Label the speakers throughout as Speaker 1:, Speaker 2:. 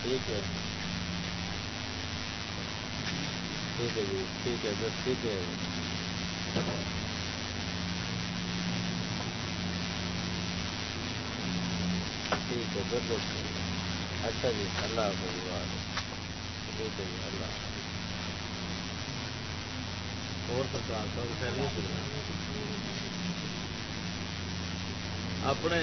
Speaker 1: ٹھیک ہے۔ ٹھیک ہے جی ٹھیک ہے، بس ٹھیک ہے۔ ٹھیک ہے بالکل اچھا جی اللہ حافظ ٹھیک ہے جی اللہ اور سرکار اپنے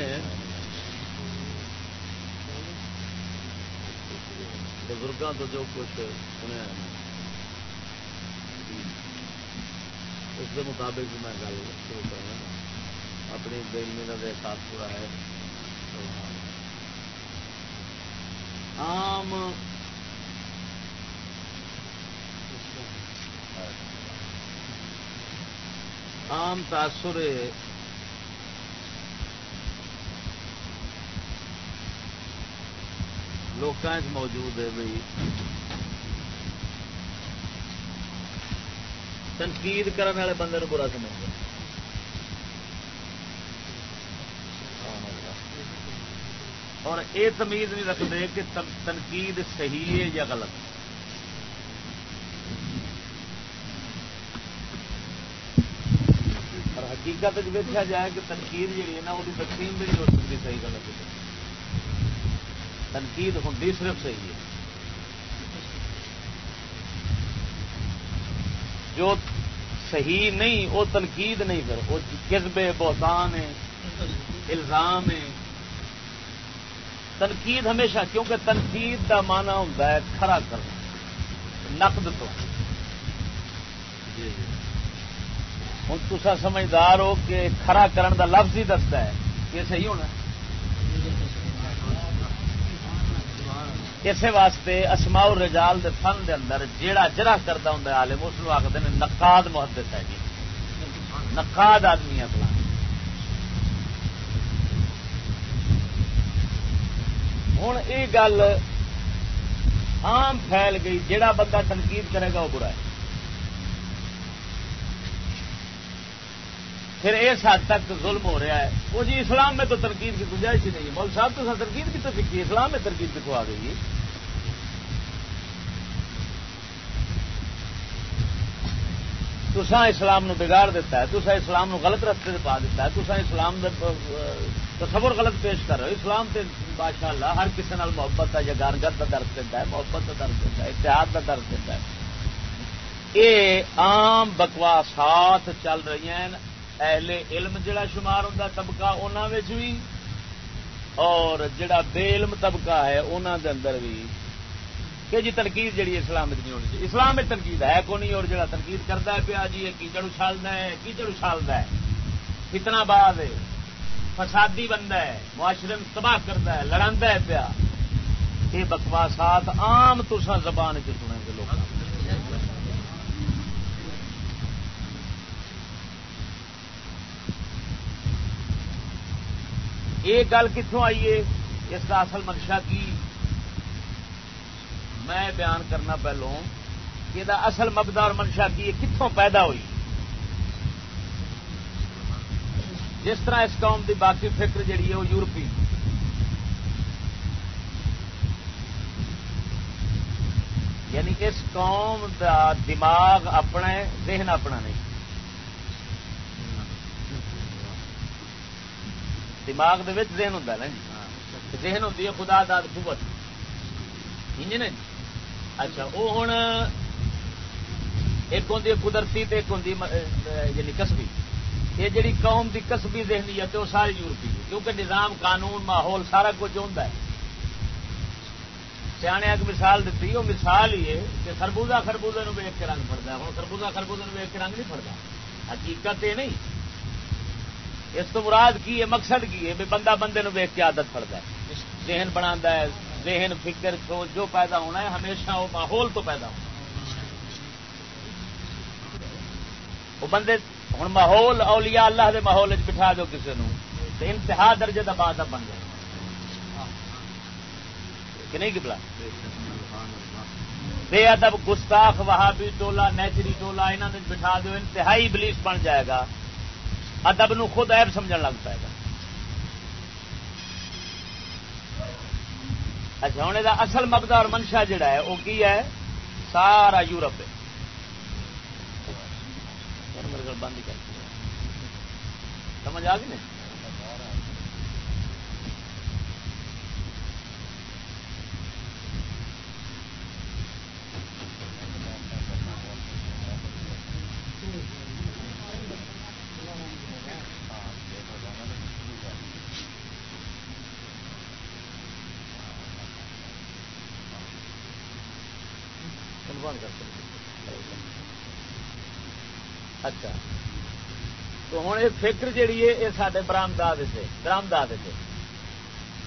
Speaker 1: بزرگوں تو جو کچھ سنیا اس کے مطابق میں گل شروع کرنا اپنی دلمی کا احساس پورا ہے۔ عام عام تاثر لوگ موجود ہے بھائی تنقید کرنے والے بندے برا سمجھتے اور یہ تمیز نہیں رکھتے کہ تنقید صحیح ہے یا غلط۔ اور حقیقت دیکھا جائے کہ تنقید جی ہے نا، وہ تقسیم بھی نہیں ہو سکتی صحیح غلط تنقید ہوں صرف صحیح ہے۔ جو صحیح نہیں وہ تنقید نہیں کر وہ قصبے بہتان ہے الزام ہے۔ تنقید ہمیشہ کیونکہ تنقید کا مانا ہوں کھڑا کرنا نقد تو۔ ہوں تصا سمجھدار ہو کہ کھڑا کرن دا لفظ ہی دستا ہے یہ صحیح ہونا۔ اسی واسطے اسماء رجال دے فن دے اندر جیڑا جرا کرتا ہوں عالم، اس آخر نقاد محدت ہے جی۔ نقاد آدمی ہے فلاں۔ ہوں یہ گل عام پھیل گئی جہا بندہ تنقید کرے گا وہ برا ہے۔ پھر اس حد تک ظلم ہو رہا ہے۔ وہ جی اسلام میں تو تنقید کی گنجائش ہی نہیں مول صاحب تو تنقید کی تو سیکھی اسلام میں تنقید کتوں آ گئی تسا اسلام نو بگاڑ دیتا ہے تسا اسلام نو غلط رستے سے پا دیتا ہے تسا اسلام تصور غلط پیش کر رہے ہو۔ اسلام تے بادشاہ اللہ ہر کسی نال محبت ہے یا کا درد دیتا ہے، محبت کا درد دیتا ہے، اتحاد کا درد دیتا ہے۔ یہ عام بکواسات چل رہی ہیں، اہل علم جڑا شمار ہوں طبقہ انہوں بھی اور جڑا بے علم طبقہ ہے انہوں دے اندر بھی کہ جی تنقید جہی اسلام نہیں ہونی چاہیے۔ اسلام میں تنقید ہے کو نہیں اور جڑا تنقید کرتا ہے پیا جی یہ کیچڑ اچھالنا ہے کیچڑ اچھالتا ہے؟ کتنا بعد فسادی بندہ ہے، معاشرے میں تباہ کرتا ہے لڑا ہے پیا۔ یہ بکواسات، عام تسا زبان چ سنیں گے لوگ یہ گل کتوں آئیے اس کا اصل منشا کی؟ میں بیان کرنا پہلو یہ اصل مبدا اور منشا کی کتوں پیدا ہوئی۔ جس طرح اس قوم کی باقی فکر جہی ہے وہ یورپی۔ یعنی اس قوم دا دماغ اپنا ذہن اپنا نہیں۔ دماغ ذہن ہوں نا جی۔ ذہن ہوتی ہے خدا، داد، قوت۔ انجن ہے اچھا وہ ہوں ایک ہوں قدرتی ایک ہوں یعنی کسبی یہ جڑی قوم کی کسبی ذہنی ہے، وہ ساری یورپی ہے۔ کیونکہ نظام، قانون، ماحول، سارا کچھ ہوتا ہے۔ سیاح ایک مثال دیتی وہ مثال ہی ہے کہ خربوزہ خربوزے ویک کے رنگ پڑتا ہے۔ ہوں خربوزہ خربوزے ویک کے رنگ نہیں پڑتا حقیقت یہ نہیں۔ اس تو مراد کی ہے، مقصد کی ہے بندہ بندے ویک کے عادت پڑتا ہے۔ ذہن بنا ہے ذہن، فکر، سوچ، جو پیدا ہونا ہے، ہمیشہ وہ ماحول تو پیدا ہونا وہ بندے ہوں ماحول، اولیاء اللہ دے ماحول بٹھا دو کسی نو تو انتہا درجے کا بعد بن جائے کہ نہیں کپلا بے ادب، گستاخ، وہابی ٹولا نیچری ٹولا انہوں نے بٹھا دو انتہائی بلیس بن جائے گا۔ ادب نو خود ایب سمجھ لگ پائے گا۔ اچھا ہوں یہ اصل مبدا اور منشا جڑا ہے وہ کی ہے؟ سارا یورپ ہے۔ بند کر سمجھ آ گئی نہیں؟ یہ فکر جیڑی ہے یہ سارے برامداد سے برامداد سے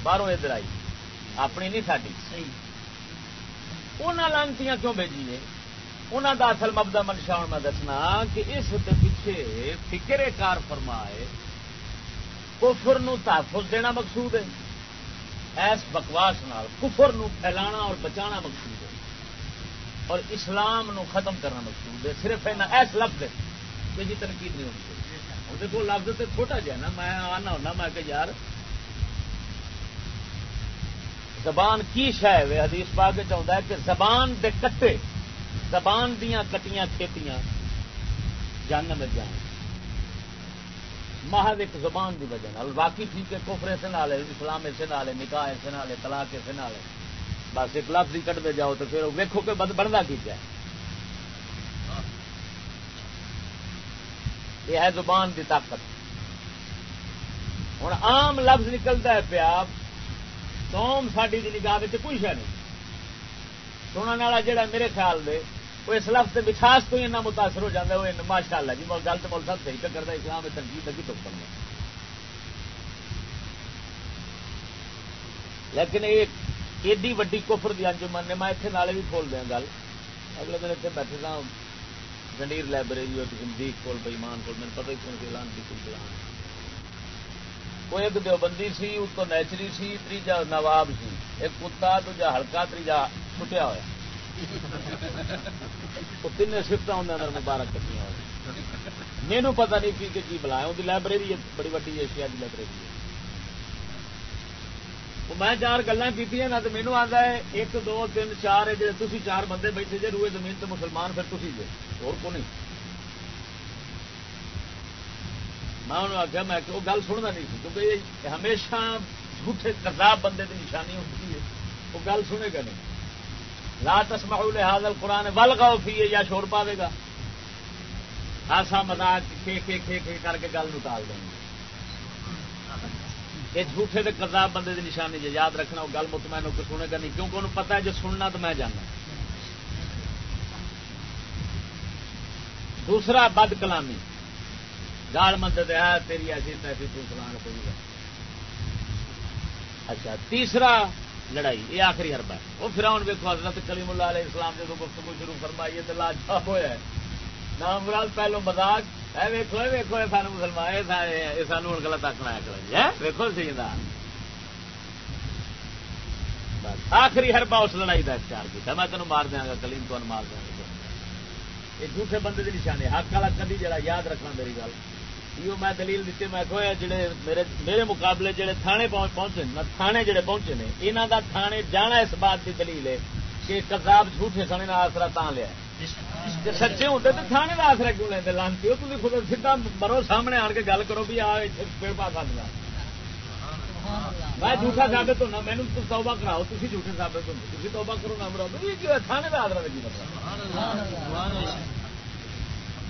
Speaker 1: باہروں ادھر آئی اپنی نہیں ساری انہوں لانتی کیوں بھیجی نے انہوں کا اصل مبدا منشا ہوں میں دسنا کہ اس پیچھے فکر کار فرمائے کفر نو تحفظ دینا مقصود ہے ایس بکواس نال کفر نو پھیلانا اور بچانا مقصود ہے اور اسلام نو ختم کرنا مقصود ہے صرف ایس لفظ جی تنقید نہیں ہونی چاہیے دیکھو لفظ تو چھوٹا جہا نا میں آنا ہونا میں کہ یار زبان کی شہ ہے حدیث پا کے چاہتا ہے کہ زبان دے کٹے زبان دیا کٹیاں کھیتیاں جان میں جان محض ایک زبان دی وجہ باقی ٹھیک ہے کوفر اسے نال اسلام اسے نال نکاح اسے نال طلاق اسے نال بس ایک لفظ ہی کٹتے جاؤ تو پھر ویکو کہ بنتا کی کیا یہ ہے زبان کی طاقت۔ ہوں عام لفظ نکلتا ہے پیا قوم ساری نگاہ کوئی شہ نہیں۔ سننے والا جہا میرے خیال دے، وہ اس لفظ کے مٹھاس تو ہی متاثر ہو جاتا ہے، وہ ماشاء اللہ جی گل تو بول سب صحیح پہ کرتا اسلام میں تنقید لگی تو کرنا لیکن ایک ایڈی وڈی کفر دی انجمن نے میں اتنے نالے بھی کھول دیا گل۔ اگلے دن اتنے بیٹھے تھا گنڈیر لائبریری اور زندگی کول بئیمان کول، میرے پتہ ہی کون اعلان کی کل اعلان وہ ایک دیوبندی سی، اس کو نیچری سی تیجا نواب سی۔ ایک کتا، دوجا ہلکا تیجا ٹوٹیا ہوا وہ تین سفت اندر مبارک کٹیاں ہوئی۔ مینو پتا نہیں کی کہ کی بلایا۔ ان کی لائبریری بڑی وڈی ایشیا کی لائبریری ہے۔ میں چار گلا کی نا تو مینو آتا ہے ایک دو تین چار ہے جی تھی چار بندے بیٹھے جی روئے زمین تو مسلمان پھر تھی جی اور کو نہیں میں انہوں آخیا میں وہ گل سننا نہیں سی کیونکہ ہمیشہ جھوٹے کرداب بندے کی نشانی ہوتی ہے وہ گل سنے گا نہیں لا تسما حاضل قرآن ول گاؤ یا شور پاوے گا ہاسا مزاق کھے کھے کھے کھے کر کے گل نکال دیں گے یہ جھوٹے کے کرداب بندے کی نشانی جی یاد رکھنا، وہ گل مطمئن ہو کے سنے گا نہیں، کیونکہ انہوں پتا ہے جو سننا تو میں جانا دوسرا بد کلامی۔ گال مند ہے تیری ایسی تیسی تو فلان کوئی اچھا تیسرا لڑائی، یہ آخری حربہ ہے۔ وہ پھر ہوں ویکو حضرت کلیم اللہ علیہ اسلام جب گفتگو شروع فرمائیے تو لاجواب ہوا ہے۔ نام مراد پہلو مزاق اے ویکو ویکو سان مسلمان یہ سان ہوں گلت آخنا ہے ویکو سی آخری ہربا اس لڑائی کا اختیار کیا میں تینوں مار دیا گا، کلیم تو مار دیا گا۔ یہ جھوٹے بندے کی نشانی حق والا کدی جڑا یاد رکھنا میری گل۔ یہ میں دلیل دیتی میں کہا جڑے میرے میرے مقابلے جڑے تھانے پہنچے نہ تھانے جڑے پہنچے نے یہاں کا تھانے جانا اس بات کی دلیل ہے کہ کتاب جھوٹے سنے آسرا تا لیا ہے۔ سچے ہوتے تو تھانے کا آسرا کیوں لیں لانتی ہو تھی خود سیدا مرو سامنے آن کے گل کرو بھی آ پیڑ پا سکتا میں جھوٹا ثابت ہونا مینو توبہ کراؤ تھی جھوٹے ثابت ہونے تھی توبہ کرو نہ مرو تھانے کا آسرا لگی مطلب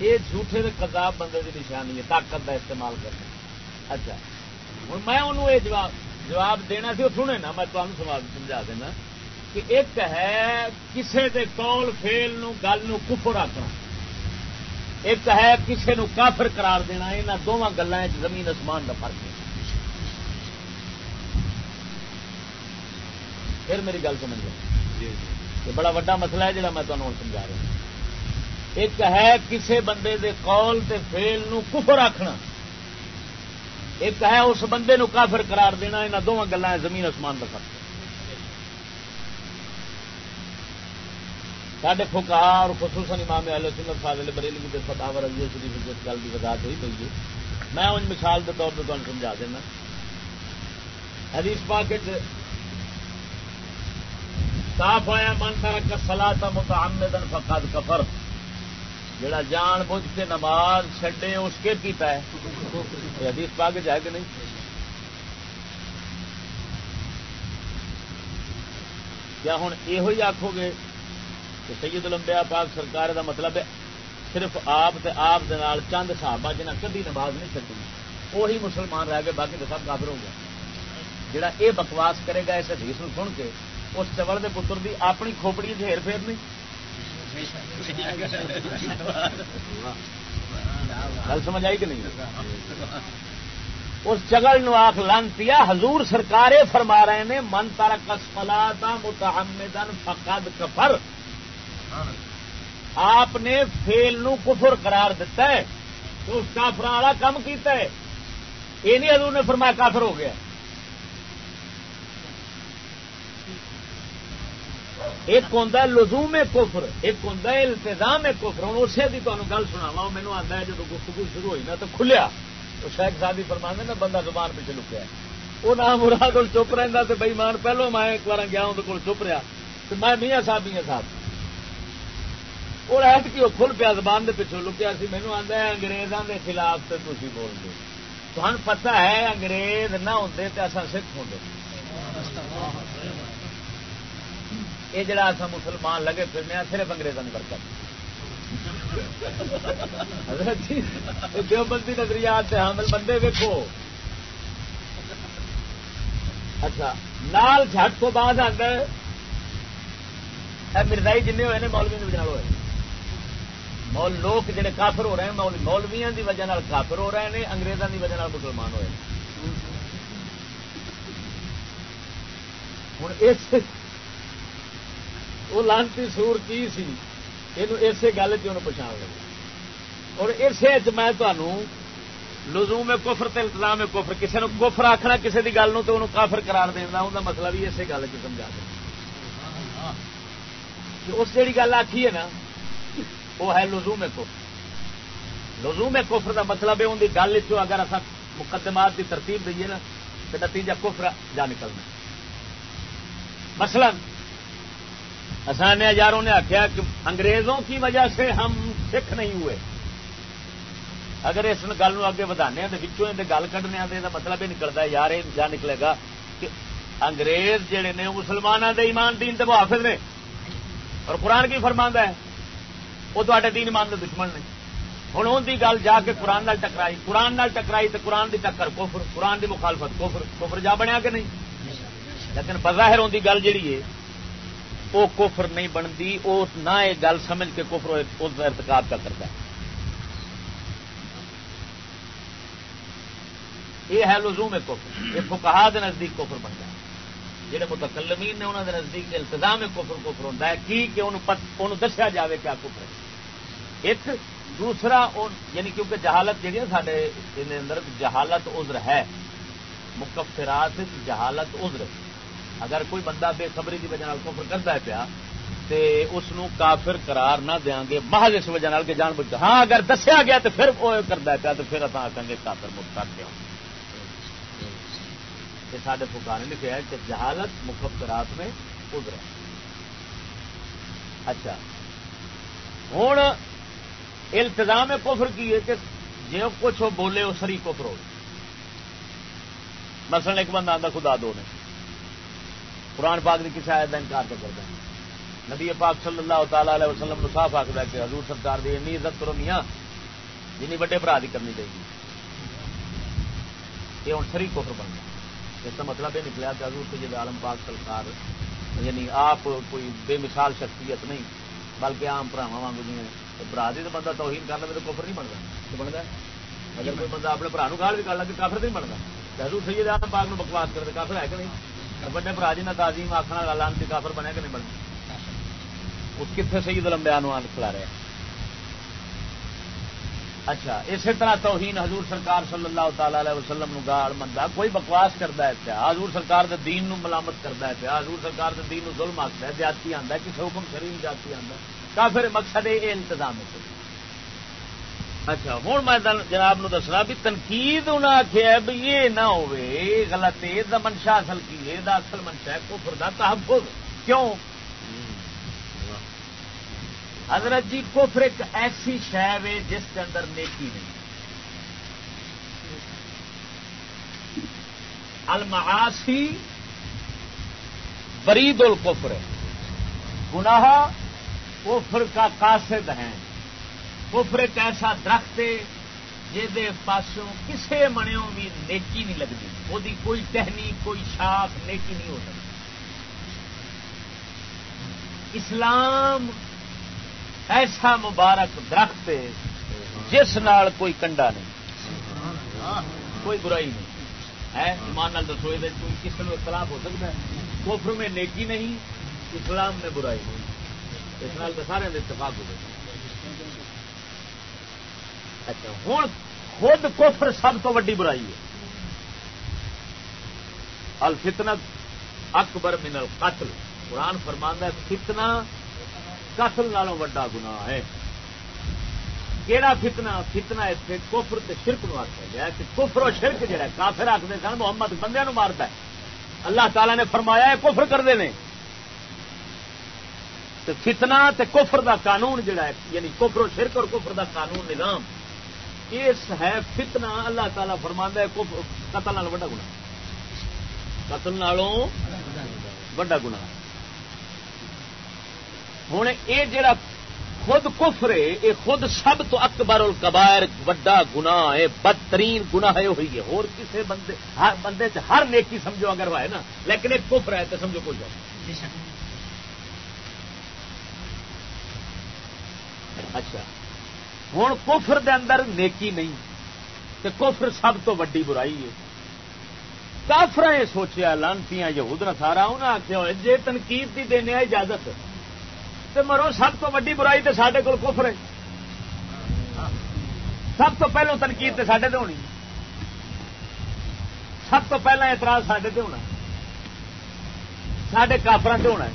Speaker 1: یہ جھوٹے کتاب بندے کی نشانی ہے طاقت کا استعمال کرنا اچھا ہوں میں انہوں یہ جواب جواب دینا سی وہ سنے نا میں تمہیں سمجھا دینا کہ ایک ہے کسے دے کول فیل نو گل نو کفر رکھنا ایک ہے کسے نو کافر قرار دینا یہاں دونوں گلوں زمین آسمان کا فرق ہے۔ پھر میری گل سمجھ گیا یہ بڑا وا مسئلہ ہے جڑا میں تمہیں سمجھا رہا ہوں۔ ایک ہے کسے بندے دے قول تے فیل نو کفر رکھنا ایک ہے اس بندے نو کافر قرار دینا یہاں دونوں گلا زمین آسمان کا فرق سڈے فکار خصوصاً امام اہل سنت فاضل بریلی کے فتاور عزیز شریف جس گل کی وضاحت ہوئی پی ہے میں ان مثال کے طور پہ تمہیں سمجھا دینا حدیث پاک صاف آیا من ترک سلا تھا متعمدن فقد کفر جڑا جان بوجھ کے نماز چھڈے اس کے پیتا ہے حدیث پاک جائے کہ نہیں کیا ہوں یہ آخو گے کہ سید الانبیاء پاک سرکار دا مطلب ہے صرف آپ تے آپ دے نال چند صحابہ جنہیں کدی نماز نہیں چکی وہی مسلمان رہ گئے، باقی تو سب کافر ہو گیا جڑا اے بکواس کرے گا اس حدیث سن کے، اس چوڑ دے پتر دی اپنی کھوپڑی ہیر پھیر نہیں۔ گل سمجھ آئی کہ نہیں؟ اس چگل نو آخ لانتی حضور سرکار فرما رہے ہیں، من تارا کسفلا متحمدن فقد کفر. آپ نے فیل نو کفر قرار دیتا ہے تو اس کافر والا کم کیتا ہے۔ یہ نہیں حضور نے فرمایا کافر ہو گیا۔ ایک ہوں لزوم کفر، ایک ہوں التظام کفر۔ ہوں اسے کی تمہیں گل سنا مینو آتا ہے جب گفتگو شروع ہوئی نا تو کھلیا۔ تو شاید صاحب فرما نا، بندہ زبان پیچھے لکیا وہ نام مراد چپ رہا تو بئی مان پہلو میں ایک بار گیا ہوں تو چپ رہا تو میں میاں صاحب میاں صاحب۔ اور ایت کی وہ کھل پیا زبان کے پچھوں لکیا سی مینو آتا ہے انگریزوں کے خلاف تو تھی بول دو تمہیں پتا ہے انگریز نہ ہوں تو اصا سکھ ہوں یہ جڑا اصا مسلمان لگے پھرنے صرف انگریزوں کی برکت۔ جی، دیوبندی نظریات سے حامل بندے ویکو اچھا نال جھٹ تو بعد آتا مرزائی جن ہوئے نے، مولوی نے بجا ہوئے۔ مول لوگ جڑے کافر ہو رہے ہیں مولویا کی وجہ کافر ہو رہے ہیں انگریزوں کی وجہ مسلمان ہوئے ہوں اس وہ لانتی سور کی سی یہ اسی گل پچھاڑ لگے۔ اور اسے میں تمہوں لزوم میں کفر تے التظام میں کفر کسی نے کفر آخنا کسی کی گل تو کافر قرار دینا ان کا مسئلہ مطلب بھی اسی گل چ سمجھا دیں اس جیڑی گل آخی ہے نا وہ ہے لزوم کفر لزوم کفر کا مطلب ہے ان کی گل اگر اصا مقدمات کی ترتیب دئیے نا تو نتیجہ کفر جا نکلنا۔ مثلا آسان ہزاروں نے آخیا کہ انگریزوں کی وجہ سے ہم سکھ نہیں ہوئے۔ اگر اس گل اگے ودانے تو گل کھنے کا مطلب یہ نکلتا ہے، یار یہ جا نکلے گا کہ انگریز جہے نے مسلمانوں کے ایمان دین کے محافظ نے۔ اور قرآن کی فرماندہ ہے وہ تے دین ایمان کے دشمن نے ہوں ان کی گل جا کے قرآن نال ٹکرائی قرآن نال ٹکرائی تو قرآن کی ٹکر کوفر قرآن کی مخالفت کوفر کوفر جا بنیا کہ نہیں لیکن بظاہر ان کی گل جہی ہے وہ کوفر نہیں بنتی وہ نہ یہ گل سمجھ کے کوفر اس ارتکاب کا کرتا ہے یہ ہے لزوم کوفر یہ فکہ کے نزدیک کوفر بنتا ہے جہے متکلمین نے انہوں کے نزدیک التظام کفر کفر ہوتا ہے، کی کہ انہوں دسیا جائے کیا کفر ہے؟ ایک دوسرا یعنی کیونکہ جہالت جہی ہے سارے اندر، جہالت عذر ہے۔ مکفرات جہالت عذر اگر کوئی بندہ بے خبری کی وجہ کفر کرتا ہے پیا، تے اس کافر قرار نہ دیا گے، محض اس وجہ کے جان بچ ہاں اگر دسیا گیا تو پھر وہ کرتا ہے پیا تو پھر اصل آخان گے کافر مت کر کے یہ سارے فکا نے لکھا ہے کہ جہالت مخبرات میں ادھر اچھا۔ ہوں التظام کفر کی ہے کہ جو کچھ وہ بولے وہ سری کفر ہو۔ مثلا ایک بندہ آتا خدا دو نے۔ قرآن پاک کی کسی آیت کا انکار تو کرتا ہے۔ نبی پاک صلی اللہ تعالی علیہ وسلم صاف آخر ہے کہ حضور سرکار دی این عزت کرو میاں، جنی وڈے برا کی کرنی چاہیے۔ یہ ہوں سری کفر بن گیا۔ اس کا مطلب یہ نکلا کہ حضور سید عالم پاک سرکار یعنی آپ کوئی بے مثال شخصیت نہیں، بلکہ آم براوا واگ جی برا دی تو بندہ توہین کر لے، تو کفر نہیں بنتا۔ تو بنتا اگر کوئی بندہ اپنے برا گال بھی کر لگے کافر نہیں بنتا۔ حضور سید عالم پاک نو بکواس کرتے کافر ہے کہ نہیں؟ بڑے برا جی نہ تعظیم آخنا لانتی کافر بنے کہ نہیں بنتا؟ اس کتنے سید لمبیا نو کھلا رہے اچھا اسی طرح توہین حضور سرکار صلی اللہ تعالی علیہ وسلم گاڑ منتا کوئی بکواس کرتا ہے پیا حضور سرکار دے دین نو ملامت کرتا ہے پیا حضور سرکار دے دین نو ظلم آتا ہے، جاتی آتا ہے کسی حکم شریف جاتی آتا ہے۔ کافر مقصد یہ انتظام ہے۔ اچھا ہوں میں جناب نو دسنا بھی تنقید انہیں آخیا بھی یہ نہ ہوئے غلط یہ منشا اصل کی ہے اصل منشا ہے، کفر دا تحفظ۔ کیوں؟ حضرت جی کفر ایک ایسی شہ ہے جس کے اندر نیکی نہیں۔ المعاصی برید القفر گناہ کفر کا قاصد ہیں۔ کفر ایک ایسا درخت ہے جہد پاسوں کسے منوں بھی نیکی نہیں لگتی۔ وہ کوئی ٹہنی، کوئی شاخ، نیکی نہیں ہو سکتی۔ اسلام ایسا مبارک درخت جس نال کوئی کنڈا نہیں۔ کوئی برائی نہیں۔ ہے ایمان نال دسو کسی کو اختلاف ہو سکتا ہے؟ کفر میں نیکی نہیں، اسلام میں برائی نہیں۔ اس نال تو سارے اتفاق ہو سکتا اچھا ہوں خود کفر سب تو ویڈی برائی ہے۔ الفتنت اکبر من القتل۔ قرآن فرماندہ فتنہ قتل نالوں وڈا گنا ہے۔ کہڑا فتنا فتنا اتنے کفر شرک نو آخر گیا کہ کفر و شرک جہا کافر آخر سن، محمد بندے نو مارتا ہے۔ اللہ تعالی نے فرمایا ہے، کفر کرتے ہیں فتنا تے کفر دا قانون جڑا ہے یعنی کفر و شرک اور کفر دا قانون نظام، اس ہے فتنا اللہ تعالی فرما ہے قتل نال وڈا گنا قتل نالوں وڈا گنا ہوں یہ جڑا خود کفر ہے یہ خود سب تو اکبر القبائر وڈا گنا ہے بدترین گنا ہے ہوئی ہے۔ اور کسی بندے ہر بندے چ ہر نیکی سمجھو اگر ہے نا لیکن ایک کفر ہے تو سمجھو کچھ اچھا۔ ہوں کفر دے اندر نیکی نہیں تو کفر سب تو وڈی برائی ہے۔ کافر یہ سوچیا لانتی یہود نسارا انہیں آخیا ہوئے جی تنقید کی دینے اجازت۔ تو مرو، سب تو ویڈی برائی تو سڈے کول کفر ہے۔ سب تو پہلو تنقید تو سڈے ہونی۔ سب تو پہلا اعتراض سڈے ہونا۔ سڈے کافر ہونا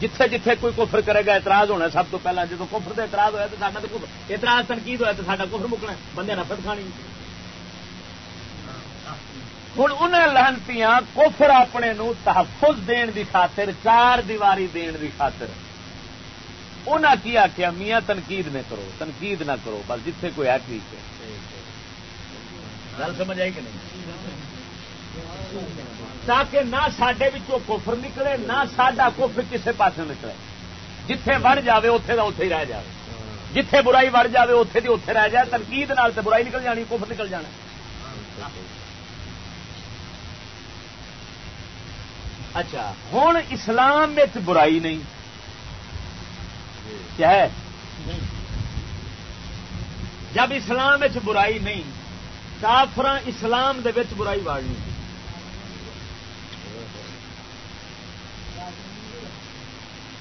Speaker 1: جتھے جتھے کوئی کفر کرے گا، اعتراض ہونا سب تو پہلے جب کفر کا اعتراض ہوا تو سارا تو اعتراض تنقید ہوا تو سارا کفر مکنا بندے نفرت کھانی۔ ہوں انہیں لہنتی کفر اپنے نو تحفظ دین دی خاطر، چار دیواری دین دی خاطر۔ انہیں کی آخیا میاں تنقید نہ کرو، تنقید نہ کرو، بس جتھے کوئی ہے ٹھیک ہے گل سمجھ آئی کہ نہیں؟ تاکہ نہ سڈے کوفر نکلے، نہ سڈا کوفر کسی پاس نکلے۔ جتھے وڑ جائے اتے کا اتے ہی رہ جائے جتھے برائی وڑ جائے اتے کی اتے رہ جائے۔ تنقید نال تے برائی نکل جانی کوفر نکل جانا۔ اچھا ہوں اسلام برائی نہیں۔ کیا ہے؟ جب اسلام برائی نہیں کافر اسلام دے برائی واڑنی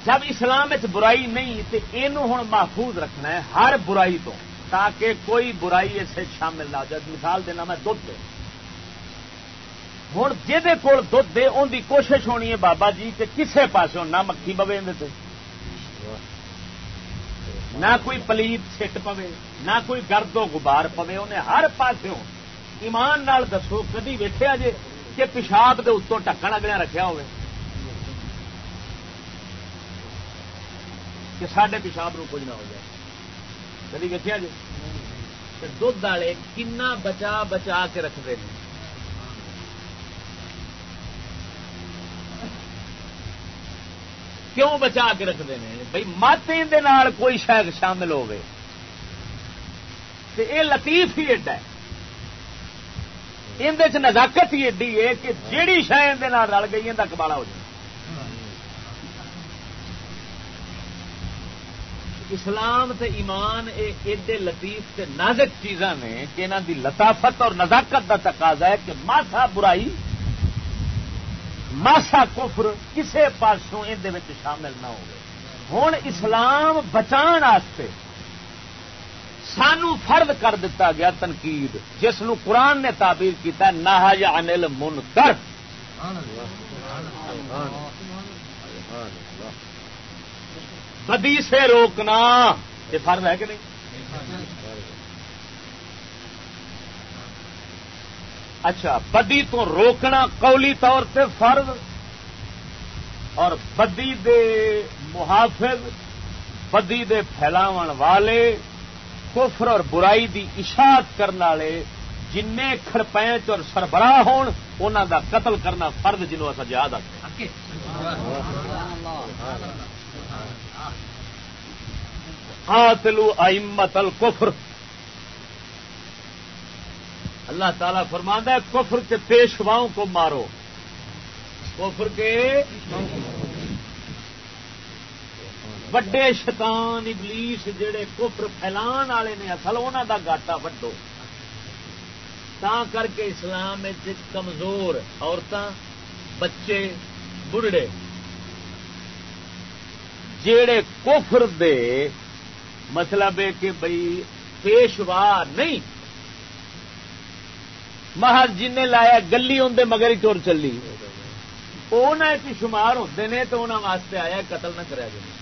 Speaker 1: جب اسلام برائی نہیں تو یہ ہوں محفوظ رکھنا ہے ہر برائی تو، تاکہ کوئی برائی اسے شامل نہ ہو جائے۔ مثال دینا میں دھد ہوں جہد کول دھد دے ان کی کوشش ہونی ہے بابا جی کہ کسے پاسوں نہ مکھی پوے اندر نہ کوئی پلیت سٹ پوے، نہ کوئی گرد و غبار پوے، انہیں ہر پاسوں ایمان نال دسو، کدی ویٹیا جے کہ پیشاب کے اتوں ٹکن اگلے رکھا ہوئے کہ سڈے پیشاب نو کچھ نہ ہو جائے۔ کدی ویکیا جی دھد والے کنا بچا بچا کے رکھتے ہیں۔ کیوں بچا کے رکھتے ہیں؟ بھائی مت اندر کوئی شاید شامل ہوے یہ لطیف ہی ایڈا ہے۔ اندر نزاکت ہی ایڈی ہے کہ جیڑی شاید اندر رل گئی اندر کبالا ہو جائے۔ اسلام تے ایمان ایڈے لطیف تے نازک چیزاں نے کہ انہوں دی لطافت اور نزاکت کا تقاضا ہے کہ ماسا برائی ماسا کفر کسے پاسوں اندر شامل نہ ہو ہوں اسلام بچان واسطے سانو فرد کر دیتا گیا تنقید، جس نو قرآن نے تعبیر کیتا نہ یا انل من کر بدی سے روکنا۔ یہ فرض ہے کہ نہیں؟ اچھا بدی تو روکنا قولی طور سے فرض اور بدی دے محافظ، بدی دے پھیلاو والے، کفر اور برائی دی اشاعت کرنے والے جن کھڑپینچ اور سربراہ ہون انہوں دا قتل کرنا فرد جنوب اصا یاد آتے قاتلو ائمت الکفر اللہ تعالیٰ فرماندہ ہے، کفر کے پیشواؤں کو مارو۔ کفر کے وڈے شیطان، ابلیس جڑے کفر پھیلان والے نے، اصل انہوں دا گاٹا وڈو۔ تا کر کے اسلام کمزور عورتیں بچے، بڑھڑے۔ جڑے کفر دے مطلب ہے کہ بھائی پیشوا نہیں محض جن لایا گلی اندر مگر ہی ٹور چلی۔ وہ نہ شمار ہوتے ہیں تو انہوں واسطے آیا قتل نہ کرا جائے۔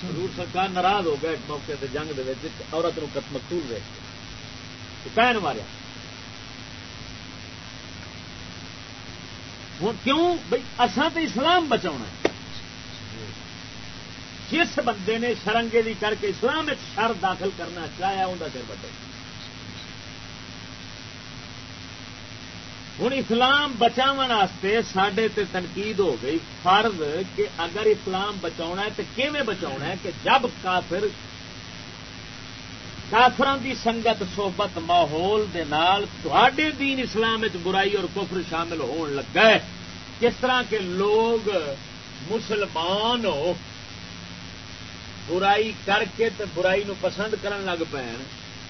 Speaker 1: ضرور سرکار ناراض ہو گیا ایک موقع سے جنگ دے عورت نو مقتول دے پہن ماریا، ہوں کیوں؟ بھائی اصا تو اسلام بچا جس بندے نے شرنگے دی کر کے اسلام شر داخل کرنا چاہیا انہیں سر بٹے۔ ہوں اسلام بچاو سڈے تے تنقید ہو گئی فرض کہ اگر اسلام بچا ہے تو کیون بچا ہے؟ کہ جب کافر کافران دی سنگت، صحبت، ماحول دے نال دین اسلام برائی اور کفر شامل ہون لگا ہے۔ کس طرح کے لوگ مسلمان ہو برائی کر کے تے برائی نو پسند کرن لگ پین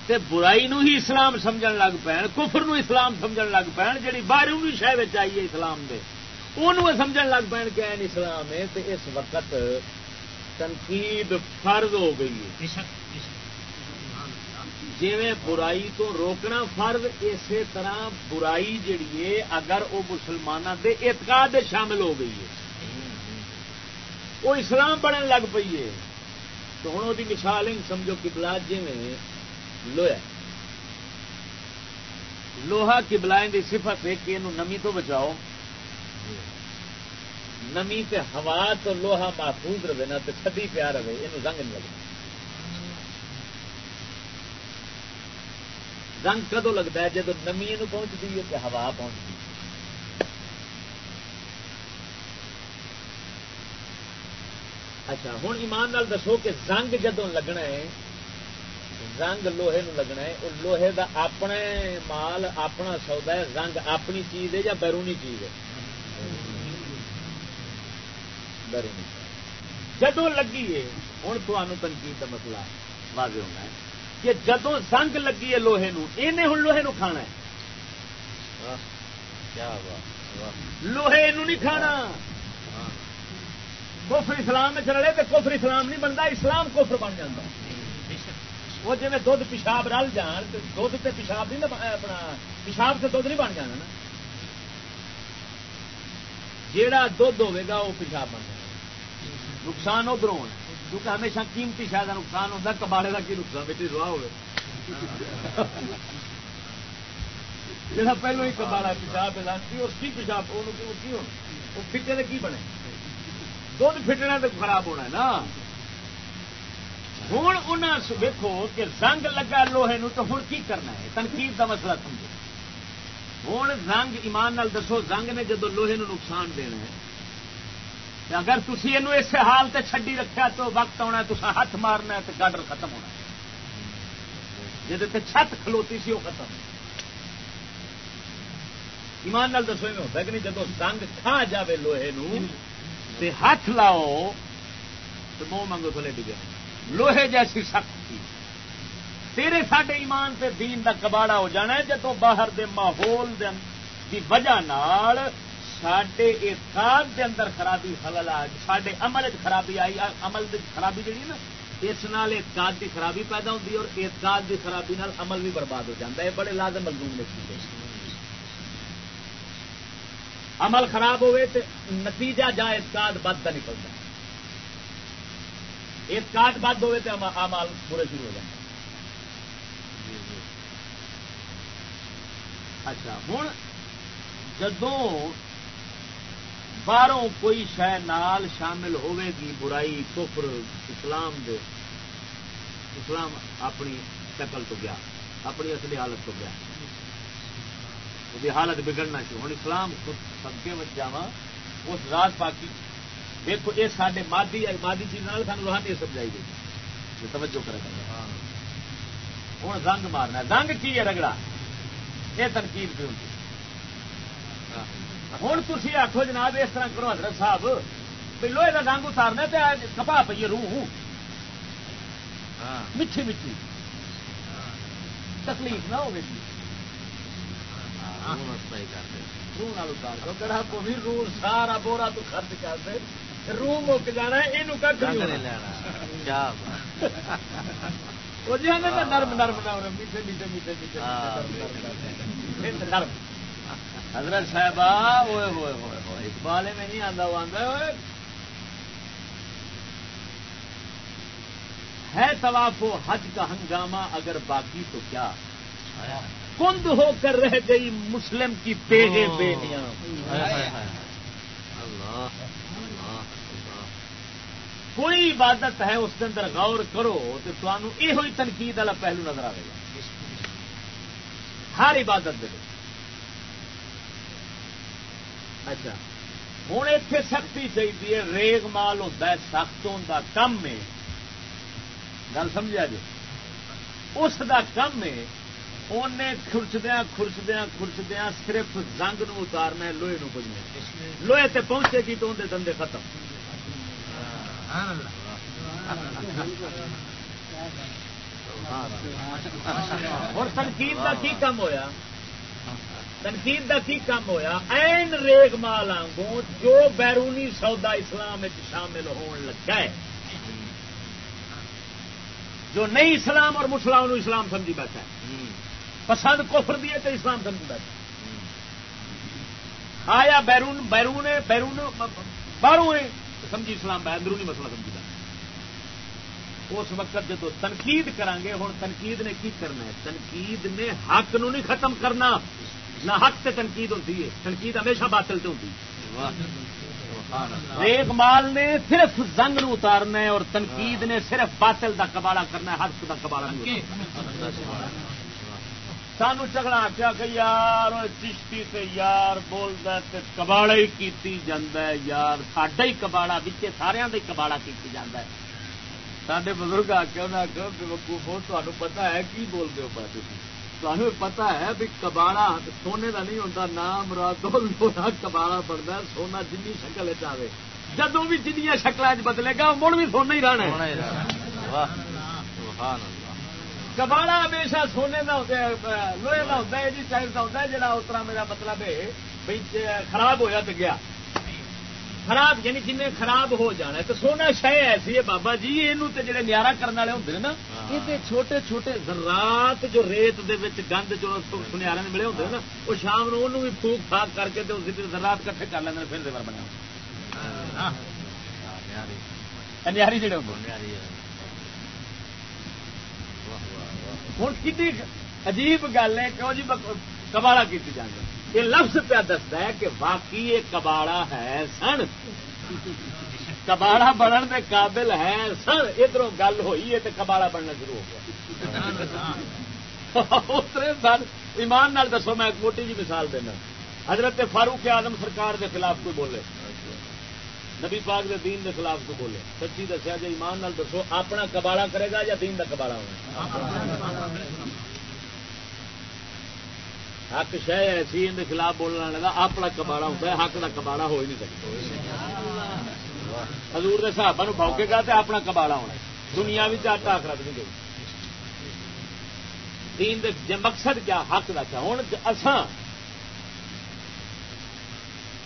Speaker 1: تے برائی نو ہی اسلام سمجھن لگ پین کفر نو اسلام سمجھن لگ پین جڑی باہر بھی شہ آئیے اسلام دے انہوں سمجھن لگ پین کہ این اسلام ہے تے اس وقت تنقید فرض ہو گئی ہے۔ جی برائی تو روکنا فرض اسی طرح برائی جڑی ہے اگر وہ مسلمانوں دے اعتقاد شامل ہو گئی ہے۔ وہ اسلام بننے لگ پی ہے۔ تو ہوں وہ مثال سمجھو کبلا جی میں لوہا لوہا کبلا کی سفت ہے کہ یہ نمی تو بچاؤ۔ نمی تے ہوا تو لوہا محفوظ رہے نا تو چھدی پیا رہے یہ زنگ نہیں لگتا۔ زنگ کدو لگتا ہے جب نمی پہنچتی ہے کہ ہوا پہنچتی اچھا ہوں ایمان نال دسو کہ زنگ جدو لگنا ہے زنگ لوہے نو لگنا ہے وہ لوہے دا اپنے مال اپنا سودا ہے زنگ اپنی چیز ہے یا بیرونی چیز ہے؟ بیرونی جدو لگی ہے ہوں تنقید کا مسئلہ واضح ہونا ہے کہ جدو زنگ لگی ہے لوہے نو ہوں لوہے نو کھانا ہے۔ لوہے نہیں کھانا۔ کفر اسلام میں رلے تو کفر اسلام نہیں بنتا اسلام کفر بن جاتا وہ جی دھد پیشاب رل جان تو دھد سے پیشاب نہیں اپنا پیشاب سے دھد نہیں بن جانا نا۔ جیڑا دھد ہوگا وہ پیشاب بن جائے نقصان ادھر ہونا کیونکہ ہمیشہ قیمتی شاید کا نقصان ہوتا کباڑے کا کی نقصان؟ بیٹی، روا ہوگا پہلو ہی کباڑا پیشاب لانتی اس کی پیشاب وہ فٹے کی بنے؟ دھد فٹنا تو خراب ہونا ہے نا۔ ہوں انہیں ویکو کہ زنگ لگا لوہے نو تو ہوں کی کرنا ہے؟ تنقید کا مسئلہ سمجھو۔ ہوں زنگ ایمان نال دسو، زنگ نے جدو لوہے نو نقصان دینا ہے اگر تھی یہ اس حال سے چڈی رکھا تو وقت آنا تو ہاتھ مارنا ہے تو گاڈر ختم ہونا جی چھت کھلوتی سی وہ ختم۔ ایمان نال دسو ہوتا ہے کہ نہیں؟ جدو زنگ کھا جائے لوہے نو تے ہاتھ لاؤ تو منہ منگو تھلے ڈگے۔ لوہے جیسی سخت تھی۔ تیرے ساڈے ایمان سے دین دا کباڑا ہو جانا ہے جدو باہر دے ماحول دے دی وجہ نال سڈے اعتقاد دے اندر خرابی خلل آ سڈے عمل خرابی آئی۔ عمل دی خرابی جڑی نا، اس نال اعتقاد دی خرابی پیدا ہوتی ہے اور اعتقاد دی خرابی نال عمل بھی برباد ہو جاتا ہے۔ بڑے لازم مزدور نے چیز عمل خراب ہوئے تو نتیجہ جا اعتقاد بد کا نکلتا اعتقاد بد ہوئے تو امال پورے شروع ہو جائیں جی، جی۔ اچھا ہوں جدو باہروں کوئی شہ نال شامل ہوے گی برائی، کفر، اسلام دے، اسلام اپنی شکل تو گیا، اپنی اصلی حالت تو گیا۔ وہ حالت بگڑنا شروع. ہوں اسلام خود سب کے بچ جا اس راز پاکی. دیکھو یہ سارے مادی مادی چیز سان روحانی سمجھائی گئی. توجہ کرے گا ہوں زنگ مارنا زنگ کی ہے رگڑا؟ یہ تنقید پہ ہوتی؟ ہوں تھی آخو جناب اس طرح کرو حضرت صاحب لوہے کا رنگ اتارنا تو کپا پی روح. میٹھی میٹھی۔ تکلیف نہ ہوگی روح روح سارا بورا تو خرچ کر دے روح مک جانا یہ نرم نرم میٹھے میٹھے میٹھے میٹھے نرم حضرت صاحب ہوئے ہوئے ہوئے ہوئے اقبال میں نہیں آتا وہ آتا ہے طواف و حج کا ہنگامہ اگر باقی تو کیا؟ کند ہو کر رہ گئی مسلم کی بیگے بیٹیاں کوئی عبادت ہے اس کے اندر غور کرو تو تمہوں یہ تنقید والا پہلو نظر آئے گا۔ ہر عبادت دے اچھا ہوں اتنے سختی چاہیے ریگ مال ہوتا ہے سخت ہوتا کم ہے۔ گل سمجھا جی؟ اس کا کم ہے انہیں خرچدیا خرچدیا خرچدیا صرف زنگ نو اتارنا لوہے نو لوہے تے پہنچے گی تو اندر دندے ختم۔ اور تنقید کا کی کم ہویا؟ تنقید کا کی کام ہویا؟ این ریگ مال آنگوں جو بیرونی سودا اسلام شامل ہون لگا ہے۔ جو نئی اسلام اور مسلمان اسلام سمجھی بیٹھا ہے۔ پسند کفر دیے تو اسلام سمجھی بیٹھا۔ آیا بیرون بیرون بیرون باہروں سمجھی اسلام اندرونی مسئلہ سمجھی بیٹھا اس وقت جدو تنقید کرانگے ہوں تنقید نے کی کرنا ہے؟ تنقید نے حق نو نہیں ختم کرنا۔ نہ حق سے تنقید ہوتی ہے تنقید ہمیشہ باطل سے ہوتی ایک مال نے صرف زنگ نو اتارنا ہے اور تنقید نے صرف باطل دا کباڑا کرنا ہے حق دا کباڑا نہیں سانو جھگڑا آخیا کہ یار چشتی سے یار بولتا کباڑا ہی کیتی جاندہ ہے یار، ساڈا ہی کباڑا بچے سارا کا کباڑا کیتی جاندہ ہے۔ سارے بزرگ آخیا انہیں آخر بے وقوف تمہیں پتا ہے کی بولتے ہو پاتے تمہیں پتا ہے بھی کباڑا سونے کا نہیں ہوتا نام مراد لونا کباڑا بنتا سونا جن شکل چاہے جدو بھی جنیا شکل بدلے گا مڑ بھی سونا ہی رہنا ہے۔ کباڑا ہمیشہ سونے کا ہوتا ہے لوہے کا ہوتا ہے جی ٹائم کا ہوتا ہے جہاں اس طرح میرا مطلب ہے بھائی خراب ہوا تو گیا۔ خراب یعنی جن خراب ہو جانا ہے۔ تو سونا شہ ایسی ہے بابا جی یہ جڑے نیارا کرنے والے ہوں نا یہ چھوٹے چھوٹے ذرات جو ریت گند جو سنیارے ملے ہوتے نا وہ شام نو بھی پھوک پھاک کر کے ذرات کٹھے کر لیں پھر دیوار بنیا نیاری جڑے ہوں۔ کتنی عجیب گل ہے کیوں جی کباڑا کی جانا یہ لفظ پیا دستا ہے کہ واقعی یہ کباڑا ہے سن کباڑا بننے کے قابل ہے سن ادھر گل ہوئی ہے تو کباڑا بننا شروع ہو گیا اترے سن ایمان نال دسو میں ایک موٹی جی مثال دینا حضرت فاروق آدم سرکار کے خلاف کوئی بولے نبی پاک دے دین دے خلاف کوئی بولے۔ سچی دسیا جی ایمان نال دسو، اپنا کباڑا کرے گا یا دین کا کباڑا ہونا؟ حق شہ ایسی ان خلاف بولنے لگا اپنا کباڑا ہوتا ہے، حق کا کباڑا ہو ہی نہیں سکتا۔ ہزور کے حساب بوکے گا تو اپنا کباڑا ہونا دنیا بھی چار ٹاک رکھ نہیں۔ گئی دین مقصد کیا؟ حق کا کیا؟ ہوں اسان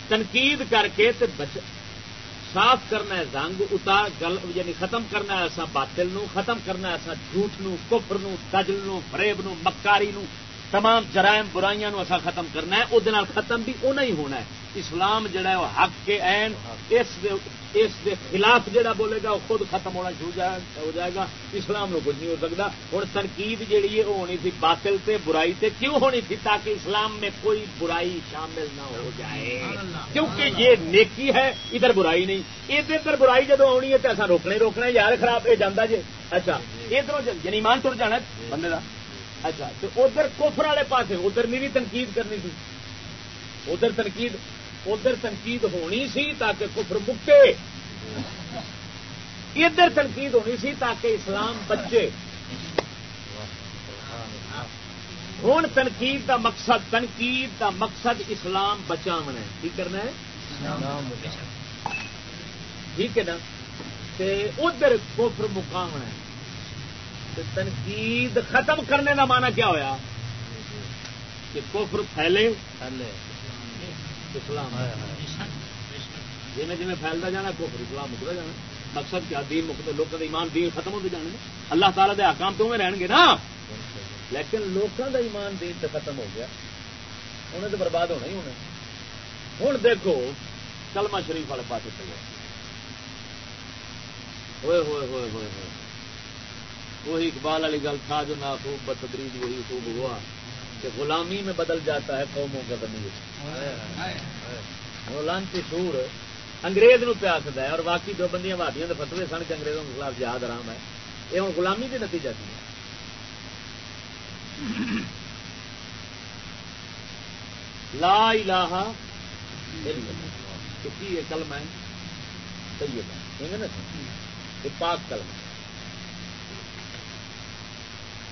Speaker 1: تنقید کر کے صاف کرنا ہے، زنگ اتار گل یعنی ختم کرنا ہے، ایسا باطل نو، ختم کرنا ہے، ایسا جھوٹ نو، کفر نو، دجل نو، فریب نو، مکاری نو تمام جرائم برائیاں نو ختم کرنا ہے وہ ختم بھی وہ نہیں ہونا ہے۔ اسلام جڑا ہے وہ حق کے عین، اس دے اس دے خلاف جڑا بولے گا وہ خود ختم ہونا شروع ہو جائے گا۔ اسلام نو کچھ نہیں ہو سکتا ہوں تنقید جیڑی ہے وہ ہونی تھی باطل تے برائی تے۔ کیوں ہونی تھی؟ تاکہ اسلام میں کوئی برائی شامل نہ ہو جائے۔ کیونکہ یہ نیکی ہے، ادھر برائی نہیں۔ ادھر ادھر برائی جب آنی ہے تو ایسا روکنے روکنا یار خراب یہ جانا جی اچھا ادھر یعنی مان تر جانا بندے کا اچھا تو ادھر کوفر والے پاس ادھر میری تنقید کرنی تھی۔ ادھر تنقید ادھر تنقید ہونی سی تاکہ کفر مکے ادھر تنقید ہونی سی تاکہ اسلام بچے۔ ہوں تنقید دا مقصد، تنقید دا مقصد اسلام بچاونا ہے۔ کی کرنا ہے؟ ٹھیک ہے نا؟ ادھر کفر مقامنا ہے۔ تنقید ختم کرنے کا مانا کیا ہوا کہ کفر پھیلے۔ اسلام۔ جی جی پھیلتا جانا کوفر اسلام مکتا جانا مقصد کیا؟ دین مکتے لوگوں کا ایمان دین ختم ہوتے جانے اللہ تعالیٰ دے آکام تو میں رہن گے نا۔ لیکن لوگوں کا ایمان دین تو ختم ہو گیا۔ انہیں تو برباد ہونا ہی ہونا ہوں دیکھو کلمہ شریف والے پاس چلے ہوئے ہوئے ہوئے ہوئے ہوئے۔ وہی اقبال والی گل تھا جو نہ خوب بتدریج وہی خوب ہوا کہ غلامی میں بدل جاتا ہے قوموں کا بنی لانتی سور انگریز نو پیا ہے اور باقی دو بندیاں وادیاں فتوے سن کے انگریزوں کے خلاف جہاد آرام ہے۔ یہ ہوں غلامی کے نتیجہ تھی لا الہ کی کلم ہے؟ طیبہ۔ یہ پاک کلم ہے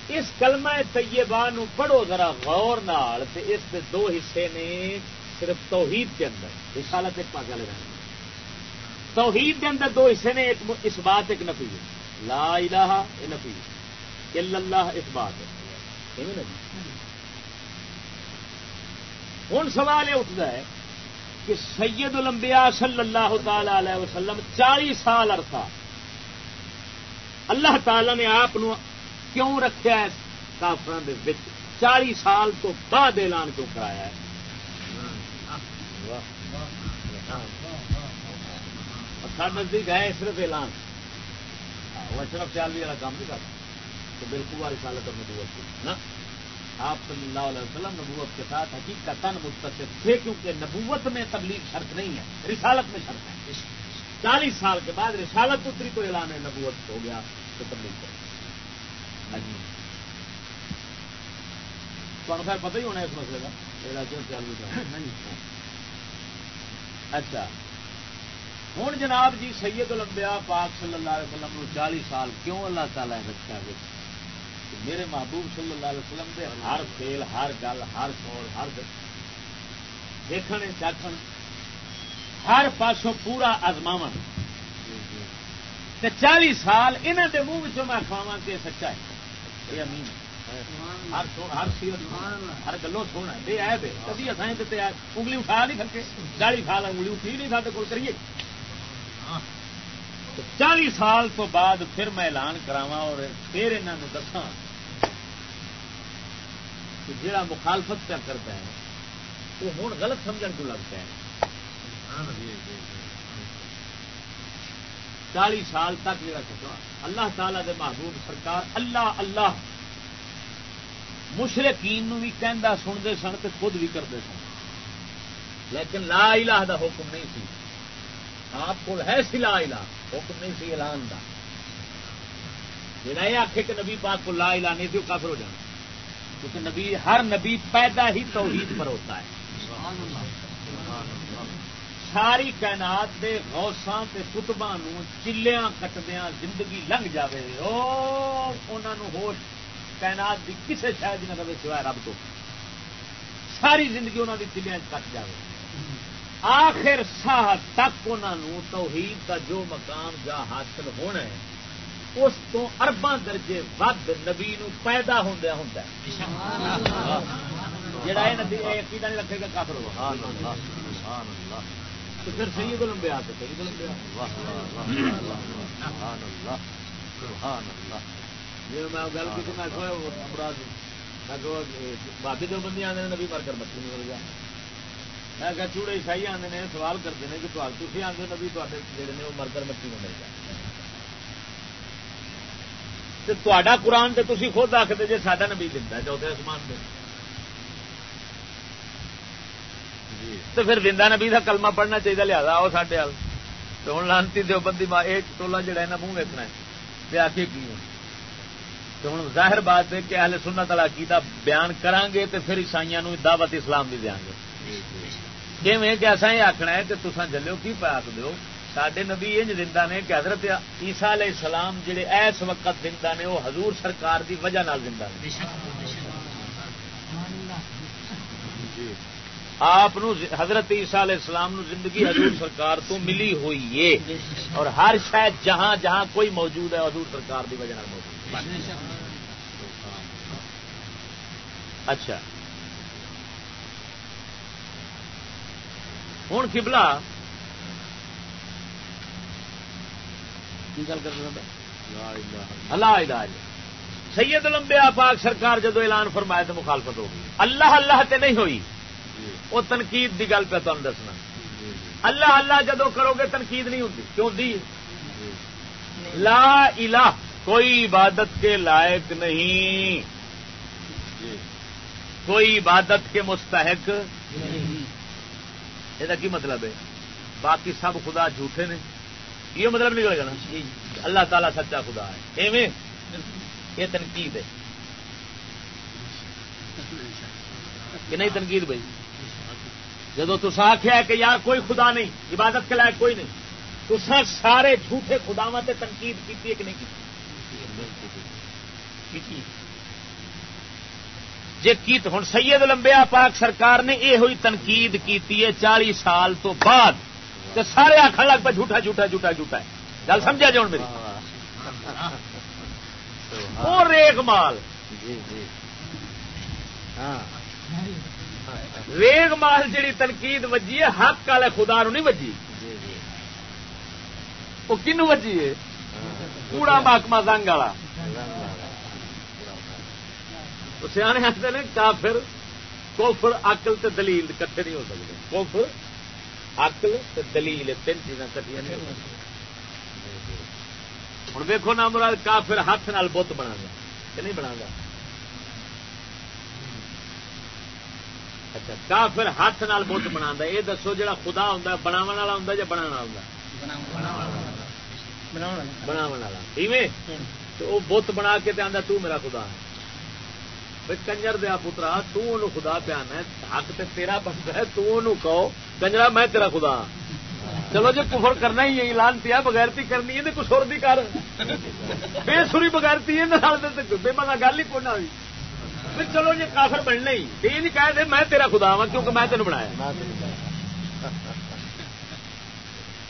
Speaker 1: اس کلمہ طیبہ نو پڑھو ذرا غور نال تے اس دے دو حصے نے صرف توحید کے اندر، رسالت ایک پاک والے توحید کے اندر دو حصے نے، ایک اس بات، ایک نفی ہے۔ لا الہ یہ نفی الا اللہ اس بات ہے۔ ہوں جی۔ سوال یہ اٹھتا ہے کہ سید الانبیاء صلی اللہ تعالی علیہ وسلم چالیس سال عرصہ اللہ تعالی نے آپ کیوں رکھا ہے کافران چالی سال تو بعد اعلان کیوں کرایا ہے؟ نزدیک ہے صرف اعلان۔ اشرف سیالوی والا کام نہیں کرتا۔ تو بالکل والی سالت اور نبوت کی نا؟ آپ صلی اللہ علیہ وسلم نبوت کے ساتھ حقیقت تن متصف تھے کیونکہ نبوت میں تبلیغ شرط نہیں ہے، رسالت میں شرط ہے۔ چالیس سال کے بعد رسالت اتری تو اعلان ہے نبوت ہو گیا تو تبلیغ کرے خیر پتہ ہی ہونا اس مسئلے کا اچھا ہوں جناب جی سید الانبیاء پاک صلی اللہ علیہ وسلم نو چالیس سال کیوں اللہ تعالی رکھا گیا میرے محبوب صلی اللہ علیہ وسلم دے ہر کھیل ہر گل ہر سور ہر دیکھنے چکھن ہر پاسوں پورا ازماو چالی سال انہوں دے منہ میں کھاوا کہ سچا ہے ہر ہر ہر گلو سونا بے عیب ہے۔ کبھی اسائیں تے انگلی اٹھا نہیں سکے۔ گاڑی کھا لا انگلی اٹھی نہیں سارے کول، کریے۔ ہاں۔ چالی سال تو بعد پھر میں اعلان کراوا اور پھر انہوں دسا جڑا مخالفت پہ کرتا ہے وہ ہوں غلط سمجھ کو لگتا ہے۔ ہاں، جی، جی، جی۔ چالیس سال تک جا اللہ تعالی دے محبوب سرکار اللہ اللہ مشرقین بھی کہہ سنتے سن تو خود بھی کرتے سن۔ لیکن لا الہ دا حکم نہیں سی۔ آپ کو ہے سی لا الہ، حکم نہیں سی اعلان دا۔ جہاں یہ آخے کہ نبی پاک کو لا الہ نہیں تھی وہ کافر ہو جانا۔ کیونکہ نبی، ہر نبی پیدا ہی توحید پر ہوتا ہے۔ ساری کائنات دے غوثاں تے کتباں نو چلیاں کٹدیاں زندگی لنگ جاوے۔ او انہاں نو ہوش کائنات دی کسے شاید نہ رہے سوائے رب تو۔ ساری زندگی انہاں دی چلیاں کٹ جاوے۔ آخر ساہ تک انہاں نو توحید کا جو مقام جا حاصل ہونا ہے اس تو ارباں درجے ود نبی نو پیدا ہوندیا ہوندا ہے جڑا یہ نبی عقیدہ نہیں رکھے گا کافر ہوگا۔ سبحان اللہ۔ تو پھر سید سید میں گل کی میں امراض باقی جو بندی آدھے نبی مر کر گیا میں کہ چوڑے عیسائی آدھے نے، سوال کرتے ہیں کہ تھی آدھے نبی تے جڑے نے، وہ مر کر مچھلی مل گیا قرآن تو تھی خود آختے جی سا نبی دتا چوتھے آسمان سے تو پھر زندہ نبی کا کلمہ پڑھنا چاہیے لیا آؤ سڈے وال تو ہوں لانتی دو بندی ماں یہ ٹولا جڑا منہ ویکنا ہے۔ آخے کی تو ہوں ظاہر بات ہے کہ اہل سنت والا عقیدہ بیان کران گے تو پھر عیسائی دعوت اسلام بھی دیا گے۔ میں کہ اصا یہ آخنا ہے کہ تصا جلو کی پا آخ دو سڈے نبی انج دتا نے کہ حضرت عیسا علیہ السلام جہے اس وقت زندہ نے وہ حضور سرکار دی وجہ نال زندہ نے۔ آپ حضرت عیسیٰ علیہ السلام نو زندگی حضور سرکار تو ملی ہوئی ہے اور ہر شاید جہاں جہاں کوئی موجود ہے حضور سرکار دی وجہ موجود اچھا۔ ہوں کبلا گل کر اللہ۔ سید لمبیا پاک سرکار جدو اعلان فرمایا تو مخالفت ہوگی اللہ اللہ تے نہیں ہوئی۔ وہ تنقید کی گل پہ تمہیں دسنا۔ اللہ اللہ جدو کرو گے تنقید نہیں ہوتی کیوں دی لا الہ کوئی عبادت کے لائق نہیں۔ کوئی عبادت کے مستحق یہ کی مطلب ہے؟ باقی سب خدا جھوٹے نے۔ یہ مطلب نکلے گا نا؟ اللہ تعالیٰ سچا خدا ہے۔ ایویں۔ یہ تنقید ہے۔ کہ نہیں تنقید بھائی؟ جب تو آخیا کہ یار کوئی خدا نہیں عبادت کے لائق کوئی نہیں تو سارے جھوٹے خداوا تنقید کی کہ نہیں کی جی ہوں سید لمبیا پاک سرکار نے یہ ہوئی تنقید کی چالی سال تو بعد سارے آخر لگ پہ جھوٹا جھوٹا جھوٹا جھوٹا ہے۔ گل سمجھا جی ہوں میری؟ اور ریگ مال۔ جی جی۔ ہاں۔ ریگ مال جڑی تنقید وجی ہے حق والے خدا نو نہیں وجی۔ وہ کن وجی ہے؟ کوڑا محکمہ زنگ والا۔ سیانے آتے ہیں کافر کوفر اقل تے دلیل کٹھے نہیں ہو سکتے۔ کوفر اقل تے دلیل تین چیزاں کٹیا نہیں ہو ہوں ویکو نا مراد کافر ہاتھ نال بت بنا کہ نہیں بنا اچھا کافر ہاتھ نال بت بنا یہ دسو جا خدا ہوں بنا والا ہوں یا بنا تو وہ بت بنا کے آدھا تو میرا خدا ہے۔ کنجر دیا پترا توں خدا پیان ہے حق تے تیرا بنتا ہے تو کہو کنجرا میں تیرا خدا ہاں۔ چلو جی کفر کرنا ہی اعلان پیا بغیرتی کرنی ہے کچھ اور بھی کر۔ بے سوری بغیرتی ہے بے مزہ گل ہی کون ہوئی۔ چلو جی کافر بننا ہی۔ یہ نہیں کہہ دے میں تیرا خدا وا کیونکہ میں تین بنایا۔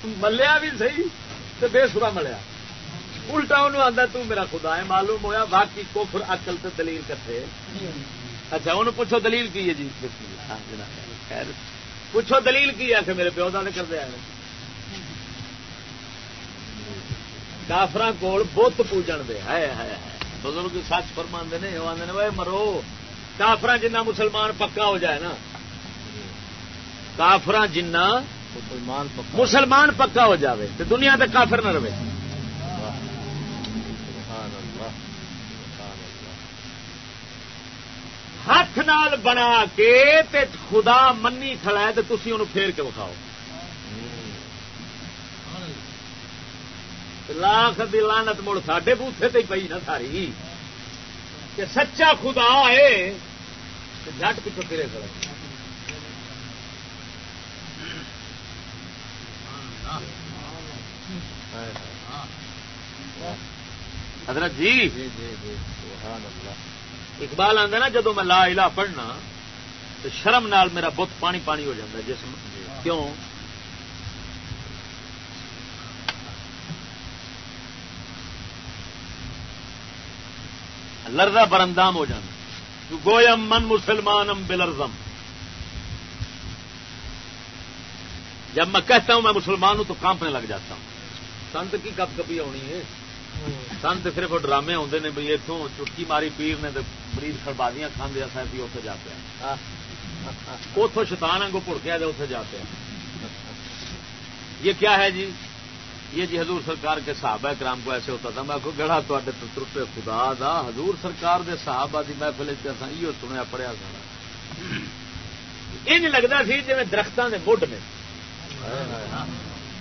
Speaker 1: ملیا بھی صحیح تو بے سورا ملیا۔ الٹا انہوں آتا میرا خدا ہے معلوم ہوا باقی کوفر اکل تو دلیل کٹے اچھا انہوں پوچھو دلیل کی ہے جی؟ خیر۔ پوچھو دلیل کی ہے کہ میرے پیو دے کر دیا کافر کول بت پوجن دے۔ ہے بزرگ سچ فرما نے وہ آدھے مرو کافر جنہ مسلمان پکا ہو جائے نا۔ کافر جنہ مسلمان پکا ہو جاوے تو دنیا تے کافر نہ رہے۔ ہاتھ نال بنا کے تے خدا منی کھڑا ہے تو تھی انہوں پھیر کے بکھاؤ لاکھ دی لانت مڑ ساڈے بوتھے تے پی نا ساری۔ کہ سچا خدا ہے جٹ پچھو پھرے کھڑا حضرت جی؟ اقبال آدھا نا جدو میں لا الہ پڑھنا تو شرم نال میرا بت پانی پانی ہو جاتا جسم کیوں؟ لرزا برندام ہو جانا۔ گویم من مسلمانم بلرزم۔ جب میں کہتا ہوں میں مسلمان ہوں تو کانپنے لگ جاتا ہوں۔ سنت کی کپ کپی ہونی ہے۔ سن تو صرف ڈرامے آتے ہیں بھائی اتوں چٹکی ماری پیر نے مریض خربادیاں کھانے اصل اتنے جاتے ہیں اتوں شتان آگوں پڑکیا اتنے جاتے ہیں یہ کیا ہے جی؟ یہ جی حضور سرکار کے صحابہ کرام کو ایسے ہوتا تھا میں کو گڑا تے ترتے خدا دا حضور سرکار دے صحابہ دی محفل یہ سنیا پڑیا سارا یہ لگتا سی جی درختوں کے مڈ نے۔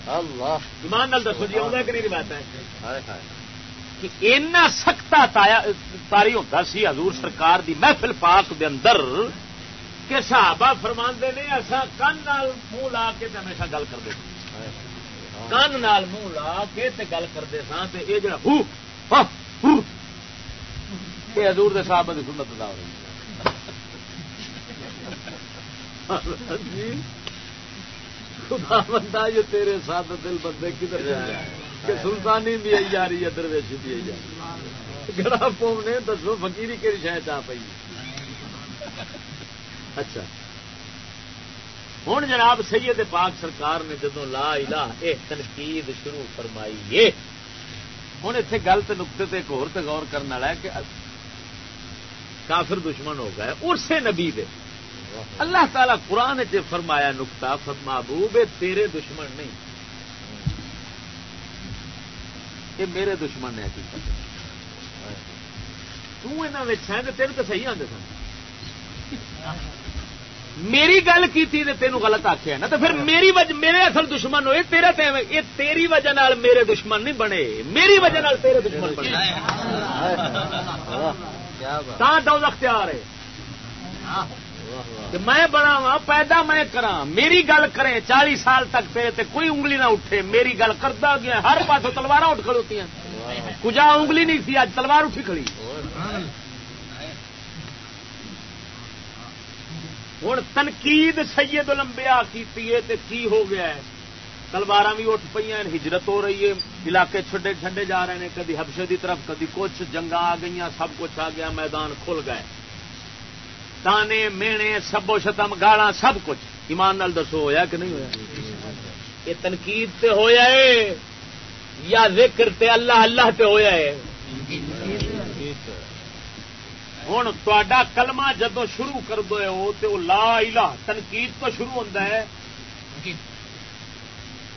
Speaker 1: ایمان نال دسو جی آدھا کہ نہیں روایت ہے؟ کہ اینا سختا تاری ہوتا سی حضور سرکار دی محفل پاک دے اندر کہ صحابہ فرما نے اصا کن منہ لا کے ہمیشہ گل کرتے کن نال منہ لا کے گل کرتے سا یہ جڑا ہو یہ حضور دے صحابہ کی سنت ادا ہو رہی خدا بندہ یہ تیرے ساتھ دل بندے کدھر کہ سلطانی بھی آئی جا رہی ہے درویشی بھی آئی جا رہی ہے گڑا پوم نے دسو فکیری کہڑی شاید آ پی اچھا ہوں جناب سید پاک سرکار نے جدو لا الہ اے تنقید شروع فرمائی ہے، ہوں اتنے گل تو نقطے تے ایک اور غور کرنے والا ہے کہ کافر دشمن ہو گئے اسے نبی دے۔ اللہ تعالی قرآن چ فرمایا نکتا محبوب تیرے دشمن نہیں۔ یہ میرے دشمن نے حقیقت تین تو صحیح آتے سن۔ میری گل کی تینوں غلط آخیا نا تو پھر میری وجہ میرے اصل دشمن ہوئے تیرا یہ تیری وجہ نال میرے دشمن نہیں بنے میری وجہ نال تیرے دشمن بنے۔ اختیار ہے؟ میں بڑا وا پیدا میں کرا میری گل کریں چالی سال تک تے کوئی انگلی نہ اٹھے میری گل کرتا گیا ہر پاس تلوار اٹھ کھڑوتی ہیں کجا انگلی نہیں تھی اج تلوار اٹھی کھڑی۔ ہوں تنقید سید لمبیا کی ہو گیا ہے؟ تلوار بھی اٹھ پہ ہجرت ہو رہی ہے، علاقے چھڈے چھڈے جا رہے ہیں، کدی حبشے کی طرف، کدی کچھ جنگا آ گئی سب کچھ آ گیا، میدان کھل گئے۔ تانے، مینے، سبو شتم گالا سب کچھ۔ ایمان نال دسو، ہویا کہ نہیں ہوا یہ تنقید تے ہویا ہے، یا ذکر تے اللہ اللہ تے ہویا ہے؟ ہوں تا کلمہ جدو شروع کر دو تو لا الہ، تنقید تو شروع ہوتا ہے۔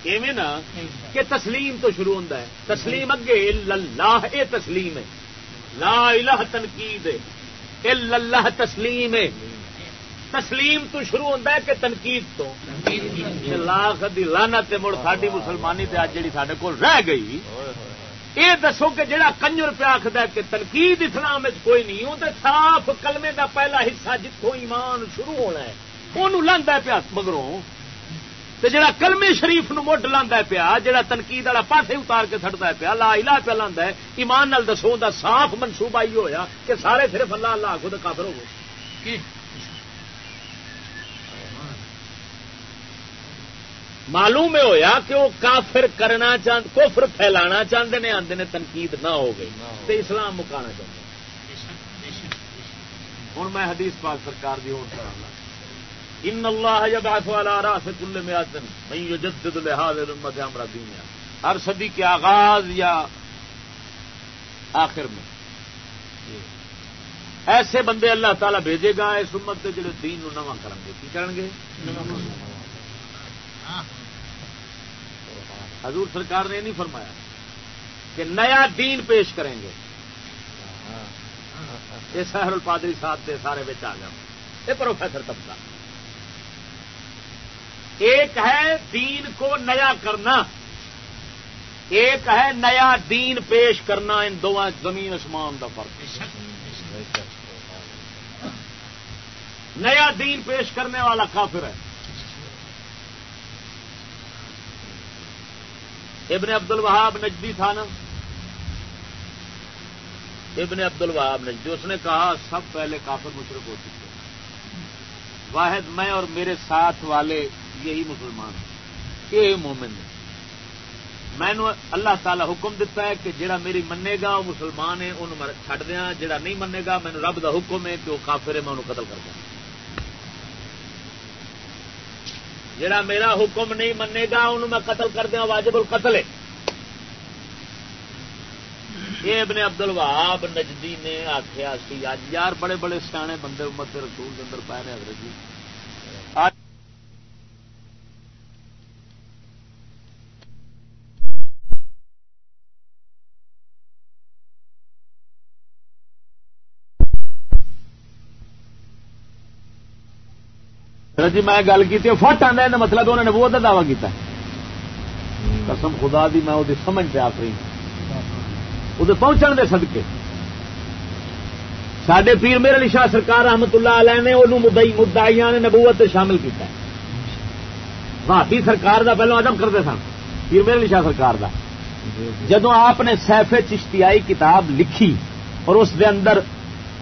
Speaker 1: ایویں نا کہ تسلیم تو شروع ہوتا ہے۔ تسلیم اگے، اللہ اے تسلیم ہے۔ لا الہ تنقید ہے۔ اللہ تسلیم تسلیم تو شروع ہوتا ہے کہ تنقید تو۔ لاکھ لانا مڑ ساری مسلمانی جی سڈے کو رہ گئی۔ یہ دسو کہ جہاں کنجر پیا آخد کہ تنقید اسلام کوئی نہیں وہ تو صاف کلمے دا پہلا حصہ جتوں ایمان شروع ہونا ہے وہ لانا پیا مگروں۔ جڑا کلمی شریف نو مڈ لا پیا جڑا تنقید والا پاسے اتار کے سٹتا پیا لا الا پیا لا ایمان نال دسو دا صاف منصوبہ ہی ہویا کہ سارے صرف اللہ اللہ خود کافر ہو گئے۔ معلوم ہویا کہ وہ کافر کرنا چاہتے کوفر پھیلانا چاہتے ہیں آدھے تنقید نہ ہو گئی تو اسلام مکانا چاہتے ہوں میں حدیث پاک سرکار کی ہوں ان اللہ یبعث على راس كل مئات من يجدد لهذه الامه امر دینها ہر صدی کے آغاز یا آخر میں۔ ایسے بندے اللہ تعالی بھیجے گا اس امت کے جڑے دین نو نواں کرن گے۔ کی کرن گے۔ حضور سرکار نے نہیں فرمایا کہ نیا دین پیش کریں گے۔ یہ سہر الپادری صاحب کے سارے بچ آ گئے یہ پروفیسر طبقہ ایک ہے دین کو نیا کرنا۔ ایک ہے نیا دین پیش کرنا۔ ان دونوں زمین آسمان کا فرق۔ نیا دین پیش کرنے والا کافر ہے۔ ابن عبد الوہاب نجدی تھا نا؟ ابن عبد الوہاب نجدی، اس نے کہا سب پہلے کافر مشرق ہو چکے واحد میں اور میرے ساتھ والے یہی مسلمان یہ مومن ہے میں اللہ تعالی حکم دیتا ہے کہ جڑا میری منے گا وہ مسلمان ہے، انہوں چڈ دیا جڑا نہیں منے گا مینو رب دا حکم ہے کہ وہ کافر ہے، میں انہوں قتل کر دیا جڑا میرا حکم نہیں منے گا انہوں میں قتل کر دیا واجب القتل ہے۔ یہ ابن عبد الوہاب نجدی نے آخیا سی اج یار بڑے بڑے سیانے بندے امت رسول اندر پائے حضرت جی۔ جی میں گل کی فٹ آنا مطلب انہوں نے وہ دعوی کیا قسم خدا دی میں وہ سمجھ پہ آخری وہ پہنچن دے سدکے سڈے پیر میرے علی شاہ سرکار رحمت اللہ علیہ نے انہوں مدئی مدعیا نے نبوت شامل کیا بھارتی سرکار دا پہلو ادم کرتے سن پیر میرے علی شاہ سرکار دا۔ جدو آپ نے سیف چشتیائی کتاب لکھی اور اس دے اندر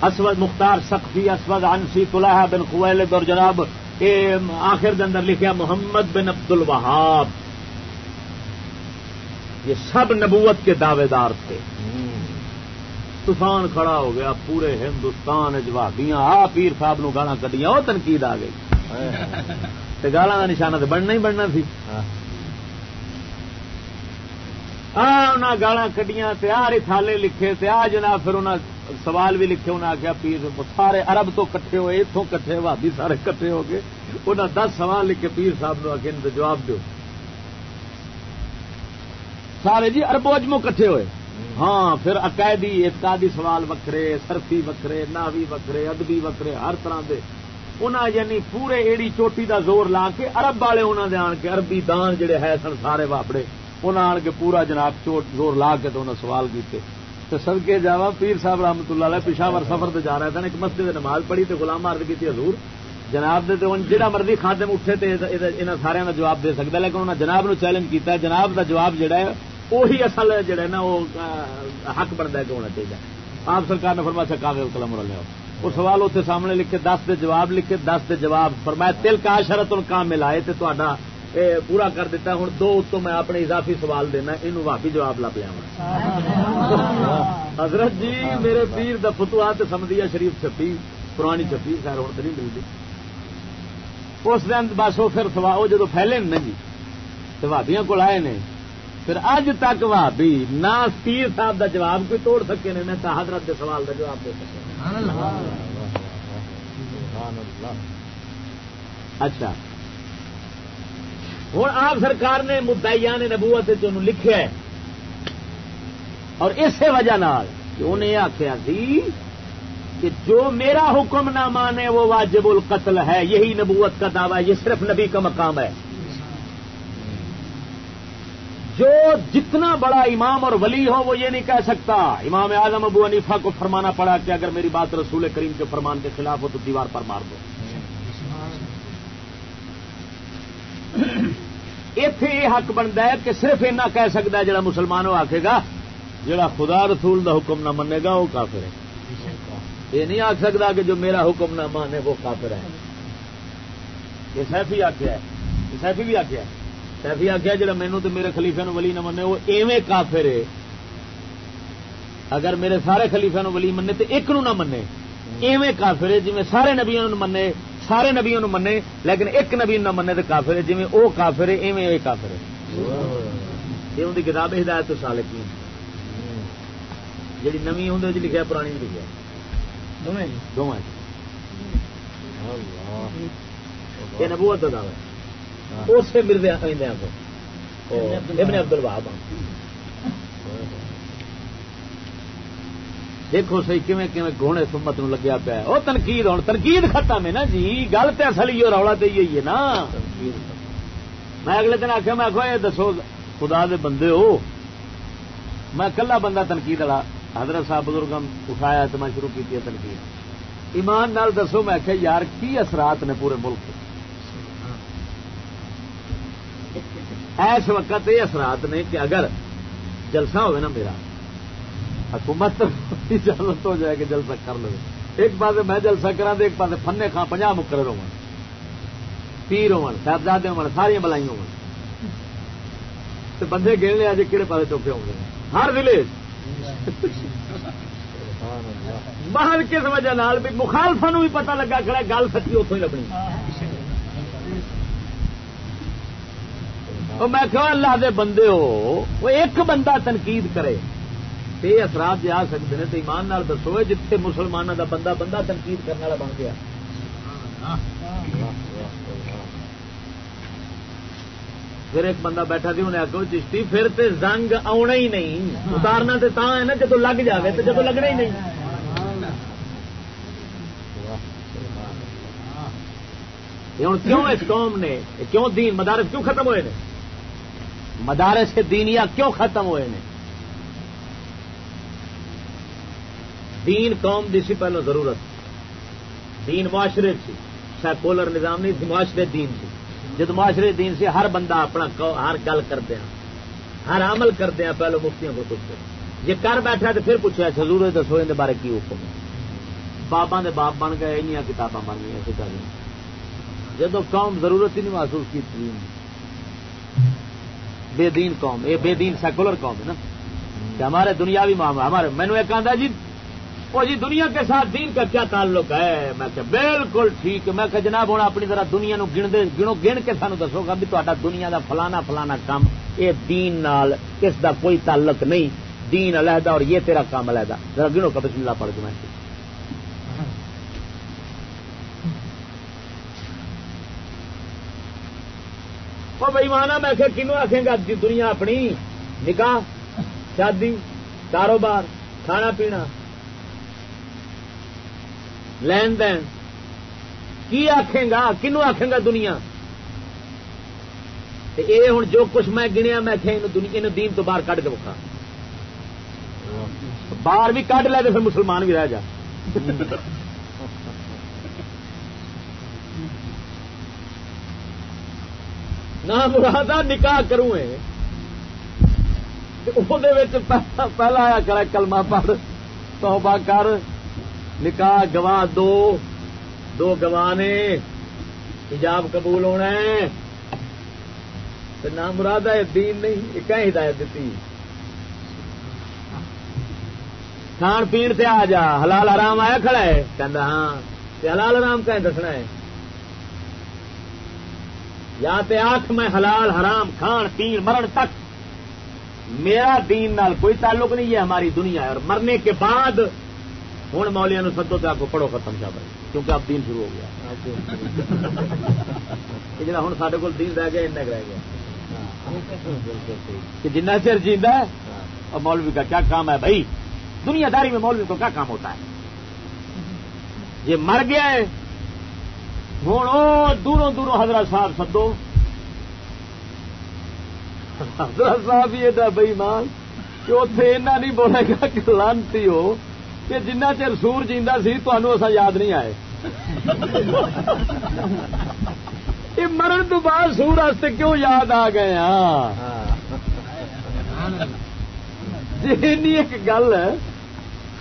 Speaker 1: اسود مختار سختی اسود انسی طلحہ بن خویلد اور جناب آخر اندر لکھا محمد بن عبد الوہاب یہ سب نبوت کے دعوے دار تھے۔ طوفان کھڑا ہو گیا پورے ہندوستان جوابیاں آ پیر صاحب نو گالا کٹیاں وہ تنقید آ گئی۔ گالا کا نشانہ تو بننا ہی بننا سی۔ گالا کٹیاں تیار ہی تھالے لکھے تیار جناب پھر انہیں سوال بھی لکھے انہیں آخیا پیر سارے ارب تو کٹھے ہوئے اتوں کٹھے بھابی سارے کٹھے ہو گئے۔ انہیں دس سوال لکھے، پیر صاحب نو آ جواب دو سارے جی اربو اجمو کٹھے ہوئے۔ ہاں پھر عقائدی، اعتقادی سوال وکرے سرفی وکرے ناوی وکرے ادبی وکرے ہر طرح دے۔ انہاں یعنی پورے ایڑی چوٹی دا زور لا کے ارب والے انہاں دے آن کے عربی دان جڑے ہے سن، سارے واپڑے۔ انہاں آن کے پورا جناب چوٹ زور لا کے تو انہاں سوال کیتے۔ تو سد کے جاوا پیر صاحب رحمت اللہ علیہ پشاور سفر تے جا رہا تھا ایک مسجد نماز پڑھی تے غلام عرض کی حضور، جناب دے تو جہاں مرضی خادم اٹھے تے انہاں سارے دا جواب دے سکتا لیکن انہاں جناب نو چیلنج کیتا ہے۔ جناب دا جواب جڑا ہے وہی اصل جڑا ہے نا وہ حق بنتا ہے کہ ہونا چاہیے آپ سرکار نے فرمایا سکا کلم رہے وہ سوال اتنے سامنے لکھے، دس دے جواب لکھے، دس دے جواب فرمایا تل کا شرط ان کام ملائے تے تو تا پورا کر دیتا ہوں دو اتوں میں اپنے اضافی سوال دینا یہ واپی جواب لب لیا حضرت جی میرے پیر دا فتوا تو سمدھی شریف چھپی پرانی چھپی خیر ہوں تو نہیں ملتی اس دن بس وہ پھر سوال وہ جدو پھیلے نا جی تو بھابیاں کو آئے نے پھر اج تک بھابی نہ پیر صاحب دا جواب کوئی توڑ سکے نے نہ حضرت دے سوال دا جواب دے سکے اچھا۔ ہوں آپ سرکار نے مدعیا نے نبوت لکھا ہے اور اسی وجہ نال کہ انہیں یہ آخیا سی کہ جو میرا حکم نہ مانے وہ واجب القتل ہے، یہی نبوت کا دعویٰ یہ صرف نبی کا مقام ہے۔ جو جتنا بڑا امام اور ولی ہو وہ یہ نہیں کہہ سکتا۔ امام اعظم ابو انیفا کو فرمانا پڑا کہ اگر میری بات رسول کریم کے فرمان کے خلاف ہو تو دیوار پر مار دو۔ اتے یہ حق بنتا ہے کہ صرف اینا کہہ سکتا ہے جڑا مسلمان وہ آخے گا، جڑا خدا رسول دا حکم نہ منے گا، وہ کافر ہے۔ یہ نہیں آخ سکتا کہ جو میرا حکم نہ مانے، وہ کافر ہے۔ یہ سیفی آخیا ہے۔ یہ سیفی بھی آخیا ہے۔ سیفی آخیا جا مینو تو میرے خلیفے نو ولی نہ منے، وہ ایویں کافر ہے۔ اگر میرے سارے خلیفے نو ولی منے تو ایک نو نہ منے ایویں کافر ہے جی سارے نبیا منے سارے نبیا نو منے لیکن ایک نبی نہ منے تو کافر ہے جی وہ کافر ہے ایویں یہ کافر ہے۔ یہ ان کی کتاب ہدایت تو سال کی جی نمی ہوں لکھا پرانی لکھا دونوں یہ نبوت کا دعوی۔ اسے مردے کو ابن عبد الوہاب دیکھو سی کیویں کیویں گونے سمت نو لگیا پیا وہ تنقید ہوں تنقید ختم ہے نا جی۔ گل تو اصل ہی رولا تو ہی ہے نا۔ میں اگلے دن آخیا میں آخو یہ دسو خدا دے بندے ہو۔ میں کلا بندہ تنقید والا حضرت صاحب بزرگ اٹھایا تو میں شروع کی تنقید۔ ایمان نال دسو میں آخیا یار کی اثرات نے پورے ملک؟ ایس وقت یہ اثرات نے کہ اگر جلسہ ہوئے نا میرا حکومت اجازت ہو جائے کہ جلسہ کر لو ایک پاس میں جلسہ کرا ایک پاس فنے خان پنجا مکر ہو پیر ہو صاحبزادے ہو ساری بلائی ہو بندے گن لے کہڑے پاس چوکے ہوں گے ہر ولیج۔ باہر کس وجہ مخالفا بھی پتا لگا کھڑا گل سچی اتوں ہی لگنی میں کہ اللہ دے بندے ہو، وہ ایک بندہ تنقید کرے۔ یہ اثرات جی آ سکتے ہیں تو ایمان نال دسو جتنے مسلمانوں کا بندہ بندہ تنقید کرنے والا بن گیا۔ پھر ایک بندہ بیٹھا سی، انہیں آگے چشتی، پھر تے زنگ آنا ہی نہیں۔ اتارنا تو ہے نا جب لگ جائے تو جب لگنا ہی نہیں۔ ہوں کیوں اس قوم نے، کیوں دین، مدارس کیوں ختم ہوئے مدارس کے دینیا کیوں ختم ہوئے نے؟ دین قوم دی سی پہلو ضرورت۔ دین معاشرے سی۔ سیکولر نظام نہیں، سی معاشرے دین سی جد معاشرے دین سے ہر بندہ اپنا ہر گل کرتے ہیں ہر عمل کرتے ہیں پہلو مفتیوں کو پوچھتے جی کر بیٹھا تو پھر پوچھا ضرور دسو ان بارے کی حکم ہے۔ بابا دے باپ بن گئے ان کتاباں بن گئی سکھا جدو قوم ضرورت ہی نہیں محسوس کی بے دین قوم یہ بے دین سیکولر قوم ہے نا۔ کہ ہمارے دنیاوی معاملہ، ہمارے مینو ایک آدھا جی وہ جی دنیا کے ساتھ دین کا کیا تعلق ہے؟ میں کہ بالکل ٹھیک میں کہ جناب ہوں، اپنی طرح دنیا نو گن دے گنو گن کے سانو دسو گا بھی تا دنیا دا فلانا فلانا کام یہ دین نال اس دا کوئی تعلق نہیں۔ دین علیحدہ اور یہ تیرا کام علیحدہ۔ ذرا گنو کا بسم اللہ پڑھ کے میں۔ بھائی مانا میں کہ کنو آخیں گا دنیا اپنی نکاح شادی، کاروبار، کھانا پینا لین دین۔ کی آخے گا؟ کنو آخے گا دنیا؟ یہ ہوں جو کچھ میں گنیا، میں دین تو باہر کھ کے بکا باہر بھی کھ لے تو پھر مسلمان بھی رہ جا۔ نہ مرادہ نکاح کروں پہلا آیا کرا کلمہ پڑھ، توبہ کر۔ نکاح گواہ دو دو گواہ نے حجاب قبول ہونا ہے۔ نہ مراد ہے دین نہیں کہ ہدایت دیتی۔ کھان پی سے آ جا، حلال آرام آیا کھڑا ہے۔ کہنا ہاں حلال آرام کہیں دسنا ہے۔ یا تے آخ میں حلال حرام کھان پی مرن تک۔ میرا دین نال کوئی تعلق نہیں ہے ہماری دنیا، اور مرنے کے بعد ہوں مولیا نو سدو تو آپ کو پڑھو ختم چاہ رہے کیونکہ اب دین شروع ہو گیا جا ہوں سارے کو دین رہ گیا ان رہ گیا کہ جنہ چر جیتا ہے اور مولوی کا کیا کام ہے بھائی دنیا داری میں مولوی کو کیا کام ہوتا ہے یہ مر گیا ہے ہوں دوروں دوروں حضرت صاحب سدو حضرت صاحب یہ بئی مان کہ اتنے ایسا نہیں بولے گا کہ لانتی ہو کہ جنہ چر سور جینا سی اصا یاد نہیں آئے۔ یہ مرن تو بعد سور واسطے کیوں یاد آ گئے ہاں۔ جی ایک گل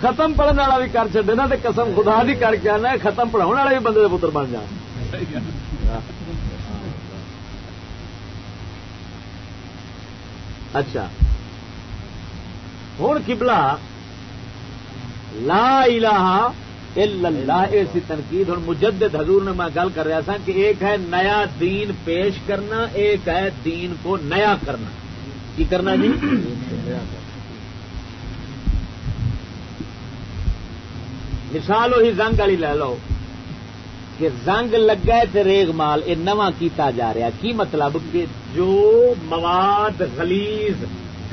Speaker 1: ختم پڑھنے والا بھی کر چڑے نا تو قسم خدا بھی کر کے آنا ختم پڑھاؤ والے بھی بندے پتر بن جان۔ اچھا۔ ہوں کبلا لا الہ الا اللہ ایسی تنقید. اور مجدد حضور نے میں گل کر رہا تھا کہ ایک ہے نیا دین پیش کرنا، ایک ہے دین کو نیا کرنا. کی کرنا جی؟ مثال وہی زنگ والی لے لو کہ زنگ لگا ہے ریگ مال، یہ نواں کیتا جا رہا کی مطلب؟ کہ جو مواد خلیز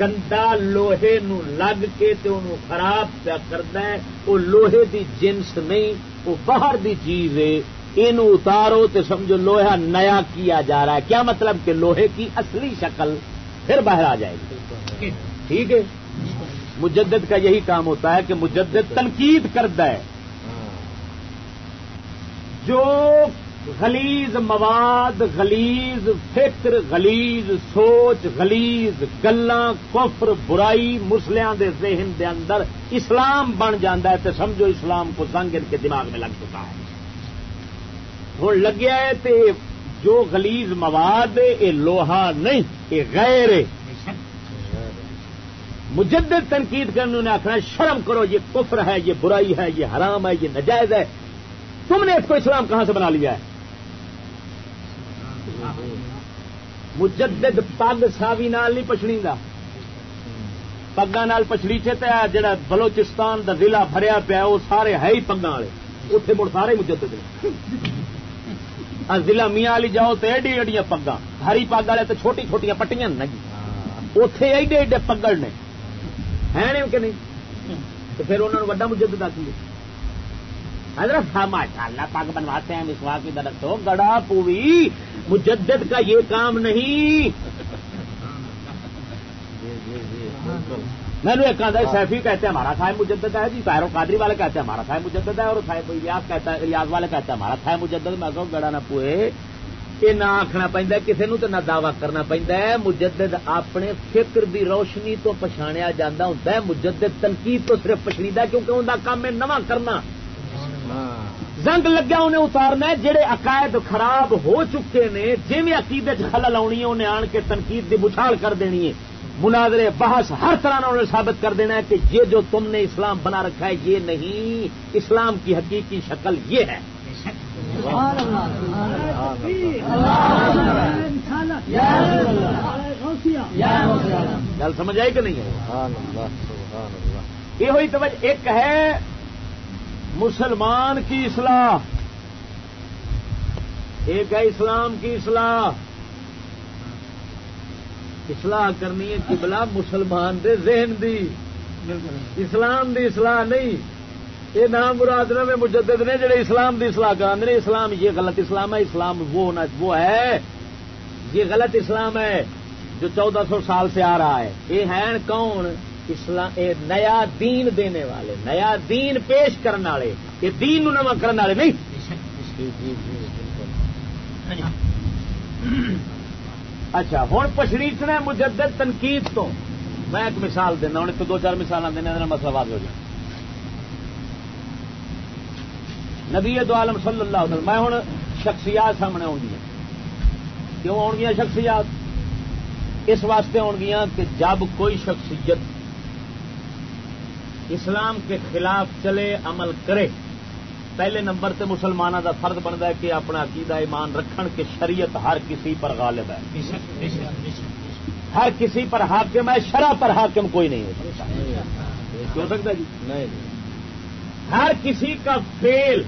Speaker 1: گندا لوہے نو لگ کے تے انہوں خراب پیا کرتا ہے وہ لوہے دی جنس نہیں وہ باہر دی چیز ہے۔ یہ اتارو تے سمجھو لوہا نیا کیا جا رہا ہے۔ کیا مطلب کہ لوہے کی اصلی شکل پھر باہر آ جائے گی؟ ٹھیک ہے۔ مجدد کا یہی کام ہوتا ہے کہ مجدد تنقید کرتا ہے۔ جو غلیز مواد غلیز فکر غلیز سوچ غلیز گلا کفر، برائی مسلیاں دے ذہن دے اندر اسلام بن جاندہ ہے تو سمجھو اسلام کو زنگ ان کے دماغ میں لگ چکا ہے۔ ہوں لگیا ہے تے جو غلیز مواد یہ لوہا نہیں یہ غیر مجدد تنقید کرنے نے آخنا شرم کرو، یہ کفر ہے، یہ برائی ہے، یہ حرام ہے، یہ نجائز ہے۔ تم نے اس کو اسلام کہاں سے بنا لیا ہے؟ مجدد پگ ساوی نال نہیں پچھڑی پگا نال پچھلیچے تے جڑا بلوچستان دا ضلع بھریا پیا وہ سارے ہے ہی پگا والے. اتنے مڑ سارے مجدد ضلع میاں والی جاؤ تو ایڈی ایڈیاں پگا ہری پگ والے تو چھوٹی چھوٹی پٹیاں نا جی اتے ایڈے ایڈے پگڑ نے. ہے کہ نہیں؟ تو پھر انہوں نے وڈا مجدد آتی ہے حضرت ماشاء اللہ پگ بنواتے ہیں مسوا کی درخت ہو گڑا پوی مجدد کا یہ کام نہیں۔ میں نے ایک سیفی کہتے ہیں، ہمارا صاحب مجدد ہے جی پیرو قادری والے کہتے ہیں، ہمارا صاحب مجدد ہے، اور صاحب ریاض کہتا ہے ریاض والے کہتے ہیں، ہمارا صاحب مجدد، میں کہوں گڑا نہ پوئے۔ یہ نہ آخنا پہنتا کسی نو تو نہ دعوی کرنا پہنتا ہے۔ مجدد اپنے فکر دی روشنی تو پچھاڑیا جاتا ہوں مجدد تنقید تو صرف پچھڑیدا کیونکہ ان کا کام ہے نواں کرنا۔ زنگ لگیا انہیں اتارنا جہے عقائد خراب ہو چکے نے جی عقیدے خلل آنی ہے انہیں آن کے تنقید کی بچھاڑ کر دینی ہے مناظرے بحث ہر طرح انہیں ثابت کر دینا ہے کہ یہ جو تم نے اسلام بنا رکھا ہے یہ نہیں۔ اسلام کی حقیقی شکل یہ ہے۔ گل سمجھ آئی کہ نہیں ہے؟ یہ ہوئی توجہ ایک ہے مسلمان کی اصلاح۔ ایک ہے اسلام کی اصلاح۔ اصلاح کرنی ہے قبلہ مسلمان دے ذہن دی۔ اسلام دی اصلاح نہیں۔ یہ نام مراد نے مجدد نے جڑے اسلام دی اصلاح کرا اسلام یہ غلط اسلام ہے اسلام وہ وہ ہے۔ یہ غلط اسلام ہے جو چودہ سو سال سے آ رہا ہے۔ یہ ہے کون؟ اسلام اے نیا دین دینے والے، نیا دین پیش کرنے والے یہ دین نواں کرنے والے نہیں. اچھا ہوں پچھڑیچ نے مجدد تنقید تو. میں ایک مثال دینا ہوں ایک دو چار مثال دینا مسئلہ واضح ہو جائے. نبی دو عالم صلی اللہ علیہ میں ہوں شخصیات سامنے آؤں گیا کیوں آن گیا شخصیات؟ اس واسطے آن گیا کہ جب کوئی شخصیت اسلام کے خلاف چلے عمل کرے۔ پہلے نمبر تے مسلمانوں کا فرد بنتا ہے کہ اپنا عقیدہ ایمان رکھن کے شریعت ہر کسی پر غالب ہے۔ ہر کسی پر حاکم ہے شرح پر حاکم کوئی نہیں ہو سکتا۔ جی؟ نہیں۔ ہر کسی کا فیل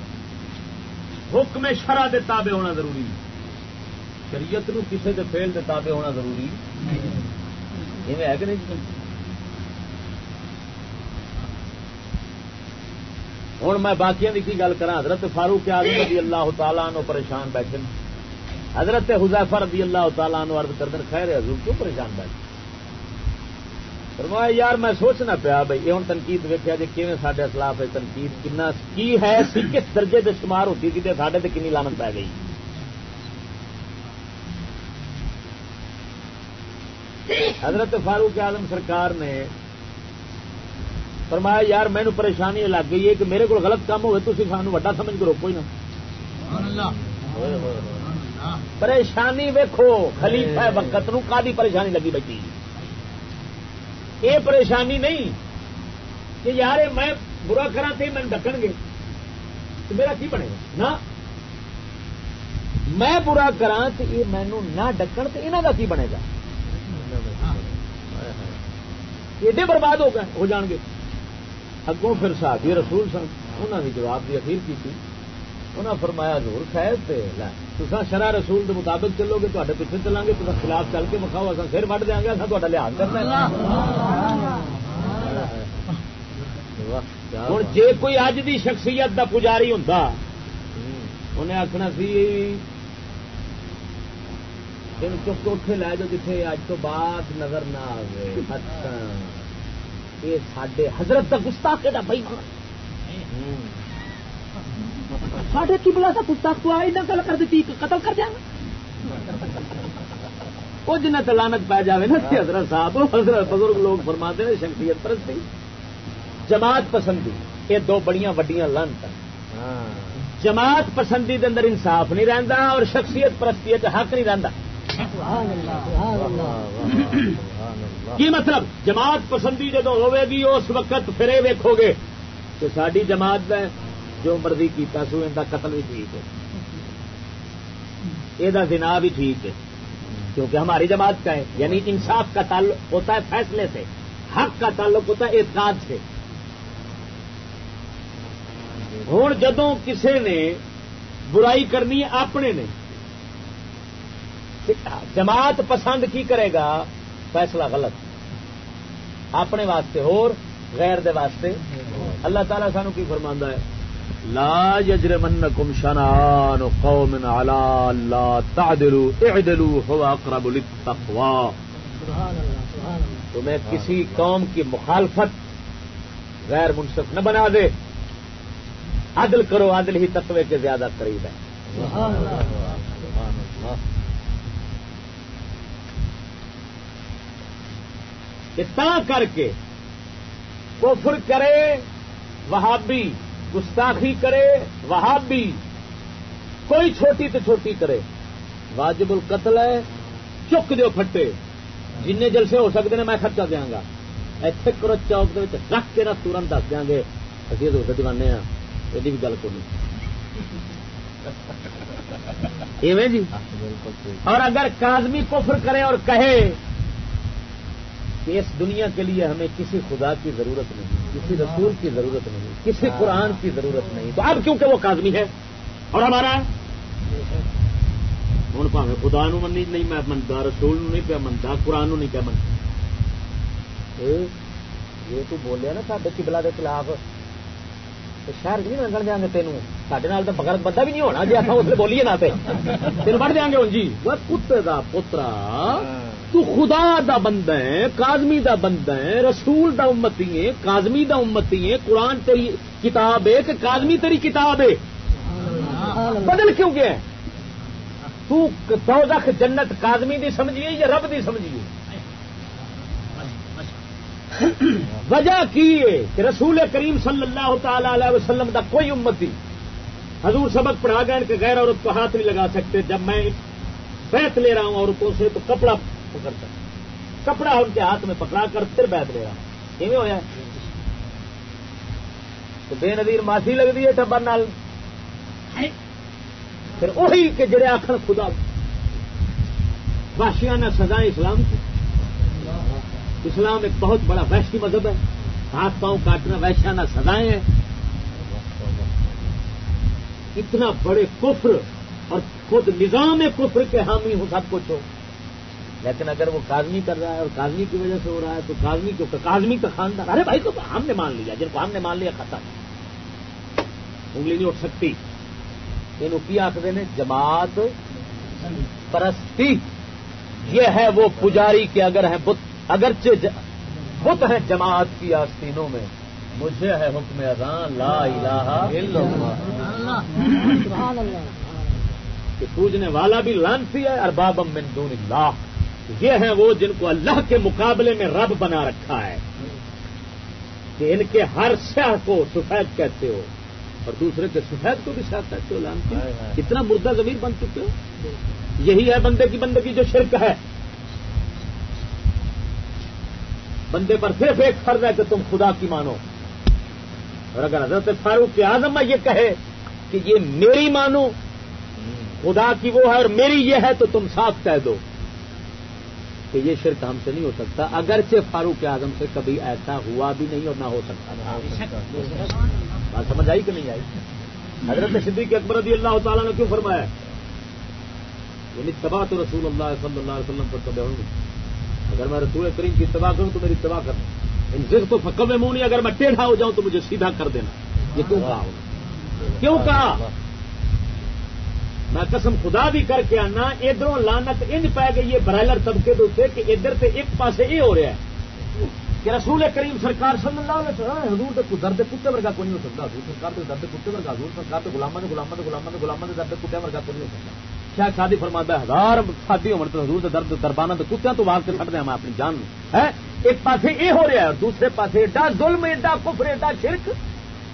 Speaker 1: حکم شرح دے تابع ہونا ضروری۔ ہے شریعت نو کسی کے فیل دے تابع ہونا ضروری۔ ہے کہ نہیں؟ ہوں میں باقی کی گل کرا حضرت فاروق آدمی رضی اللہ تعالیٰ نو پریشان بیٹھے حضرت حزیفہ رضی اللہ تعالیٰ نو عرض کر خیر حضور، کیوں پریشان بیٹھے؟ فرمایا، یار میں سوچنا پیا بھائی یہ ہوں تنقید ویکیا جی کیون خلاف ہے تنقید؟ کنا کی ہے؟ کس درجے کے شمار ہوتی تھی سڈے تو کنی لانت پی گئی؟ حضرت فاروق اعظم سرکار نے فرمایا یار مینو پریشانی لگ گئی ہے کہ میرے کو غلط کام ہوئے تو سانو وڈا سمجھ کے روکو ہی نا پریشانی ویکو خلیفہ وقت نو کا پریشانی لگی بیٹھی یہ پریشانی نہیں کہ یار میں برا کرا تھے میں ڈکن گے تو میرا کی بنے گا؟ نہ. میں برا کرا تو یہ مینو نہ ڈکن تو یہاں کا کی بنے گا؟ ایڈے برباد ہو گئے ہو جان گے۔ اگوں پھر صحابی رسول سن انہوں نے جواب دی اخیر کی انہوں فرمایا زور خیر تصا شرح رسول کے مطابق چلو گے تے پیچھے چلیں گے تو خلاف چل کے مکھاؤ اصل پھر وڈ دیا گے اصل تا لحاظ کرنا ہوں جی کوئی اج دی شخصیت دا پجاری ہوں انہیں آخنا سی چپ اٹھے لے جاؤ جتنے اج تو بعد نظر نہ آئے اچھا یہ سڈے حضرت کا گستاخ دا بھائی ساڈے کی بلا سا گستاخ تو آئی گل کر دیتی قتل کر دیا۔ وہ جنہیں تلانت پی جائے نا حضرت صاحب حضرت بزرگ لوگ فرماتے ہیں شخصیت پرستی جماعت پسندی یہ دو بڑیاں وڈیاں لانت جماعت پسندی دے اندر انصاف نہیں رہندا اور شخصیت پرستی حق نہیں رہندا۔ کی مطلب؟ جماعت پسندی جدو ہوے گی، اس وقت پھر ویکو گے کہ ساری جماعت ہے جو مرضی کیتا سو ان کا قتل بھی ٹھیک ہے۔ یہ دنا بھی ٹھیک ہے۔ کیونکہ ہماری جماعت کا ہے یعنی انصاف کا تعلق ہوتا ہے، فیصلے سے۔ حق کا تعلق ہوتا ہے، اعتقاد سے۔ ہوں، جدوں کسی نے برائی کرنی ہے، اپنے نے جماعت پسند کی کرے گا؟ فیصلہ غلط۔ اپنے واسطے اور غیر دے واسطے۔ اللہ تعالیٰ سانو کی فرماندہ ہے؟ لا يجرمنكم شنان قوم على لا تعدلوا اعدلوا هو اقرب للتقوى تمہیں کسی قوم کی مخالفت غیر منصف نہ بنا دے۔ عدل کرو، عدل ہی تقوی کے زیادہ قریب ہے۔ سبحان اللہ۔ تا کر کے کفر کرے وہابی گستاخی کرے وہابی کوئی چھوٹی تو چھوٹی کرے۔ واجب القتل ہے چک دو پھٹے۔ جن جلسے ہو سکتے ہیں میں خرچہ دیا گا۔ ایتھے کرو چوک دے رکھ کے نہ ترنت دس دیا گے۔ اسی تو دیوانے ہاں یہ بھی گل کو نہیں۔ جی؟ اور اگر کازمی کفر کرے اور کہے کہ اس دنیا کے لیے ہمیں کسی خدا کی ضرورت نہیں کسی رسول کی ضرورت نہیں کسی قرآن کی ضرورت نہیں۔ تو اب کیونکہ وہ کازمی ہے اور ہمارا ہوں پہ خدا نو منی نہیں میں منتا رسول نو نہیں پیا منتا قرآن نو نہیں پیا منتا یہ تو بولیا نا سڈے کبلا کے خلاف۔ شہر نہیں لنگن دیا گے تینوں؟ سڈے تو بغیر بندہ بھی نہیں ہونا جی آپ اس بولیے نہ تین بڑھ دیا گے ہوں جی۔ کتے کا پوترا تو خدا دا بندہ ہے کازمی دا بندہ ہے، رسول دا امتی ہے کازمی دا امتی ہے، قرآن تیری کتاب ہے کہ کازمی تیری کتاب ہے۔ بدل کیوں گیا تو دوزخ جنت کازمی دی سمجھیے یا رب دی سمجھیے؟ وجہ کی ہے کہ رسول کریم صلی اللہ تعالی علیہ وسلم دا کوئی امتی حضور سبق پڑھا گئے کہ غیر عورت کو ہاتھ نہیں لگا سکتے۔ جب میں بیت لے رہا ہوں عورتوں سے تو کپڑا پکڑتا کپڑا ان کے ہاتھ میں پکڑا کر پھر بیت لے رہا ہوں ہوا تو بے نظیر معافی لگتی ہے ٹبر نال۔ پھر وہی کہ جڑے آخر خدا۔ واشیا واشیانہ سزائیں اسلام کی۔ اسلام ایک بہت بڑا وحشی مذہب ہے۔ ہاتھ پاؤں کاٹنا وحشیانہ سزائیں ہیں۔ اتنا بڑے کفر اور خود نظام کفر کے حامی ہوں سب کچھ ہو لیکن اگر وہ کازمی کر رہا ہے اور کازمی کی وجہ سے ہو رہا ہے تو کازمی کیوں کازمی کا خاندان ارے بھائی تو ہم نے مان لیا جن کو ہم نے مان لیا ختم۔ انگلی نہیں اٹھ سکتی۔ تینوں کی آخر نے جماعت پرستی۔ یہ ہے وہ پجاری کے اگر ہیں بت اگرچہ بت ہے جماعت کی آستینوں میں مجھے ہے حکم اذان لا الہ الا اللہ۔ کہ پوجنے والا بھی لانسی ہے اربابم من دون اللہ۔ یہ ہیں وہ جن کو اللہ کے مقابلے میں رب بنا رکھا ہے کہ ان کے ہر سیاح کو سفید کہتے ہو اور دوسرے کے سفید کو بھی سیاح کہتے ہو لانتی. کتنا مردہ زمین بن چکے ہو؟ یہی ہے بندے کی بندگی جو شرک ہے۔ بندے پر صرف ایک فرض ہے کہ تم خدا کی مانو۔ اور اگر حضرت فاروق اعظم یہ کہے کہ یہ میری مانو خدا کی وہ ہے اور میری یہ ہے تو تم صاف کہہ دو۔ کہ یہ شرک ہم سے نہیں ہو سکتا، اگرچہ فاروق اعظم سے کبھی ایسا ہوا بھی نہیں اور نہ ہو سکتا۔ بات سمجھ آئی کہ نہیں آئی؟ حضرت صدیق اکبر رضی اللہ تعالیٰ نے کیوں فرمایا؟ یعنی تباہ تو رسول اللہ صلی اللہ علیہ وسلم پر ہوں گی اگر میں رسول کریم کی اتباع کروں تو میری اتباع کرنا ان ضد تو فکو میں منہ نہیں، اگر میں ٹیڑھا ہو جاؤں تو مجھے سیدھا کر دینا۔ یہ کیوں کہا؟ ہوگا کیوں کہا؟ میں قسم خدا بھی کر کے آنا ادھر لانت انج پی گئی ہے برائلر طبقے دوسرے کہ ادھر سے ایک پاسے یہ ہو رہا ہے کہ رسول کریم سرکار صلی اللہ علیہ وسلم حضور تو درد کتے ورگا کو نہیں ہو سکتا، حضور سرکار تو درد کتے ورگا، حضور سرکار تو گلاما نے گلاما نے گلاما نے گلاما نے درد کتے ورگا کو نہیں ہو سکتا۔ کیا شادی فرماتا ہے، ہزار شادی عمر تو حضور درد دربانا تو کتوں تو واگ کے سٹ دیا میں اپنی جان ہے ایک پاسے یہ ہو رہا ہے اور دوسرے پاسے ایڈا ظلم، ایڈا کفر، ایڈا شرک۔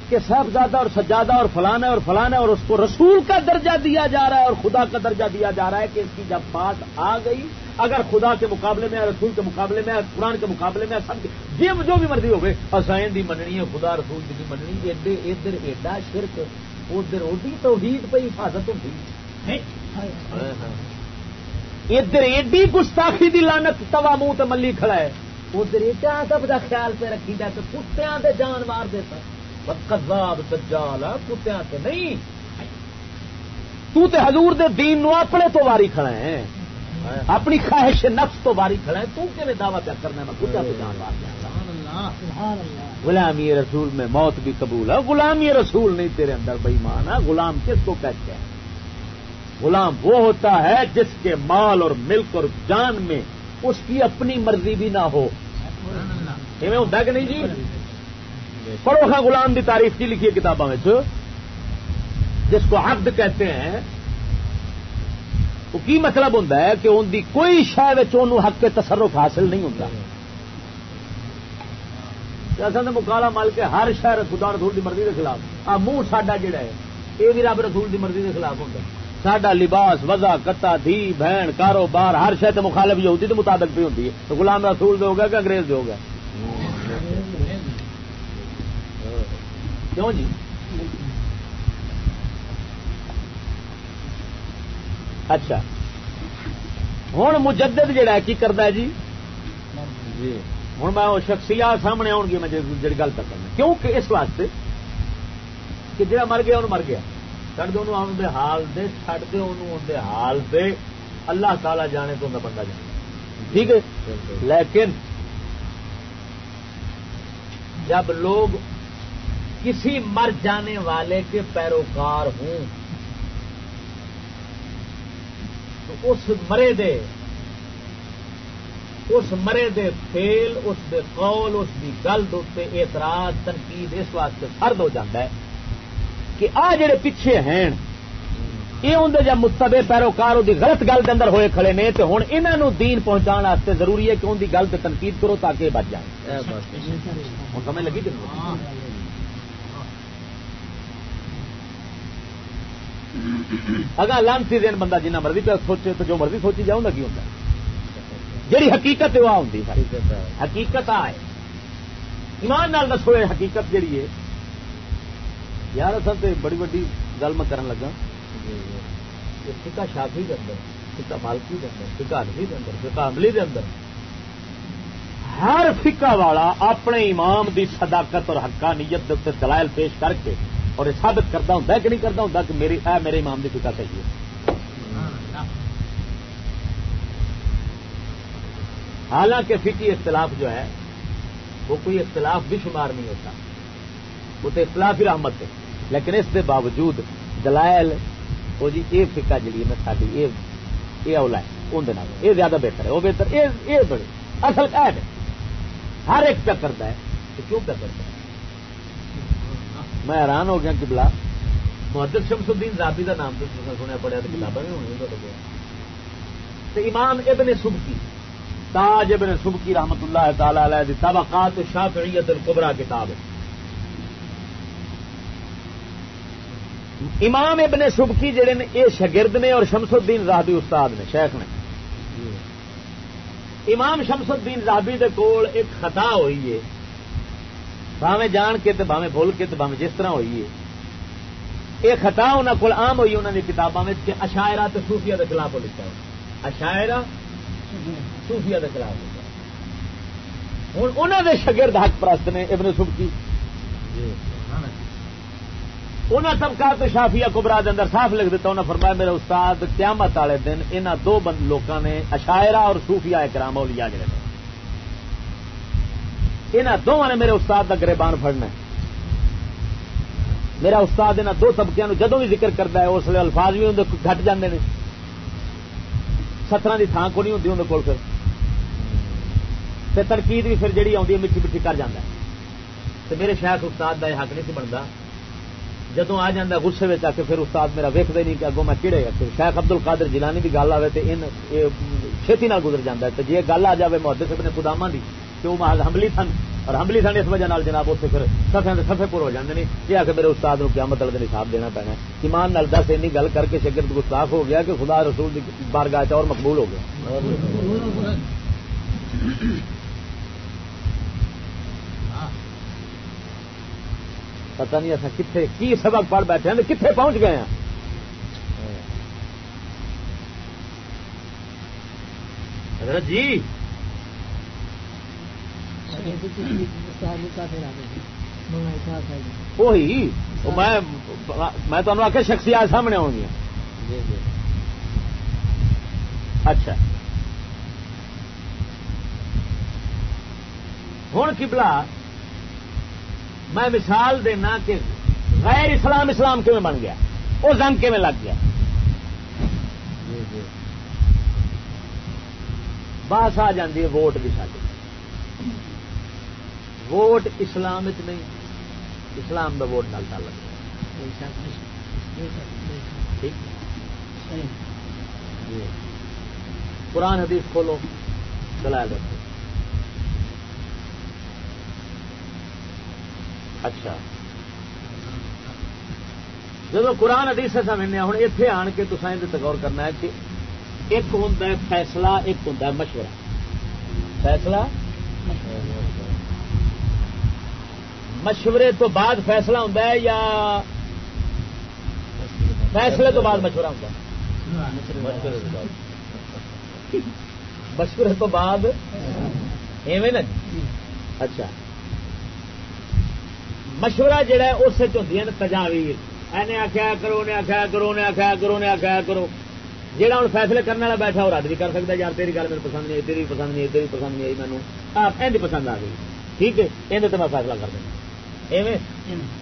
Speaker 1: کہ صاحبزادہ اور سجادہ اور فلانا اور فلانا اور اس کو رسول کا درجہ دیا جا رہا ہے اور خدا کا درجہ دیا جا رہا ہے کہ اس کی جب بات آ گئی اگر خدا کے مقابلے میں رسول کے مقابلے میں قرآن کے مقابلے میں سب یہ جو بھی مرضی ہوگی اسائن دی مننی ہے خدا رسول کی مننی ادھر ایڈا شرک ادھر اڈی تو عید پہ حفاظت ہوتی ادھر ایڈی گستاخی دی لانت توا منہ تو ملی کھڑا ہے۔ ادھر ادب کا خیال پہ رکھی جائے تو کتیا دے جان مار دیتا کزاب سجال کتیا سے نہیں۔ تو تے حضور دے دین نو اپنے تو واری کھڑا ہے۔ اپنی خواہش نفس تو واری کھڑا ہے۔ تو کہ دعوی پیا کرنا میں کتیا تو جان مار غلامی رسول میں موت بھی قبول ہے۔ غلامی رسول نہیں تیرے اندر بئی مان ہے۔ غلام کس کو کہتے ہیں؟ غلام وہ ہوتا ہے جس کے مال اور ملک اور جان میں اس کی اپنی مرضی بھی نہ ہو۔ ہوتا کہ نہیں جی؟ پڑھو ہاں غلام کی تاریخ کی لکھی ہے کتابوں میں جس کو عبد کہتے ہیں۔ وہ کی مطلب ہوں کہ ان کی کوئی شہر حق کے تصرف حاصل نہیں ہوتا اصل نے مکالا مل کے ہر شہر خدا رسول کی مرضی کے خلاف۔ آ منہ ساڈا جہا ہے، یہ بھی رب رسول کی مرضی کے خلاف ہوتا سڈا لباس وزا کتا، دھی، بہن، کاروبار، ہر شہر مخالف یہودی کے مطابق بھی ہوتی ہے۔ تو غلام رسول دے ہو گیا کہ انگریز دے ہو گیا کیوں جی۔ اچھا۔ ہوں مجدد جہا ہے، کی کرتا ہے جی؟ جی۔ ہوں میں شخصیات سامنے آؤ گی، میں جی گل تک کرنا کیوں اس واسطے کہ جہاں مر گیا، انہوں مر گیا۔ چڑھ دے دے حال دے چڈ دے دے حال دے۔ اللہ تعالی جانے تو بندہ جانے۔ ٹھیک ہے؟ لیکن جب لوگ کسی مر جانے والے کے پیروکار ہوں تو اس مرے دے اس مرے دے فیل اس دے قول اس دی گل دے اعتراض تنقید اس واسطے فرد ہو جاتا ہے کہ آ جڑے پیچھے ہیں یہ اندر جب مستبے پیروکار وہ غلط گل کے اندر ہوئے کھڑے نے تو ہوں انہوں دین پہنچا ضروری ہے کہ ان کی گل تنقید کرو تاکہ بچ جائے۔ سمجھ لگی اگر لانسی دین بندہ جنہ مرضی پہ سوچے تو جو مرضی سوچی جاؤں گا، کی ہوتا جیڑی حقیقت ہے، وہ ہوں حقیقت آئے ایمان نال دسو حقیقت جیڑی ہے۔ یار اصل تو بڑی بڑی گل میں کرن لگا فکا شافی کے اندر فکا مالکی کے اندر فکا ہنفی کے اندر فکا عملی کے اندر۔ ہر فکا والا اپنے امام دی صداقت اور حقا نیت دلائل پیش کر کے اور یہ ثابت کرتا ہوں کہ نہیں کرتا ہوں کہ میری اے میرے امام دی فکا صحیح ہے۔ حالانکہ فکی اختلاف جو ہے، وہ کوئی اختلاف بھی شمار نہیں ہوتا۔ وہ تو اختلاف ہی رحمت ہے۔ لیکن اس کے باوجود دلائل، وہ جی یہ فکا جی نا ساری یہ اولا ہے اندر یہ زیادہ بہتر ہے وہ بہتر یہ بڑے اصل ہے۔ ہر ایک پہ کرتا ہے، تو کیوں پہ کرتا ہے؟ میں حیران ہو گیا کہ بلا محدت شمس الدین رابی کا نام تو سنیا پڑیا تو کتابیں بھی ہونی تو امام ابن سبکی تاج ابن سبکی رحمت اللہ تعالی علیہ طبقات شافعیت القبرا کتاب۔ ہے امام ابن سبکی جڑے نے یہ شگرد نے اور شمس الدین راہبی استاد نے شیخ نے۔ امام شمس الدین راہبی دے کول ایک خطا ہوئی ہے۔ باوے جان کے تو باوے بھول کے تو باوے جس طرح ہوئی ہے۔ یہ خطا انہوں کو عام ہوئی انہوں نے کتابوں میں کہ اشاعرہ تو صوفیہ کے خلاف ہو لکھا ہو اشاعرہ صوفیہ کے خلاف ہو لکھا ہوں انہوں نے شگرد حق پرست نے ابن سبکی۔ انہیں طبقات شافیا کبرا اندر صاف لکھ دیتا انہیں فرمایا، میرے استاد، قیامت والے دن ان دو بند لوگوں نے اشاعرہ اور صوفیا کرام لیا جڑے انہوں دونوں نے میرے استاد کا گربان فڑنا میرا استاد انہوں دو طبقے جدو بھی ذکر کرتا ہے، اس لیے الفاظ بھی اندر گٹ جاتے ہیں سترہ کی تھان کو نہیں ہوتی اندر کول پھر۔ تنقید بھی پھر جی آتی ہے میٹھی میٹھی کر جانا تو میرے شاید استاد کا یہ حق نہیں سی بنتا جدو آ جا گسے میں آ کے پھر استاد میرا ویکد نہیں کہ اگوں میں کہڑے شیخ ابدل کادر جیلانی کی گل آئے تو چھتی نال گزر جاتا ہے۔ تو جی گل آ جائے محدت اپنے قدام کی تو وہ حملی سن؟ اور حملی سن اس وجہ نال جناب اتنے پھر سفے کے سفے پور ہو جاتے ہیں یہ آ کے میرے استاد کو کیا مطلب حساب دینا پینا ایمان نال دس این گل کر کے شگرد گستاخ ہو گیا کہ خدا رسول کی بارگاہ اور مقبول ہو گیا۔ پتہ نہیں اصا کتنے کی سبق پڑھ بیٹھے ہیں کتنے پہنچ گئے ہیں؟ جی! وہی؟ میں تمہیں آخیا شخصیات سامنے آؤ گیا اچھا۔ ہوں کبلا میں مثال دینا کہ غیر اسلام اسلام کیون بن گیا؟ وہ زنگ کیون لگ گیا؟ بس آ جاتی ہے، ووٹ بھی ساری ووٹ اسلام نہیں۔ اسلام کا ووٹ نال تعلق۔ جی۔ قرآن حدیث کھولو، دلائل رکھو۔ اچھا۔ جب قرآن حدیث سمجھنے ہوں اتنے آن کے تو سائن غور کرنا ہے کہ ایک ہوں فیصلہ، ایک ہوں مشورہ۔ فیصلہ مشورے تو بعد فیصلہ ہوں یا فیصلے تو بعد مشورہ ہوں مشورے تو بعد؟ ایویں نا؟ اچھا۔ مشورہ جہا ہے اس تجاویر اینے آخیا کرو نے آخیا کرو نے آخیا کرو نے آخیا کرو۔ جہاں ہوں فیصلے کرنے والا بیٹھا وہ رد بھی کر سکتا یار تیری گل میرے پسند نہیں آئی، تیری پسند نہیں آئی، تیری پسند نہیں آئی مینو آپ پسند آ گئی۔ ٹھیک ہے اندر تو میں فیصلہ کر دینا۔ ایویں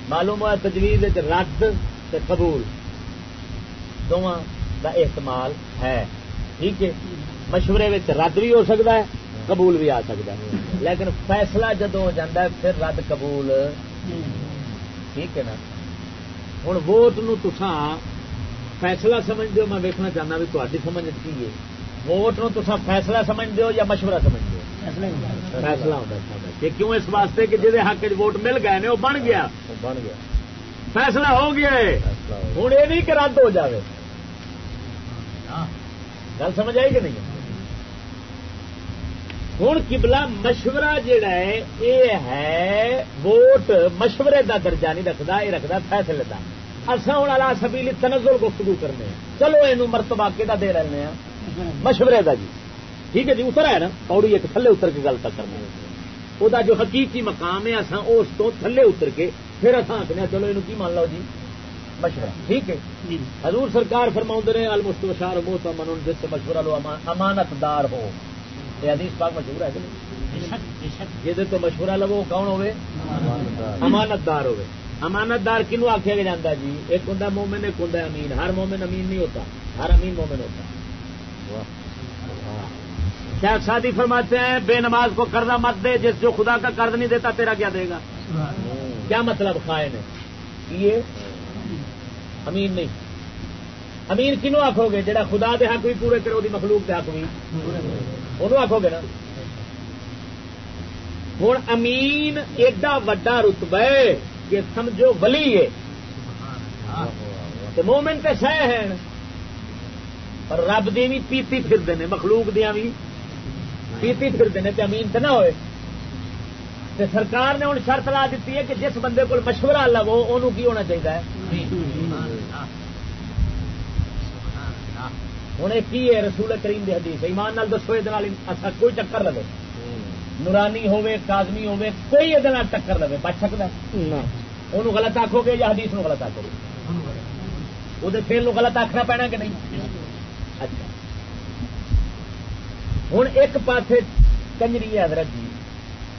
Speaker 1: معلوم ہوا تجویز رد قبول۔ دونوں کا استعمال ہے۔ ٹھیک ہے؟ مشورے رد بھی ہو سکتا ہے قبول بھی آ سکتا ہے۔ لیکن فیصلہ جدو ہو جاتا ہے پھر رد قبول۔ ٹھیک ہے نا؟ ہوں ووٹ نو تسان فیصلہ سمجھ دو میں ویکنا چاہنا بھی تاری سمجھ کی ہے۔ ووٹ نو تسا فیصلہ سمجھ دو یا مشورہ سمجھ دو فیصلہ ہوتا کیوں اس واسطے کہ جہے حق ووٹ مل گئے نے وہ بن گیا۔ بن گیا۔ فیصلہ ہو گیا ہوں یہ نہیں کہ رد ہو جائے گل سمجھ آئی کہ نہیں؟ ہوں کبلا مشورہ جہا ہے یہ ہے ووٹ مشورے دا درجہ نہیں رکھتا یہ رکھتا فیصلے کا اصا ہوں والا سبیلی تنزل گفتگو کرنے چلو یہ مرتبہ کہ دے رہے ہیں؟ مشورے کا جی۔ ٹھیک ہے جی اتر ہے نا پوڑی ایک تھلے اتر کے گل تک کرنا وہ جو حقیقی مقام ہے اصا اس تو تھلے اتر کے پھر اصا آخنے چلو یہ مان لو جی مشورہ ٹھیک ہے۔ حضور سرکار فرما نے المستشار مو تو من جس سے مشورہ لو امانت دار ہو یہ حدیث پاک مشہور ہے جی تو مشورہ لو کون ہوئے امانت دار ہوئے امانت دار کنو آخیا گیا جاتا جی ایک ہوں مومن ایک ہوں امین ہر مومن امین نہیں ہوتا ہر امین مومن ہوتا شاید شادی فرماتے ہیں؟ بے نماز کو قرضہ مت دے جس جو خدا کا قرض نہیں دیتا تیرا کیا دے گا؟ کیا مطلب خائن ہے؟ یہ امین نہیں۔ امین کنو آخو گے؟ جہاں خدا دے حق بھی پورے کرو دی مخلوق دے حق بھی انہوں آخو گے نا؟ ہوں امین ایڈا وڈا رتبہ کہ سمجھو ولی ہے۔ مومن تے ہیں؟ پر رب دی بھی پیتی پھرتے ہیں مخلوق دیا بھی پیتی پھرتے ہیں امین تو نہ ہوئے۔ تے سرکار نے ہوں شرط لا دیتی ہے کہ جس بندے کو مشورہ لو انہوں کی ہونا چاہیے ہوں کی ہے رسول کریم دی حدیث۔ ایمان نال دسو یہ کوئی چکر لگے۔ نورانی ہوے کازمی ہوے کوئی یہ ٹکر لگے بچ سکتا انہوں غلط آخو گے یا حدیث نو غلط آخو گے؟ وہ پھر غلط آخنا پینا کہ نہیں؟ اچھا۔ ہوں ایک پاس کنجری ہے حضرت جی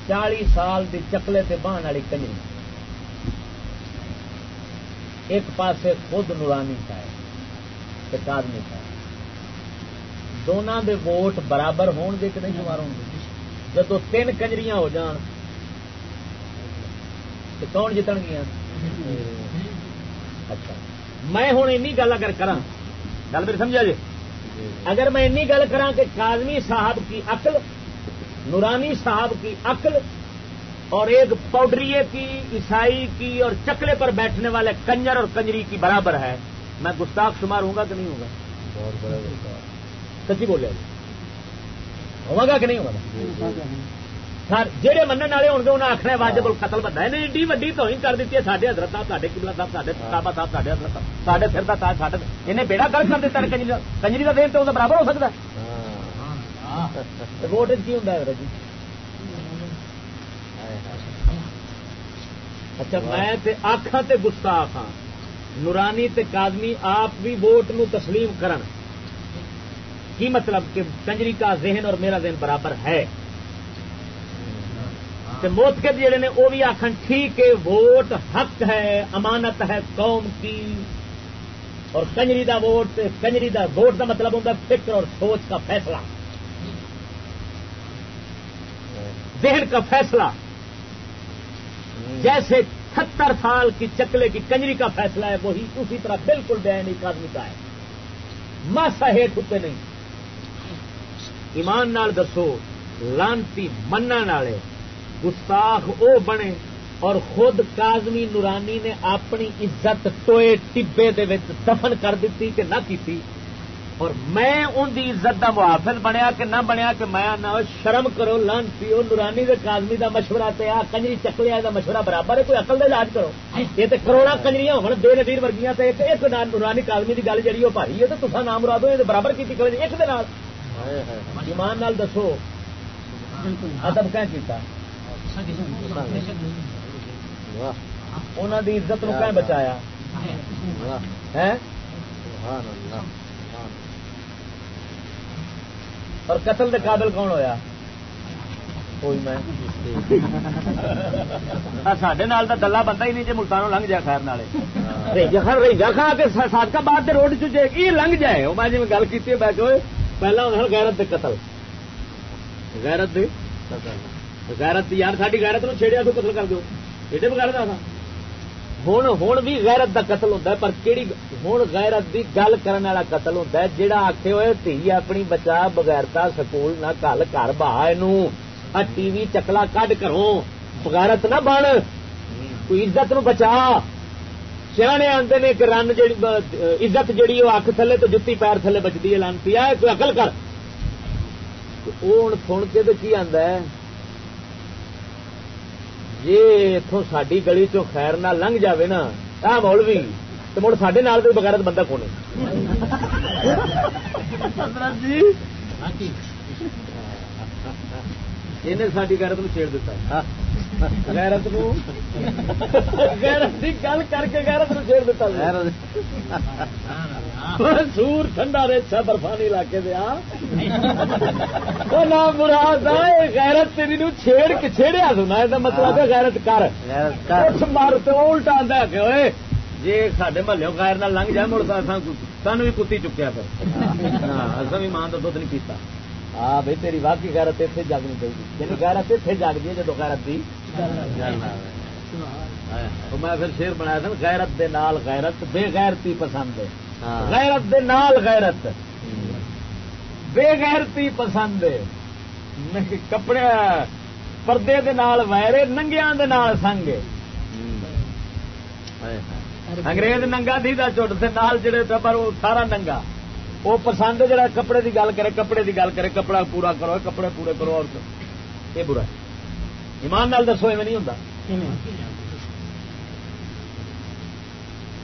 Speaker 1: چالی سال دی چکلے تے بہن والی کنجری۔ ایک پاس خود نورانی کا ہے کادمی کا ہے دونوں دے ووٹ برابر ہون گے کہ نہیں شمار ہو گے؟ جب تین کنجریاں ہو جان، تو کون جتن گیا اچھا۔ میں ہوں این گل اگر کرا گل میری سمجھا جی؟ اگر میں این گل کرا کہ کازمی صاحب کی عقل نورانی صاحب کی عقل اور ایک پاؤڈریے کی عیسائی کی اور چکلے پر بیٹھنے والے کنجر اور کنجری کی برابر ہے میں گستاخ شمار ہوں گا کہ نہیں ہوگا سچی بولے ہوگا کہ نہیں ہوگا جہے منع والے ہو گے انہیں آخنا واجب القتل بنتا ہے ایڈی وی تو کر دیتی ہے سارے حضرت صاحب کبلا صاحب سابا صاحب صاحب سارے حضرت صاحب سارے سر کا تاج سارے انہیں بیڑا گل کر دیتا کنجری کا کنجری کا دین تو برابر ہو سکتا ہے کی ہوں جی اچھا میں آخا تے گستاخ ہاں نورانی تے کادمی آپ بھی ووٹ نسلیم تسلیم مطلب کہ کنجری کا ذہن اور میرا ذہن برابر ہے موت کے جڑے نے وہ بھی آخر ٹھیک ہے، ووٹ حق ہے، امانت ہے قوم کی۔ اور کنجری دا ووٹ کنجری دا ووٹ دا مطلب ہوتا فکر اور سوچ کا فیصلہ۔ ذہن کا فیصلہ۔ جیسے ستر سال کی چکلے کی کنجری کا فیصلہ ہے، وہی اسی طرح بالکل بین ایک آدمی کا ہے۔ ماسا ہیٹ ہوتے نہیں۔ ایمان نال دسو، لانتی من والے گستاخ او بنے اور خود کازمی نورانی نے اپنی عزت ٹوئے ٹبے دفن کر دیتی کہ نہ کیتی۔ اور میں ان دی عزت دا محافظ بنیا کہ نہ بنیا کہ میں نہ شرم کرو لان پیو نورانی دے کازمی دا مشورہ تے آ کنجری چکلیا دا مشورہ برابر ہے کوئی اقل دے علاج کرو۔ یہ تے کروڑا کنجریاں ہون بے نظیر ورگیاں تے ایک ایک نورانی کازمی دی گل جڑی او بھاری ہے تے تساں نام مراد ہو برابر کیتی کرے ایک دے نال۔ ایمان نال دسو۔ ادب کہیں کیتا؟ انہوں دی عزت نو کہیں بچایا؟ اور قتل دے قابل کون ہویا؟ کوئی میں۔ سڈے نال دلہ بندہ ہی نہیں جی ملتانوں لنگ جائے خیر نالے۔ رہا کھا کے سات کا بعد روڈ چ یہ لنگ جائے؟ میں جی گل کی پہلا غیرت دے قتل۔ غیرت دے غیرت یار ساری غیرت نو چھیڑیا تو قتل کر دو یہ بغیر تھا۔ ہوں ہوں بھی غیرت دا قتل ہوتا ہے پر کہڑی ہوں غیرت دی گل کرنے والا قتل ہوتا ہے جہاں آخے ہوئے تھی اپنی بچا بغیرتا سکول نہ کل کر بہا ٹی وی چکلا کڈ کرو بغیرت نہ بن۔ کوئی عزت نو بچا۔ سیانے آتے نے کہ رن جی عزت جیڑی وہ اک تھلے تو جتی پیر تھلے بچتی ہے لانتی ہے کوئی اقل کر۔ ہوں سن کے تو کی آدھا ہے؟ جی اتوں ساری گلی چو خیر نہ لنگ جائے نا آ مولوی تو مڑ سڈے نال بندہ جی ساری گیرت چھیڑ دیتا غیرت غیرت کی گل کر کے غیرت نو چھیڑ دیتا سور ٹھنڈا ریچا برفانی علاقے دیا مراد غیرت تیری نو چھیڑ کے چھیڑیا سنا یہ مطلب ہے غیرت کر۔ مار تو الٹا آدھا کہ ہوئے جی سڈے محلے غیر نہ لنگ جائے مڑ سان بھی کتی چکیا پھر۔ اصل بھی ماں کا دھد نہیں پیتا۔ ہاں بھائی تیری واقعی غیرت اتنے جگنی چاہیے یعنی غیرت اتنے جگتی ہے جدو غیرت دی۔ میں پھر شیر بنایا تھا غیرت دے نال غیرت بے غیرتی پسند ہے۔ ہاں۔ غیرت دے نال غیرت. بے غیرتی پسند ہے. کپڑے پردے دے نال ویرے ننگیا دے نال سنگ انگریز ننگا تھی چٹ سے نال جڑے پر سارا ننگا. وہ پسند جڑا کپڑے دی گل کرے کپڑے دی گل کرے کپڑا پورا کرو کپڑے پورے کرو اور یہ برا ایمان نال دسو ایویں نہیں ہوں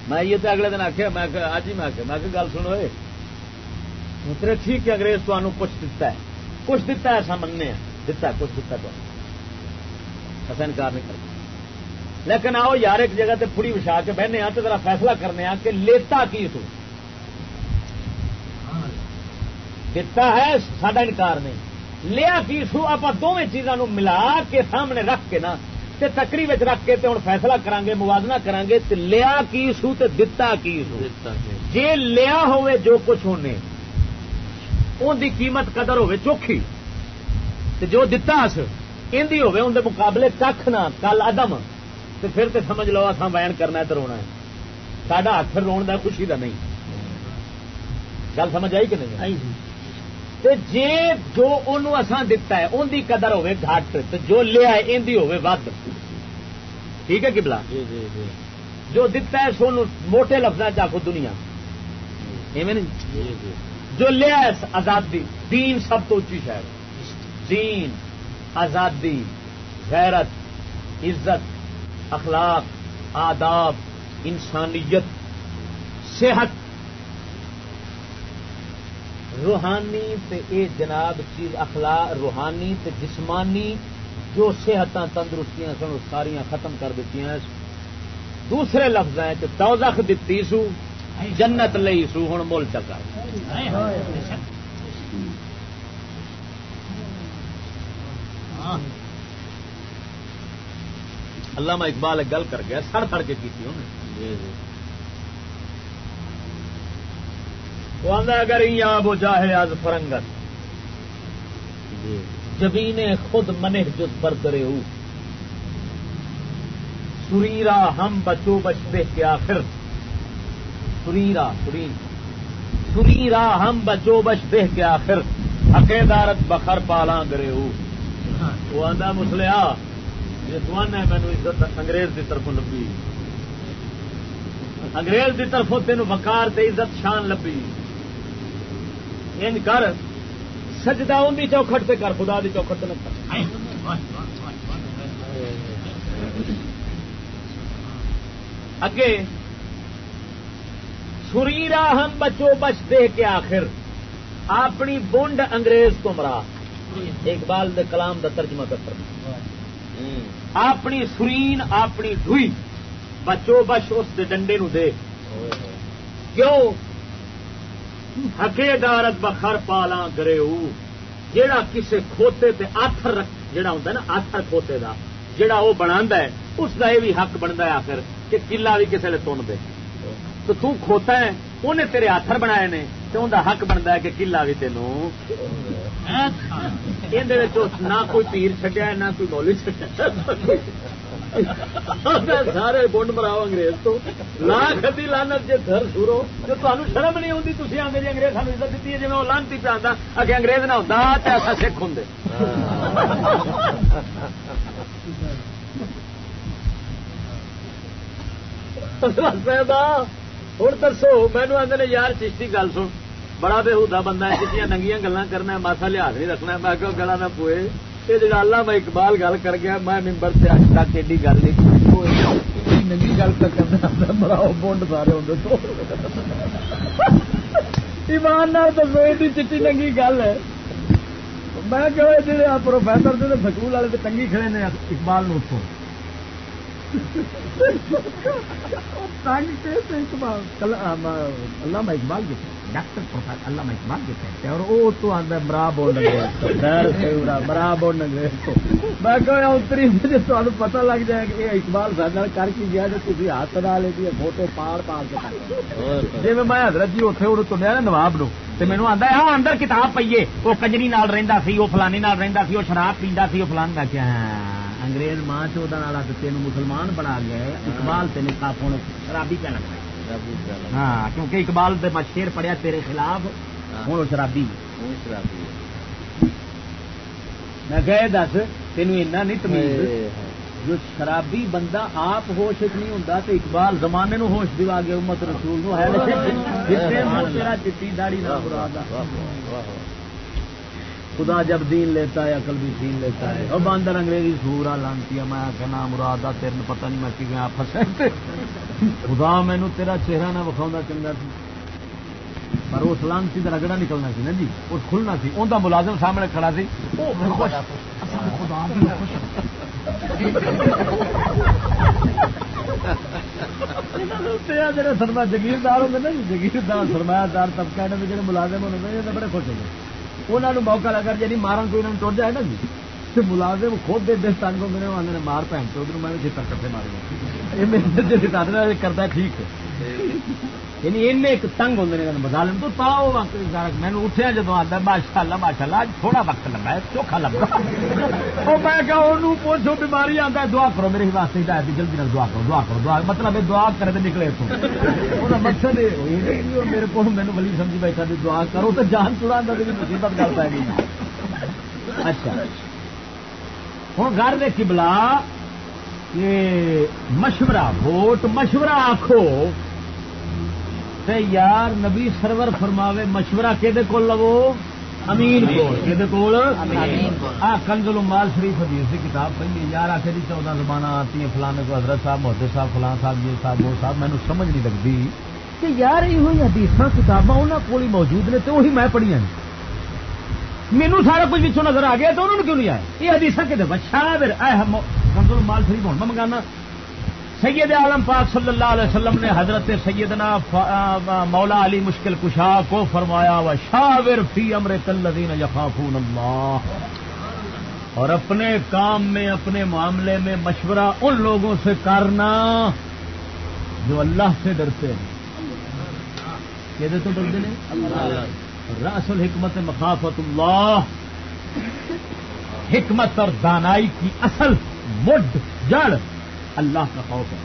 Speaker 1: میں یہ تو اگلے دن آخیا میں اج ہی میں آخیا میں گل سنو تیرے ٹھیک ہے، انگریز تمہیں کچھ دتا ہے۔ کچھ دتا ہے ایسا مننے دتا ہے، کچھ دتا تو ایسا انکار نہیں کرتا لیکن آؤ یار، ایک جگہ تے پھڑی وچھا کے بہنے ہاں تو ذرا فیصلہ کرنے ہاں کہ لیتا کی تو؟ دتا ہے سڈا انکار نہیں۔ لیا کی سو آپ دونوں چیزوں ملا کے سامنے رکھ کے نا تے تکری رکھ کے تے ہوں فیصلہ کران گے موازنہ کران گے تے لیا کی سو تے دتا کی سو۔ جی لیا ہوئے جو کچھ ہونے ان دی قیمت قدر ہوئے چوکھی۔ تے جو دتا اس ان دی ہوئے ان دے مقابلے کھ نہ کل ادم تے پھر تے سمجھ لو اصا بیان کرنا ہے تو رونا ہے۔ ساڈا ہاتھ رون دا خوشی دا نہیں۔ گل سمجھ آئی کہ نہیں؟ جی جو اسان دتا ہے ان کی قدر ہوے گھٹ تو جو لیا ہے ان ہوے ود۔ ٹھیک ہے کبلا جی، جی، جی۔ جو دتا ہے سو موٹے لفظ چاہو دنیا۔ جو لیا ہے آزادی۔ دین سب تو اچھی شہر۔ دین آزادی غیرت عزت اخلاق آداب انسانیت صحت روحانی تے اے جناب چیز اخلاق، روحانی تے جسمانی جو صحت تندرستیاں سن ساریاں ختم کر دیتی ہیں۔ دوسرے لفظ ہیں کہ دوزخ دتی سو، جنت لئی سو ہوں مول چکا اللہ میں اقبال گل کر گیا، سڑ سڑ کے کی جی، جی۔ اگر یا وہ جاہے آج فرنگت جبین خود منہ جس پر کرے سریرا ہم بچو بچتے کے آخر۔ سریرا سرین سریرا ہم بچو بچ دہ کے آخر۔ عقیدارت بخر پالا گرے وہ آدھا مسلیا یہ سوانا ہے مینو عزت انگریز کی طرف لبی انگریز کی طرف تین وکار تے عزت شان لبی ان کر۔ سجدہ ان کی چوکھٹ سے کر، خدا کی چوکھٹ نہ کر۔ اگے سریرا ہم بچو بچ دے کے آخر۔ اپنی بونڈ انگریز کو مرا۔ اقبال دے کلام دا ترجمہ کر اپنی سرین اپنی ڈوئی بچو بچ اس دے ڈنڈے نو دے۔ کیوں؟ ہکے دارت بخر پالا گرے جیڑا کسے کھوتے تے آتھر جیڑا ہوں نا آتھر کھوتے دا جیڑا وہ بنا ہے اس کا یہ بھی حق بنتا ہے آخر کہ کلا بھی کسی نے تن دے۔ تو تو کھوتا ہے انہیں تیرے آتھر بنائے نے تو ان کا حق بنتا ہے کہ کلا بھی تینوں نہ کوئی پیر چڈیا نہ کوئی گولی چڈیا سارے بنڈ مراؤ انگریز تو۔ لاکھ ادی لانت جی تھر سورو جو تمہیں شرم نہیں آتی تھی آگے جی انگریز سانو عزت دیتی ہے جی وہ لانتی پہ آتا اگے انگریز نہ ہوتا تو ایسا سکھ ہوں صاحب ہوں دسو مینو آدھے نے، یار چشتی گل سن۔ بڑا بےحدا بندہ ہے جتنی ننگیاں گلا کرنا ماسا لحاظ نہیں رکھنا میں کہ گلا نہ پوئے یہ جڑا علامہ اقبال گل کر گیا میں ممبر سے اج تک ایڈی گل نہیں نگی گل کرنا بڑا بونڈ سارے ہوں تو ایمان دسو ایڈی چیٹی ننگی گل ہے میں کہ جی پروفیسر جی سکول والے تنگی کھڑے نے اقبال نو اتوں اللہ اقبال جو ڈاکٹر پروفیسر اللہ اقبال جو کہتے ہیں اور وہ تو آتا مرا بول مرا بول میں اتری مجھے تمہیں پتا لگ جائے کہ یہ اقبال سارے کر کے گیا جو تھی ہاتھ نہ لے فوٹو پاڑ پاڑ کے جی میں حضرت جی اتنے اڑ تنیا نا نواب نو تو مینو آتا ہے ہاں اندر کتاب پیے وہ کجری نال رہتا سی وہ فلانی نال رہتا سی وہ شراب پیندا سی وہ فلان میں کیا انگریز ماں چودہ والا تین مسلمان بنا گئے اقبال تین کاف ہوں شرابی پہ لگنا ہاں کیونکہ اقبال شیر پڑیا تیرے خلاف ہوں شرابی۔ میں گئے دس تین ایسا نہیں تمیز۔ جو شرابی بندہ آپ ہوش نہیں ہوں تو اقبال زمانے نو ہوش دوا گیا امت رسول نو۔ ہے۔ چٹی داڑی نہ خدا جب دین لیتا ہے، عقل بھی دین لیتا ہے۔ اور باندر انگریزی سورا لانتی ہے، میں کہنا مراد تیرے پتہ نہیں میں کہ گیا پھنسے۔ خدا مینو تیرا چہرہ نہ وکھاؤں چنگا سی۔ پر اس لانتی کا رگڑا نکلنا سی نا جی وہ کھلنا سی۔ ان کا ملازم سامنے کھڑا سی۔ ہاں۔ جگیردار ہوں نا جی، جگیردار، سرمایہ دار، طبقہ جڑے ملازم ہونے بڑے خوش ہوتے انہوں موقع لگا جی مارن کوئی انہوں ٹر جائے نا جی تو ملازم خود دے دس کو میرے آدھے مار پہن تو میں چیتر کٹے مارے یہ میرے کرتا ٹھیک ہے یعنی این ایک تنگ ہوں نے مظالم تو پاؤ مینو اٹھیا جدو آتا ماشاء اللہ ماشاء اللہ تھوڑا وقت لگا ہے، چوکھا لگا۔ وہ میں کہ پوچھو، بیماری آتا ہے، دعا کرو، میرے واسطے ہدایت جلدی نہ دعا کرو دعا کرو، دعا مطلب دعا کرے تو نکلے تو مقصد میرے کو مینو بلی سمجھی بیٹھا دعا کرو تو جان چڑا مصیبت گل پی گئی۔ اچھا۔ ہوں گھر دیکھی بلا مشورہ، ووٹ مشورہ آخو تے یار نبی سرور فرماوے مشورہ کہ لو؟ امین کول۔ کنزل مال شریف حدیث کی کتاب پڑھی یار آخر جی چودہ زبان آتی ہیں فلانے کو حضرت صاحب محدود صاحب فلان صاحب یہ صاحب وہ صاحب مینو سمجھ نہیں لگتی کہ یار یہ حدیث کتاباں انہوں کو موجود نے تو وہی میں پڑھیا مینو سارا کچھ پچھوں نظر آ گیا تو انہوں نے کیوں نہیں آیا؟ یہ حدیث کہ کنزل مال شریف ہوں میں منگانا۔ سید عالم پاک صلی اللہ علیہ وسلم نے حضرت سیدنا مولا علی مشکل کشا کو فرمایا و شاور فی امر کلین یخافون اللہ. اور اپنے کام میں، اپنے معاملے میں مشورہ ان لوگوں سے کرنا جو اللہ سے ڈرتے ہیں۔ کہ تو ڈرتے ہیں راس الحکمت مخافت اللہ۔ حکمت اور دانائی کی اصل مڈ، جڑ۔ اللہ کا خوف ہے۔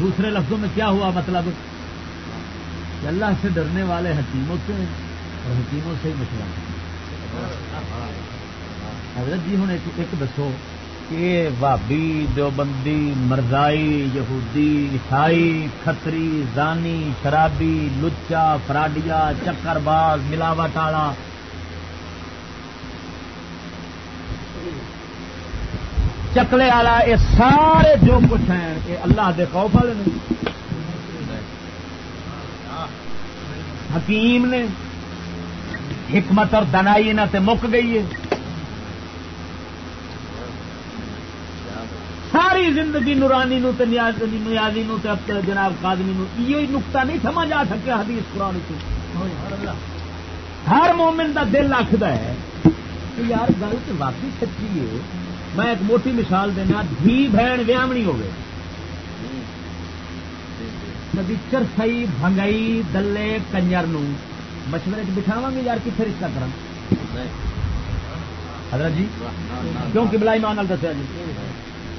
Speaker 1: دوسرے لفظوں میں کیا ہوا مطلب؟ کہ اللہ سے ڈرنے والے حکیموں سے اور حکیموں سے ہی مشورہ حضرت جی ہوں ایک دسو کہ بھابی دیوبندی، مرزائی، یہودی، عیسائی، کھتری، زانی، شرابی، لچا، فراڈیا، چکر باز، ملاوٹ والا چکلے والا یہ سارے جو کچھ ہیں یہ اللہ دے خوف والے نے، حکیم نے، حکمت اور دنائی نہ مک گئی ہے۔ ساری زندگی نورانی نو تے نیازی نو تے جناب قادمی نو یہ نقطہ نہیں سمجھ آ سکیا حدیث قرآن سے ہر مومن دا دل آخد ہے کہ یار گل تو واقعی سچی ہے۔ میں ایک موٹی مثال دینا دھی بہن ویامنی ہوگی ندیچر سئی بھنگئی دلے کنجر نو۔ مشورے بٹھاوا گے یار کتنے رشتہ کر حضرت جی کیوں کہ بلائی مان دسیا جی؟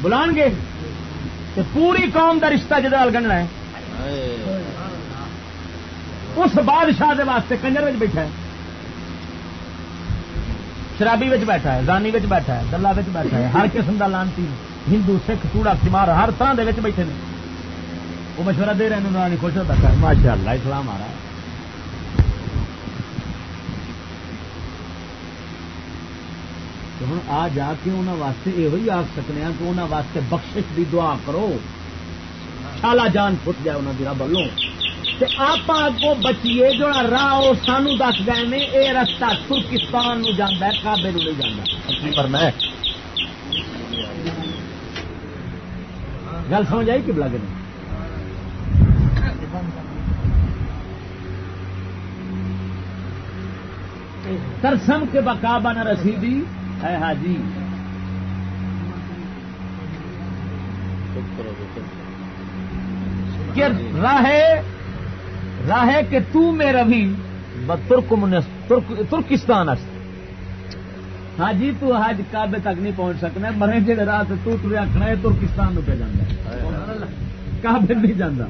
Speaker 1: بلان گے؟ تو پوری قوم کا رشتہ جدال گننا ہے۔ اس بادشاہ دے واسطے کنجر بیٹھا ہے۔ شرابی بیٹھا ہے، زانی بیٹھا ہے، دلہ بیٹھا ہے، ہر قسم کا لانتی، ہندو، سکھ چوڑا کمار ہر طرح کے بیٹھے نے۔ وہ مشورہ دے رہے ہیں خوش ہوتا ہے۔ ماشاء اللہ اسلام آ رہا ہے۔ ہوں آ جا کے انہوں واسطے یہ آخ سکنے ہاں کہ انہوں واسطے بخشش کی دعا کرو۔ چھالا جان فٹ جائے انہوں کی رب لو آپ کو بچیے جو راہ سانو دس گئے نے یہ رستہ ترکستان نو جانا ہے کابے نو نہیں جانا پر میں گل سمجھ آئی کہ بلا گئے ترسم کے بکابا نہ رسیدی ہے حاجی راہ راہ کہ تو میرا بھی ترک ترکستان ہاں جی تو حج کابے تک نہیں پہنچ سکنا۔ مرے جڑے راہ تو تر آخنا ہے، ترکستان پہ جانا کابے نہیں جانا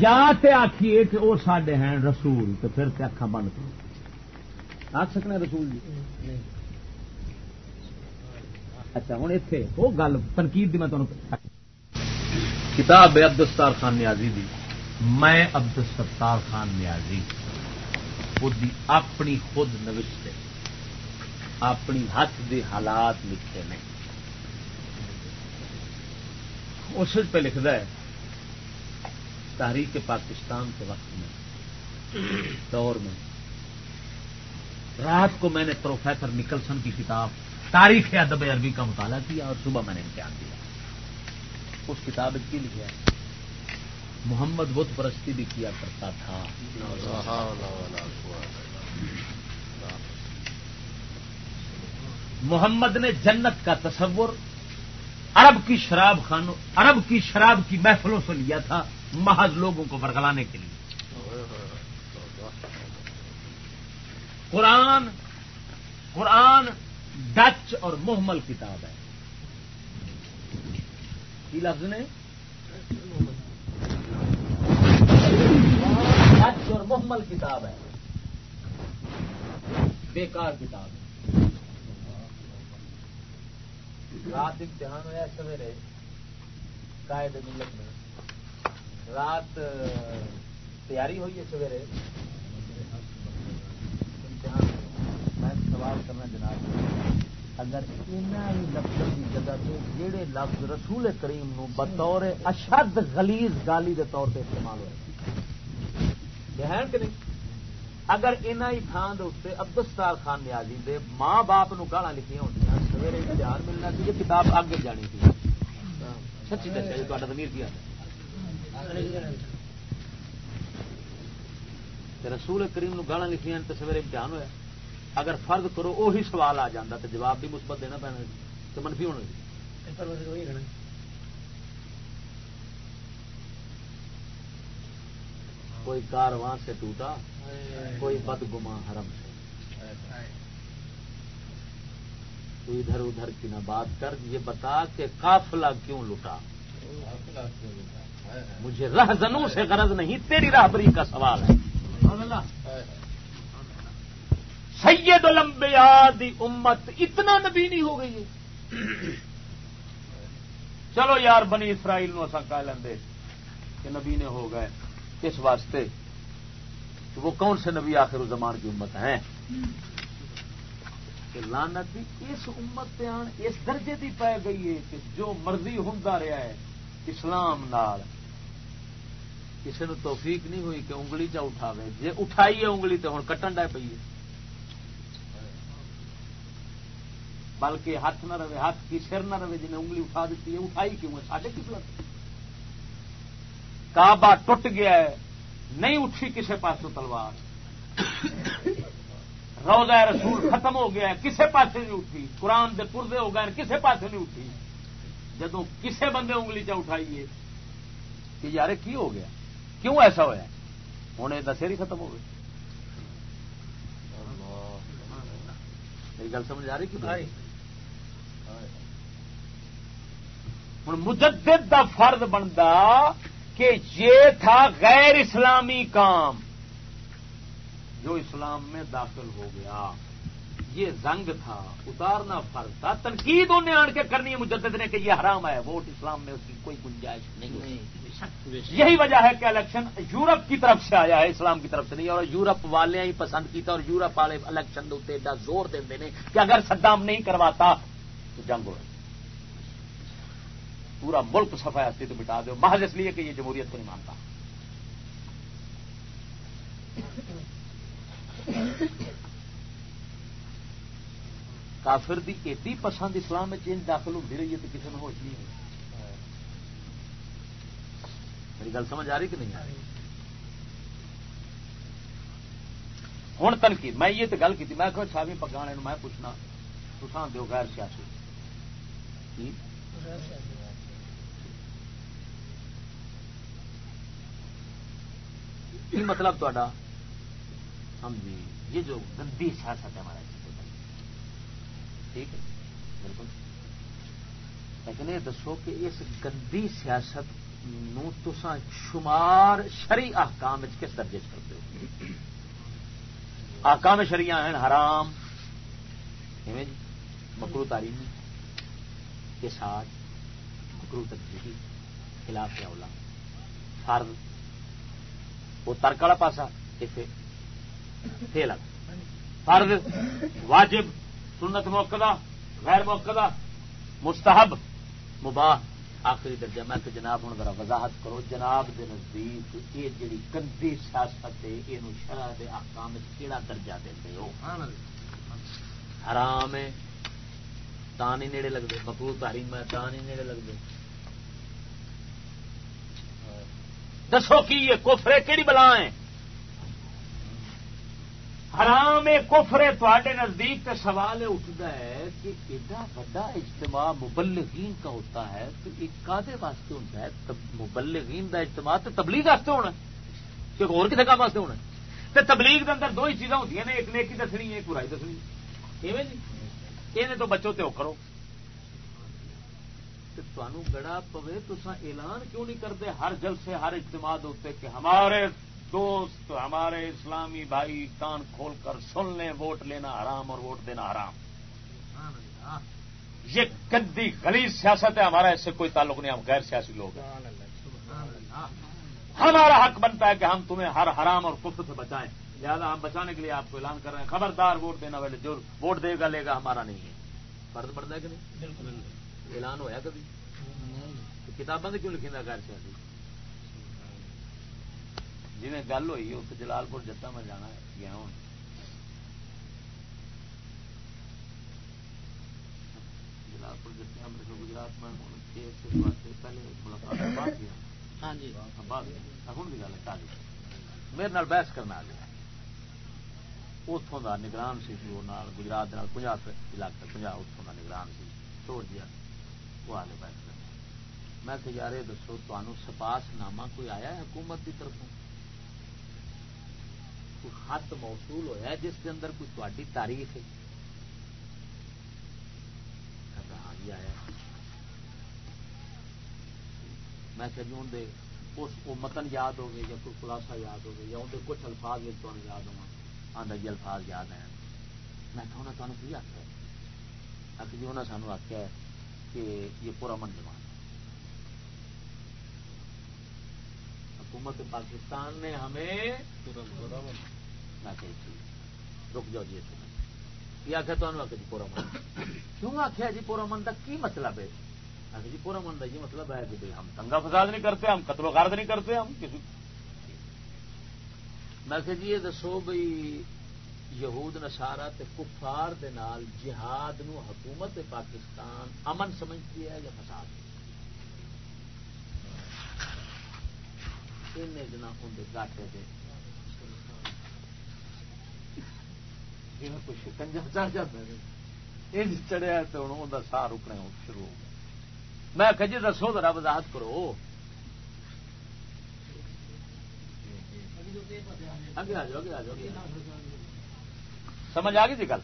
Speaker 1: یا تے آخیے کہ وہ سڈے ہیں رسول تو پھر تے اکھا بند کرو۔ آخ سکنا رسول جی؟ اچھا ہوں اتے وہ گل تنقید میں تمہیں کتاب ہے عبدالستار خان نیازی دی۔ میں عبدالستار خان نیازی۔ خود اپنی خود نوشتے۔ اپنی ہاتھ دے حالات لکھے نے۔ اس پہ لکھتا ہے، تحریک پاکستان کے وقت میں، دور میں۔ رات کو میں نے پروفیسر نکلسن کی کتاب تاریخ ادب عربی کا مطالعہ کیا اور صبح میں نے امتحان دیا۔ اس کتاب کی لکھا ہے۔ محمد بت پرستی بھی کیا کرتا تھا۔ محمد نے جنت کا تصور، عرب کی شراب خانوں، عرب کی شراب کی محفلوں سے لیا تھا محض لوگوں کو برگلانے کے لیے۔ قرآن قرآن، ڈچ اور محمل کتاب ہے۔ کی لفظ نے؟ اور محمل کتاب ہے۔ بیکار کتاب ہے۔ رات امتحان ہوا سویرے، قائد ملک میں۔ رات تیاری ہوئی ہے سویرے۔ امتحان میں سوال کرنا جناب۔ اگر لفظ کی جگہ سے جہے لفظ رسول کریم نو بطور اشد غلیظ گالی دے طور پہ استعمال ہوئے۔ ہے کہ نہیں؟ اگر ان تھان دے عبدالستار خان نیازی دے ماں باپ نو گالا لکھیا ہوتی سویرے دھیان ملنا سی کتاب اگ جانی تھی سچی دسیا جی تا زمیر کیا رسول کریم نو گالا لکھیا تو سویرے امتحان ہوا اگر فرض کرو وہی سوال آ جاتا تو جواب بھی مثبت دینا پینا تو منفی ہونا کوئی کارواں سے ٹوٹا کوئی بد گما حرم سے۔ تو ادھر ادھر کی نہ بات کر یہ بتا کہ قافلہ کیوں لٹا مجھے رہ زنوں سے غرض نہیں تیری راہبری کا سوال ہے۔ سید الانبیاء دی امت اتنا نبی نہیں ہو گئی ہے۔ چلو یار، بنی اسرائیل نو اصا کہہ لیں کہ نبی نے ہو گئے۔ اس واسطے کہ وہ کون سے نبی آخر زمان کی امت ہیں؟ کہ لانت بھی اس امت پہ آن اس درجے کی پی گئی ہے کہ جو مرضی ہوں رہا ہے، اسلام نال۔ کسی نے توفیق نہیں ہوئی کہ انگلی چ اٹھاوے۔ جی اٹھائی ہے انگلی تو ہوں کٹن ڈے پی ہے۔ بلکہ ہاتھ نہ رہے ہاتھ کی سر نہ رہے جنہیں انگلی اٹھا دیتی ہے اٹھائی کیوں ہے؟ ساڈے پلس کعبہ ٹوٹ گیا ہے نہیں اٹھی کسی پاس تلوار۔ روزہ رسول ختم ہو گیا ہے کسی پاس نہیں اٹھی۔ قرآن دے پردے ہو گئے کسی پاس نہیں اٹھی۔ جدو کسے بندے انگلی چ اٹھائیے کہ یار کی ہو گیا؟ کیوں ایسا ہوا ہوں یہ دسے ہی ختم ہو گئے میری گل سمجھ آ رہی کہ ہوں مجدد دا فرد بنتا کہ یہ تھا غیر اسلامی کام جو اسلام میں داخل ہو گیا۔ یہ زنگ تھا اتارنا فرض تھا۔ تنقید انہیں آن کے کرنی ہے مجدد نے کہ یہ حرام ہے ووٹ اسلام میں اس کی کوئی گنجائش نہیں یہی وجہ ہے کہ الیکشن یورپ کی طرف سے آیا ہے اسلام کی طرف سے نہیں اور یورپ والے ہی پسند کیتا اور یورپ والے الیکشن ایڈا زور دے کہ اگر صدام نہیں کرواتا تو جنگ ہو پورا ملک سفا تو بٹا دو۔ محض اس لیے کہ یہ جمہوریت کو نہیں مانتا۔ کافر دی ایڈی پسند اسلام میں چینج داخل ہوتی رہی ہے تو کسی نے ہوش نہیں میری گل سمجھ آ رہی کہ نہیں آ رہی؟ ہوں تنقید میں یہ تو گل کی میں کہ شامی پگانے میں پوچھنا تسان دو غیر سیاسی۔ کی مطلب تا ہم یہ جو گندی سیاست ہے ہمارا ٹھیک ہے؟ بالکل۔ لیکن یہ دسو کہ اس گندی سیاست نو تسا شمار شری احکام کس درجے کرتے ہو؟ آکام شریع ہیں، حرام۔ جی، مکرو تعلیمی کے ساتھ مکرو تجزیحی خلاف اولا۔ فرض وہ ترک والا پاسا فیل فرض واجب سنت موقع غیر موقع مستحب مباح۔ آخری درجہ میں کہ جناب ہوں ذرا وضاحت کرو جناب دے نزدیک یہ جڑی گندی سیاست ہے یہ شرح دے احکام کیڑا درجہ دے ہو حرام ہے۔ تان ہی نیڑے لگتے مکرو تحریم ہے تان ہی نیڑے لگتے دسو کی یہ کوفرے کہڑی بلا ہے حرام کوفرے تے نزدیک کا سوال اٹھتا ہے کہ ایڈا بڑا اجتماع مبلغین کا ہوتا ہے تو ایک کادے واسطے ہوتا ہے؟ مبلغین کا اجتماع تو تبلیغ واسطے ہونا کیونکہ اور کسی کام واسطے ہونا تو تبلیغ کے اندر دو ہی چیزاں ہوتی ہیں ایک نیکی دسنی، ایک برائی دسنی۔ جی؟ یہ تو بچوں تے کرو۔ گڑا پوے تو اعلان کیوں نہیں کرتے ہر جل سے ہر اجتماع ہوتے کہ ہمارے دوست، ہمارے اسلامی بھائی کان کھول کر سن لیں، ووٹ لینا حرام اور ووٹ دینا حرام۔ یہ گندی غلیظ سیاست ہے، ہمارا اس سے کوئی تعلق نہیں، ہم غیر سیاسی لوگ ہیں۔ ہمارا حق بنتا ہے کہ ہم تمہیں ہر حرام اور کفر سے بچائیں۔ لہٰذا ہم بچانے کے لیے آپ کو اعلان کر رہے ہیں، خبردار ووٹ دینا والے، جو ووٹ دے گا، لے گا، ہمارا نہیں ہے۔ فرض پڑتا ہے کہ نہیں؟ بالکل۔ اعلان ہوا کبھی؟ کتابیں کیوں لکھی غیر سیاسی جی گل ہوئی اس جلال پور جتا میں جانا گیا ہوں۔ جلال پور جتا میرے گجرات میں پہلے ملاقات ہاں جی۔ ہوں گل ہے میرے بحث کرنا آ گیا اتوں کا نگران سی گجرات پنجاب علاقے پنجاب اتوں کا نگران سی چھوڑ دیا۔ وہ آگے بحث کرنا میں کہ یار یہ دسو تمہوں سپاس نامہ کوئی آیا ہے حکومت کی طرف کوئی خط موصول ہوا جس کے اندر کوئی تاری تاریخ ہے؟ ہاں جی آیا میں کہ جی اس کو متن یاد ہو گئے یا کوئی خلاصہ یاد ہو گئے یا اندر کچھ الفاظ تمہیں یاد ہوا آدھا جی الفاظ یاد ہیں۔ میں کہ انہیں تمہیں کی آخیا آخر جی انہیں سانو آخیا کہ یہ پورا من جمان حکومت پاکستان نے ہمیں میں کہ رک جاؤ جی یہ آخیا تمہیں آخر جی پورا من کیوں آخیا جی پورا من کا کی مطلب ہے آخر جی پورا من کا یہ مطلب ہے کہ ہم دنگا فساد نہیں کرتے ہم قتل و غارت نہیں کرتے ہم کسی میں کہ جی یہ دسو بھائی یہود نسارا کفار دے نال جہاد نو حکومت پاکستان امن سمجھتی ہے یا فساد؟ جنا گاٹے دے۔ جی کوئی شکنجا چڑھ جاتا ہے چڑھیا تو ہوں سا رکنے شروع۔ ہو گیا میں کہ جی دسو ذرا وضاحت کرو۔ اگے آ جاؤ، اگے آ جاؤ۔ سمجھ آ گئی تھی گل؟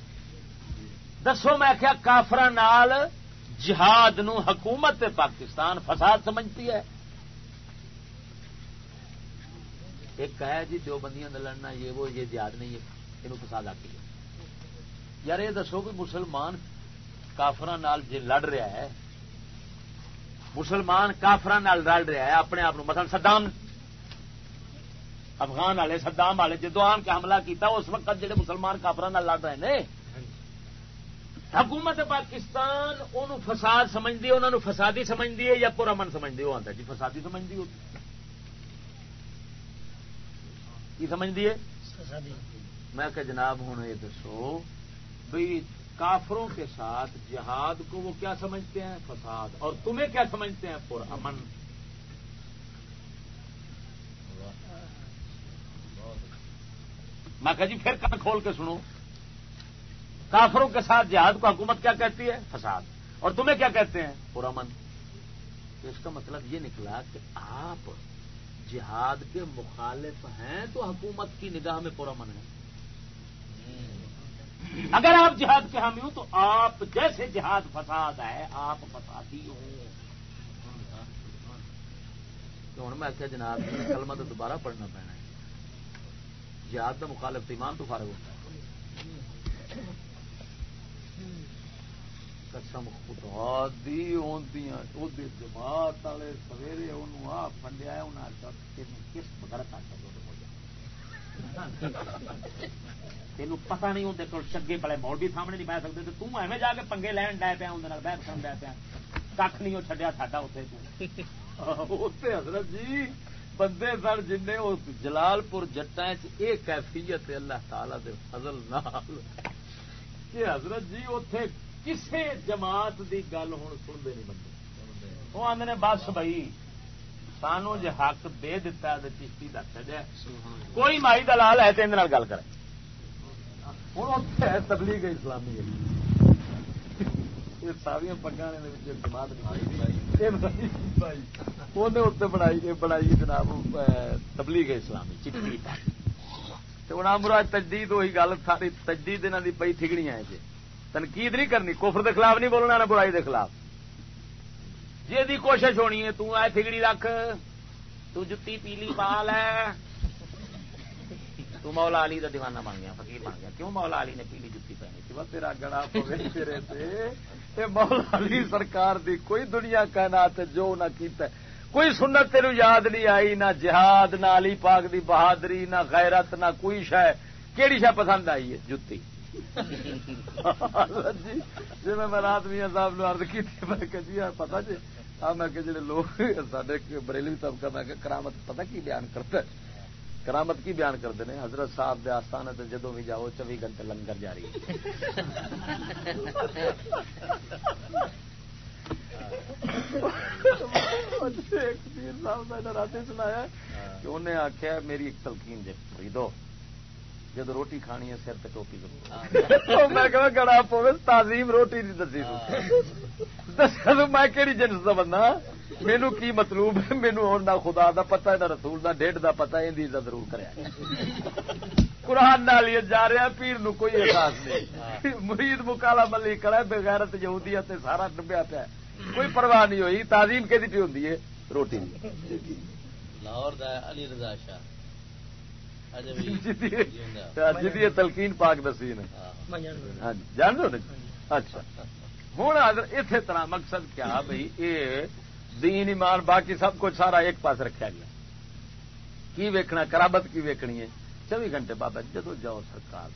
Speaker 1: دسو میں کیا کافر نال جہاد نو حکومت پاکستان فساد سمجھتی ہے۔ ایک ہے جی دو بندیاں لڑنا، یہ وہ، یہ جہاد نہیں ہے یہ فساد آتی ہے۔ یار یہ دسو کہ مسلمان کافر جی لڑ رہا ہے، مسلمان کافر لڑ رہا ہے، اپنے آپ مثلا سدام افغان والے سدام والے، جدو آن کے حملہ کیتا، اس وقت جڑے مسلمان کافر لڑ رہے ہیں حکومت پاکستان ان فساد سمجھتی ہے انہوں فسادی سمجھتی ہے یا پورا من سمجھتی وہ آتا جی فسادی سمجھتی ہوتی کی سمجھتی ہے؟ میں کہ جناب ہوں یہ دسو بھائی کافروں کے ساتھ جہاد کو وہ کیا سمجھتے ہیں؟ فساد۔ اور تمہیں کیا سمجھتے ہیں؟ پورا امن میں کہ جی پھر کان کھول کے سنو۔ کافروں کے ساتھ جہاد کو حکومت کیا کہتی ہے؟ فساد۔ اور تمہیں کیا کہتے ہیں؟ پورا من۔ تو اس کا مطلب یہ نکلا کہ آپ جہاد کے مخالف ہیں تو حکومت کی نگاہ میں پورا من ہے۔ اگر آپ جہاد کے حامی ہوں تو آپ جیسے جہاد فساد ہے، آپ فسادی ہوں۔ ہوں، میں کیا جناب، کلمہ تو دوبارہ پڑھنا پینا ہے۔ جہاد کا مخالف ایمان تو فارغ ہوتا ہے۔ قسم خدا دی جماعت والے سویرے انہوں آ فنڈیا کس بغرت آ تین پتا نہیں اندر کو چگے پڑے مول بھی سامنے نہیں بہ سکتے تم ایویں جا کے پنگے لین ڈے پیا اندر بہ کر ڈے پیا۔ کھ نہیں وہ چڈیا ساڈا اتنے حضرت جی بندے سر جن جلال پور جٹا کیفیت اللہ تعالی دے فضل نال۔ کہ حضرت جی اتے کسے جماعت دی گل ہوں سنتے نہیں بندے۔ وہ آدھے بس بھائی، سانو جی حق دے دتا چشتی دس چڑیا کوئی مائی دلال ہے تو اندر گل کرے۔ ہوں تبلیغ اسلامی ساری پگا جماعت بنائی بنائی جناب تبلیغ اسلامی چٹی ہوں مراد تجدید وہی گل ساری تجدید انہوں کی پی تھگڑی ہے جی تنقید نہیں کرنی کفر دے خلاف نہیں بولنا نہ برائی دے خلاف جی کوشش ہونی ہے تو آئے تھگڑی رکھ تو جتی پیلی پال ہے تو مولا علی دا دیوانہ بن گیا فقیر بن گیا کیوں مولا علی نے پیلی جتی پہنی تھی بس تیرا گڑا تیرے سے مولا علی سرکار دی کوئی دنیا کائنات جو نہ کیتا ہے۔ کوئی سنت تیرو یاد نہیں آئی، نہ جہاد، نہ علی پاک دی بہادری، نہ غیرت، نہ کوئی شہ کیڑی شہ پسند آئی ہے؟ جتی۔ جی جی میں رات میاں صاحب نے ارد کی جی پتا جی ہاں میں کہ جڑے لوگ سارے بریلوی طبقہ، میں کہ کرامت پتا کی بیان کرتا ہے؟ کرامت کی بیان کرتے ہیں حضرت صاحب دے آستان تے جدو بھی جاؤ، چوبی گھنٹے لنگر جاری۔ سنایا کہ انہیں آخیا میری ایک تلقین جی خریدو۔ جب روٹی کھانی ہے، سر پہ ٹوپی ضرور۔ میں کہ گڑا پوے تعظیم روٹی نہیں دسی میں کہڑی جنس کا بندہ؟ مینو کی مطلوب ہے؟ مینو نہ خدا دا پتا نہ رسول دا ڈیڈ دا پتا یہ ضرور کرا قرآن نال جا رہا پیر نو کوئی احساس نہیں۔ مرید مکالا ملی کڑا بغیرت یہودی سارا ڈبیا پیا کوئی پرواہ نہیں ہوئی تعظیم کہ ہوتی ہے؟ روٹی لاہور علی رضا شاہ۔ جی تلقین پاک دسی نے جان دو اچھا۔ ہوں اسی طرح مقصد کیا بھائی یہ دین، ایمان، باقی سب کچھ سارا ایک پاس رکھا گیا۔ کی ویکنا کرابت کی ویکنی ہے؟ چوبی گھنٹے بابا جی، جدو جاؤ سرکار،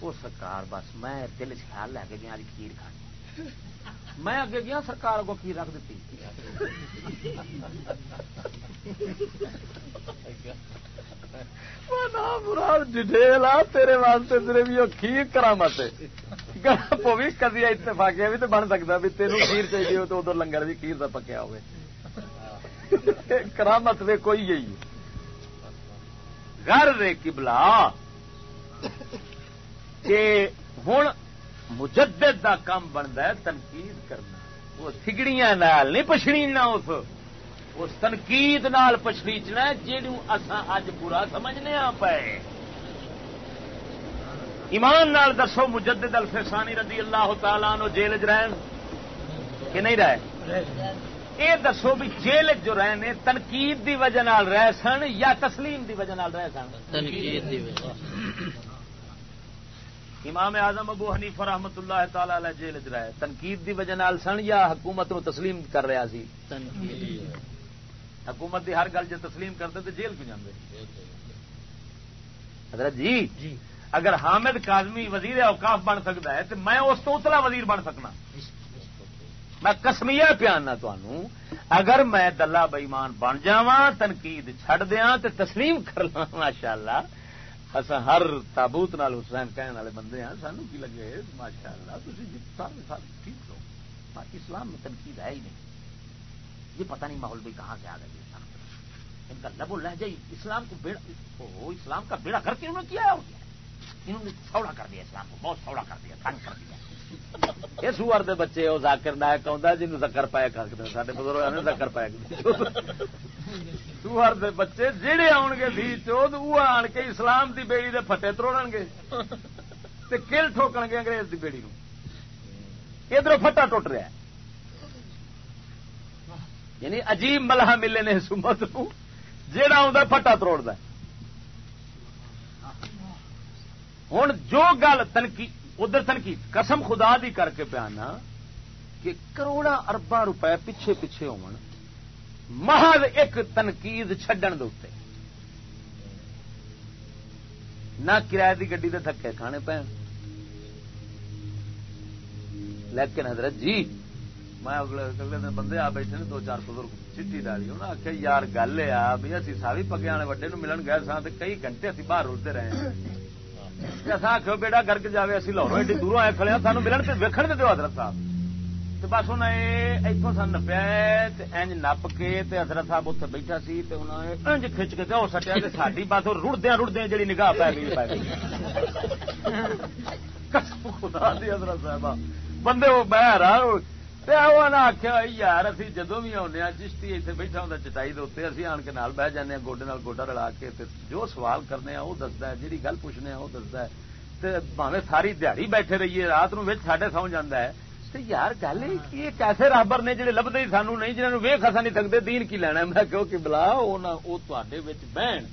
Speaker 1: وہ سرکار بس میں دل خیال لے کے گیا جی، کھیر کھانی میں اگے گیا، سرکار کو کھیر رکھ دیتی ڈیٹیل آ، تیرے واسطے تیرے بھی کھیر کرامت پوی کدی اتفاقیا بھی تو بن سکتا بھی تینوں کھیر چاہیے ہو تو ادھر لنگر بھی کھیر کا پکیا ہوئے۔ کرامت وے کوئی گئی گھر رے کبلا کہ ہوں مجدد دا کام بنتا ہے، تنقید کرنا۔ وہ سگڑیاں نال نہیں پچھڑی نہ اس۔ اس تنقید نال پچھڑیچنا جہوں اصا اج برا سمجھنے آ پائے ایمان نال دسو، مجدد الفسانی رضی اللہ تعالی نو جیل چ رہن۔ کہ نہیں رہے۔ یہ دسو بھی جیل جو رہے نے تنقید دی وجہ نال رہ سن یا تسلیم دی وجہ نال رہ سن؟ تنقید دی وجہ امام اعظم ابو حنیف رحمت اللہ تعالی علیہ جیل چ رہے تنقید دی وجہ نال سن یا حکومت نو تسلیم کر رہا سی؟ حکومت دی ہر گل جی تسلیم کرتے تو جیل کیوں جانے حضرت جی, جی۔ اگر حامد کازمی وزیر اوقاف بن سکتا ہے تو میں اس تو اتلا وزیر بن سکنا۔ میں کسمیا پیانا تنوع اگر میں دلہ بئیمان بن جا تنقید چڈ دیا تو تسلیم کر لا ماشاء اللہ اصا ہر تابوت نال حسین کہنے والے بندے ہیں سانو کی لگے؟ ماشاء اللہ تھی جی ٹھیک لو اسلام میں تنقید ہے ہی نہیں۔ یہ پتہ نہیں ماحول بھی کہاں سے آ گئی ان کا لب و لہجہ اسلام کو بیڑا اسلام کا بیڑا کر کے انہوں نے کیا ہے انہوں نے سوڑا کر دیا اسلام کو، بہت سوڑا کر دیا، تنگ کر دیا۔ یہ سور دے بچے وہ زاکر نائک آتا جنوب زکر پایا کر سارے بزرگ زکر پایا سور دے۔ بچے جہے آن گے بھی چود وہ آن کے اسلام دی بیڑی دے پٹے تروڑ گے، تے کل ٹھوکن گے انگریز دی بیڑی نو ادھر پٹا ٹوٹ رہا ہے۔ یعنی عجیب ملح ملے نے سمت جہا آ پٹا تروڑ ہوں جو گل تنقید ادھر تنقید قسم خدا دی کر کے پیانا کہ کروڑا اربا روپے پیچھے پیچھے ہو محض ایک تنقید چڈن دے نہ کرایہ کی گڈی دے تھکے کھانے پے۔ لیکن حضرت جی میں اگلے اگلے دن بندے آ بیٹھے نے، دو چار بزرگ چیٹی ڈالی انہیں آخیا یار گل ہے بھی اسی ساری پگے والے وڈے نو ملن گئے سا کئی گھنٹے اسی باہر رلتے رہے اصا آخو بیٹا گرک جائے اسی لاہور ایڈی دوروں آئے کھڑے سانو ملن سے ویکن دے حضرت صاحب۔ تو بس انہیں اتوں سن نپیا نپ کے حضرت صاحب اتنے بیٹھا سی انج کھچ کے سٹیا کہ ساری بس رڑدیا رڑدیا جی نگاہ پی گئی خدا دی حضرت صاحب بندے وہ بہر آخیا یار اسی جدو بھی آنے چشتی اتنے بیٹھا ہوں چٹائی دے اسی آن کے نال بہ جانے گوڈے گوڈا رلا کے جو سوال کرنے وہ دستا ہے جی گل پوچھنے وہ دستا ہے بھاوے ساری دیہی بیٹھے رہیے رات نو ساڈے سو جانا ہے یار گل یہ رابر نے جڑے لبتے ہی سانو نہیں جنہوں وے خسا نہیں سکتے دین کی لینا میں کہو کہ بلا وہ تے بہن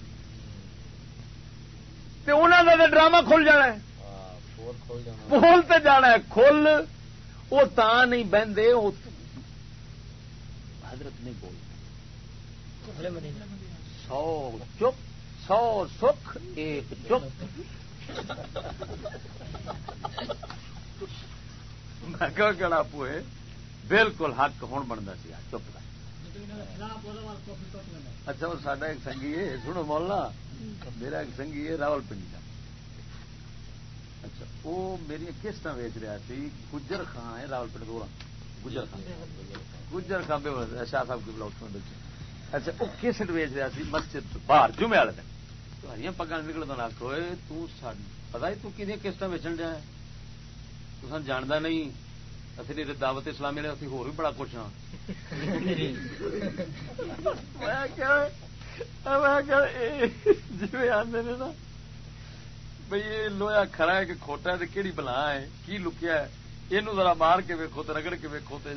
Speaker 1: ڈرامہ کھل جانا ہے پول تے جانا ہے کھل وہ تا نہیں بہتے حضرت نہیں بولتے سو چپ، سو سکھ، ایک چپ۔ میں کہڑا پوئے بالکل حق ہوں بنتا سی چپ کا اچھا وہ سڈا ایک سنگھی ہے، سنو مولنا میرا ایک سنگھی ہے راول پنڈی کا اچھا وہ میری کسٹ ویچ رہا سی گجر خان ہے راول پنڈ دورا گجر خان۔ گجر خان شاہ صاحب کی بلاک میں اچھا وہ کسٹ ویچ رہا سی مسجد باہر جمعے والے دن۔ ہری پگا نکل تو نک ہوئے پتا ہی تین کسٹ ویچن دیا تو جانتا نہیں اصل دعوت اسلامی نے اتنی ہو بڑا کچھ ہاں۔ جی آدھے نا بھائی یہ لویا کھڑا ہے کہ کھوٹا ہے کہڑی بلا ہے کی لکیا ہے یہ ذرا مار کے ویکو تو رگڑ کے ویکو تو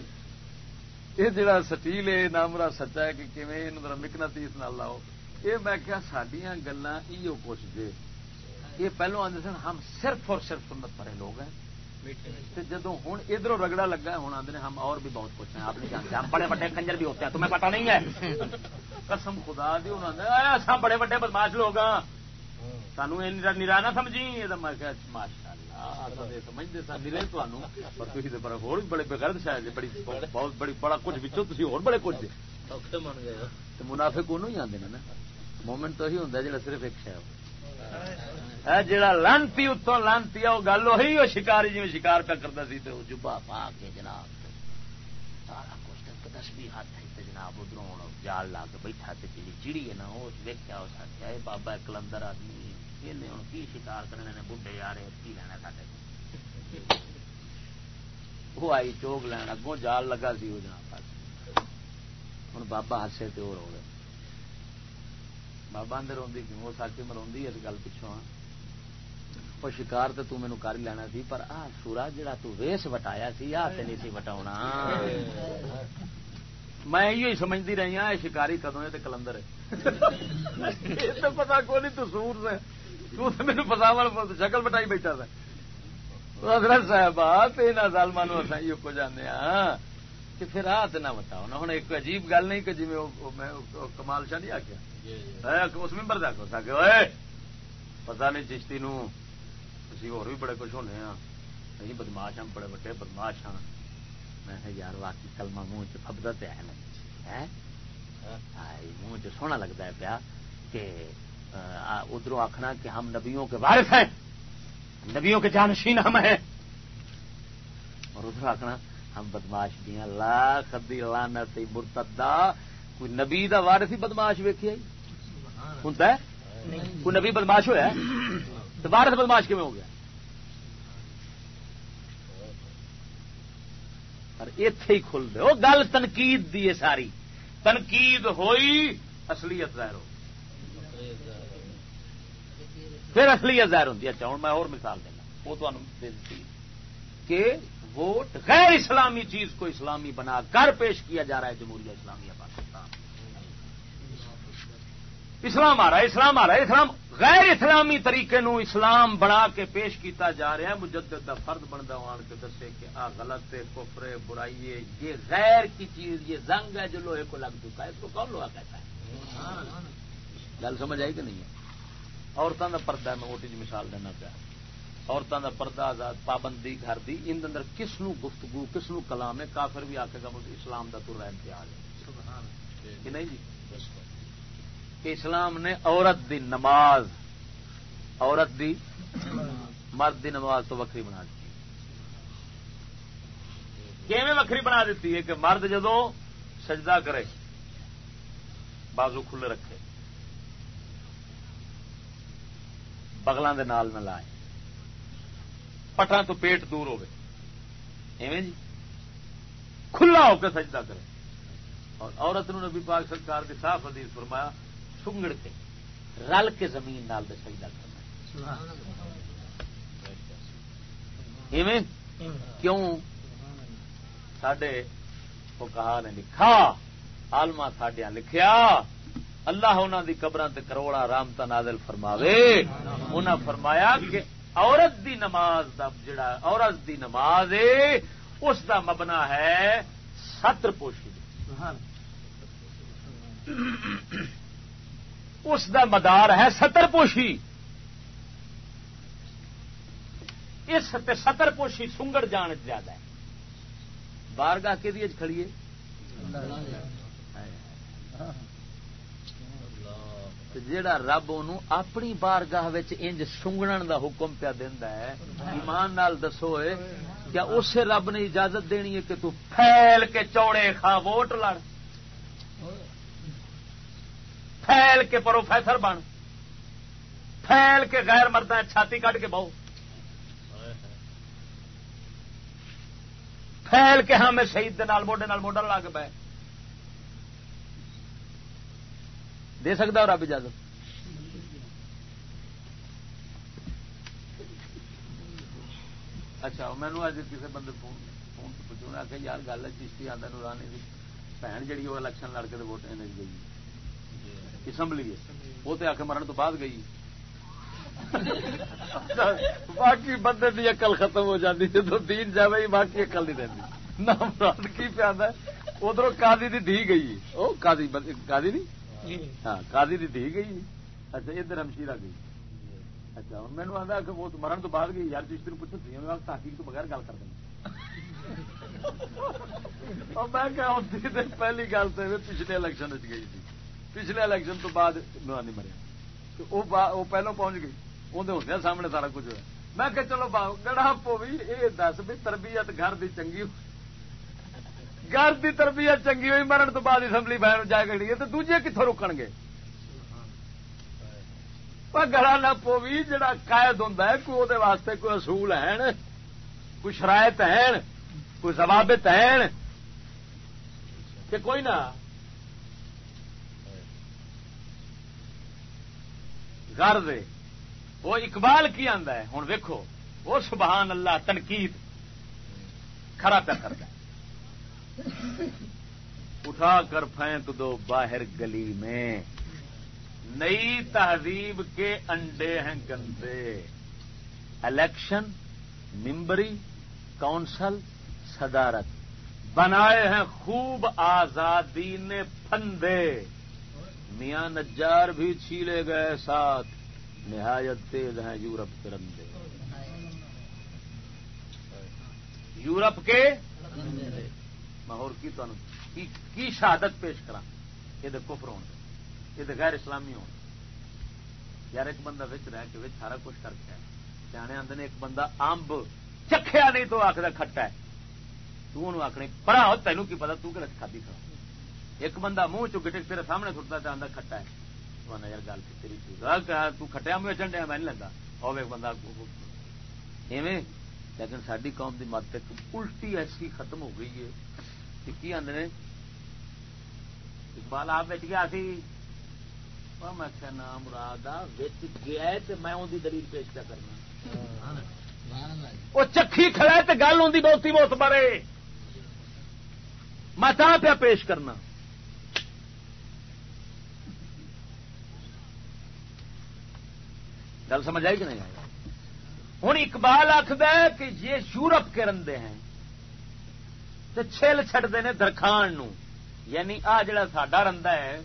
Speaker 1: یہ جڑا سٹیل ہے نامرا سچا ہے کہ کیون ذرا مکنا تیس نہ لاؤ یہ میں کیا سڈیا گلا یہ کچھ دے یہ پہلو آدھے سن ہم صرف اور صرف سنت پڑے لوگ ہیں جدو ہوں ادھر رگڑا لگا ہوں آدھے ہم اور بھی بہت کچھ ہیں آپ نہیں جانتے ہم بڑے بڑے کنجر بھی ہوتے ہیں تمہیں پتا نہیں ہے قسم خدا دی انہوں بڑے بڑے بدماش لوگ ہاں سانو نرا نہ سمجھی یہ ماشاء اللہ سمجھتے سر نرے تھی ہو بڑے بغیر شاید بڑی بہت بڑی بڑا کچھ بچوں تھی ہو بڑے کچھ منافع کون ہی آتے نا۔ مومنٹ تو ہی ہوں جا صرف ایک شاید جا لانتی اتوں لانتی وہ گل وہی وہ شکاری جی شکار پہ کرتا سی تو جبا پا کے جناب سارا کچھ ہاتھ جناب ادھر جال لا کے بیٹھا جی چیڑی ہے نا، وہ ویکیا اس آخیا یہ بابا کلندر آدمی یہ ہوں کی شکار کرنے نے بڈے آ رہے کی لینا سارے وہ آئی چوک لین اگوں، جال لگا سی وہ جناب ہوں بابا ہسے تو رو گئے۔ بابا اندر روی کیوں؟ وہ سچ مرو اس گل پچھوں ہاں۔ وہ شکار تو تین کر لینا سی، پر آ سورا جڑا تو ویس وٹایا سی، آ نہیں سی وٹا میں یہ سمجھتی رہی ہوں شکاری کدو ہے؟ کلندر ہے۔ تو پتا کو نہیں تو سور سے۔ میرے پساو شکل بٹائی بیٹھا تھا۔ حضرت صاحب تین سالمان یہ کو جانے کہ پھر ہاتھ نہ بتاؤ نا۔ ہوں ایک عجیب گل نہیں کہ جی میں کمال شاہ نہیں آ گیا اس ممبر دکھ ہو سکے پتا نہیں چشتی نو اسی اور بھی بڑے کچھ ہونے ہاں بدماش ہاں بڑے بڑے بدماش ہاں۔ میں یار واقعی کلمہ منہ چبدا پیا ہے منہ چ سونا لگتا ہے پیا کہ ادھر آخنا کہ ہم نبیوں کے وارث ہیں نبیوں کے جانشین ہم ہیں۔ اور ادھر آخنا ہم بدماش ہیں لا خدی لانا سی مرتدا کوئی نبی دا وارث ہی بدماش ویکھی ہوں کوئی نبی بدماش ہوا تو وارث بدماش کیون ہو گیا؟ اتے ہی کھل دے۔ وہ گل تنقید دی ساری۔ تنقید ہوئی، اصلیت ظاہر ہو پھر اصلیت ظاہر ہوتی اچھا ہوں میں اور مثال دینا۔ وہ تھی کہ ووٹ غیر اسلامی چیز کو اسلامی بنا کر پیش کیا جا رہا ہے جمہوریہ اسلامیہ پاکستان۔ اسلام آ رہا ہے اسلام آ رہا ہے اسلام غیر اسلامی طریقے نو اسلام بنا کے پیش کیتا جا رہا ہے۔ مجدد دا فرد بنتا آن کے دسے کہ آ غلط ہے کفرے برائی ہے یہ غیر کی چیز یہ زنگ ہے جو لوہے کو لگ چکا ہے۔ اس کو کون لوہا کہتا ہے؟ گل سمجھ آئی کہ نہیں ہے؟ عورتوں کا پردہ ہے میں ووٹی جی مثال دینا پیا۔ عورتوں کا پردہ آزاد پابندی گھر دی ان اندر کس نو گفتگو کس نو کلام ہے؟ کافر بھی گا مجھے اسلام کا تر امتیاز ہے۔ کہ نہیں جی؟ اسلام نے عورت دی نماز، عورت دی مرد دی نماز تو وکری بنا دی۔ وکری بنا دیتی ہے کہ مرد جدو سجدہ کرے، بازو کھلے رکھے بغلوں کے نال نہ لائے پٹا تو پیٹ دور ایویں جی؟ کھلا ہو کے سجدہ کرے۔ اور عورت نو نبی پاک سرکار کی صاف حدیث فرمایا سنگڑ کے رل کے زمین نال دے سجدہ کرنا۔ ایویں کیوں؟ سڈے وہ کہا نے لکھا آلما سڈیا لکھیا، اللہ انہوں دی قبر تے کروڑا رامتا نازل فرماوے۔ انہاں فرمایا کہ عورت دی نماز دا جڑا عورت دی نماز ہے، اس دا مبنا ہے ستر پوشی۔ اس دا مدار ہے ستر پوشی۔ اس ستر پوشی سنگڑ جان زیادہ ہے۔ بارگاہ کے دیے کھڑیے جیڑا رب ان اپنی بارگاہ انج سنگن دا حکم پیا دینا ہے، ایمان نال دسو کیا اسے رب نے اجازت دینی ہے کہ تو پھیل کے چوڑے کھا ووٹ لڑ؟ پھیل کے پروفیسر بن۔ پھیل کے غیر مردہ چھاتی کٹ کے بہو۔ پھیل کے ہاں میں شہید موڈے نال موڈا لا کے بہ دے سکتا رب اجازت؟ اچھا مینو اج کسی بندے فون فون پوچھو کہ یار گل ہے چشتی آدھا نورانی کی بھن جی وہ الیکشن لڑ کے ووٹ گئی۔ اسمبلی وہ تو آ کے مرن تو بعد گئی۔ باقی بندے کی اقل ختم ہو جاتی جب دین جائے باقی اقل نہیں رہتی نہ مراد کی پیادا ادھر کادی کی دھی گئی۔ وہ کادی کادی نہیں؟ جی۔ ہاں کادی کی دھی گئی۔ اچھا ادھر ہمشیرا گئی۔ اچھا ہوں مینو آتا کہ وہ مرن تو بعد گئی۔ یار جس دن پوچھو تھی تحقیق تو بغیر گل کر دیں۔ میں پہلی گل تو پچھلے الیکشن گئی تھی۔ پچھلے الیکشن تو بعد نورانی مریا وہ پہلو پہنچ گئی اندر ہوں سامنے سارا کچھ ہوا میں کہ چلو گڑا پوی یہ دس بھی تربیت گھر دی چنگی گھر دی تربیت چنگی ہوئی مرن تو بعد اسمبلی بہن جا گئی تو دوجے کتوں روکن گے گڑا نہ پوی جڑا قائد ہوں کوئی واسطے کوئی اصول ہے کوئی شرائط ہے کوئی ضوابط ہے کہ کوئی نہ گھر دے وہ اقبال کی آندا ہے۔ ہوں ویکو وہ سبحان اللہ تنقید۔ کھڑا پیا کرتا اٹھا کر پھینک دو باہر گلی میں۔ نئی تہذیب کے انڈے ہیں گندے۔ الیکشن، ممبری، کونسل، صدارت۔ بنائے ہیں خوب آزادی نے پھندے۔ میاں نجار بھی چھیلے گئے ساتھ۔ نہایت تیز ہیں یورپ کے رندے۔ یورپ کے ماحول کی کی شہادت پیش کرا یہ کفر ہونے یہ غیر اسلامی ہو یار ایک بندہ بچ رہا کہ سارا کچھ کر کے سیانے آدھے ایک بندہ امب چکھیا نہیں تو آخر کھٹا ہے۔ تو آخنی پڑا ہو، تینوں کی پتا تھی کھادی کھا ایک بندہ منہ چ تیرے سامنے سٹتا تو آدھا کھٹا ہے۔ یار گل تیری تٹیا میں چنڈیا میں نہیں لگا۔ ہوے بندہ ایویں؟ لیکن ساری قوم کی مت الٹی ایسی ختم ہو گئی ہے۔ کہ کی آدھے اقبال آپ بچ گیا سی۔ میں کیا نام مراد بچ گیا میں ان کی دلیل پیش کیا کرنا۔ وہ چکھی کھڑا تو گل ہوں بہتی بہت بڑے میں پیا پیش کرنا۔ گل سمجھ آئی کہ نہیں آئی؟ ہوں اقبال آخد کہ یہ یورپ کے رندے ہیں تو چھل چڈتے ہیں درخان نو۔ یعنی آ جڑا ساڈا رندا ہے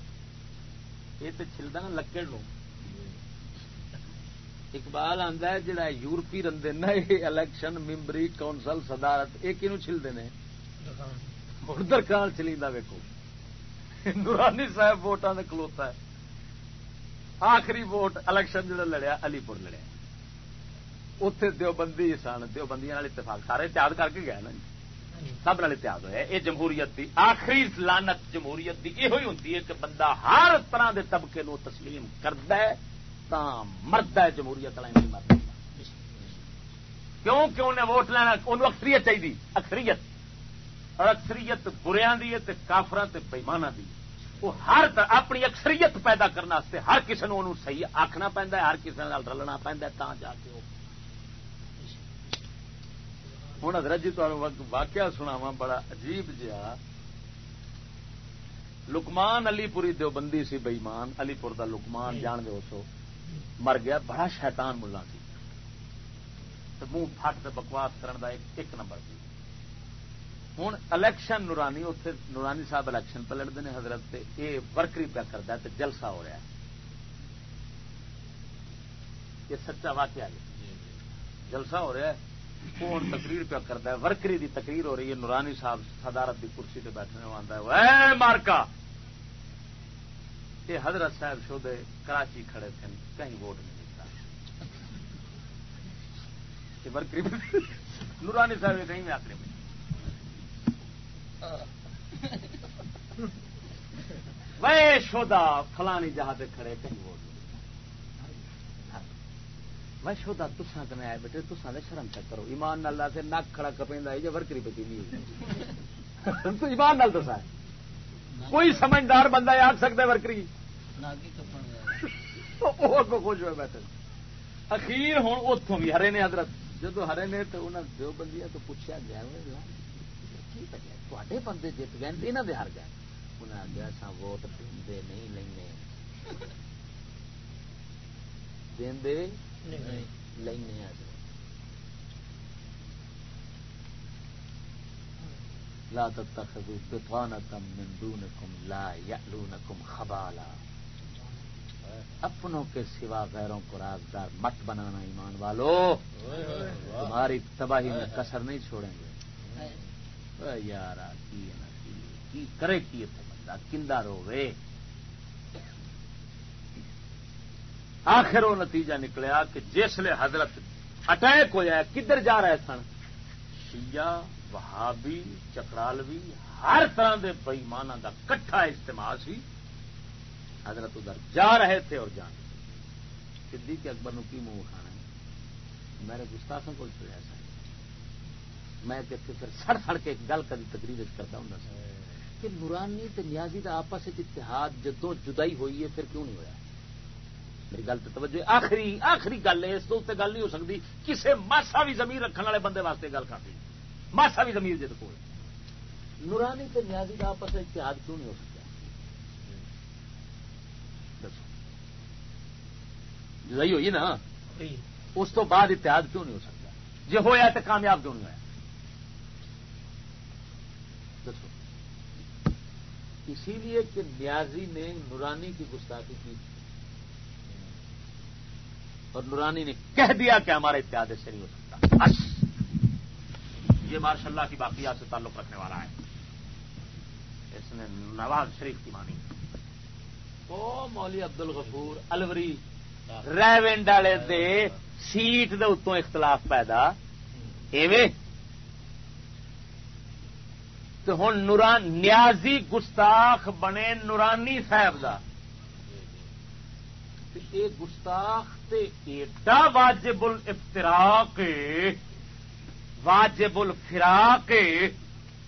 Speaker 1: یہ تو چلتا نا لکڑ لو اقبال آتا ہے جڑا یورپی رندے نا یہ الیکشن ممبری کونسل صدارت یہ کنو چلتے ہیں درخان چلی ویکو نورانی صاحب ووٹان کلوتا ہے۔ آخری ووٹ الیکشن جڑا لڑیا علی پور لڑیا۔ اتے دیوبندی سن، دیوبندیاں اتفاق، سارے اتحاد کر کے گئے نا جی۔ سب نال اتحاد ہوا یہ جمہوریت دی آخری لانت جمہوریت دی یہ ہوں کہ بندہ ہر طرح دے طبقے نو تسلیم کرد مرد ہے جمہوریت والا مرد کیوں؟ کہ انہیں ووٹ لینا، انہوں اکثریت چاہیے اکثریت۔ اور اکثریت بریا دی کافر پیمانہ دی وہ ہر اپنی اکثریت پیدا کرنے ہر کسی نے صحیح آخنا پہنتا ہر کسی رلنا پہنتا جا کے ہوں حضرت جی تمہیں واقعہ سناوا بڑا عجیب جہا۔ لکمان علی پوری دیوبندی سی بئیمان علی پور کا لکمان جان دو سو مر گیا، بڑا شیطان ملا سی۔ منہ فٹ بکواس کرنے کا ایک نمبر سی۔ ہوں الیکشن نورانی اتنے نورانی صاحب الیکشن پہ لڑتے ہیں حضرت یہ ورکری پہ کرتا ہے جلسہ ہو رہا ہے۔ یہ سچا واقعہ ہے۔ جلسہ ہو رہا ہے، کون تقریر پہ کرتا ہے؟ ورکری دی تقریر ہو رہی ہے، نورانی صاحب صدارت دی کرسی سے بیٹھنے آتا ہے۔ مارکا! یہ حضرت صاحب شودے کراچی کھڑے تھے، کہیں ووٹ نہیں دیتا نورانی صاحب کہیں میں آخری میں؟ وہ شودا فلانی جہاں پہ کھڑے کہیں ووٹ میں شودا تسا کنے آئے بیٹے تسا نے شرم چک کرو۔ ایمان نال سے نک کھڑا کپیندا ہے جے ورکری پہ تو ایمان نال دسا کوئی سمجھدار بندہ آ سکتا ہے ورکری؟ کو خوش ہوئے بیٹھے۔ اخیر ہوں اتوں بھی ہرے نے حضرت۔ جدو ہرے نے تو انہوں نے دو بندی تو پوچھا گیا تے بندے جیت گئے یہاں دے ہر گئے انہیں آگیا سا ووٹ دے نہیں لینے دے لینے لا تتخذوا بطانة من دونكم لا يألونكم خبالا اپنوں کے سوا غیروں کو رازدار مت بنانا ایمان والو تمہاری تباہی میں کسر نہیں چھوڑیں گے یار کی کرے کی بندہ؟ کندا روے آخر وہ نتیجہ نکلیا کہ جسے حضرت اٹیک ہوا کدھر جا رہے سن؟ شیعہ، وہابی، چکرالوی، ہر طرح کے بئیمانہ کا کٹھا استعمال سی۔ حضرت ادھر جا رہے تھے اور جان۔ سدھی کے اکبر نو کی منہ کھانا ہے؟ میرے گستاخوں کو چلیا سا میں پھر سڑ سڑ کے ایک گل کری تقریر کرتا ہوں کہ نورانی تے نیازی کا آپس اتحاد جدو جدائی ہوئی ہے پھر کیوں نہیں ہوا میری گل تو توجہ آخری آخری گل ہے اس تو گل نہیں ہو سکتی۔ کسی ماسا بھی زمین رکھنے والے بندے واسطے گل کرتی ماسا بھی زمین جد کو نورانی تے نیازی کا آپس اتحاد کیوں نہیں ہو سکتا؟ جدائی ہوئی نا؟ اس تو بعد اتحاد کیوں نہیں ہو سکتا؟ جی ہوا تو کامیاب کیوں نہیں ہوا اسی لیے کہ نیازی نے نورانی کی گستاخی کی اور نورانی نے کہہ دیا کہ ہمارا اتحاد سے نہیں ہو سکتا۔ بس۔ یہ ماشاء اللہ کی باقیات سے تعلق رکھنے والا ہے۔ اس نے نواز شریف کی مانی او مولی عبد الغفور الوری ریونڈ والے سیٹ دے اتوں اختلاف پیدا۔ ایویں تو ہوں نوران نیازی گستاخ بنے نورانی صاحب کا گستاخ تے ایڈا واجب الفتراق واجب الفراق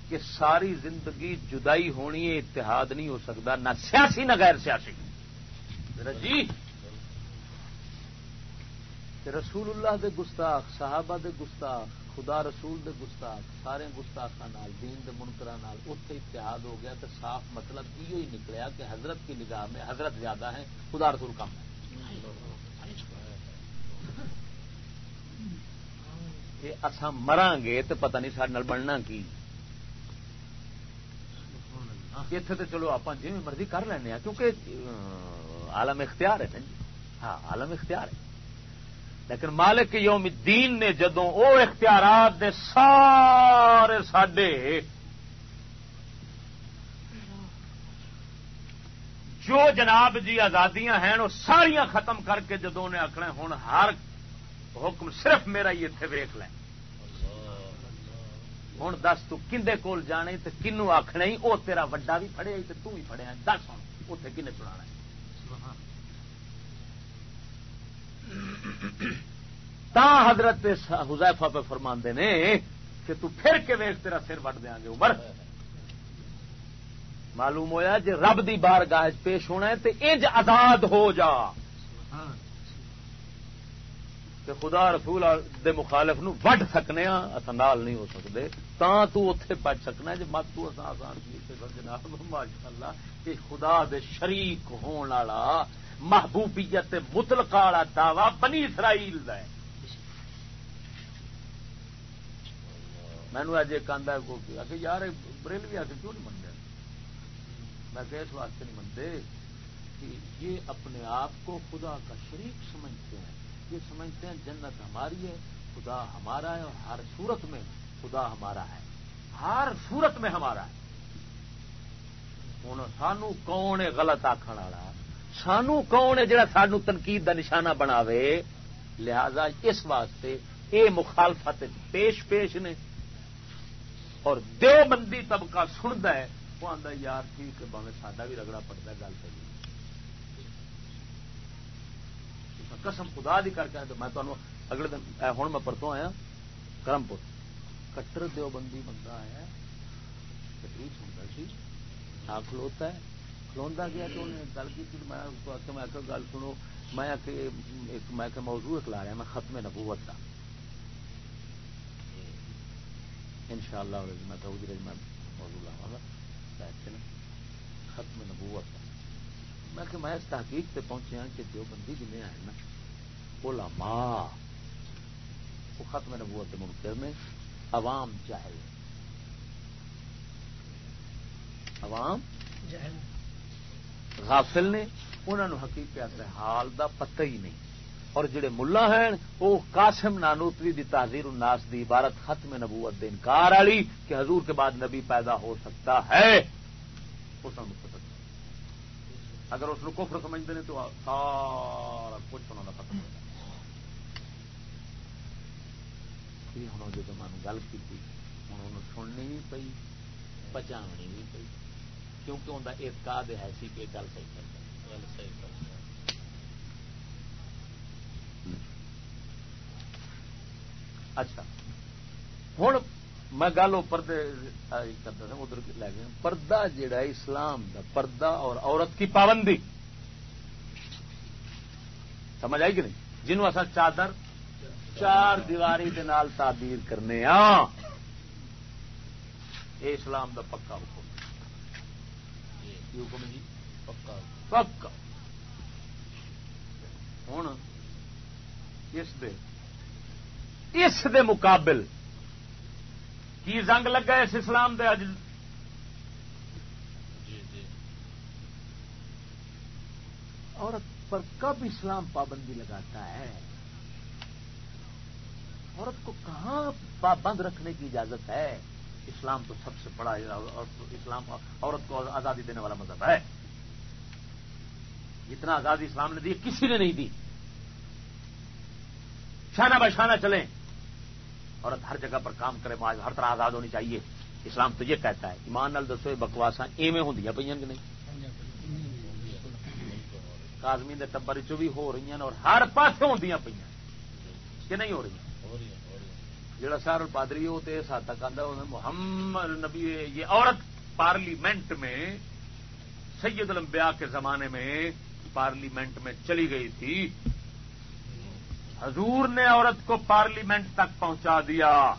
Speaker 1: کہ ساری زندگی جدائی ہونی ہے، اتحاد نہیں ہو سکتا، نہ سیاسی نہ غیر سیاسی۔ جی۔ رسول اللہ دے گستاخ، صحابہ دے گستاخ خدا رسول دے گستاخ، سارے گستاخا دین دے منکرا اتے اتحاد ہو گیا تو صاف مطلب یہ ہی نکلیا کہ حضرت کی نگاہ میں حضرت زیادہ ہے خدا رسول کم ہے اصا مرا گے تو پتہ نہیں سارے بننا کی۔ اتنے تو چلو آپ جی مرضی کر لینا کیونکہ عالم اختیار ہے نا جی۔ ہاں عالم اختیار ہے۔ لیکن مالک یوم الدین نے جدو وہ اختیارات دے سارے سڈے جو جناب جی آزادیاں ہیں وہ ساریاں ختم کر کے جدو نے آخنا ہوں ہر حکم صرف میرا ہی اتنے ویخ لیں۔ ہوں دس تندے کول جانے تو کنو آخنا ہی وہ تیرا وڈا بھی فڑیا تو تھی فڑیا دس ہوں اتنے کن چڑھا تا حضرت حزیفہ پہ فرما نے کہ تو پھر کے ویخ تیرا سر وٹ دیا گے عمر۔ معلوم ہویا جی رب دی بار گاہ پیش ہونا ہے تو انج آزاد ہو جا۔ کہ خدا رسول دے مخالف نو وڈ سکنے ہاں نال نہیں ہو سکتے تا تو اتے بچ سکنا جی مت تو آسان جناب۔ ماشاء اللہ کہ خدا دے شریک ہون والا محبوبیت مطلق والا دعوی بنی اسرائیل دا ہے۔ مینو اج ایک آدھا کہ یار بریلوی آ کے کیوں نہیں منگا میں کہ اس واسطے نہیں منتے کہ یہ اپنے آپ کو خدا کا شریک سمجھتے ہیں۔ یہ سمجھتے ہیں، جنت ہماری ہے، خدا ہمارا ہے اور ہر صورت میں خدا ہمارا ہے۔ ہر صورت میں ہمارا ہے۔ ہوں سانو کون غلط آخر والا؟ سانو کون ہے جڑا سانو تنقید دا نشانہ بناوے؟ لہذا اس واسطے اے مخالفت پیش پیش نے اور دیوبندی طبقہ سنتا ہے، وہ آتا یار ٹھیک ہے باوے ساڈا بھی رگڑا پڑتا گل صحیح قسم خدا دی کر کے میں تمہیں اگلے دن ہوں میں پرتوں آیا کرم پور کٹر دیوبندی بندہ آیا تقریب سنتا سی آ کھلوتا ہے۔ کھلوا گیا تو انہیں گل کی میں اس کو آخر میں آخر گل سنو، میں موضوع ایک لا رہا میں ختم نبوت کا ان شاء اللہ میں میں موضوع لاوا گا ختم نبوت کا میں کہ میں اس تحقیق سے پہنچیا ہاں کہ جو بندی جن آئے نا، علماء، وہ ختم نبوت منکر میں عوام جاہل۔ عوام؟ غافل نے انہوں نے حقیقت حال دا پتہ ہی نہیں۔ اور جڑے ملا ہیں وہ قاسم نانوتری دی تحزیر الناس دی عبارت ختم نبوت دے انکار والی کہ حضور کے بعد نبی پیدا ہو سکتا ہے۔ اگر اس کو کفر سمجھتے ہیں تو سارا کچھ انہوں نے ختم ہو ہوں جب میں گل کی ہوں سننی بھی پی بچاونی بھی پی کیونکہ انہیں اعتقاد ہے سی کہ گل صحیح کرتا گل صحیح کرتا اچھا۔ ہوں میں گل پردے کرتا تھا ادھر لے گیا پردہ جڑا اسلام دا پردہ اور عورت کی پابندی۔ سمجھ آئی کہ نہیں؟ جنہوں اصا چادر چار دیواری دے نال تعبیر کرنے ہاں یہ اسلام دا پکا حکم۔ حکم جی پکا پکا ہوں اس دے اس دے مقابل کی زنگ لگا اس اسلام دے اج جی، جی۔ عورت پر کب اسلام پابندی لگاتا ہے عورت کو کہاں پابند رکھنے کی اجازت ہے? اسلام تو سب سے بڑا اسلام عورت کو آزادی دینے والا مذہب ہے۔ جتنا آزادی اسلام نے دی، کسی نے نہیں دی۔ شانہ بشانہ چلیں۔ عورت ہر جگہ پر کام کرے ہر طرح آزاد ہونی چاہیے۔ اسلام تو یہ کہتا ہے، ایمان نال دسو بکواسا ایویں ہوں پہ نہیں؟ کازمی کے ٹبر چ بھی ہو رہی ہیں اور ہر پاس ہوں پہ کہ نہیں ہو رہی؟ جڑا سار پادری وہ تو اس حد تک آتا محمد نبی یہ عورت پارلیمنٹ میں، سید الانبیاء کے زمانے میں پارلیمنٹ میں چلی گئی تھی۔ حضور نے عورت کو پارلیمنٹ تک پہنچا دیا۔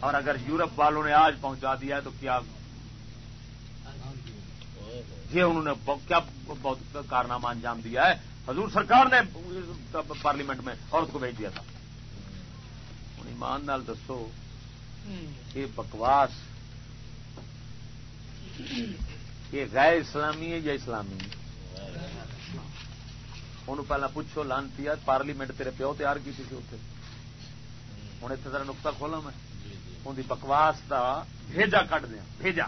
Speaker 1: اور اگر یورپ والوں نے آج پہنچا دیا تو کیا یہ انہوں نے کیا بہت کارنامہ انجام دیا ہے؟ حضور سرکار نے پارلیمنٹ میں عورت کو بھیج دیا تھا۔ ہوں ایمان نال دسو یہ بکواس یہ غیر اسلامی ہے یا اسلامی ہے؟ ان پہلے پوچھو لانتی پارلیمنٹ تیرے پیو تیار کی ہوں اتنے ذرا نقطہ کھولا میں۔ ان کی بکواس کا بھیجا کٹ دیا بھیجا۔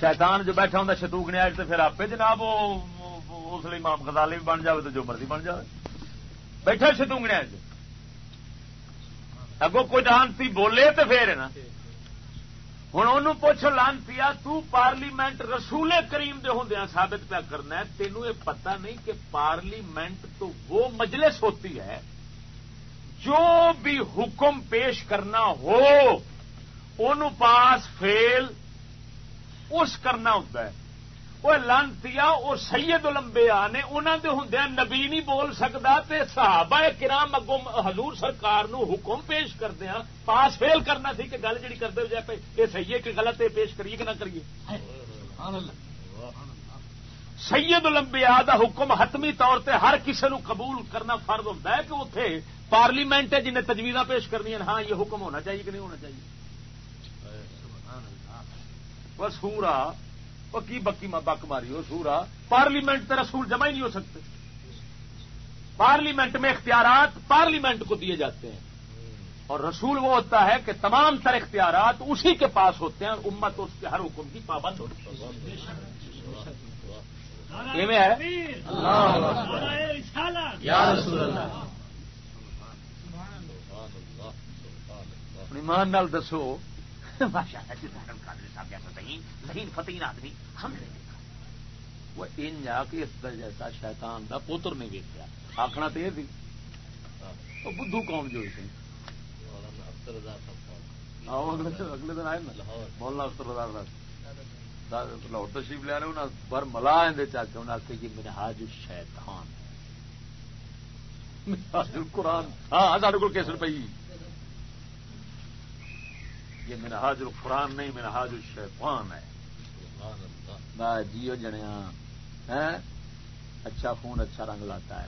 Speaker 1: شیطان جو بیٹھا ہوں شتوک نے تو پھر آپ جناب اس لیے مام گزالے بھی بن جائے تو جو مرضی بن جائے بیٹھا شتونگنے اگو کوئی دانتی بولے تو پھر ہے نا۔ ہوں ان پوچھ لان پیا تارلیمنٹ رسول کریم دے ہوں ثابت پیا کرنا ہے تینوں یہ پتا نہیں کہ پارلیمنٹ تو وہ مجلس ہوتی ہے جو بھی حکم پیش کرنا ہو ان پاس فیل اس کرنا ہوتا ہے۔ وہ لانتی اور سید لمبیا نے انہوں دے ہوں نبی نہیں بول سکتا تے صحابہ کرام اگوں حضور سرکار نو حکم پیش کردیا ہاں، پاس فیل کرنا سی کہ گل جی کرتے جائے یہ صحیح ہے کہ غلط ہے پیش کریے کہ نہ کریے؟ سید لمبیا دا حکم حتمی طور تے ہر کسی نو قبول کرنا فرض ہوتا ہے کہ اتنے پارلیمنٹ ہے جنہیں تجویز پیش کرنی ہاں یہ حکم ہونا چاہیے کہ نہیں ہونا چاہیے؟ بس ہوں سورا کی بکی بک ماری ہو سورا پارلیمنٹ تے رسول جمع ہی نہیں ہو سکتے۔ پارلیمنٹ میں اختیارات پارلیمنٹ کو دیے جاتے ہیں۔ اور رسول وہ ہوتا ہے کہ تمام تر اختیارات اسی کے پاس ہوتے ہیں اور امت اس کے ہر حکم کی پابند ہوتی ہے۔ ایمان نال دسو فتح آدمی ہم نے دیکھا۔ وہ ان کے اس جیسا شیطان دا پوتر نہیں ویکیا آخنا تو یہ بدھو قوم جو سی اگلے دن آئے مولانا اختر رضا لاہور تشریف لیا رہے پر ملا چاچے انہیں آخر جی میرے حاج شیطان قرآن ہاں سارے کو کیسر پی یہ میرا حاضر قرآن نہیں میرا حاضر شیطان ہے جیو جنیا اچھا خون اچھا رنگ لاتا ہے۔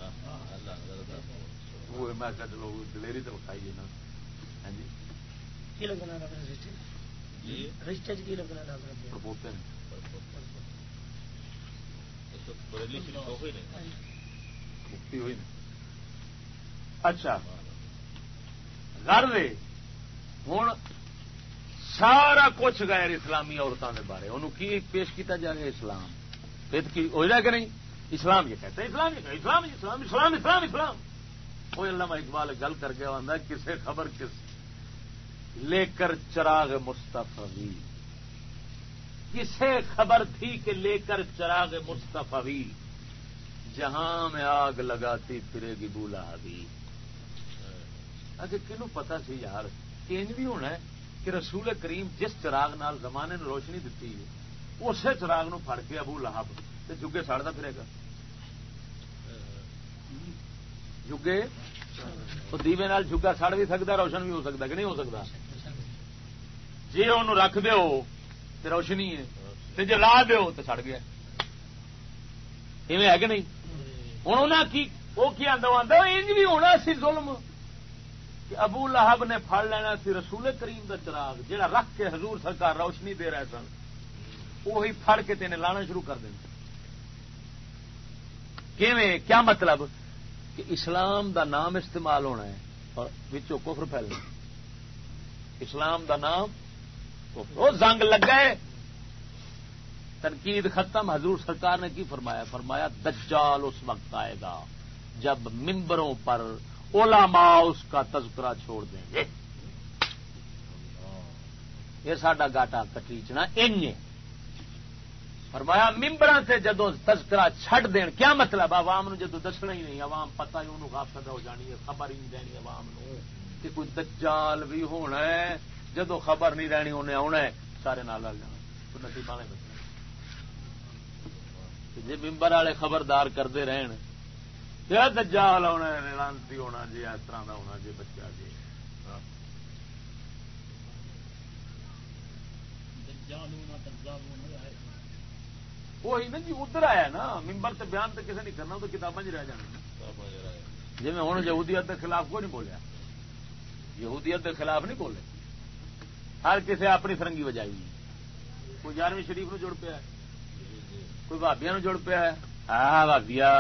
Speaker 1: وہ میں چلو دلیری تو بتائیے نا۔ ہاں جی۔ اچھا۔ گھر ہوں سارا کچھ غیر اسلامی عورتوں کے بارے۔ انہوں کی پیش کیتا جائے گا اسلام؟ ہو جائے کہ نہیں؟ اسلام یہ کہتے ہیں اسلام یہ اسلام اسلام اسلام اسلام اسلام۔ وہ علامہ اقبال گل کر کے آتا کسے خبر کس؟ لے کر چراغ مستفی کسے خبر تھی کہ لے کر چراغ مستفی جہاں میں آگ لگاتی پھرے گی بولا ابھی اچھا کنو پتا سی یار چینج بھی ہونا ہے۔ کہ رسول کریم جس چراغ نال زمانے نے روشنی دیتی ہے، اسی چراغ نو پھڑ کے ابو لہب جگے سڑتا پھرے گا۔ جگے؟ تو دیوے نال جگا سڑ بھی سکتا روشن بھی ہو سکتا کہ نہیں ہو سکتا جی ان رکھ دو تو روشنی ہے۔ جی لا دو تو سڑ گیا۔ ہے کہ نہیں؟ ہوں کی وہ آدھا آدھا انج بھی ہونا سی ظلم۔ کہ ابو لہب نے پڑ لینا سی رسول کریم دا چراغ جہاں رکھ کے حضور سرکار روشنی دے رہے سن۔ وہی پڑ کے تین لانا شروع کر دیں کیا مطلب؟ کہ اسلام دا نام استعمال ہونا ہے اور بچوں کفر پھیلنا اسلام دا نام وہ زنگ لگا ہے۔ تنقید ختم۔ حضور سرکار نے کی فرمایا؟ فرمایا، دجال اس وقت آئے گا جب ممبروں پر علماء اس کا تذکرہ چھوڑ دیں گے۔ یہ ساڈا گاٹا کٹیچنا ان فرمایا ممبر سے جدو تذکرہ چھڈ دین، کیا مطلب؟ عوام نو جدو دسنا ہی نہیں، عوام پتا ہی انہوں غافل ہو جانی ہے، خبر ہی نہیں دینی عوام نو کہ کوئی دجال بھی ہونا ہے جدو خبر نہیں رہنی انہیں آنا ہے، سارے نال لگ جانا۔ تو نصیب جی ممبر والے خبردار کرتے رہن دجال ہونا لانتی ہونا جی اس طرح کا ہونا جی بچہ جی وہی نا جی ادھر آیا نا ممبر سے بیان تو کسی نہیں کرنا تو کتابیں رہ جانا جی میں ہوں یہودیت کے خلاف کوئی نہیں بولیا یہودیت کے خلاف نہیں بولے ہر کسی اپنی فرنگی بجائی کوئی یارویں شریف نو جڑ پیا کوئی بھابیا نو جڑ پیا ہاں بھابیا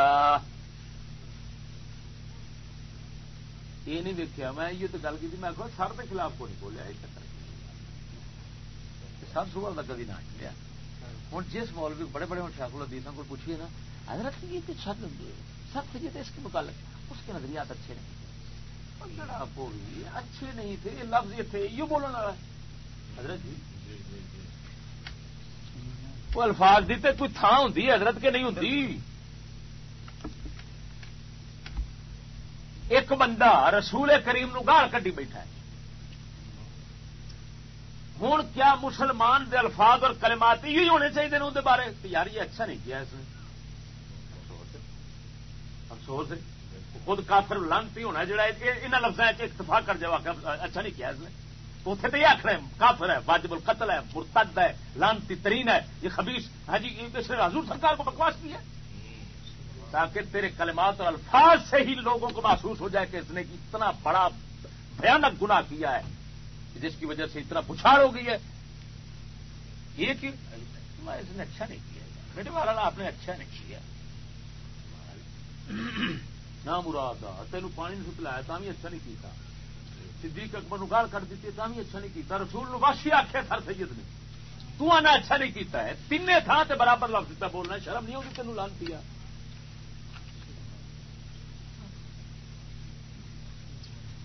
Speaker 1: یہ نہیں دیکھا میں یہ تو گل کی میں آخر سر کے خلاف کو نہیں بولیا یہ چکر سر سوال کا کبھی نہ چلیا ہوں جس مال بھی بڑے بڑے شاخل حدیثوں کو پوچھیے نا، حضرت یہ تو سر سخت یہ تو اس کے متعلق، اس کے نظریات اچھے نہیں۔ اچھے نہیں تھے، یہ لفظ یہ تھے، یہ بولنے والا۔ حضرت جی؟ وہ الفاظ دیتے، کوئی تھان ہوں حضرت کے نہیں ہوں ایک بندہ رسول کریم نو گال کٹی بیٹھا ہے۔ ہوں کیا مسلمان دے الفاظ اور کلمات ہی ہونے چاہیے اندر بارے؟ یار یہ اچھا نہیں کیا اس نے۔ افسوس خود کافر لانتی ہونا جڑا ان لفظ اتفاق کر جائے اچھا نہیں کیا اس نے۔ اتنے تو یہ آخر ہے، کافر ہے، واجب القتل ہے، مرتد ہے، لانتی ترین ہے، یہ خبیص ہاں جی اس نے حضور سرکار کو بکواس کی ہے تاکہ تیرے کلمات اور الفاظ سے ہی لوگوں کو محسوس ہو جائے کہ اس نے اتنا بڑا بھیانک گنا کیا ہے جس کی وجہ سے اتنا پچھاڑ ہو گئی ہے۔ یہ کہ اس نے اچھا نہیں کیا بیٹے والا آپ نے اچھا نہیں کیا۔ نہ مراد، تینوں پانی نہیں پلایا تو بھی اچھا نہیں کیا صدیق اکبر گال کر دیتی تو بھی اچھا نہیں کیا رسول نو واشی آخیا سر سید نے۔ تو آنا اچھا نہیں کیتا ہے۔ تین تھان سے برابر لفظ بولنا شرم نہیں ہوگی تینوں لان پیا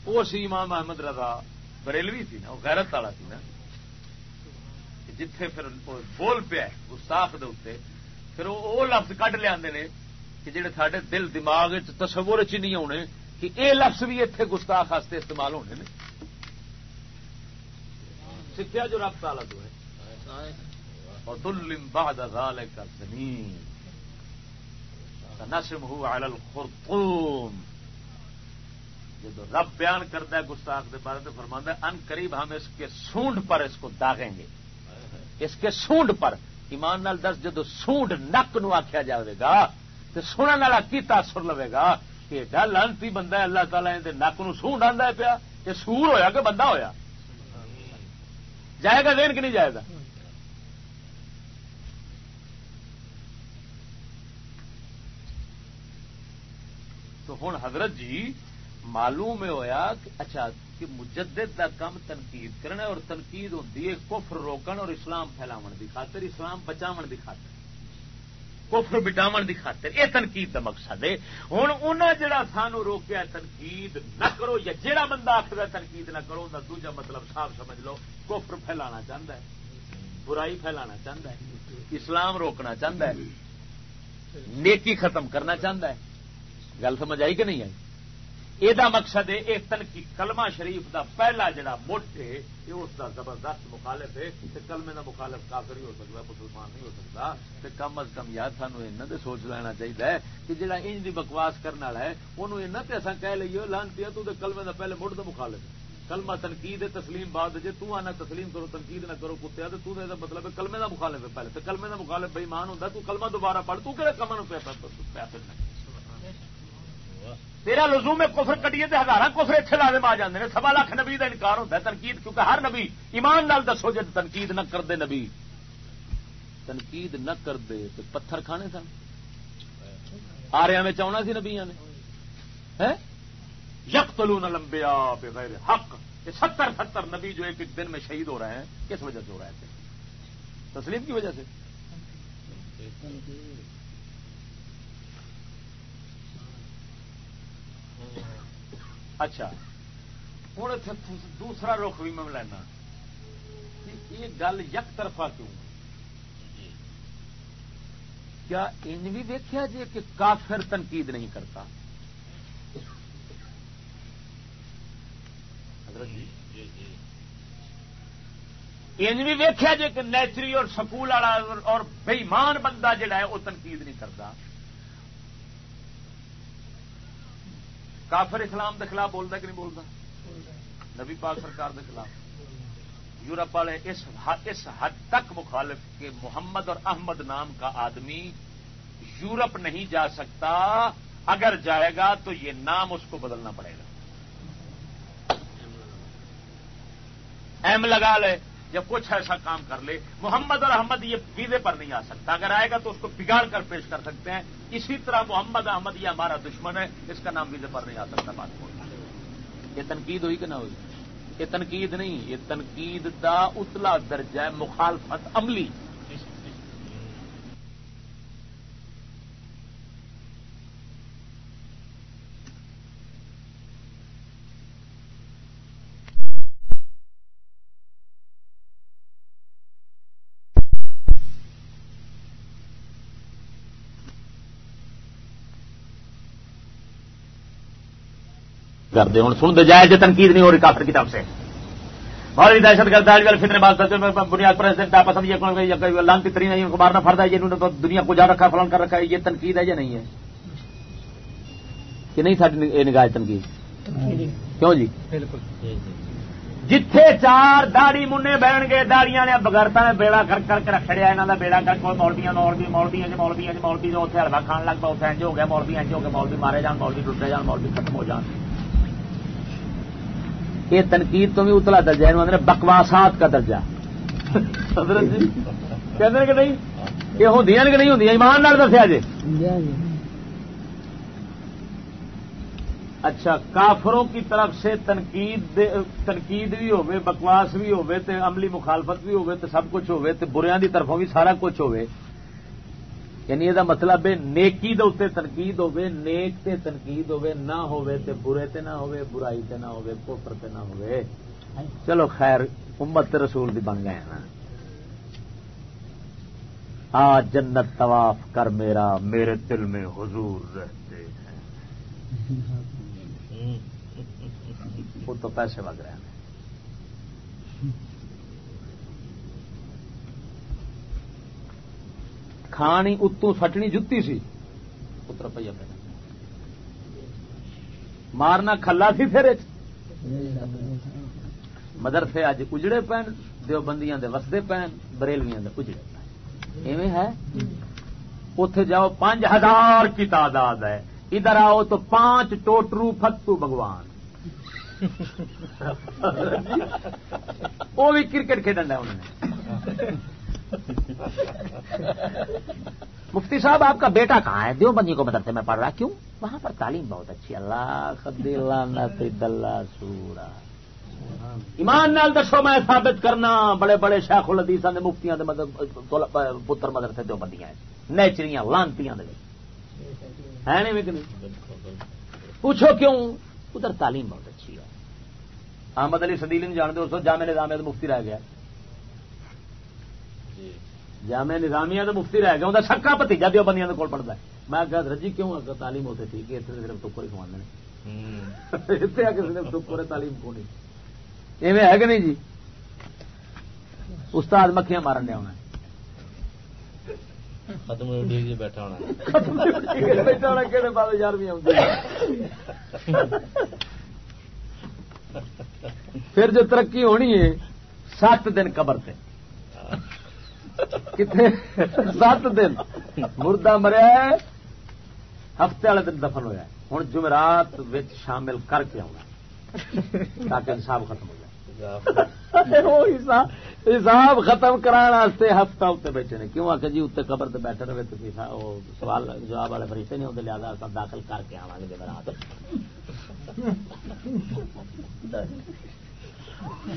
Speaker 1: وہ سی امام محمد رضا بریلوی تھی نا وہ غیرت والا سی نا جتھے پھر بول پیا گستاخ دے پھر وہ لفظ کڈ لیا کہ جڑے سارے دل دماغ تصور چ نہیں آنے کہ یہ لفظ بھی اتنے گستاخ واسطے استعمال ہونے نے سیکھا جو رب تالا تو ہے اور دلم باد کا زمین نسم ہو الخرطوم جب رب بیان کرتا ہے گستاخ کے بارے تو فرماندہ ان قریب ہم اس کے سونڈ پر اس کو داغیں گے۔ اس کے سونڈ پر۔ ایمان نال دس جدو سونڈ نک نو آخیا جائے گا تو سننے والا کی تاثر لوے گا، کہ ایڈا لانتی بندہ ہے، اللہ تعالی نک نو سونڈ آدھا پیا، یہ سور ہویا کہ بندہ ہویا؟ جائے گا دین کہ نہیں جائے گا؟ تو ہوں حضرت جی معلوم ہوا کہ اچھا کہ مجدد کا کام تنقید کرنا اور تنقید ہوتی ہے کفر روکن اور اسلام پھیلاو کی خاطر، اسلام بچاو کی خاطر، کفر بٹاو کی خاطر۔ یہ تنقید کا مقصد ہے۔ ہوں انہیں جڑا سانو روکیا تنقید نہ کرو یا جہاں بندہ آخر تنقید نہ کرو دوجا مطلب صاف سمجھ لو، کفر پھیلانا چاہتا ہے، برائی پھیلانا چاہتا ہے، اسلام روکنا چاہتا ہے، نیکی ختم کرنا چاہتا ہے۔ گل سمجھ آئی کہ نہیں آئی؟ یہ مقصد ہے یہ تنقید کلمہ شریف دا پہلا جڑا مٹ ہے یہ اس کا زبردست مخالف ہے کلمے کا مخالف کافر ہی ہو سکتا مسلمان نہیں ہو سکتا تو کم از کم یاد سانو ایسا سوچ لینا چاہیے کہ جہاں انج کی بکواس کرنے والا ہے انہوں ایسا تو اصا کہہ لیے لانتی تو تے کلمے کا پہلے مٹ تو مخالف ہے کلمہ تنقید ہے تسلیم بعد جی آنا تسلیم کرو تنقید نہ کرو کتیا تو دا مطلب ہے کلمے کا مخالف ہے پہلے تو کلمے کا مخالف بھائی مان ہوتا تو کلمہ دوبارہ پڑھ تو کہ کما پیسے تیرا لزوم میں کفر کٹیے تو ہزار کفر اتنے لازم آ جاتے ہیں سوا لاکھ نبی کا انکار ہوتا ہے، تنقید، کیونکہ ہر نبی ایمان نال دسو جی تنقید نہ کر دے نبی۔ تنقید نہ کر دے تو پتھر کھانے سن۔ آریا میں چاہنا سی نبیا نے۔ یک تلو نہ لمبیا بغیر حق۔ یہ ستر ستر نبی جو ایک ایک دن میں شہید ہو رہے ہیں، کس وجہ سے ہو رہے تھے تسلیم کی وجہ سے؟ اچھا۔ ہوں دوسرا رخ بھی میں لینا۔ یہ گل یک طرفہ کیوں؟ کیا ان بھی دیکھا جی کہ کافر تنقید نہیں کرتا؟ ان بھی ویکیا جی کہ نیچری اور سکول والا اور بےمان بندہ جڑا ہے وہ تنقید نہیں کرتا۔ کافر اسلام کے خلاف بولتا کہ نہیں بولتا؟ نبی پاک سرکار کے خلاف۔ یورپ والے اس حد تک مخالف کہ محمد اور احمد نام کا آدمی یورپ نہیں جا سکتا۔ اگر جائے گا تو یہ نام اس کو بدلنا پڑے گا۔ ایم لگا لے۔ یا کچھ ایسا کام کر لے، محمد اور احمد یہ ویزے پر نہیں آ سکتا۔ اگر آئے گا تو اس کو بگاڑ کر پیش کر سکتے ہیں۔ اسی طرح محمد احمد یہ ہمارا دشمن ہے، اس کا نام ویزے پر نہیں آ سکتا، بات کو یہ تنقید ہوئی کہ نہ ہوئی؟ یہ تنقید نہیں، یہ تنقید کا اتلا درجہ مخالفت عملی۔ کرتے ہوں سن دے جائے تنقید نہیں ہو رہی کافر کی طرف سے۔ اور دہشت گرد بات بنیاد پر آپس میں لانتی ترین ان کو مارنا فرد ہے یہ دنیا کو جا رکھا فلان کر رکھا ہے یہ تنقید ہے یا نہیں ہے؟ کہ نہیں ساری نگاہ تنقید۔ کیوں جی؟ بالکل۔ جتھے چار داڑی منے بہن گے داڑیاں نے بغیرتا نے بیڑا کر کر کے رکھڑیا یہاں کا بیڑا کر کے مولبیاں مولبی مولبیاں مولبیاں مولبی جو اتنے ہلوا کھان لگ پا اتنے ہو گیا مولبی ہو گیا مولبی مارے جان مولبی ٹوٹے جان مولبی ختم ہو جان۔ یہ تنقید تو بھی اتلا درجہ ہے بکواسات کا درجہ۔ جی، کہ نہیں؟ یہ ہوں کہ نہیں ہوں ایمان دسیا جی۔ اچھا کافروں کی طرف سے تنقید تنقید بھی ہوے بکواس بھی ہوے تے عملی مخالفت بھی ہوے تے سب کچھ ہوے تے بریاں دی طرفوں بھی سارا کچھ ہوے یعنی یہ مطلب ہے نیکی دے اتنے تنقید ہوے نیک تے تنقید ہوے نہ ہوے تے برے تے نہ ہوے برائی تے نہ ہوے کوفر تے نہ ہوے چلو خیر امت رسول دی بن گئے نا۔ آ جنت طواف کر میرا میرے دل میں حضور رہتے ہیں۔ وہ تو پیسے وگ رہے ہیں کھانی اتو سٹنی جتی سی۔ پتر پہ مارنا کھلا سی پھر مدرسے اج اجڑے پین دو بندیاں دے وسدے پین بریلویاں دے اجڑے پین۔ ایویں ہے؟ اتے جاؤ، پانچ ہزار کی تعداد ہے۔ ادھر آؤ تو پانچ ٹوٹرو فتو بھگوان۔ وہ بھی کرکٹ کھیلنا انہوں نے۔ مفتی صاحب، آپ کا بیٹا کہاں ہے؟ دیو بندی کو مدرسے میں پڑھ رہا کیوں؟ وہاں پر تعلیم بہت اچھی اللہ اللہ سورا۔ ایمان نال دسو، میں ثابت کرنا، بڑے بڑے شیخ الحدیث نے مفتیاں پتر مدرسے دو بندیاں نیچریاں لانتی ہے نہیں پوچھو کیوں؟ ادھر تعلیم بہت اچھی ہے۔ احمد علی سدیل نہیں جانتے اس جامع نظامیہ تو مفتی رہ گیا۔ جامع نظامیہ تو مفتی رہ گیا انہیں سکا پتیجا دو بندیاں کول پڑتا ہے۔ میں کہ رجی کیوں اگر تعلیم ہوتے ٹھیک ہے اتنے صرف ٹکر ہی کما اتنے آ کے صرف ٹکر تعلیم کو نہیں؟ ایویں ہے کہ نہیں جی؟ استاد مکھیاں مارن دیا ہونا ختم بیٹھا ہونا بیٹھا ہونا کہڑے بال یارویں پھر جو ترقی ہونی ہے سات دن قبر سے کتنے؟ سات دن۔ مردہ مریا ہے ہفتے والے دن دفن ہوا ہوں جمعرات شامل کر کے آنا تاکہ حساب ختم ہو جائے۔ حساب ختم۔ کراستے ہفتہ اتنے بیٹھے نے۔ کیوں آ کے جی اتنے قبر سے بیٹھے رہے تو سوال جواب والے فریقے نہیں ہوتے لہٰذا داخل کر کے آواں گے جمعرات۔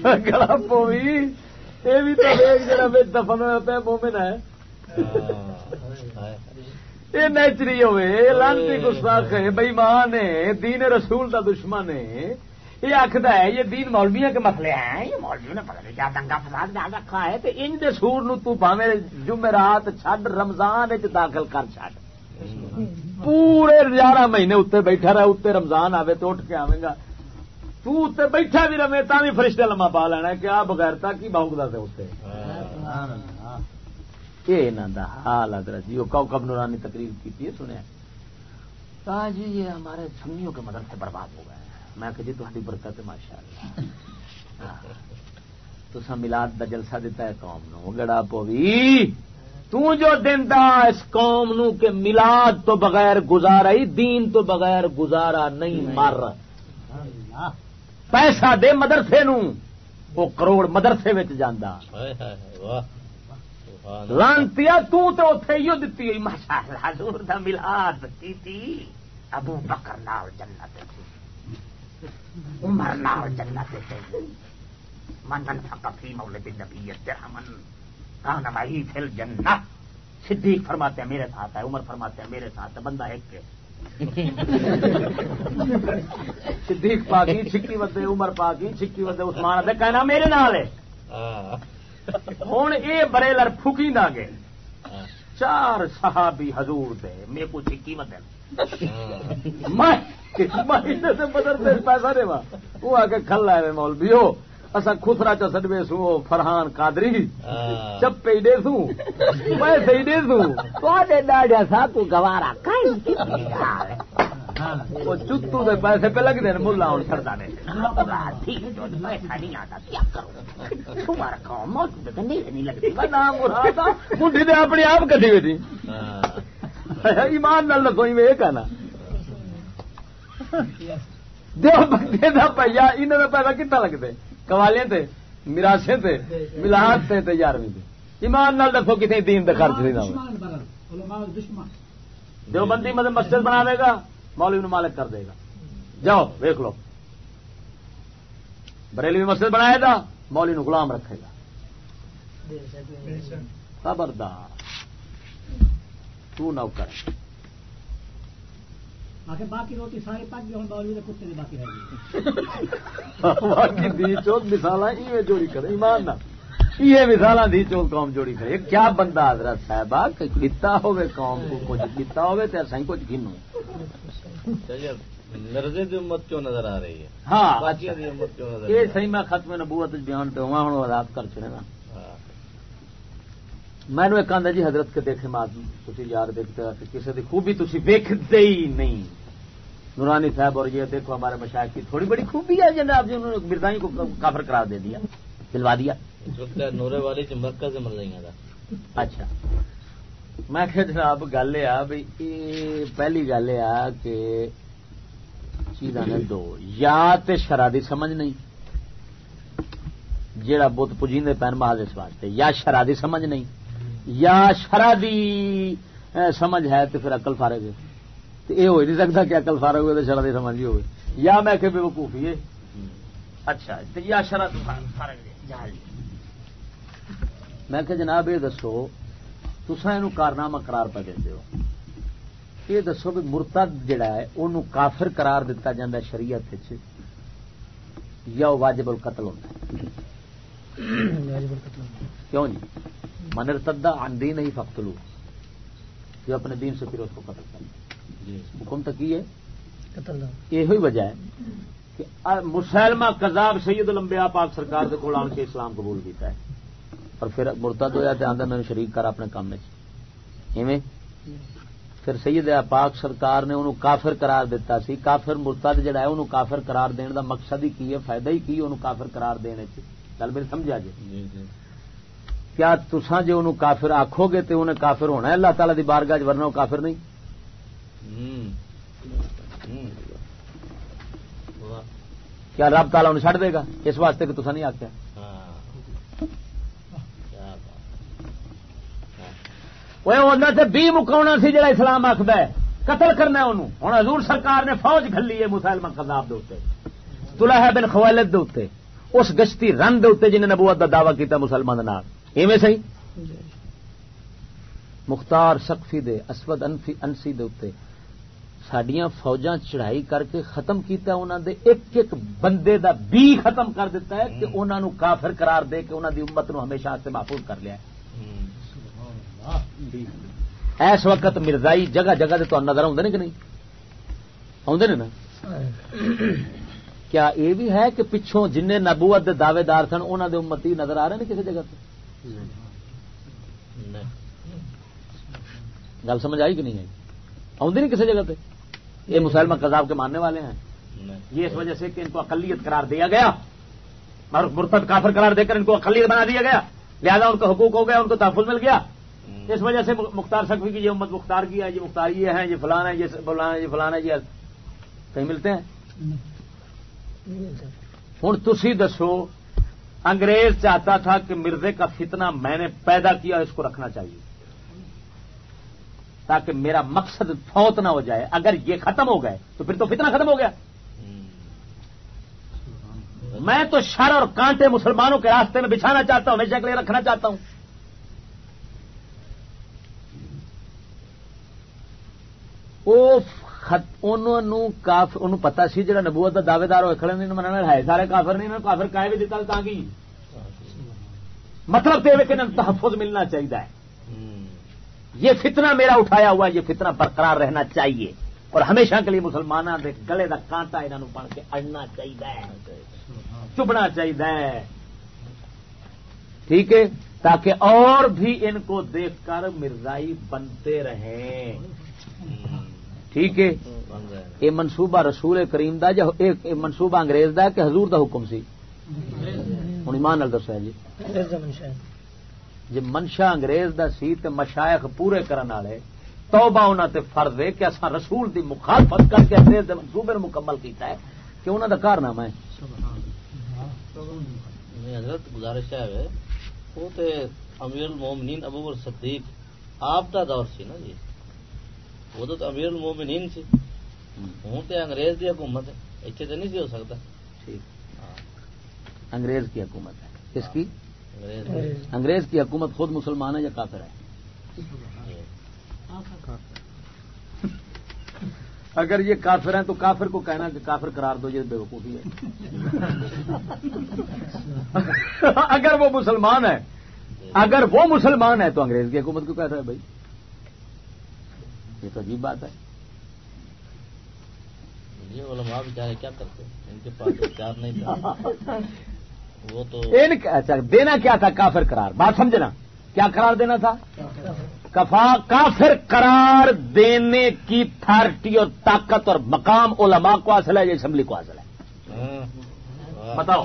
Speaker 1: گلا پوی یہ بھی تو جڑا دفن ہوا پہ مومن ہے۔ یہ نیچری ہوئے لانتی گستاخ ہے بئی ماں نے دین رسول دا دشمن ہے۔ یہ آخر ہے یہ دین مولویا کے مسئلے ہیں۔ یہ مولوی نے پتہ نہیں کیا دنگا فساد ڈال رکھا ہے تو ان دے سور نو تو پاوے جمعرات چھڈ رمضان داخل کر چھڈ۔ پورے گیارہ مہینے اتنے بیٹھا رہا اتنے رمضان آوے تو اٹھ کے آئے گا۔ تو اتنے بیٹھا بھی رہے، تا بھی فرشتے لما پا لینا کیا بغیر کی باؤگا سے اتنے یہ حال حضرت جی وہ کب نورانی تقریر کی سنیا کہا جی یہ ہمارے سنیوں کے مدد سے برباد ہو گئے میں کہ جی تاری برکت ماشاء اللہ ہاں۔ تو ملاد کا جلسہ دیتا ہے، قوم نو۔ گڑا پوی تو جو دا اس قوم نو کہ ملاد تو بغیر گزارا ہی، دین تو بغیر گزارا نہیں، مر۔ پیسہ دے مدرسے نو وہ کروڑ مدرسے جانا لانتی تھی دتی حضور دا ملاد کی ابو بکر نال جنت عمر نال جنت من فقفی مولد نبی درہمن کان مائی فل جنت صدیق فرماتے ہیں میرے ساتھ ہے عمر فرماتے ہیں میرے ساتھ ہے بندہ ایک کے صدیق پاکی چھکی ودے عمر پاکی چھکی ودے عثمان ادے کہنا میرے نال ہے۔ ہوں یہ برے لڑ پھکی نہ گئے۔ چار صحابی حضور دے میرے کو چھکی ودے۔ میں بدر سے پیسہ دے وہ آ کے کھل لائے مولوی ہو۔ اصا خسرا چ سڈوے سو فرحان کادری چپے دے سو پیسے دے سو ڈاڈیا سا تو گوارا وہ چتو دے پیسے پہ لگتے ہیں ملا ہوں سردا نے۔ اپنی آپ کٹی ہوئی تھی۔ ایمان نال لگو یہ کہنا دو بندے کا پہیا انہوں نے پیسہ کتنا لگتے کوالیاں تے مراسے تے ملاحت تے تے یارویں تے۔ ایمان نال دسو کتنے دین دے خرچ نہیں جو بندی مطلب مسجد بنا دے گا مولوی نو مالک کر دے گا۔ جاؤ دیکھ لو۔ بریلی میں مسجد بنایا تھا مولی نو غلام رکھے گا۔ خبردار۔ تو نوکر۔
Speaker 2: باقی روٹی ساری پک گئی باوجود کتے کی باقی رہ
Speaker 1: باقی دی چوک مثال جوڑی کرے ایمان نہ یہ مثال دی چوک قوم جوڑی کرے۔ کیا بندہ حضرت صاحب کتا ہوئے قوم کو کچھ کتا ہوئے تو اصل کچھ گنو
Speaker 3: مرزے کی امت کیوں نظر آ رہی ہے؟
Speaker 1: ہاں۔
Speaker 3: باقی دی امت کیوں نظر
Speaker 1: یہ صحیح میں ختم نبوت بیان پہ ہوا ہوں آزاد کر چڑے نا میں نے ایک آدھا جی حضرت کے دیکھے مات یار دیکھتے کسی کی خوبی تھی ویکتے ہی نہیں۔ نورانی صاحب اور یہ دیکھو ہمارے مشاہد کی تھوڑی بڑی خوبی ہے جناب جی انہوں نے مردائی کو کافر قرار دے دیا دلوا دیا۔
Speaker 3: نورے والی چ مرکز مر رہی تھا
Speaker 1: اچھا۔ میں کہ جناب گل یہ بھائی پہلی گل یہ کہ چیزاں نے دو یا تے شرادی سمجھ نہیں جیڑا بت پجیندے پین محاذ اس واسطے یا شرادی سمجھ نہیں۔ یا شرادی سمجھ ہے تو پھر اقل فارغ ہے۔ یہ ہو نہیں سکتا کہ اقل فارغ ہوئے تو شرادی سمجھ ہی ہوئے۔ یا میں کہ بے وقوفی ہے۔ اچھا یا شراد میں کہ جناب یہ دسو تسا یہ کارنامہ قرار پہ دے ہو۔ یہ دسو بھی مرتد جڑا ہے انہوں کافر قرار دیتا جاتا ہے شریعت یا واجب القتل ہوتا ہے۔ کیوں جی؟ من ارتدہ عن دین ہی فقتلو جو اپنے دین سے پھر اس کو قتل کر جی. حکم تو کی ہے؟ یہ وجہ ہے کہ مسلمہ کذاب سید الانبیاء پاک سرکار کے کول آن کے اسلام قبول کیتا ہے. اور پھر مرتد ہوا تو آدھا میں شریک کر اپنے کام میں ایویں؟ پھر سید پاک سرکار نے انہوں کافر قرار دیتا سی. کافر مرتد جڑا ہے انہوں کافر قرار دین دا مقصد ہی کی ہے فائدہ ہی کی انہوں کافر قرار دینے چ گل میری سمجھا جی, جی،, جی۔ کیا تسا جو انہوں کافر آخو گے تو انہیں کافر ہونا ہے؟ اللہ تعالی دی بارگاہ ورنہ کافر نہیں۔ کیا رب تالا انہیں چڑھ دے گا؟ اس واسطے کہ تسا نہیں آخیا بی مکاؤنا سی جڑا اسلام آخد ہے۔ قتل کرنا انہوں۔ ہوں حضور سرکار نے فوج کھلی ہے مسلمان خزاب دے ہے بن خوالت دے اس گشتی رن دے جنہیں نبوت کا دعوی کیا مسلمان ایویں سی مختار سقفی دے اسود انفی انسی دے اتنے سڈیا فوجاں چڑھائی کر کے ختم کیتا انہوں دے ایک ایک بندے دا بی ختم کر دیتا ہے کہ انہوں نے کافر قرار دے کے انہوں دی امت نو ہمیشہ سے محفوظ کر لیا اس وقت مرزائی جگہ جگہ تو نظر آدھے کہ نہیں؟ آدھے نا؟ کیا یہ بھی ہے کہ پچھوں جن نبوت دعوے دار سن انہوں دے امتی نظر آ رہے ہیں کسی جگہ پہ گل سمجھ آئی کہ نہیں آئی؟ آدھی نہیں کسی جگہ پہ یہ مسلمان کذاب کے ماننے والے ہیں۔ یہ اس وجہ سے کہ ان کو اقلیت قرار دیا گیا۔ اور مرتد کافر قرار دے کر ان کو اقلیت بنا دیا گیا۔ لہذا ان کو حقوق ہو گیا ان کو تحفظ مل گیا۔ اس وجہ سے مختار سخوی کی یہ امت مختار کی ہے یہ مختار یہ ہے یہ فلانا ہے یہ فلانا یہ فلانا یہ کہیں ملتے ہیں؟ ہوں تھی دسو انگریز چاہتا تھا کہ مرزے کا فتنہ میں نے پیدا کیا اس کو رکھنا چاہیے تاکہ میرا مقصد فوت نہ ہو جائے۔ اگر یہ ختم ہو گئے تو پھر تو فتنہ ختم ہو گیا۔ میں تو شر اور کانٹے مسلمانوں کے راستے میں بچھانا چاہتا ہوں، ہمیشہ کے لیے رکھنا چاہتا ہوں۔ انہوں پتا سی جا نبوت کا دعوے دار ہوئے کھڑے نہیں منع ہے سارے کافر نہیں کافر کا بھی دیتا تاکہ مطلب تو کہ تحفظ ملنا چاہیے یہ فتنہ میرا اٹھایا ہوا یہ فتنہ برقرار رہنا چاہیے۔ اور ہمیشہ کے لیے مسلمانوں کے گلے کا کانٹا انہوں بن کے اڑنا چاہیے چبنا چاہیے ٹھیک ہے؟ تاکہ اور بھی ان کو دیکھ کر مرزائی بنتے رہیں۔ ٹھیک ہے؟ یہ منصوبہ رسول کریم دا یا منصوبہ انگریز دا کہ حضور دا حکم سی۔ ہوں ایمان دسا جی۔ جی منشا انگریز دا سی تے مشائق پورے کرن والے توبہ انہوں تے فرض ہے کہ اصا رسول دی مخالفت کر کے انگریز دے منصوبے مکمل کیتا ہے کہ انہوں دا کارنامہ ہے۔
Speaker 3: حضرت گزارش ہے وہ تے امیر المومنین ابو صدیق آپ دا دور سی نا جی؟ وہ تو امیر المومنین سی ہوں تو انگریز کی حکومت ہے۔ اتنے تو نہیں سی ہو سکتا۔
Speaker 1: ٹھیک۔
Speaker 3: ہاں،
Speaker 1: انگریز کی حکومت ہے۔ کس کی؟
Speaker 3: انگریز۔
Speaker 1: انگریز کی حکومت خود مسلمان ہے یا کافر ہے؟
Speaker 3: جی۔
Speaker 1: اگر یہ کافر ہیں تو کافر کو کہنا کہ کافر قرار دو یہ بے وقوفی ہے۔ اگر وہ مسلمان ہے اگر وہ مسلمان ہے تو انگریز کی حکومت کو کہتا ہے بھائی؟ یہ تو عجیب بات ہے۔
Speaker 3: یہ علماء بیچارے کیا کرتے ان کے پاس اختیار نہیں تھا۔ وہ تو
Speaker 1: اچھا دینا کیا تھا؟ کافر قرار۔ بات سمجھنا۔ کیا قرار دینا تھا؟ کفا کافر قرار دینے کی تھارٹی اور طاقت اور مقام علماء کو حاصل ہے یا اسمبلی کو حاصل ہے؟
Speaker 3: ہاں،
Speaker 1: بتاؤ۔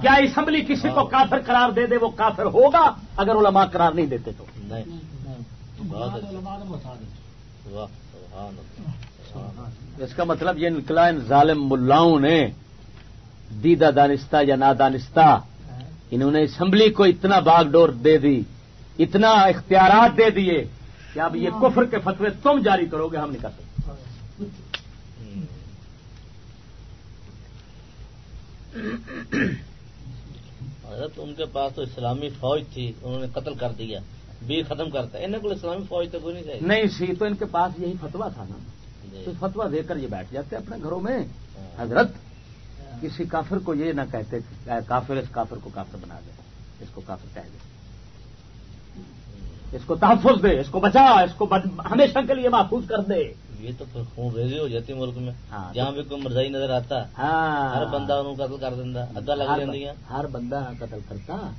Speaker 1: کیا اسمبلی کسی کو کافر قرار دے دے وہ کافر ہوگا؟ اگر علماء قرار نہیں دیتے تو۔ اس کا مطلب یہ نکلا ان ظالم ملاؤں نے دیدہ دانستہ یا نادانستہ انہوں نے اسمبلی کو اتنا باغ ڈور دے دی اتنا اختیارات دے دیے کہ اب یہ کفر کے فتوے تم جاری کرو گے ہم نہیں کر سکتے۔
Speaker 3: حضرت ان کے پاس تو اسلامی فوج تھی انہوں نے قتل کر دیا۔ بھی ختم کرتا ہے۔ کو اسلامی فوج تو کوئی نہیں چاہیے۔
Speaker 1: نہیں سی تو ان کے پاس یہی فتوا تھا نا۔
Speaker 3: جی۔
Speaker 1: تو فتوا دے کر یہ بیٹھ جاتے اپنے گھروں میں۔
Speaker 3: ہاں۔
Speaker 1: حضرت کسی کافر کو یہ نہ کہتے کہ کافر اس کافر کو کافر بنا دے۔ اس کو کافر کہہ دے۔ اس کو تحفظ دے اس کو بچا اس کو ہمیشہ کے لیے محفوظ کر دے۔
Speaker 3: یہ تو پھر خون ریزی ہو جاتی ملک میں۔
Speaker 1: ہاں۔
Speaker 3: جہاں بھی کوئی مرزائی نظر آتا
Speaker 1: ہاں۔
Speaker 3: ہر بندہ انہوں قتل کر دینا ادا لگ جاتی
Speaker 1: ہر بندہ قتل کرتا۔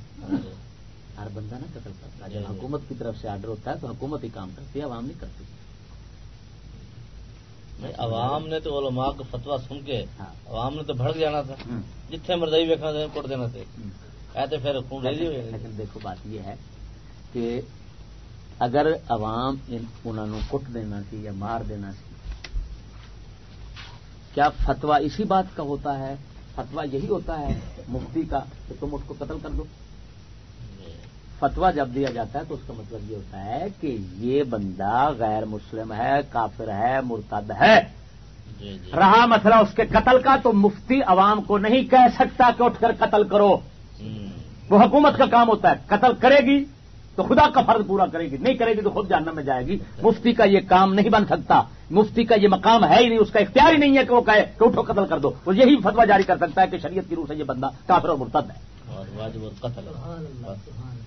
Speaker 1: ہر بندہ نہ قتل کرتا
Speaker 3: جی،
Speaker 1: جب
Speaker 3: جی۔
Speaker 1: حکومت کی طرف سے آرڈر ہوتا ہے تو حکومت ہی کام کرتی ہے عوام نہیں کرتی
Speaker 3: عوام نے تو علماء کا فتوا سن کے
Speaker 1: ہاں۔
Speaker 3: عوام نے تو بھڑک جانا تھا۔ جتنے مرزائی ویکنا تھا کوٹ دینا تھے۔ کہتے پھر
Speaker 1: لیکن دیکھو بات یہ ہے کہ اگر عوام ان انہوں نے کٹ دینا سی یا مار دینا سی کیا فتوا اسی بات کا ہوتا ہے فتوا یہی ہوتا ہے مفتی کا کہ تم اس کو قتل کر دو
Speaker 3: جی۔
Speaker 1: فتوا جب دیا جاتا ہے تو اس کا مطلب یہ ہوتا ہے کہ یہ بندہ غیر مسلم ہے کافر ہے مرتد ہے۔
Speaker 3: جی جی۔
Speaker 1: رہا مسئلہ اس کے قتل کا تو مفتی عوام کو نہیں کہہ سکتا کہ اٹھ کر قتل کرو۔
Speaker 3: ہوں۔
Speaker 1: وہ حکومت کا کام ہوتا ہے قتل کرے گی تو خدا کا فرض پورا کرے گی نہیں کرے گی تو خود جہنم میں جائے گی۔ مفتی کا یہ کام نہیں بن سکتا مفتی کا یہ مقام ہے ہی نہیں اس کا اختیار ہی نہیں ہے کہ وہ کہے کہ اٹھو قتل کر دو۔ وہ یہی فتوا جاری کر سکتا ہے کہ شریعت کی روح سے یہ بندہ کافر اور مرتد ہے۔
Speaker 3: اور واجب القتل۔ سبحان اللہ واہ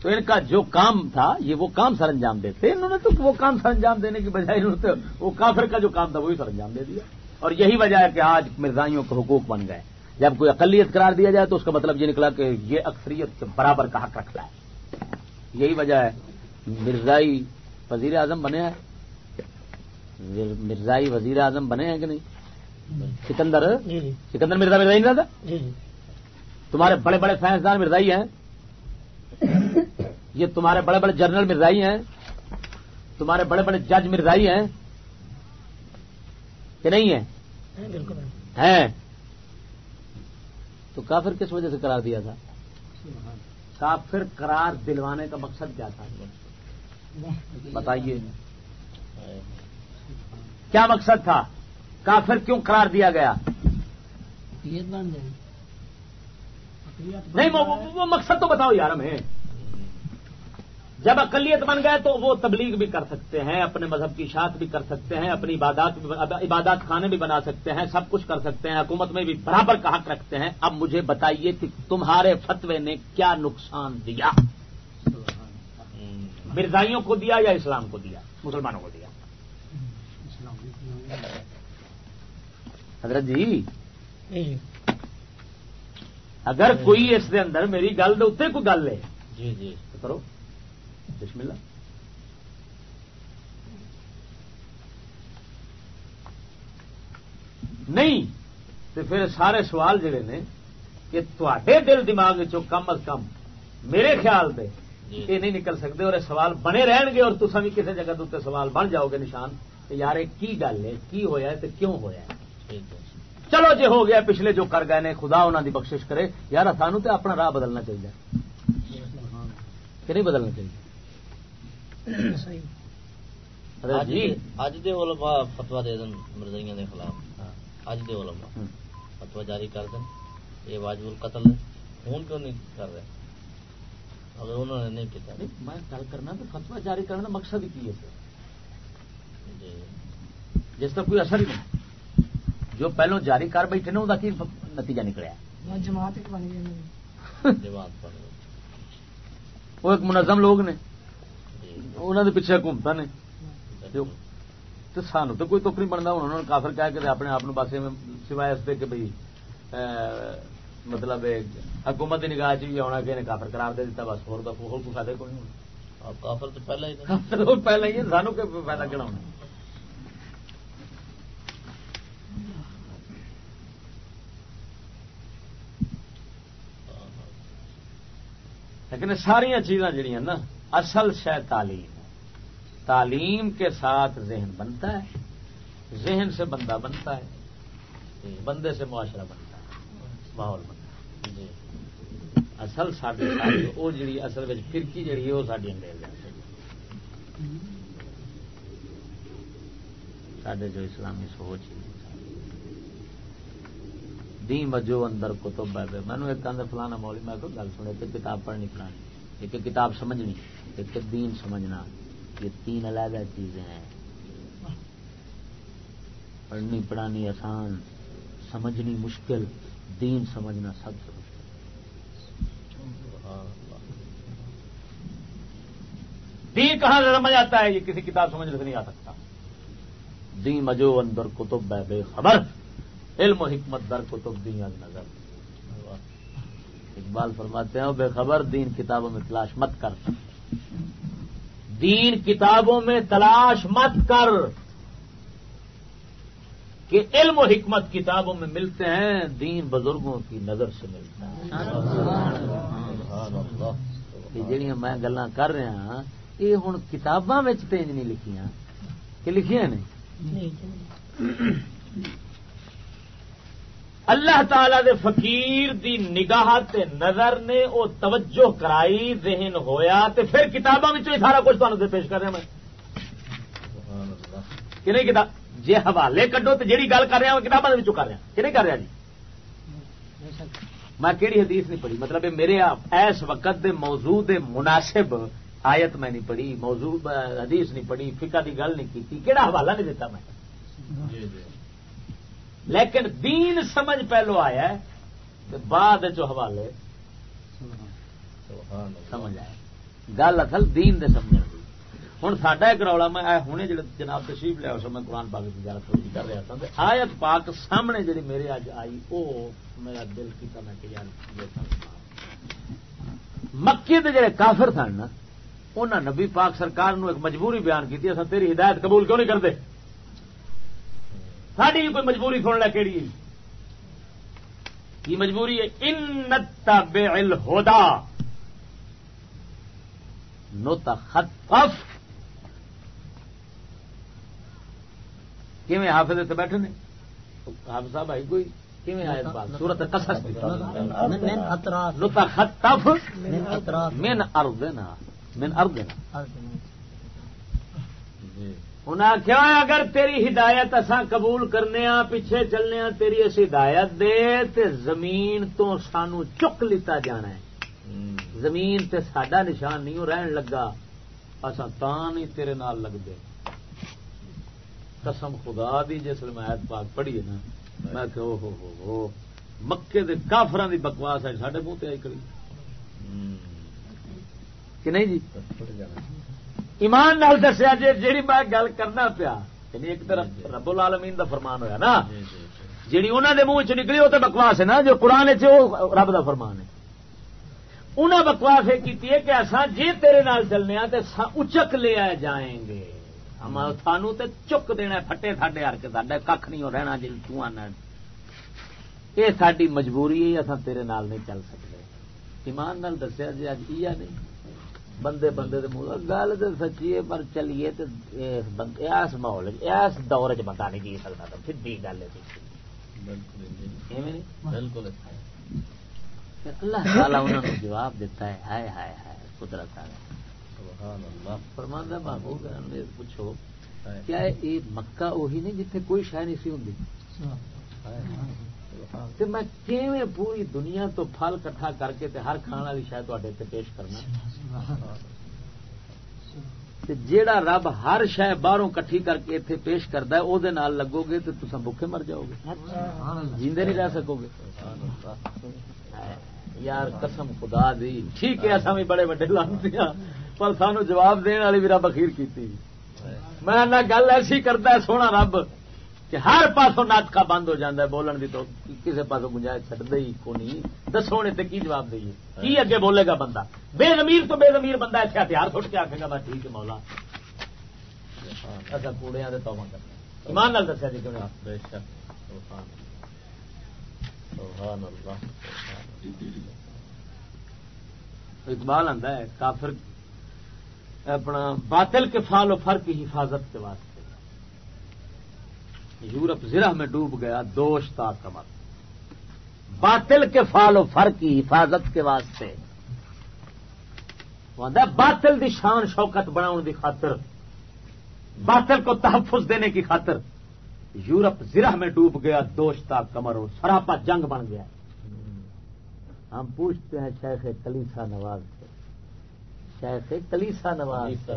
Speaker 1: تو ان کا جو کام تھا یہ وہ کام سر انجام دیتے انہوں نے تو وہ کام سر انجام دینے کی بجائے انہوں نے وہ کافر کا جو کام تھا وہی سر انجام دے دیا۔ اور یہی وجہ ہے کہ آج مرزائیوں کے حقوق بن گئے۔ جب کوئی اقلیت قرار دیا جائے تو اس کا مطلب یہ نکلا کہ یہ اکثریت کے برابر کا حق رکھتا ہے۔ یہی وجہ ہے۔ مرزائی وزیر اعظم بنے ہیں۔ مرزائی وزیر اعظم بنے ہیں کہ نہیں؟ سکندر؟
Speaker 2: جی جی۔
Speaker 1: سکندر مرزا مرزائی نہیں رہتا؟
Speaker 2: جی جی۔
Speaker 1: تمہارے بڑے بڑے سائنسدان مرزائی ہیں۔ یہ تمہارے بڑے بڑے جنرل مرزائی ہیں۔ تمہارے بڑے بڑے جج مرزائی ہیں۔ کہ نہیں ہیں؟
Speaker 2: بالکل
Speaker 1: ہیں۔ تو کافر کس وجہ سے قرار دیا تھا؟ کافر قرار دلوانے کا مقصد کیا تھا؟ بتائیے۔ کیا مقصد تھا؟ کافر کیوں قرار دیا گیا؟ نہیں وہ- مقصد تو بتاؤ یار ہمیں۔ جب اقلیت بن گئے تو وہ تبلیغ بھی کر سکتے ہیں اپنے مذہب کی اشاعت بھی کر سکتے ہیں اپنی عبادات عبادات خانے بھی بنا سکتے ہیں سب کچھ کر سکتے ہیں حکومت میں بھی برابر کا حق رکھتے ہیں۔ اب مجھے بتائیے کہ تمہارے فتوے نے کیا نقصان دیا؟ مرزائیوں کو دیا یا اسلام کو دیا؟ مسلمانوں کو دیا۔ حضرت جی
Speaker 2: جی۔
Speaker 1: اگر کوئی اس دے اندر میری گل دے اتنے کوئی گل ہے
Speaker 3: جی جی۔
Speaker 1: کرو۔ بسم اللہ۔ نہیں تو پھر سارے سوال جڑے نے کہ تے دل دماغ چو کم از کم میرے خیال دے
Speaker 3: جی۔
Speaker 1: یہ نہیں نکل سکتے اور سوال بنے رہن گے اور تصا بھی کسی جگہ سوال بن جاؤ گے نشان۔ یار کی گل ہے؟ کی ہویا ہے تو کیوں ہویا ہے؟
Speaker 3: ٹھیک ہے۔
Speaker 1: چلو جی ہو گیا پچھلے جو کر گئے نے خدا انہوں دی بخشش کرے۔ یار سانو تو اپنا راہ بدلنا چاہیے۔ کہ نہیں بدلنا چاہیے؟
Speaker 3: اج دے- علماء فتوا دے دن مرزائیاں دے خلاف۔
Speaker 1: ہاں۔
Speaker 3: اج دے علماء۔ فتوا جاری کر دیں۔ یہ واجب القتل ہے۔ ہوں کیوں نہیں کر رہے؟ اگر انہوں نے نہیں
Speaker 1: نہیں، میں گل کرنا کہ فتوا جاری کرنے کا مقصد ہی کی ہے؟
Speaker 3: جی۔
Speaker 1: جس کا کوئی اثر ہی نہیں۔ جو پہلو جاری کر بیٹھے نا کی نتیجہ نکلیا؟
Speaker 2: جماعت ایک بن گئی
Speaker 3: جماعت پڑھ
Speaker 1: وہ ایک منظم لوگ نے۔
Speaker 3: جی۔
Speaker 1: انہوں نے پیچھے حکومت نے۔ تو سانو تو کوئی تک نہیں بنتا انہوں نے کافر کہہ کے اپنے آپ بس سوائے اس کے بھائی مطلب حکومت کی نگاہ چ بھی آنا کہ انہیں کافر قرار دے دیتا بس اور کوئی فائدہ کوئی نہیں۔ ہونا
Speaker 3: کافر تو پہلے ہی
Speaker 1: پہلے ہی ہے، سانو کہ فائدہ کہنا ہونا لیکن ساری چیزاں جڑیاں نا، اصل شہ تعلیم۔ ہے تعلیم کے ساتھ ذہن بنتا ہے۔ ذہن سے بندہ بنتا ہے۔ جی، بندے سے معاشرہ بنتا ہے۔ ماحول بنتا
Speaker 3: جی۔
Speaker 1: ہے اصل ساری وہ جڑی اصل میں فرقی جڑی ہے، وہ ساری انگریز سڈے جو اسلامی سوچ ہی دی مجو اندر کتب ہے۔ مینو ایک اندر فلانا مولی میں کوئی گل سنے کہ کتاب پڑھنی پڑھانی ایک کتاب سمجھنی، ایک دین سمجھنا۔ یہ تین علیحدہ چیزیں ہیں۔ پڑھنی پڑھانی آسان، سمجھنی مشکل، دین سمجھنا سب سے مشکل۔ دین کہاں سے سمجھ آتا ہے؟ یہ کسی کتاب سمجھنے سے نہیں آ سکتا۔ دین مجو اندر کتب ہے، بے خبر۔ علم و حکمت در کتب دین نظر۔ اقبال فرماتے ہیں بے خبر، دین کتابوں میں تلاش مت کر۔ دین کتابوں میں تلاش مت کر۔ کہ علم و حکمت کتابوں میں ملتے ہیں، دین بزرگوں کی نظر سے ملتا ہے
Speaker 3: سبحان اللہ۔
Speaker 1: کہ جہاں میں گلا کر رہا ہاں، یہ ہوں کتاباں تینج نہیں لکھیاں۔ کہ لکھیاں نے؟ جی اللہ تعالی دے فقیر دی نگاہ تے نظر نے او توجہ کرائی ذہن ہویا تے پھر کتاباں وچوں سارا کچھ تانوں تے پیش کر رہا میں۔
Speaker 3: سبحان اللہ۔
Speaker 1: کہ نہیں کتاب؟ جے حوالے کڈو تے جیڑی گل کر رہا وہ کتاباں دے وچوں کر رہا۔ کہ نہیں کر رہا جی؟ میں کہڑی حدیث نہیں پڑھی؟ مطلب میرے ایس وقت دے موضوع دے مناسب آیت میں نہیں پڑھی موضوع حدیث نہیں پڑھی فقہ دی گل نہیں کی کہڑا حوالہ نہیں دیتا میں؟
Speaker 3: جی جی۔
Speaker 1: لیکن دین سمجھ پہلو آیا ہے بعد چ حوالے سمجھ آیا گل اصل دین دے سمجھ ہوں ساڈا ایک رولا میں اے ہنے جڑے جناب تشریف لیا اس میں قرآن پاک کی جی کر رہا تھا۔ آیت پاک سامنے جڑی میرے اج آئی، او میرا دل کیتا میں کہ یار مکے دے جڑے کافر سن نا انہاں نبی پاک سرکار نو ایک مجبوری بیان کی اساں تیری ہدایت قبول کیوں نہیں کرتے؟ ساری کوئی مجبوری سن لے کیڑی ہے؟ کی مجبوری ہے؟ ان تبع الہدا نتخطف کیویں حافظ تے بیٹھے نے؟ حافظ صاحب آئی کوئی؟ کیویں آیت پاک سورۃ قصص. دی
Speaker 2: من اطراف. من اطراف.
Speaker 1: من ارضنا من ارضنا انہاں کیا اگر تیری ہدایت اساں قبول کرنے ہاں پیچھے چلنے ہاں تیری اس ہدایت دے تے زمین تو سانو چک لیتا جانا ہے۔ زمین تے ساڈا نشان نہیں رہن لگا۔ اساں تاں نہیں تیرے نال لگ دے قسم خدا دی جس میں آیت پاک پڑھی ہے نا میں کہ او ہو مکے دے کافراں دی بکواس ہے ساڈے منہ تے آئی
Speaker 3: ہم،
Speaker 1: کہ نہیں جی؟ ایمان نال دسیا جی جیڑی میں گل کرنا پیا یعنی ایک طرف رب العالمین دا فرمان ہویا نا
Speaker 3: جی جی جی.
Speaker 1: جیڑی انہوں دے منہ چ نکلی وہ تو بکواس ہے نا جو قرآن رب دا فرمان ہے۔ انہیں بکواس یہ کی کہ اصا جی تیرے نال چلنے سا اچک لے آئے جائیں گے۔ سانو تے چک دینا پھٹے تھاڈے ہر کے ساڈے کھ نہیں ہو رہنا جی تو آنا یہ ساری مجبوری ہے اصا تیرے نال نہیں چل سکتے ایمان نال دسیا جی اج یہ نہیں بندے بندے دے منہ گل تو سچی ہے پر چلیے اس ماحول اس دور چ بندہ نہیں جی سکتا تو سیدھی گل ہے
Speaker 3: بالکل جی۔ بالکل
Speaker 1: پھر اللہ تعالیٰ انہوں نے جواب دیتا ہے ہائے ہائے ہائے قدرت آ فرماندہ محبوب پوچھو کیا یہ مکہ وہی نہیں جتنے کوئی شہ نہیں سی ہوں ہاں۔ تے میں کیویں پوری دنیا تو پھل کٹھا کر کے تے ہر کھان والی شاید تے پیش کرنا۔ تے جیڑا رب ہر شہ باہروں کٹھی کر کے اتنے پیش کرتا ہے وہ لگو گے تو تصا بکھے مر جاؤ گے۔ جیندے نہیں رہ سکو گے۔ یار قسم خدا دی۔ ٹھیک ہے اصا بھی بڑے وڈے لانتے ہاں پر سانو جواب دین والی بھی رب اخیر کی میں گل ایسی کرتا ہے، سونا رب۔ کہ ہر پاسوں ناٹکا بند ہو جاتا ہے بولن کی تو کسی پاسوں گنجائش چڑھتے ہی کو نہیں۔ دسو نے کی جواب دئیے کی اگے بولے گا بندہ؟ بے زمیر تو بے زمیر بندہ ایسے ہتھیار سٹ کے آخے گا بس ٹھیک ہے مولا۔ اچھا کوڑے تو کرتے ایمان نال دسیا جی کیوں اقبال آتا ہے کافر اپنا باطل کے فال و فرق کی حفاظت کے واسطے۔ یورپ زرہ میں ڈوب گیا دوشتا کمر۔ باطل کے فال و فر کی حفاظت کے واسطے۔ باطل دی شان شوکت بناؤ دی خاطر، باطل کو تحفظ دینے کی خاطر۔ یورپ زرہ میں ڈوب گیا دوشتا کمر، اور سراپا جنگ بن گیا۔ ہم پوچھتے ہیں، شیخ کلیسا نواز سے۔ شیخ کلیسا نواز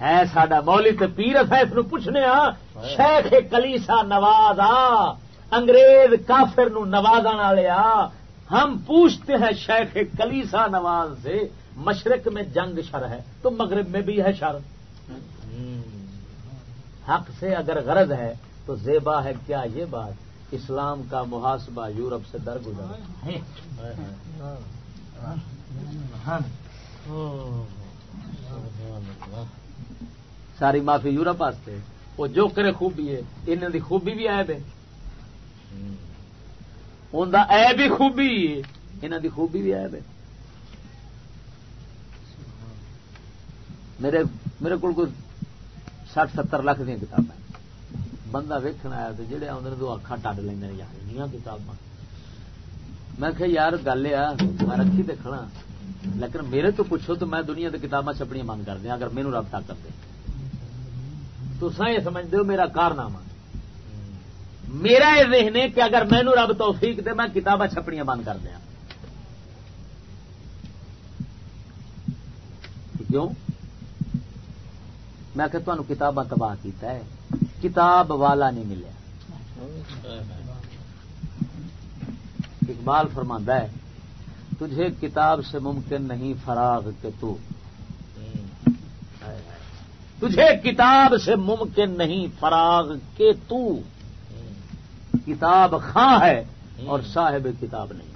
Speaker 1: ہے ساڈا مولی تو پیر اس پوچھنے ہاں شیخ کلیسا نواز آ انگریز کافر نو نواز والے آ ہم پوچھتے ہیں شیخ کلیسا نواز سے مشرق میں جنگ شر ہے تو مغرب میں بھی ہے شر۔ حق سے اگر غرض ہے تو زیبا ہے کیا یہ بات؟ اسلام کا محاسبہ یورپ سے در گزر ساری معافی یورپ واسطے۔ وہ جو کرے خوبی ہے انہوں دی خوبی بھی ایب ہے۔ ان ایب بھی خوبی انہوں دی خوبی بھی ایب ہے۔ میرے میرے کو سٹھ ستر لاکھ دیا کتابیں بندہ ویکن آیا تو جہے آدھے تو اکھا ٹڈ لینا یار کتاباں۔ میں کہ یار گل آ میں رکھی تو کھڑا۔ لیکن میرے تو پوچھو تو میں دنیا کی کتاباں چھپڑیاں بند کر دیا اگر میرے رب طاقت دے۔ تو یہ سمجھتے ہو میرا کارنامہ۔ میرا یہ ذہن ہے کہ اگر مینو رب توفیق دے، میں کتابیں چھپڑیاں بند کر دیا کیوں؟ میں کہ تمہیں کتاباں تباہ کیتا ہے۔ کتاب والا نہیں ملیا۔ اقبال فرماندہ ہے، تجھے کتاب سے ممکن نہیں، فراغ کہ تو۔ تجھے کتاب سے ممکن نہیں فراغ کے تو۔ کتاب خاں ہے اور صاحب کتاب نہیں۔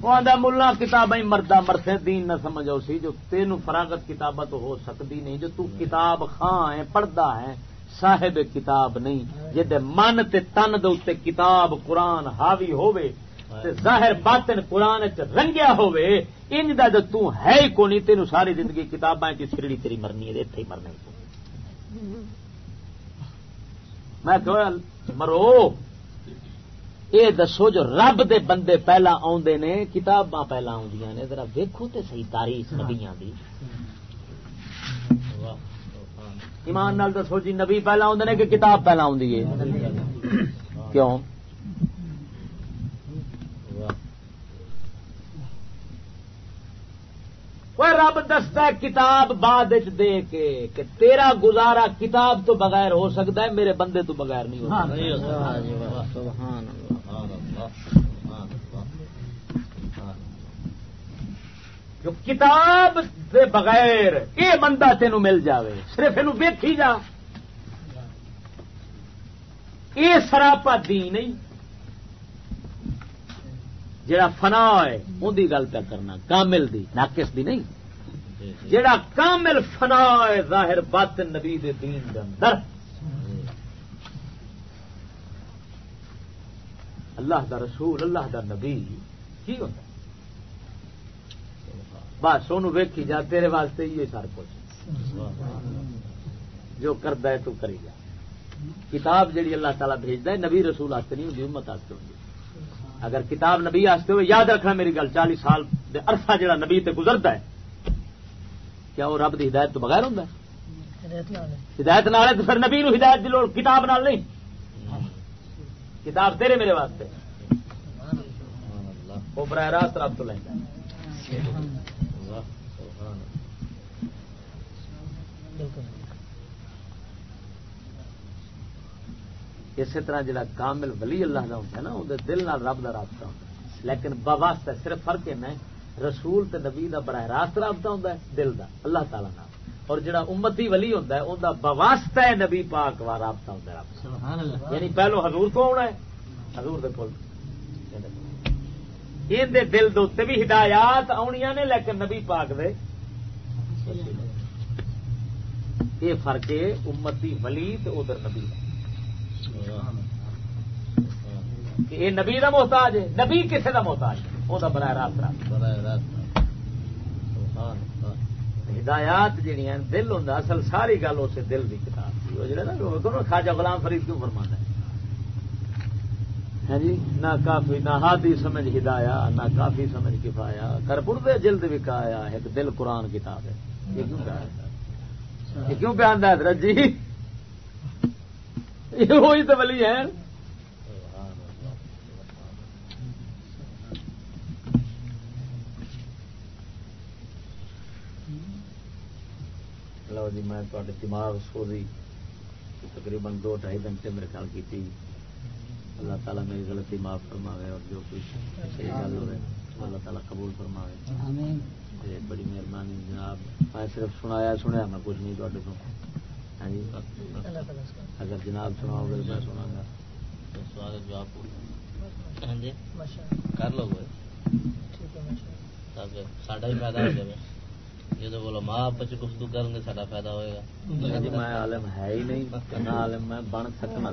Speaker 1: وہ ملا کتابیں مردہ مرتے دین نہ سمجھو سی جو تین فراغت کتاب تو ہو سکتی نہیں جو تو کتاب خاں ہے پڑھتا ہے صاحب کتاب نہیں۔ جی من تے تن دے کتاب قرآن حاوی ہوئے ظاہر باطن قرآن رنگیا ہوئے انج دا جو تو ہے ہی کونی تین ساری زندگی کتاباں کی سرڑی تیری مرنی ہے اتنے ہی مرنا میں کہ مرو۔ یہ دسو، جو رب دے بندے پہلا آدھے نے، کتاباں پہلا آدی نے، ذرا ویکو تو صحیح تاریخ نبیاں دی۔ ایمان نال دسو جی نبی پہلا آدھے نے کہ کتاب پہلا آدھی ہے؟ کیوں؟ وہ رب دستا کتاب بعد دے کے کہ تیرا گزارا کتاب تو بغیر ہو سکتا ہے میرے بندے تو بغیر نہیں ہو جو کتاب دے بغیر یہ بندہ تینوں مل جاوے صرف یہ ویکھی جا۔ یہ سراپا دی نہیں جڑا فنا ہے اندی گل پہ کرنا، کامل دی، ناقص دی نہیں۔ جڑا کامل فنا ہے ظاہر بات نبی دے دین دے اندر۔ اللہ دا رسول، اللہ دا نبی، کی ہوتا؟ بس سونو ویکھی جا، تیرے واسطے یہ سر کچھ۔ جو کرد ہے تو کری جا۔ کتاب جڑی اللہ تعالیٰ بھیجتا ہے، نبی رسول نہیں ہوتی امت آستے ہوتی اگر کتاب نبی آستے ہوئے یاد رکھنا میری گل چالیس سال عرصہ جڑا نبی تے گزرتا ہے کیا وہ رب کی ہدایت تو بغیر ہوں ہدایت نال ہے۔ تو پھر نبی نو ہدایت دی لوڑ کتاب نال نہیں۔ کتاب تیرے میرے واسطے۔
Speaker 3: سبحان اللہ۔
Speaker 1: وہ براہ راست رب تو لینا
Speaker 3: اللہ۔
Speaker 1: اسی طرح جڑا کامل ولی اللہ کا ہوتا ہے نا اندر دل نال رب کا رابطہ ہوتا ہے۔ لیکن بواسطہ صرف فرق ہے رسول تے نبی دا براہ راست رابطہ ہوتا ہے دل دا اللہ تعالی نال۔ اور جڑا امتی ولی ہوتا ہے اندا بواسطہ ہے نبی پاک وا رابطہ ہوتا ہے رب
Speaker 2: سبحان اللہ۔
Speaker 1: یعنی پہلو حضور کو آنا ہے حضور دے کول۔ یہ دے دل دے بھی ہدایات آنیاں نے لیکن نبی پاک دے۔ یہ فرق ہے امتی ولی تے ادھر نبی دا۔ کہ یہ نبی دا محتاج ہے نبی کسے دا محتاج ہے؟ وہ براہ راست
Speaker 3: براہ
Speaker 1: ہدایات ہیں دل ہوں اصل ساری گل اسے دل کی کتاب تھی وہ جڑا نا خواجہ غلام فرید کیوں فرمانا ہے؟ ہے جی نہ کافی نہ ہادی سمجھ ہدایا نہ کافی سمجھ کفایا کر پڑتے جلد وکایا ایک دل قرآن کتاب ہے۔ یہ کیوں بیان یہ کیوں ہے حضرت جی؟ وہی تو ولی ہیں۔ لو جی میں تے دماغ سو دی تقریباً دو ڈھائی گھنٹے میرے خیال کی اللہ تعالیٰ میری غلطی معاف فرماوے اور جو کچھ صحیح گل ہوئے اللہ تعالیٰ قبول فرماوے۔ بڑی مہربانی جناب میں صرف سنایا سنیا میں کچھ نہیں تے تو۔ اگر جناب سناؤ گے میں سنا گا۔
Speaker 3: سوال جواب ہاں جی۔ کر لو گے۔ تاکہ ساڈا ہی فائدہ ہو جائے۔ یہ تو بولو ماں آپ بچے گفتگو کریں گے ساڈا فائدہ ہوئے گا۔
Speaker 1: ہاں جی میں عالم ہے ہی نہیں نہ عالم میں بن سکنا۔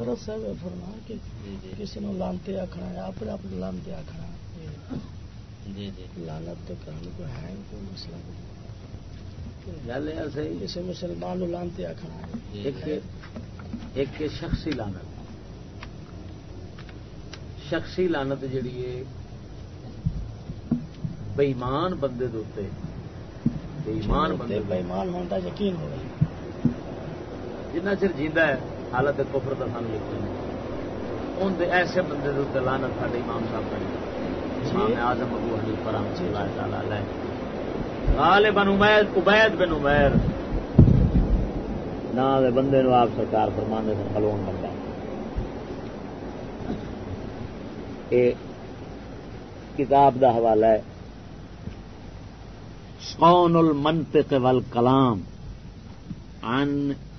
Speaker 3: جی جی۔
Speaker 2: کسی نے لانتے آخنا ہے آپ لانتے آخنا
Speaker 3: جی جی۔
Speaker 2: لانت تو کرنے کو ہے کوئی مسئلہ نہیں۔
Speaker 1: گل یہ صحیح۔
Speaker 2: کسی مسلمان لانتے
Speaker 3: جی
Speaker 1: ایک شخصی لانت شخصی لانت جیڑی ہے بےمان بندے دے بےمان بندے دے
Speaker 2: بےمان ہوتا یقین ہو
Speaker 1: جنہ چر ہے حالت کفر کا سان ہیں ان ایسے بندے دے لعنت ساڈے امام صاحب کا امام اعظم ابو حنیفہ رحمۃ اللہ تعالی علیہ۔ غالب بن عبید بن عمیر. نا دے بندے نو آپ سرکار فرماندے سن خلون بندہ۔ اے کتاب دا حوالہ ہے صون المنطق والکلام، عن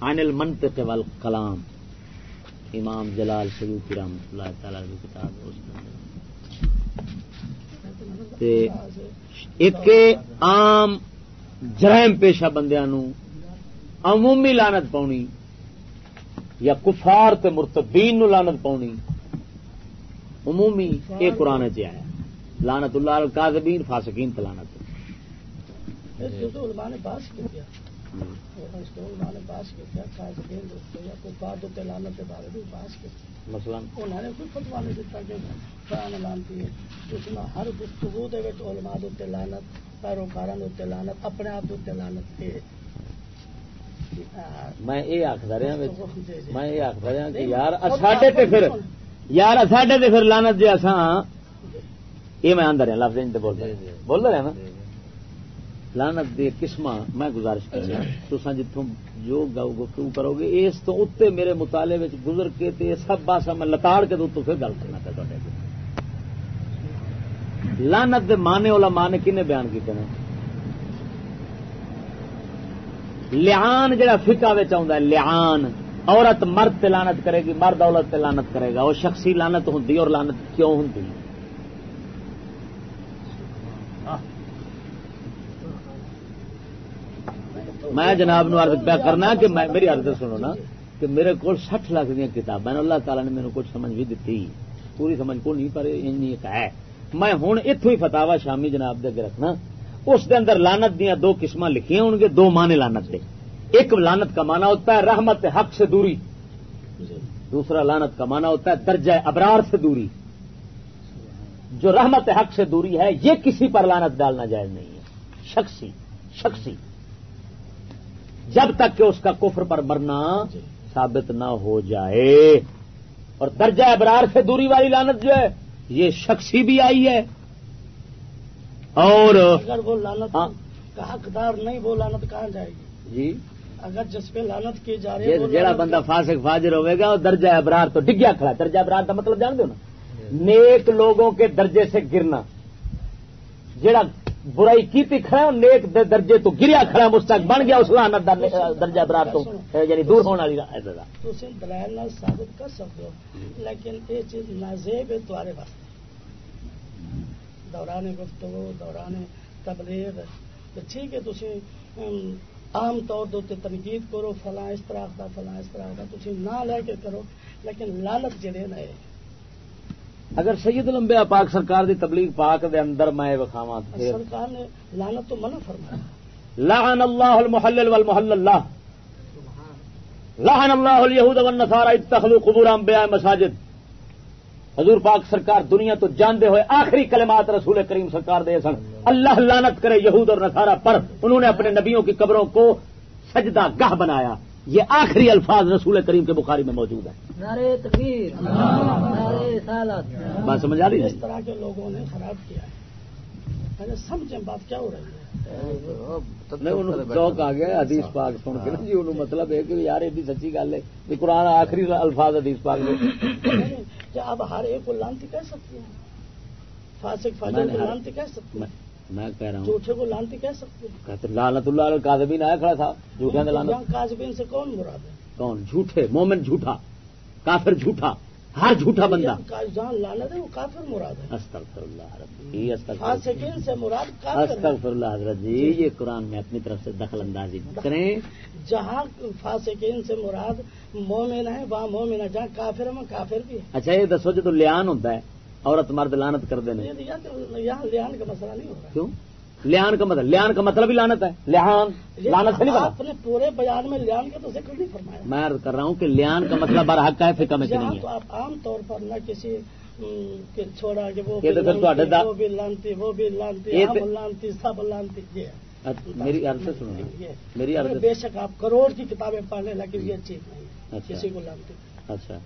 Speaker 1: عن المنطق والکلام۔ امام جلال سیوطی رحمۃ اللہ تعالی کی کتاب اس کے تے ایک عام جرائم پیشہ بندیاں نو عمومی لانت پاؤنی یا کفار تے مرتدین نو لانت پاؤنی عمومی یہ قرآن چ آیا لانت اللہ القاذبین فاسقین تے لانت
Speaker 2: میں باس کیا۔
Speaker 1: مثلا؟
Speaker 2: انہوں نے کوئی فتوا نہیں دیتا کہ قرآن لانتی ہے۔ جس میں ہر گفتگو دے وچ علماء دے تے لعنت پیروکاراں دے تے لعنت اپنے آپ دے تے لعنت۔ ہے
Speaker 1: میں یہ آخر رہا میں یہ آخر رہا کہ یار ساڈے تے پھر یار ساڈے تے پھر لانت جی اساں یہ میں اندر لفظ بول رہا۔ بول رہا نا لانت دی قسم میں گزارش کر رہا تسا جتوں جو گاؤ گفتگو کرو گے، اس تو اتنے میرے مطالعے گزر کے تے سب باسا میں لتاڑ کے تو پھر گل کرنا پہ لانت دے مانے والا مانے کنے بیان کیتے ہیں لعان جڑا فقہ وچ ہے، لعان۔ عورت مرد تے لعنت کرے گی، مرد عورت تے لعنت کرے گا۔ وہ شخصی لعنت ہوندی اور لعنت کیوں ہوندی؟ میں جناب نو عرض پیا کرنا کہ میں میری عرض سنو نا کہ میرے کو سٹھ لاکھ دیا کتابیں اللہ تعالیٰ نے میرے کچھ سمجھ بھی دیتی۔ پوری سمجھ کو نہیں، پر ایک ہے۔ میں ہوں اتو ہی فتوا شامی جناب دے اگے رکھنا۔ اس دے اندر لانت دیا دو قسم لکھی ہوں گے، دو مانے لانت دے۔ ایک لانت کا مانا ہوتا ہے رحمت حق سے دوری۔ دوسرا لانت کا مانا ہوتا ہے درجہ ابرار سے دوری۔ جو رحمت حق سے دوری ہے، یہ کسی پر لانت ڈالنا جائز نہیں ہے۔ شخصی شخصی۔ جب تک کہ اس کا کفر پر مرنا
Speaker 2: جی۔
Speaker 1: ثابت نہ ہو جائے۔ اور درجہ ابرار سے دوری والی لانت جو ہے یہ شخصی بھی آئی ہے۔ اور
Speaker 2: اگر وہ لانت
Speaker 1: ہاں۔
Speaker 2: کا حقدار نہیں وہ لانت کہاں جائے گی؟
Speaker 1: جی۔
Speaker 2: اگر جس پہ لانت کی جا رہی ہے
Speaker 1: جہاں بندہ فاسق فاجر ہوئے گا وہ درجہ ابرار تو ڈگیا کھڑا درجہ ابرار کا مطلب جان دو نا؟ نیک لوگوں کے درجے سے گرنا۔ جڑا برائی کیتی کھڑا نیک دے درجے تو گریا کھڑا مستق بن گیا اس لعنت دا درجہ ابرار تو یعنی دور ہونے والی سزا
Speaker 2: تو اسے دلائل نال ثابت کر سکتے ہو لیکن یہ چیز نازیب ہے تمہارے واسطے۔ دوران گفتگو دوران تبلیغ تو ٹھیک ہے تھی عام طور دے تنقید کرو فلاں اس طرح کا فلاں اس طرح کا تھی نہ لے کے کرو لیکن لالت جڑے نا یہ۔
Speaker 1: اگر سید الانبیاء پاک سرکار دی تبلیغ پاک دے اندر میں وکھاواں پھر
Speaker 2: سرکار نے لانت تو منع فرمایا۔
Speaker 1: لعن اللہ المحلل والمحلل اللہ لعن اللہ الیہود والنصارى اتخذوا قبور انبیاء مساجد۔ حضور پاک سرکار دنیا تو جاندے ہوئے آخری کلمات رسول کریم سرکار دے سن۔ اللہ لعنت کرے یہود اور نصارہ پر۔ انہوں نے اپنے نبیوں کی قبروں کو سجدہ گاہ بنایا۔ یہ آخری الفاظ رسول کریم کے بخاری میں موجود ہے بات سمجھ آ رہی
Speaker 2: اس
Speaker 1: ہے
Speaker 2: طرح کے لوگوں نے خراب کیا ہے۔ پہلے سمجھیں بات کیا ہو رہی ہے؟
Speaker 1: چوک آ گیا حدیث پاک سن کے۔ نا جی انہوں مطلب ہے کہ یار سچی گل ہے۔ کہ قرآن آخری الفاظ حدیث پاک میں۔
Speaker 2: کیا اب ہر ایک کو لانتی کہہ سکتی ہیں۔ فاسق فاجر لانتی کہہ سکتی
Speaker 1: میں
Speaker 2: ہیں
Speaker 1: میں کہہ رہا ہوں۔
Speaker 2: جھوٹے کو لانتی کہہ
Speaker 1: کہتے لعنت اللہ القاذبین آیا کھڑا تھا۔ جھوٹے
Speaker 2: سے کون مراد ہے؟
Speaker 1: کون؟ جھوٹے مومن جھوٹا کافر جھوٹا ہر جھوٹا بندہ۔
Speaker 2: جہاں لانت ہے وہ کافر مراد ہے۔
Speaker 1: استغفر اللہ ربی استغفر
Speaker 2: فاسقین سے مراد
Speaker 1: استغفر اللہ حضرت جی یہ قرآن میں اپنی طرف سے دخل اندازی کریں۔
Speaker 2: جہاں فاسقین سے مراد مومن ہے وہاں مومن ہے جہاں کافر ہے وہاں کافر بھی ہے
Speaker 1: اچھا یہ دسو جو لیان ہوتا ہے عورت مرد لانت کر دینے کیوں؟ لیان کا مطلب لیان کا مطلب ہی لانت ہے۔ لحان لانت سے نہیں
Speaker 2: پورے بیان میں لیان کا تو ذکر نہیں فرمایا۔
Speaker 1: میں عرض کر رہا ہوں کہ لیان کا مطلب بر حق ہے فقہ میں کہ نہیں
Speaker 2: تو
Speaker 1: ہے۔
Speaker 2: آپ عام طور پر نہ کسی چھوڑا کہ وہ بھی لانتی، وہ بھی لانتی سب لانتی
Speaker 1: اچھا، میری عرض سے سنو۔ میری عرض
Speaker 2: بے شک آپ کروڑ کی کتابیں پڑھ لیں لیکن یہ چیز نہیں
Speaker 1: اچھا۔
Speaker 2: کسی کو لانتی۔
Speaker 1: اچھا۔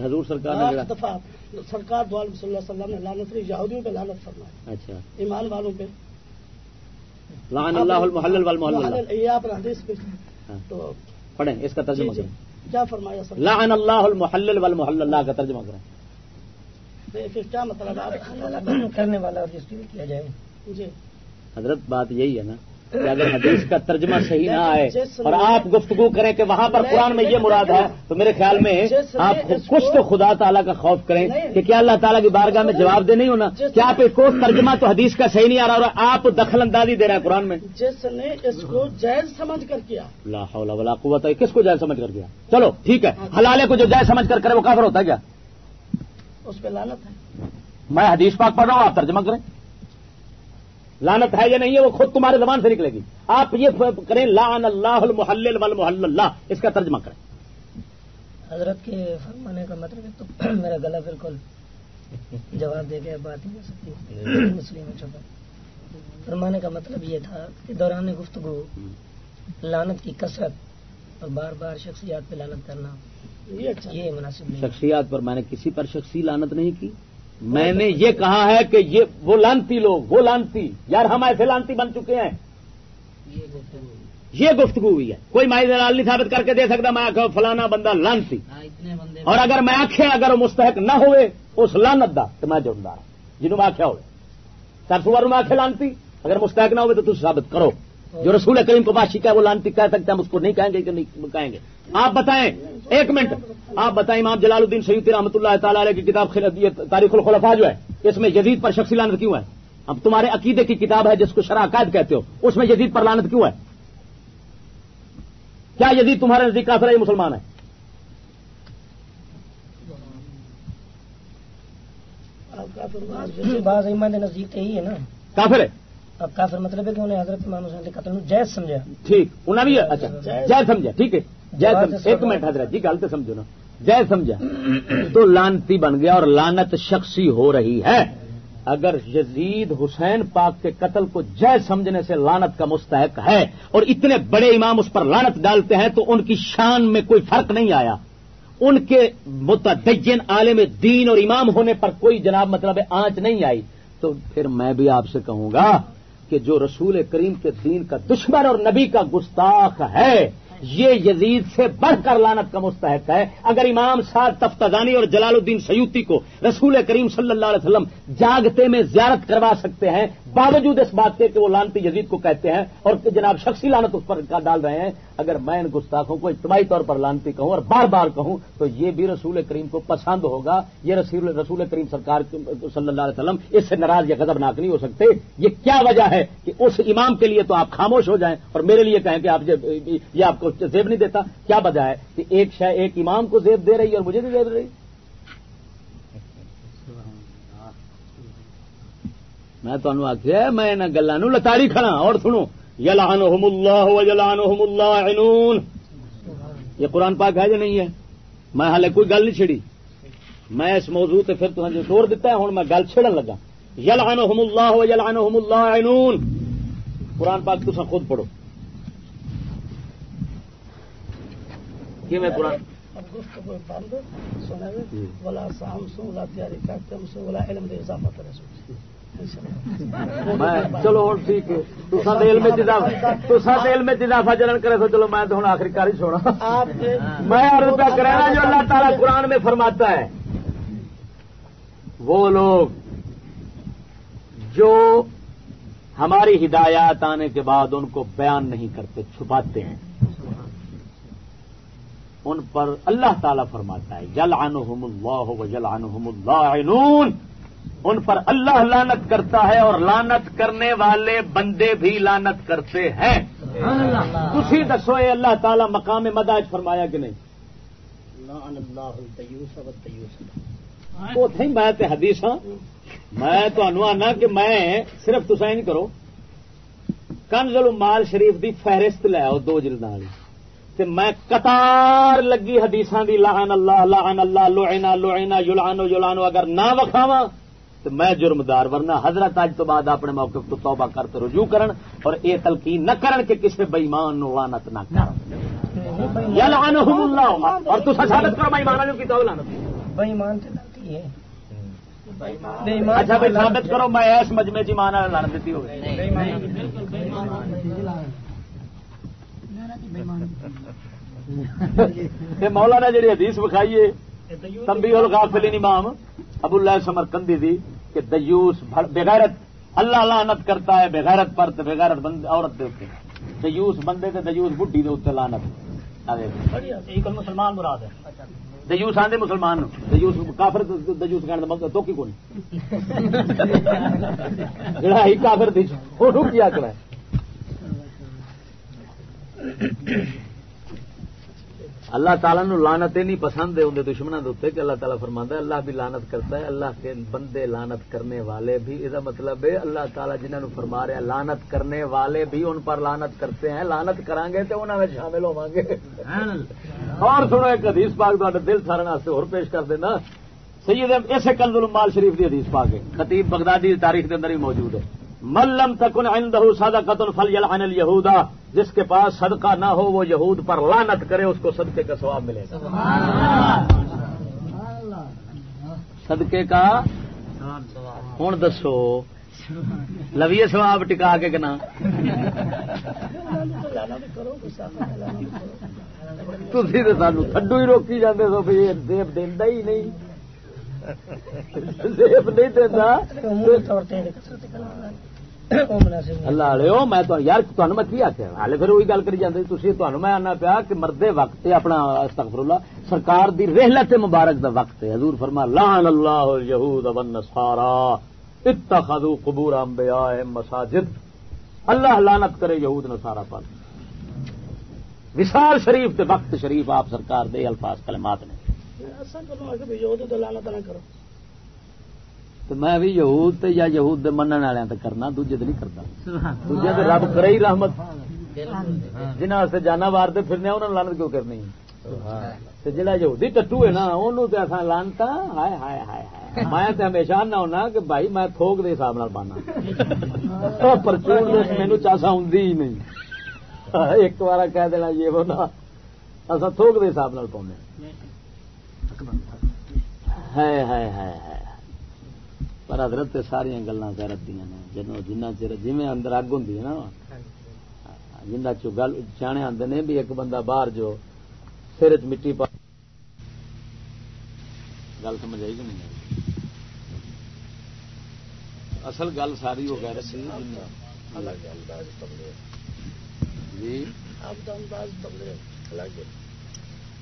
Speaker 1: حضور سرکار نے
Speaker 2: سرکار دو عالم صلی اللہ علیہ وسلم نے لانت یہودیوں پہ لانت فرمائی۔
Speaker 1: اچھا۔
Speaker 2: ایمان والوں پہ۔
Speaker 1: لعن اللہ المحلل والمحلل
Speaker 2: محلل- یہ آپ حدیث پہ
Speaker 1: ہاں۔
Speaker 2: تو
Speaker 1: پڑھیں اس کا
Speaker 2: جی
Speaker 1: ترجمہ
Speaker 2: جی
Speaker 1: کریں۔
Speaker 2: کیا فرمایا سر
Speaker 1: لعن اللہ المحلل والمحلل اللہ کا ترجمہ کریں۔
Speaker 2: پھر کیا مطلب آپ
Speaker 4: کرنے والا اور جس کی بھی کیا جائے۔
Speaker 2: جی۔
Speaker 1: حضرت بات یہی ہے نا۔ کہ اگر حدیث کا ترجمہ صحیح نہ آئے اور آپ گفتگو کریں کہ وہاں پر قرآن میں یہ مراد ہے تو میرے خیال میں آپ کچھ تو خدا تعالیٰ کا خوف کریں کہ کیا اللہ تعالیٰ کی بارگاہ میں جواب دے نہیں ہونا۔ کیا آپ کو ترجمہ تو حدیث کا صحیح نہیں آ رہا اور آپ دخل اندازی دے رہا ہے قرآن میں؟
Speaker 2: جس نے اس کو جائز سمجھ کر کیا۔
Speaker 1: لا حول ولا قوت ہے کس کو جائز سمجھ کر کیا؟ چلو ٹھیک ہے۔ حلالے کو جو جائز سمجھ کر کرے وہ کافر ہوتا ہے کیا؟
Speaker 2: اس پہ لانت ہے۔
Speaker 1: میں حدیث پاک پڑھ رہا ہوں آپ ترجمہ کریں۔ لانت ہے یا نہیں ہے وہ خود تمہارے زبان سے نکلے گی۔ آپ یہ کریں لعن اللہ المحلل والمحلل اللہ اس کا ترجمہ کریں۔
Speaker 4: حضرت کے فرمانے کا مطلب ہے تو میرا گلا بالکل جواب دے کے بات نہیں کر سکتی۔ مسلم چھپا فرمانے کا مطلب یہ تھا کہ دوران گفتگو لانت کی کثرت اور بار بار شخصیات پہ لانت کرنا
Speaker 2: یہ اچھا۔
Speaker 4: یہ مناسب نہیں۔
Speaker 1: شخصیات پر میں نے کسی پر شخصی لانت نہیں کی۔ میں نے یہ کہا ہے کہ یہ وہ لانتی لوگ وہ لانتی۔ یار ہم ایسے لانتی بن چکے ہیں۔
Speaker 4: یہ گفتگو۔
Speaker 1: ہوئی ہے۔ کوئی مائی دلال نہیں ثابت کر کے دے سکتا میں آخر فلانا بندہ لانتی۔
Speaker 4: بندے
Speaker 1: اور اگر میں آخیا اگر وہ مستحق نہ ہوئے اس لانت دا تو میں جڑا جنہوں میں آخیا ہوئے۔ سرسوار میں آخے لانتی۔ اگر مستحق نہ ہوئے تو تم ثابت کرو۔ جو رسول کریم کو بادشی کا وہ لانتی کہہ سکتے ہم اس کو نہیں کہیں گے کہ نہیں کہیں گے۔ آپ بتائیں ایک منٹ۔ آپ بتائیں امام جلال الدین سیدی رحمۃ اللہ تعالی علیہ کی کتاب تاریخ الخلفاء جو ہے اس میں یزید پر شخصی لانت کیوں ہے؟ اب تمہارے عقیدے کی کتاب ہے جس کو شرح عقائد کہتے ہو اس میں یزید پر لانت کیوں ہے؟ کیا یزید تمہارے نزدیک کافر ہے یہ مسلمان ہے؟
Speaker 4: نزدیک یہی ہے۔ نا
Speaker 1: کافر ہے۔
Speaker 4: اب کافر مطلب ہے کہ انہیں حضرت امام حسین کے قتل جائز سمجھا۔
Speaker 1: ٹھیک انہیں بھی اچھا جائز سمجھا ٹھیک ہے جائز ایک منٹ حضرت جی گل تو سمجھو نا۔ جائز سمجھا۔ تو لانتی بن گیا اور لانت شخصی ہو رہی ہے۔ اگر یزید حسین پاک کے قتل کو جے سمجھنے سے لانت کا مستحق ہے اور اتنے بڑے امام اس پر لانت ڈالتے ہیں تو ان کی شان میں کوئی فرق نہیں آیا۔ ان کے متدین عالم دین اور امام ہونے پر کوئی جناب مطلب آنچ نہیں آئی۔ تو پھر میں بھی آپ سے کہوں گا کہ جو رسول کریم کے دین کا دشمن اور نبی کا گستاخ ہے یہ یزید سے بڑھ کر لانت کا مستحق ہے۔ اگر امام صاحب تفتانی اور جلال الدین سیوتی کو رسول کریم صلی اللہ علیہ وسلم جاگتے میں زیارت کروا سکتے ہیں، باوجود اس بات کے کہ وہ لانتی یزید کو کہتے ہیں اور جناب شخصی لانت اس پر ڈال رہے ہیں، اگر میں ان گستاخوں کو اجتماعی طور پر لانتی کہوں اور بار بار کہوں، تو یہ بھی رسول کریم کو پسند ہوگا۔ یہ رسول رسول کریم سرکار صلی اللہ علیہ وسلم اس سے ناراض یا غضب ناک نہیں ہو سکتے۔ یہ کیا وجہ ہے کہ اس امام کے لیے تو آپ خاموش ہو جائیں اور میرے لیے کہیں کہ آپ یہ آپ کو زیب نہیں دیتا، کیا وجہ ہے کہ ایک شہ ایک امام کو زیب دے رہی اور مجھے بھی زیب دے رہی؟ میں تمہیں آخیا میں ان گلوں لتاڑی کھڑا، اور سنو۔ یلان اللہ یلان اللہ عنون یہ قرآن پاک ہے یا نہیں ہے؟ میں ہالے کوئی گل نہیں چھڑی میں اس موضوع سے پھر تمہیں توڑ دیتا ہے ہوں میں گل چھڑن لگا۔ یلان اللہ یلان اللہ عنون قرآن پاک تو خود پڑھو۔ میں قرآن چلو ہوں ٹھیک ہے۔ میں اضافہ جلن کرے تو چلو میں تو ہوں آخری کار ہی سونا۔ میں روپیہ کرانا جو اللہ تعالیٰ قرآن میں فرماتا ہے۔ وہ لوگ جو ہماری ہدایات آنے کے بعد ان کو بیان نہیں کرتے چھپاتے ہیں۔ ان پر اللہ تعالیٰ فرماتا ہے جل عنہم اللہ و جل عنہم اللہ ان پر اللہ لانت کرتا ہے اور لانت کرنے والے بندے بھی لانت کرتے ہیں۔ اسی دسو یہ اللہ تعالی مقام مداج فرمایا کہ نہیں؟ وہ تھی میں حدیث ہاں میں تو آنا کہ میں صرف نہیں کرو۔ کنزل مال شریف دی فہرست لے آؤ دو جلد والی۔ میں قطار لگی حدیث دی لعن اللہ لعن اللہ لعنا لعنا یلعنو یلعنو اگر نہ وکھاواں تو میں جرمدار ورنہ حضرت اج تو بعد اپنے موقع تو توبہ کرتے رجوع کرن اور یہ تلقین نہ کرن کہ کسی بئیمان نو لانت نہ کرن یا لعنہم اللہ اور تو ثابت کرو بئیمان والوں کی تو لعنت بئیمان سے غلطی ہے اچھا بھائی ثابت کرو میں ایس مجمے چ مان لڑ دیتی ہوگی۔ مولا نے جی حدیث بکھائیے تمبی الغافلین امام ابو اللہ سمر کندی دی کہ دیوس بغیرت اللہ لانت کرتا ہے بغیرت پر بغیرت بند عورت دے دیوس بندے تے دیوس بڈی دے اتنے لانت مسلمان مراد ہے۔ دیوس آدھے مسلمان دیوس کافر دیوس کہنے تو کی کون جڑا ہی کافر دی وہ کیا کرا اللہ تعالیٰ نو لانت نہیں پسند ہے اندر دشمنوں کے اتنے کہ اللہ تعالیٰ فرما ہے، اللہ بھی لانت کرتا ہے، اللہ کے بندے لانت کرنے والے بھی یہ مطلب ہے، اللہ تعالیٰ جنہوں فرما رہے لانت کرنے والے بھی ان پر لانت کرتے ہیں لانت کریں گے تو انہوں میں شامل ہوا گے اور سنو، ایک حدیث پاک دل سارے اور پیش کر دینا۔ سید اسے کل مال شریف کی حدیث پاک ہے۔ خطیب بغدادی تاریخ کے اندر ہی موجود ہے۔ ملم تکن عندہ صدقۃ فلیلعن اليهودا جس کے پاس صدقہ نہ ہو، وہ یہود پر لانت کرے، اس کو صدقے کا ثواب ملے گا۔ صدقے کا ہوں دسو؟ لویے سواب ٹکا کے کنا تھی تو سانو تھڈو ہی روکی جانے سو بھی دیب دینا ہی نہیں۔ دیب نہیں دینا اللہ والے میں یار تمہیں میں کی آخیا ہالے پھر وہی گل کری جاتے تھی تمہیں میں آنا پیا کہ مردے وقت اپنا استغفر اللہ سرکار دی رحلت مبارک دا وقت ہے حضور فرما لان اللہ یہود ون سارا اتخذوا قبور انبیاء مساجد اللہ لانت کرے یہود نصارا پر وشال شریف دے وقت شریف آپ سرکار دے الفاظ کلمات نے میں بھی یہود تے یا یہود دے منن والے تے کرنا دوجے تے نہیں کرتا دوجے تے رب کرے ہی رحمت۔ جنہاں واسطے جانا وارتے پھرنے انہاں لعنت کیوں کرنی؟ تے جڑا یہودی ٹٹو ہے نا اونوں تے اساں لعنتا ہائے ہائے ہائے ہائے۔ میں ہمیشہ نہ ہونا کہ بھائی میں تھوک دے حساب بانا۔ پرچون مینو چاسا ہوں ہی نہیں۔ ایک بار کہہ دینا یہ بنا اصا تھوک دے حساب پاؤنے۔ ہے پر حضرت ساریا گلا غیرت دیا نے۔ جنوں جنہ چر جی اندر اگ ہوں نا۔ جنہ چل چانے آتے نے بھی ایک بندہ باہر جو سر چ مٹی پا گل سمجھ آئی کہ نہیں؟ اصل گل ساری وہ رہی جی؟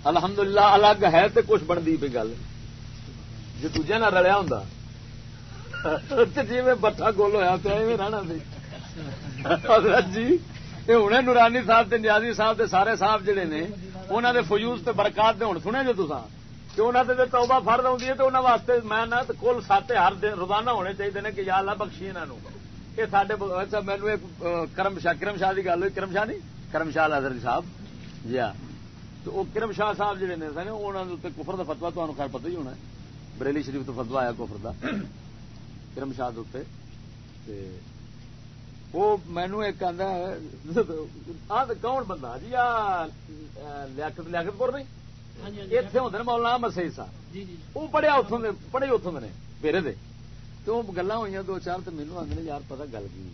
Speaker 1: الحمد للہ الگ ہے۔ تو کچھ بنتی پی گل۔ جی دوجے نہ رلیا ہوں جی میں بٹھا گول ہوا پیا رہنا حضرت جی یہ ہوں نورانی صاحب تے نیازی صاحب تے سارے صاحب جڑے نے انہوں نے فیوز تے برکات دے ہوں سنے جو تصا کہ انہوں نے توبہ فرد آتی ہے تو انہوں واسطے میں نہ کل سات ہر دن روزانہ ہونے چاہیے کہ یا اللہ بخشی انہوں یہ سارے اچھا مینو ایک کرم شاہ کرم شاہ کی گل ہوئی کرم شاہ نہیں کرم شاہ لازر صاحب جی ہاں تو وہ کرم شاہ صاحب جہے نے سن انہوں نے کفر کا فتوا تمہیں خیر پتہ ہی ہونا بریلی شریف تو فتوا آیا کفر کا کرم شاہ وہ مینو ایک آدھا کون بندہ جی لیاقت لیاقت پور نہیں اتنے ہوتے مولانا مسیح صاحب وہ پڑھیا اتوں پڑھے اتوں نے میرے دے تو گلا ہوئی دو چار تو مینو آدھے یار پتا گل کی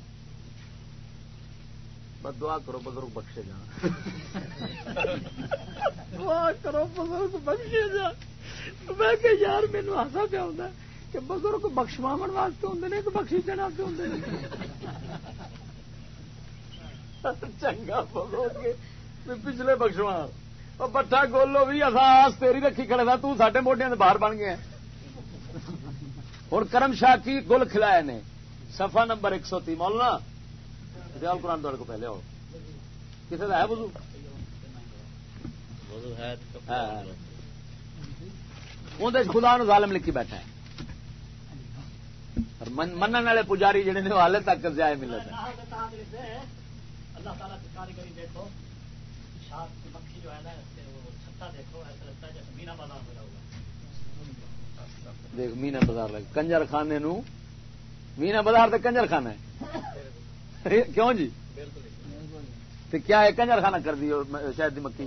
Speaker 1: دعا کرو بزرگ بخشے جا دعا کرو بزرگ بخشے جا میں کہ یار مینو آسا پیا ہوں کہ بزرگ بخشواو واسطے ہوں کہ بخشی واسطے ہوں چنگا بزرگ پچھلے بخشوا بٹا گولو بھی اصا تیری رکھی کھڑے تھا تے موڈیا باہر بن گئے۔ ہوں کرم شاہ کی گل کھلائے نے۔ سفا نمبر ایک سو تی۔ مولنا دیال قرآن کو پہلے ہو کسی کا ہے بزو خدا نو ظالم لکھی بیٹھا ہے۔ من والے پجاری جڑے نے ہالے تک جائے ملے اللہ تعالیٰ کی کاریگری دیکھو کی مکھی جو ہے نا چھتا دیکھو ایسا لگتا ہے جیسے مینا بازار ہو دیکھ مینا بازار لگ کنجر خانے نو۔ مینا بازار تو کنجر خانہ ہے۔ کیوں جی؟ تو کیا ہے کنجر خانہ کر دی شاید مکھی۔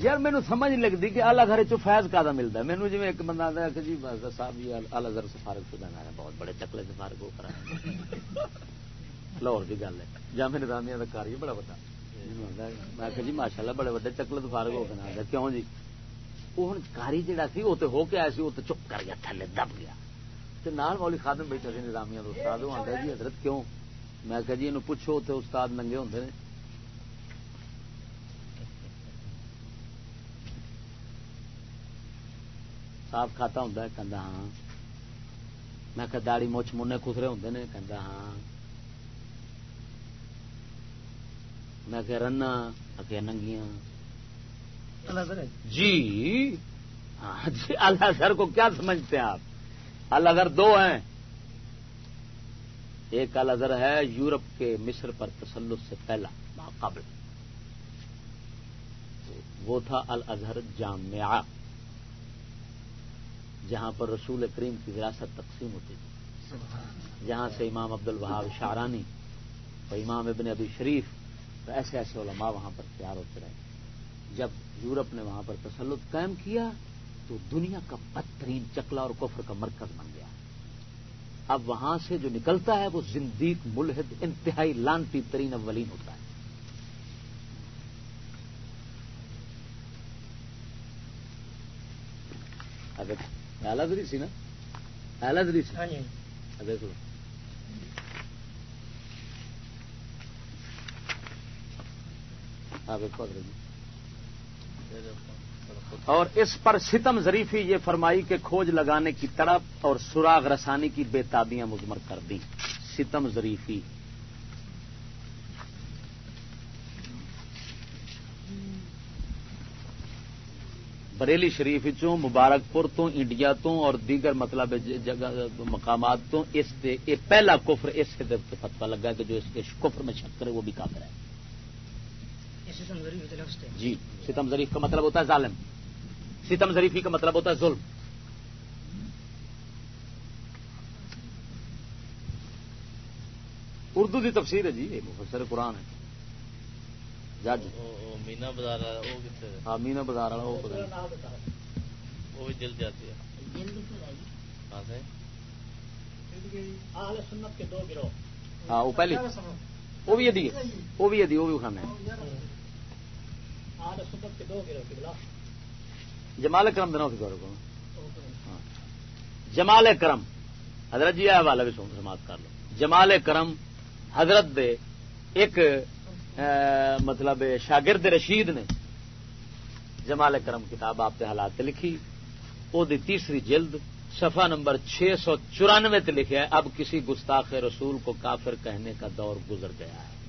Speaker 1: یار مینو سمجھ نہیں لگتی کہ آلہ گھر فیض کا ملتا ہے۔ مینو جی ایک بندہ آتا ہے کہ جی صاحب جی آلہ گھر سفارت شدہ نہ بہت بڑے چکلے سفارت ہو کر لاہور کی گل ہے۔ جامع نظامیہ کا کار ہی بڑا۔ بڑا میں جی ماشاء اللہ بڑے بڑے چکل فارغ ہو کے کیوں جی؟ وہ ہوں کاری جہاں سی، وہ تو ہو کے آیا سی، وہ تو چپ کر گیا، تھلے دب گیا۔ تو نال مولی خادم بیٹھا سی نظامیہ استاد، وہ آتا جی حضرت کیوں؟ میں کہ جی یہ پوچھو تو استاد ننگے ہوں نے۔ صاف کھاتا ہوں کہ ہاں۔ میں کہ داڑی مچھ منے خسرے ہوں کہ ہاں۔ میں کہ رنا کہ ننگیاں۔ جی۔ ہاں جی اللہ کو کیا سمجھتے ہیں آپ؟ اللہ دو ہیں۔ ایک الزر ہے یورپ کے مصر پر تسلط سے پہلا قابل وہ تھا الازہر جامعہ۔ جہاں پر رسول کریم کی وراثت تقسیم ہوتی تھی۔ جہاں سے امام عبد الوہاب شارانی اور امام ابن ابی شریف تو ایسے ایسے علماء وہاں پر تیار ہوتے رہے۔ جب یورپ نے وہاں پر تسلط قائم کیا تو دنیا کا بدترین چکلا اور کفر کا مرکز بن گیا۔ اب وہاں سے جو نکلتا ہے وہ زندیق ملحد انتہائی لانتی ترین اولین ہوتا ہے۔ اگر سی نا سی۔ دیکھ لو اور اس پر ستم ظریفی یہ فرمائی کہ کھوج لگانے کی تڑپ اور سراغ رسانی کی بے تابیاں مزمر کر دی ستم ظریفی بریلی شریف چوں مبارک پور تو انڈیا تو اور دیگر مطلب مقامات تو اس تے اے پہلا کفر اس سے فتوا لگا کہ جو اس کے کفر میں شک کرے وہ بھی کافر ہے۔ جی ستم ظریف کا مطلب ہوتا ہے ظالم۔ ستم ظریفی کا مطلب ہوتا ہے ظلم۔ اردو کی تفسیر ہے جی یہ مفسر قرآن ہے۔ جج۔
Speaker 3: مینا بازار
Speaker 1: ہاں مینا بازار والا
Speaker 3: وہ بھی جلد جاتی ہے۔
Speaker 1: ہاں وہ پہلی۔ وہ بھی ادی وہ بھی ادی وہ بھی کھانا جمال کرم دینا کو۔ جمال کرم۔ حضرت جی حوالہ بھی سماعت کر لو۔ جمال کرم حضرت دے ایک مطلب شاگرد رشید نے جمال کرم کتاب آپ کے حالات لکھی۔ وہ تیسری جلد صفحہ نمبر چھ سو چورانوے لکھا ہے اب کسی گستاخ رسول کو کافر کہنے کا دور گزر گیا ہے۔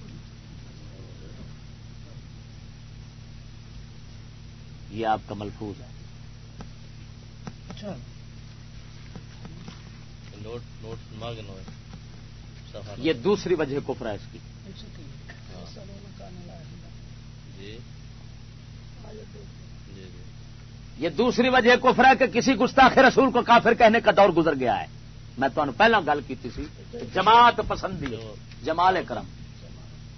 Speaker 1: یہ آپ کا ملفوظ ہے۔ اچھا۔ یہ دوسری وجہ کفر ہے اس کی۔ جی۔ جی۔ جی، جی۔ یہ دوسری وجہ کفر ہے کہ کسی گستاخ رسول کو کافر کہنے کا دور گزر گیا ہے۔ میں تمہیں پہلا گل کی سی، جماعت پسندی جمال کرم۔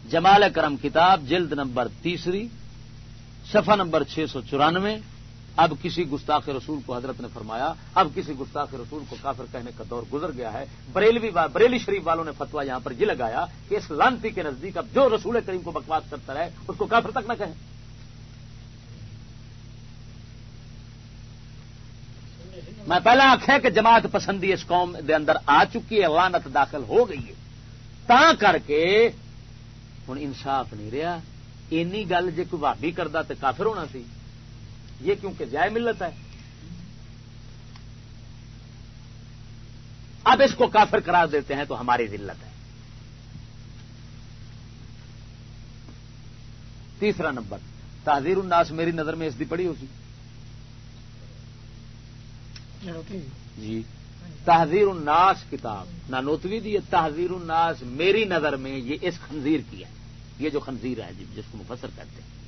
Speaker 1: جمال کرم کتاب جلد نمبر تیسری، صفحہ نمبر چھ سو چورانوے۔ اب کسی گستاخ رسول کو حضرت نے فرمایا، اب کسی گستاخ رسول کو کافر کہنے کا دور گزر گیا ہے، بریلوی بریلی شریف والوں نے فتوا یہاں پر یہ لگایا کہ اس لانتی کے نزدیک اب جو رسول کریم کو بکواس کرتا رہے، اس کو کافر تک نہ کہیں میں پہلے آخیا کہ جماعت پسندی اس قوم دے اندر آ چکی ہے لانت داخل ہو گئی ہے۔ تا کر کے ہوں انصاف نہیں رہا، اینی گل جی کوئی بھابی کرتا تو کافر ہونا سی۔ یہ کیونکہ جائے ملت ہے۔ اب اس کو کافر قرار دیتے ہیں تو ہماری ذلت ہے۔ تیسرا نمبر تحزیر الناس، میری نظر میں اس دی پڑی ہوگی۔ جی تحزیر الناس کتاب نہ نوتوی دی تحزیر الناس میری نظر میں یہ اس خنزیر کی ہے۔ یہ جو خنزیر ہے جی جس کو مفسر کہتے ہیں۔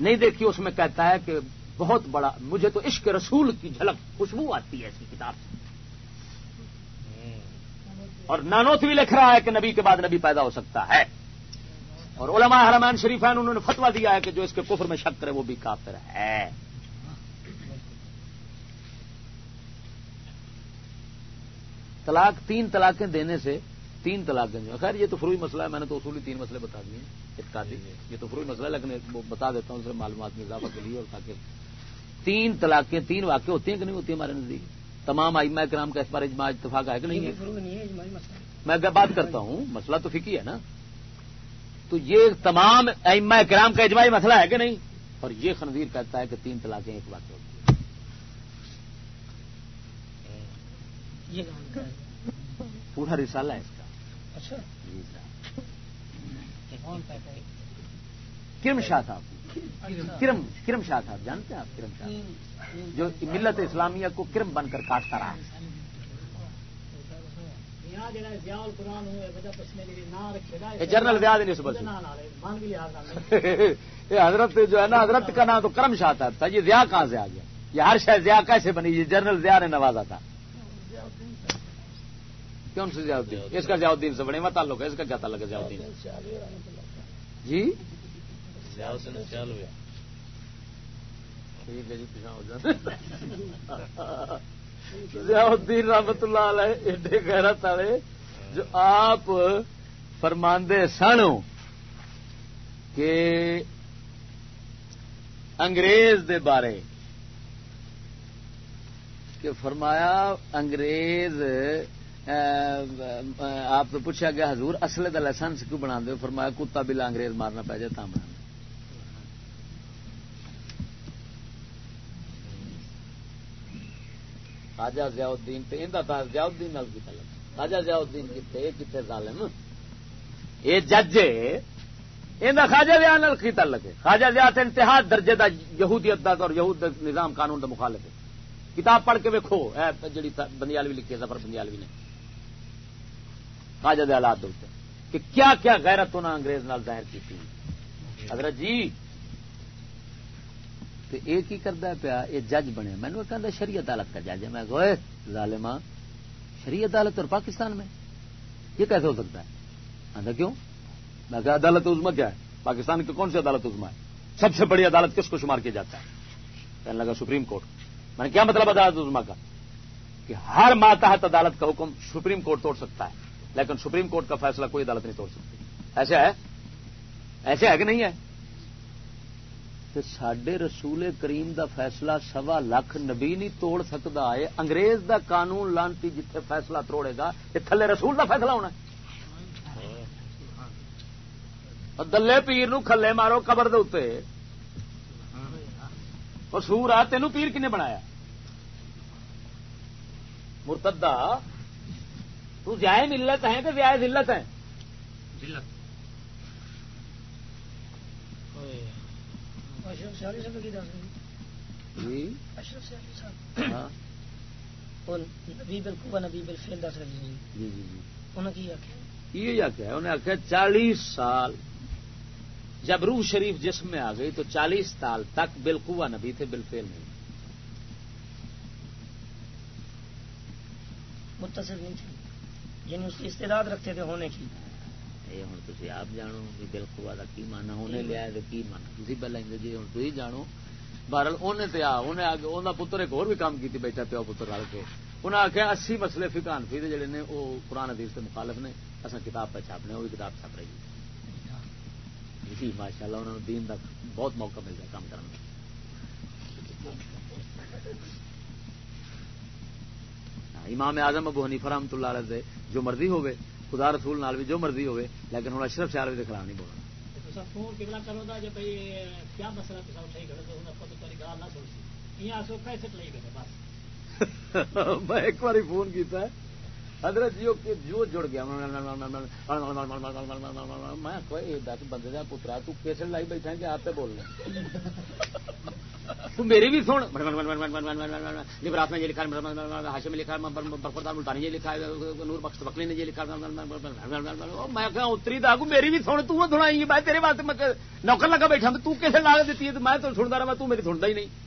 Speaker 1: نہیں دیکھی اس میں کہتا ہے کہ بہت بڑا مجھے تو عشق رسول کی جھلک خوشبو آتی ہے اس کی کتاب سے۔ اور نانوت بھی لکھ رہا ہے کہ نبی کے بعد نبی پیدا ہو سکتا ہے۔ اور علماء حرمان شریف انہوں نے فتوا دیا ہے کہ جو اس کے کفر میں شک کرے وہ بھی کافر ہے۔ طلاق تین طلاقیں دینے سے تین طلاقیں خیر یہ تو فروئی مسئلہ ہے میں نے تو اصولی تین مسئلے بتا دیے اتقادی یہ تو فروئی مسئلہ لیکن بتا دیتا ہوں اسے معلومات میں اضافہ کے لیے اور تاکہ تین طلاقیں تین واقع ہوتے ہیں کہ نہیں ہوتی ہمارے نزدیک؟ تمام آئمہ کرام کا اس پر اجماع اتفاق ہے کہ نہیں ہے؟ میں بات کرتا ہوں مسئلہ تو فکی ہے نا تو یہ تمام ائمہ کرام کا اجماعی مسئلہ ہے کہ نہیں؟ اور یہ خنزیر کہتا ہے کہ تین طلاقیں ایک واقع ہوتی ہیں۔ پورا رسالہ ہے اس کا۔ اچھا۔ کرم شاہ صاحب. کرم کرم شاہ صاحب جانتے ہیں آپ کرم شاہ؟ جو ملت اسلامیہ کو کرم بن کر کاٹتا رہا۔ جنرل ویاد یہ حضرت جو ہے نا حضرت کا نام تو کرم شاہ تھا یہ ضیا کہاں سے آ گیا؟ یہ ہر شاید ضیا کیسے بنی؟ یہ جنرل ضیا نے نوازا تھا۔ کون سے ضیاء الدین اس کا ضیاء الدین سے بڑے میں تعلق ہے اس کا کیا تعلق ہے ضیاء الدین جی ٹھیک ہے جی ضیاء الدین رحمت اللہ علیہ ایڈے غیرت والے جو آپ فرماندے سن کہ انگریز دے بارے۔ کہ فرمایا انگریز آپ تو پوچھا گیا، حضور اصل کا لائسنس کیوں بنا دو فرمایا، کتا بلا انگریز مارنا پی جائے تا بنا خاجہ ضیاء الدین ضیاء الدین کتنے کتنے ظالم؟ یہ جج خاجہ ضیاء نال کی تعلق ہے خاجہ ضیاء انتہا درجے دا یہودیت دا اور یہود نظام قانون دا مخالف ہے۔ کتاب پڑھ کے ویکو جی بندیالوی لکھی ہے سفر بندیالوی نے خواجہ حالات کہ کیا کیا غیرت انہیں انگریز نال ظاہر کی تھی حضرت جی تو یہ کی کرتا پیا؟ یہ جج بنے۔ مینو کہ شری عدالت کا جج ہے۔ میں گوئے ظالما شری عدالت اور پاکستان میں؟ یہ کیسے ہو سکتا ہے؟ کیوں؟ میں کہ عدالت عظما کیا ہے؟ پاکستان کی کون سی عدالت عظما ہے؟ سب سے بڑی عدالت کس کو شمار کیا جاتا ہے؟ کہنے لگا، سپریم کورٹ۔ میں نے کیا مطلب عدالت عظما کا؟ کہ ہر ماتحت عدالت کا حکم سپریم کورٹ توڑ سکتا ہے۔ لیکن سپریم کورٹ کا فیصلہ کوئی عدالت نہیں توڑ سکتی۔ ایسے ہے؟ ایسے ہے کہ نہیں ہے؟ سڈے رسول کریم دا فیصلہ سوا لاکھ نبی نہیں توڑ سکتا ہے۔ انگریز دا قانون لانتی جتھے فیصلہ توڑے گا یہ تھلے رسول دا فیصلہ ہونا دلے پیر نو کھلے مارو قبر دے سور آ تینوں پیر کنے بنایا؟ مرتدہ تو جائے ملت ہے کہ ویائے ذلت ہے۔ یہ آخیا چالیس سال۔ جب روح شریف جسم میں آ گئی تو چالیس سال تک بالکوا نبی تھے بالفیل نہیں۔
Speaker 4: متصل نہیں تھے۔ یعنی اس کی استعداد رکھتے تھے ہونے کی۔
Speaker 1: یہ ہوں تھی آپ جانو بھی بالکوا کا کی مانا ہونے لیا کی مانا تھی پہلے جی ہوں تھی جانو۔ بہرل انہیں تو آ انہیں پتر ایک اور بھی کام کی بیٹھا پیو پتر رل کے۔ انہیں آخیا اسی مسئلے فی جڑے نے وہ قرآن حدیث کے مخالف نے۔ اصل کتاب پہ چھاپنے وہ بھی کتاب چھپ رہی جی ماشاء اللہ انہوں نے دین کا بہت موقع مل گیا کام کرنے امام اعظم ابو حنیفہ رحمۃ اللہ علیہ جو مرضی ہوے خدا رسول نال بھی جو مرضی ہوے لیکن ہوں اشرف سیال بھی خلاف نہیں بولنا۔ میں ایک بار فون کیتا ہے حضرت جی جو جڑ گیا۔ میں بندے کا پترا تیسے لائی بیٹھا کہ آپ بول رہے میری بھی سن۔ نبراس نے یہ لکھا ہاشم میں لکھا برفردار ملتانی یہ لکھا نور بخش بکلی نے یہ لکھا میں کہ اتری داگو میری بھی سن، تو سنائی میں تیرے واسطے نوکر لگا بیٹھا تو کیسے لا دیتی ہے؟ میں تو سنتا رہا تو میری سنتا ہی نہیں۔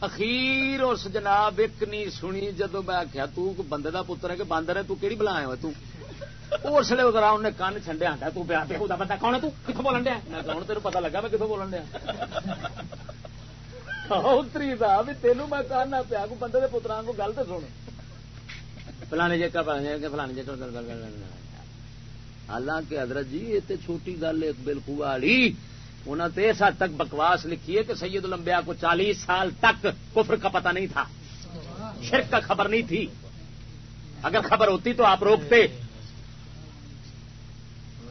Speaker 1: اخیر اس جناب ایک نہیں سنی جدو میں آخیا تندے کا پتر ہے کہ باندر ہے تو بلا ہے تو اس لیے ادھر انہیں کن چھنڈیا ہٹا تو پیا پہ بندہ کون ہے تو کتوں بولن دیا میں کون تیرے پتا لگا میں کتوں بولن دیا اتری دا بھی تینوں میں کہنا پیا کو بندے کے پترا کو گل تو سن فلانے جے کا فلانے جے حالانکہ حضرت جی یہ چھوٹی گل ایک بالکل والی انہوں نے اس حد تک بکواس لکھی ہے کہ سید الانبیاء کو چالیس سال تک کفر کا پتہ نہیں تھا۔ شرک کا خبر نہیں تھی۔ اگر خبر ہوتی تو آپ روکتے۔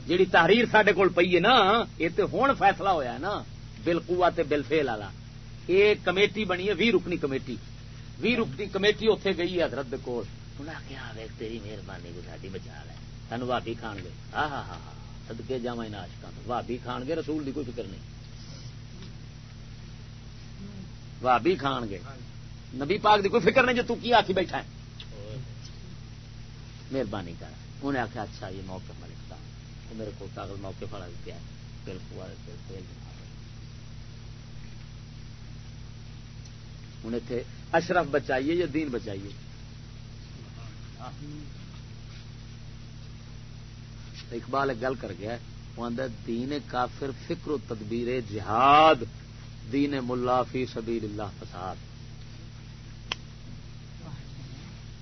Speaker 1: جیڑی تحریر سڈے کول پی ہے نا، یہ تو ہوں فیصلہ ہویا ہے نا بلکوا بل فیل والا۔ یہ کمیٹی بنی ہے، وی رکنی کمیٹی۔ وی رکنی کمیٹی اتنے گئی ہے حضرت کول۔ انہیں آخیا تیری مہربانی کو ساری بچا لے۔ سانو واپی کھان گے ہاں ہاں ہاں ہاں سدکے جا آشکا بھابی کھان گے، رسول دی کوئی فکر نہیں۔ بھابی کھان گے۔ نبی پاک دی کوئی فکر نہیں جو تو کی آخی بیٹھا ہے۔ مہربانی کر۔ انہیں آخیا اچھا یہ موقع میں لکھتا ہوں میرے کو کاغذ موقع پڑا بھی بالکل انہیں تھے، اشرف بچائیے یا دین بچائیے؟ اقبال ایک گل کر گیا وہ دین کافر فکر و تدبیر جہاد، دین ملا فی سبیل اللہ فساد۔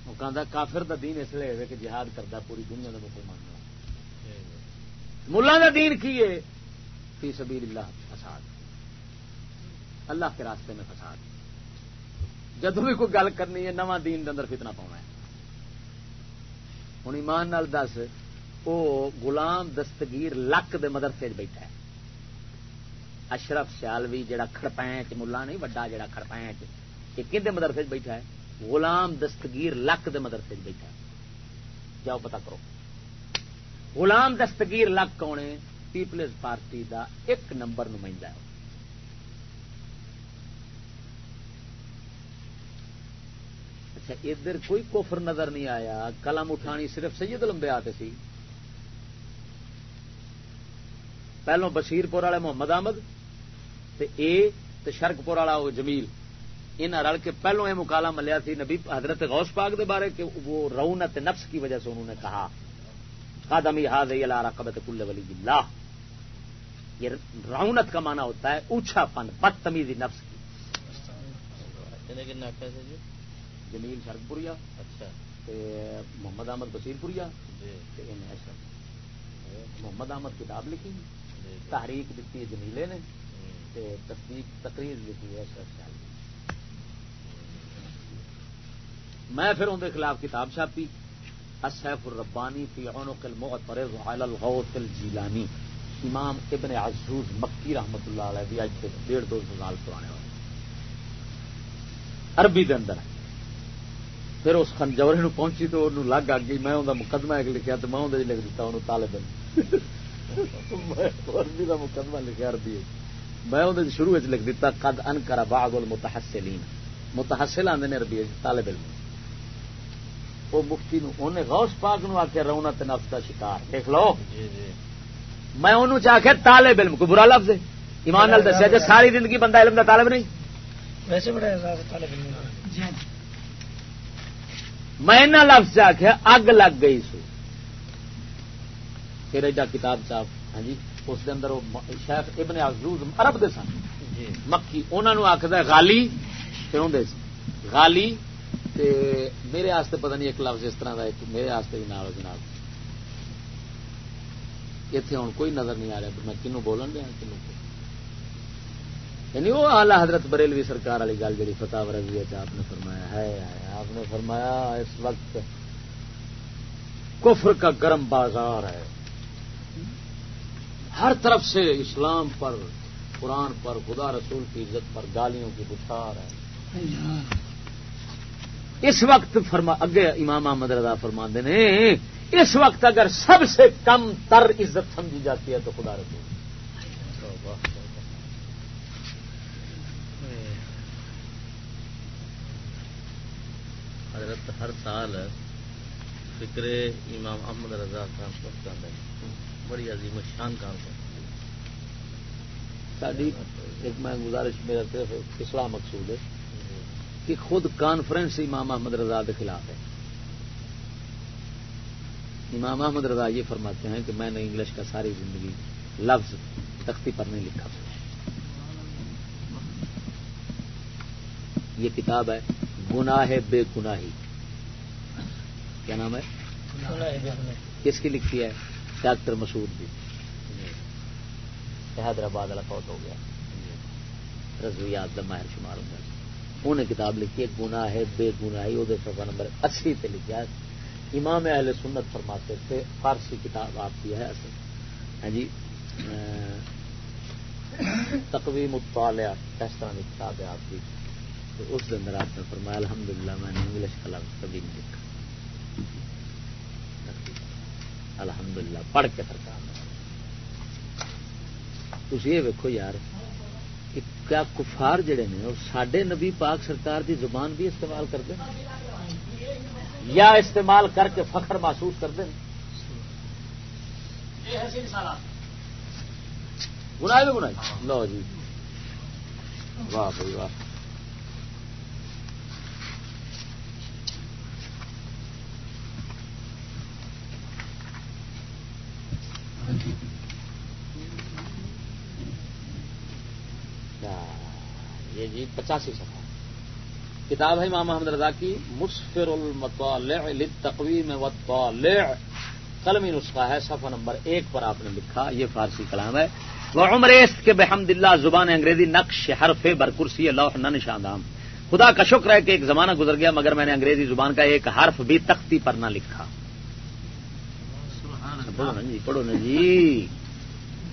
Speaker 1: وہ کہتا کافر دا دین اس لیے ہے کہ جہاد کرتا پوری دنیا کا مسلمان ملا کا دین کی ہے؟ فی سبیل اللہ فساد۔ اللہ کے راستے میں فساد۔ جدو بھی کوئی گل کرنی ہے، نواں دین اندر فتنہ پاؤنا ہے۔ ہوں ایمان نال دس وہ غلام دستگیر لک دے مدرسے بیٹھا ہے۔ اشرف سیالوی جڑا کڑپینچ ملا نہیں، وڈا جڑا کڑپینچ یہ کھے مدرسے بیٹھا ہے؟ غلام دستگیر لک دے مدرسے بیٹھا ہے۔ جاؤ پتا کرو۔ غلام دستگیر لک کون ہے؟ پیپلز پارٹی دا ایک نمبر نمائندہ ہے۔ اچھا ادھر کوئی کوفر نظر نہیں آیا۔ قلم اٹھانی صرف سید لمبے آتے سی۔ پہلو بشیر پور والے محمد احمد تے شرک پور والا جمیل ان رل کے پہلو یہ مکالا ملیا تھی نبی حضرت غوث پاک دے بارے کہ وہ رونت نفس کی وجہ سے انہوں نے کہا قدمی ہاد رقبت کل ولی اللہ. یہ رونت کا معنی ہوتا ہے اونچا پن بدتمیزی نفس کی۔
Speaker 3: جی؟
Speaker 1: جمیل شرک پوریا
Speaker 3: اچھا
Speaker 1: محمد احمد بشیر پوریا
Speaker 3: جی
Speaker 1: محمد احمد کتاب لکھی۔ تحریک دیتی ہے جمیلے نے تصدیق تقریر لکھی ہے اشرف شاہ جی۔ میں پھر اندر خلاف کتاب چھاپی۔ اصف الربانی فی عنق المعترض علی الغوث الجیلانی۔ امام ابن عزوز مکی رحمت اللہ علیہ بھی اج ڈیڑھ دو سو سال پرانے ہوئے۔ عربی دے اندر۔ پھر اس خنجورے نو پہنچی تو انہوں لگ آ گئی میں انہوں مقدمہ ایک لکھا تو میں اندر جی لکھ دیتا، انہوں طالب کا مقدمہ لکھا عربی میں اندر شروع لکھ دیتا قد ان کرا باغ المتحسلین متحسل آدھے نے عربی طالب علم. وہ مفتی نو انہیں غوث پاک نو آخیا رونا نفس کا شکار. دیکھ لو.
Speaker 3: جی جی.
Speaker 1: میں انہوں چاہ طالب علم کو برا لفظ ہے؟ ایمان نال دسیا جی ساری زندگی بندہ علم دا طالب نہیں.
Speaker 4: ویسے بڑا طالب علم جی۔
Speaker 1: میں لفظ آخیا اگ لگ گئی سو۔ پھر ایڈا کتاب چاپ ہاں جی اس دے اندر شیخ ابن عزوز عرب دے سن۔
Speaker 3: جی۔
Speaker 1: مکی انہوں آخد غالی پھر غالی تے میرے آستے پتہ نہیں ایک لفظ اس طرح ایک میرے آستے بھی نال جناب۔ اتنے ہوں کوئی نظر نہیں آ رہا میں کنو بولن دیا کنو یعنی وہ آلہ حضرت بریلوی سرکار والی گل جی فتح رضی آپ نے فرمایا ہے۔ آپ نے فرمایا اس وقت کفر کا گرم بازار ہے۔ ہر طرف سے اسلام پر، قرآن پر، خدا رسول کی عزت پر گالیوں کی بخار ہے۔ اس وقت فرما، اگے امام احمد رضا فرما نے، اس وقت اگر سب سے کم تر عزت سمجھی جاتی ہے تو خدا رسول۔
Speaker 3: حضرت ہر سال فکر امام احمد رضا کا خان ہے بڑی عظیم شان کام
Speaker 1: ساری ایک میں گزارش میرا صرف اسلام مقصود ہے کہ خود کانفرنس امام احمد رضا کے خلاف ہے۔ امام احمد رضا یہ فرماتے ہیں کہ میں نے انگلش کا ساری زندگی لفظ تختی پر نہیں لکھا۔ یہ کتاب ہے گناہ بے گناہی۔ کیا نام ہے؟ کس کی لکھی ہے؟ ڈاکٹر مسعود بھی حیدرآباد والا فوت ہو گیا۔ رضویات کا ماہر شمار ہوں انہیں کتاب لکھی ہے گناہ ہے بے گناہی وہ سفا نمبر اسی پہ لکھا ہے۔ امام اہل سنت فرماتے تھے فارسی کتاب آپ کی ہے اصل۔ ہاں جی تقویم مطالعہ اس طرح کی کتاب ہے آپ کی؟ تو اس اندر آپ نے فرمایا الحمدللہ میں نے انگلش کا لفظ کبھی نہیں لکھا۔ الحمدللہ پڑھ کے سرکار تھی یہ ویکو یار کیا کفار جڑے نے اور سڈے نبی پاک سرکار دی زبان بھی استعمال کرتے ہیں؟ یا استعمال کر کے فخر محسوس کرتے ہیں؟ گنائی بھی گنائی لو جی۔ واہ بھائی واہ۔ ہاں، یہ جی پچاسی سفا کتاب ہے امام محمد رضا کی، مسفر المطالع للتقویم والطالع۔ قلمی نسخہ ہے، صفحہ نمبر ایک پر آپ نے لکھا، یہ فارسی کلام ہے۔ وہ عمریست کے بحمد اللہ زبان انگریزی نقش حرف برکرسی لوح نہ نشاندام خدا کا شکر ہے کہ ایک زمانہ گزر گیا، مگر میں نے انگریزی زبان کا ایک حرف بھی تختی پر نہ لکھا۔ پڑھو نا جی پڑھو نا جی۔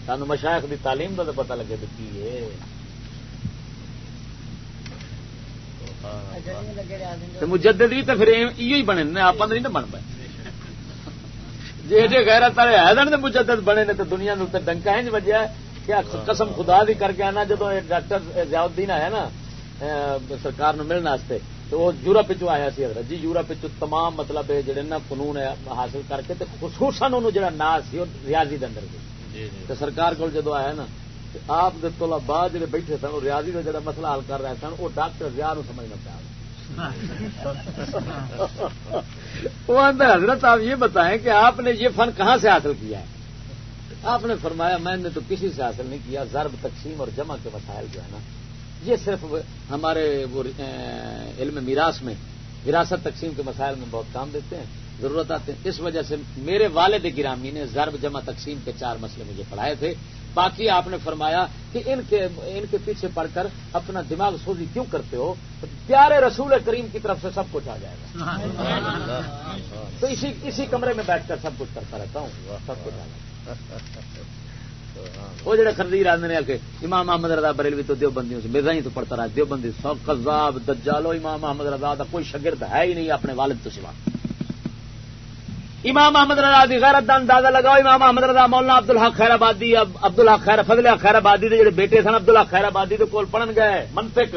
Speaker 1: سانو مشائق دی تعلیم کا تو پتا لگے تو کی ہے۔ مجدد بھی تو پھر یہ بنے آپ نہیں بن پائے۔ جی جی غیر تارے ہے تو مجدد بنے نے تو دنیا نے ڈنکا ہے بجیا۔ کیا قسم خدا دی کر کے آنا جدو ڈاکٹر ضیاء الدین آیا نا سرکار نو ملنے تو وہ یورپ آیا سی حضرت۔ جی یورپ تمام مطلب جڑے نا فنون حاصل کر کے خصوصاً جڑا ناز سی ریاضی کے اندر جی، جی۔ سرکار کو جدو آیا نا آپ بعد جڑے بیٹھے سن ریاضی کا جڑا مسئلہ حل کر رہے سن وہ ڈاکٹر ضیاء نو سمجھنا پیا وہ حضرت آپ یہ بتائیں کہ آپ نے یہ فن کہاں سے حاصل کیا ہے؟ آپ نے فرمایا میں نے تو کسی سے حاصل نہیں کیا ضرب تقسیم اور جمع کے مسائل جو ہے نا یہ صرف ہمارے وہ علم میراث میں وراثت تقسیم کے مسائل میں بہت کام دیتے ہیں ضرورت آتے ہیں۔ اس وجہ سے میرے والد گرامی نے ضرب جمع تقسیم کے چار مسئلے مجھے پڑھائے تھے۔ باقی آپ نے فرمایا کہ ان کے ان کے پیچھے پڑھ کر اپنا دماغ سوزی کیوں کرتے ہو؟ پیارے رسول کریم کی طرف سے سب کچھ آ جائے گا۔ تو اسی اسی کمرے میں بیٹھ کر سب کچھ کرتا رہتا ہوں۔ سب کچھ آ جائے وہ جڑے خردیر آدھے نے کہ امام محمد رضا بریلوی تو دیو بندیوں سے میرا ہی تو پڑھتا رہا دیو بندی سب قذاب دجالو امام محمد رضا کا کوئی شگرد ہے ہی نہیں اپنے والد تو سوا۔ امام محمد رضا دی غیرت دا اندازہ لگاؤ امام محمد رضا مولانا عبد الحق خیر آبادی عبد الحق خیر فضل خیر آبادی دے جڑے بیٹے سن عبد الحق خیر آبادی دے کول پڑھن گئے منطق۔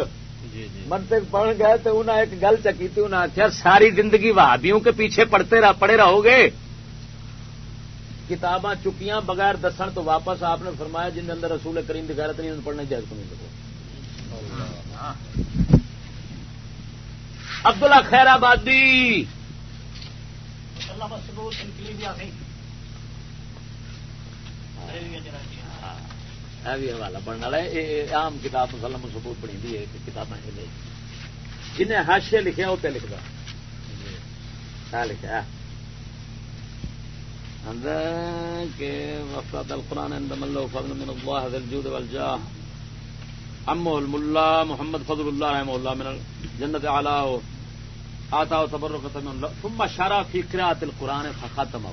Speaker 1: جی، جی۔ منطق پڑھن گئے تو انہیں ایک گل چکی تھی انہیں آخیا ساری زندگی وہابیوں کے پیچھے پڑھتے رہ پڑے رہو گے۔ کتاباں چکیاں بغیر دسن تو واپس آپ نے فرمایا جن اندر رسول کریم کی غیرت نہیں پڑھنا جائز کو نہیں سکو عبد اللہ خیر آبادی ہاں، بھی حوالہ بننے والا ہے عام کتاب مسلم سبوت بنی دی ہے کتابیں جنہیں ہاشے لکھے وہ پہ لکھتا ہاں، لکھا القرآن عندما الله فضل من الله ذي الجود والجاه. عمه الملا محمد فضل الله رحمه الله من الجنة علاه آتاه تبركة من الله ثم شرع في قراءة القرآن فختمه.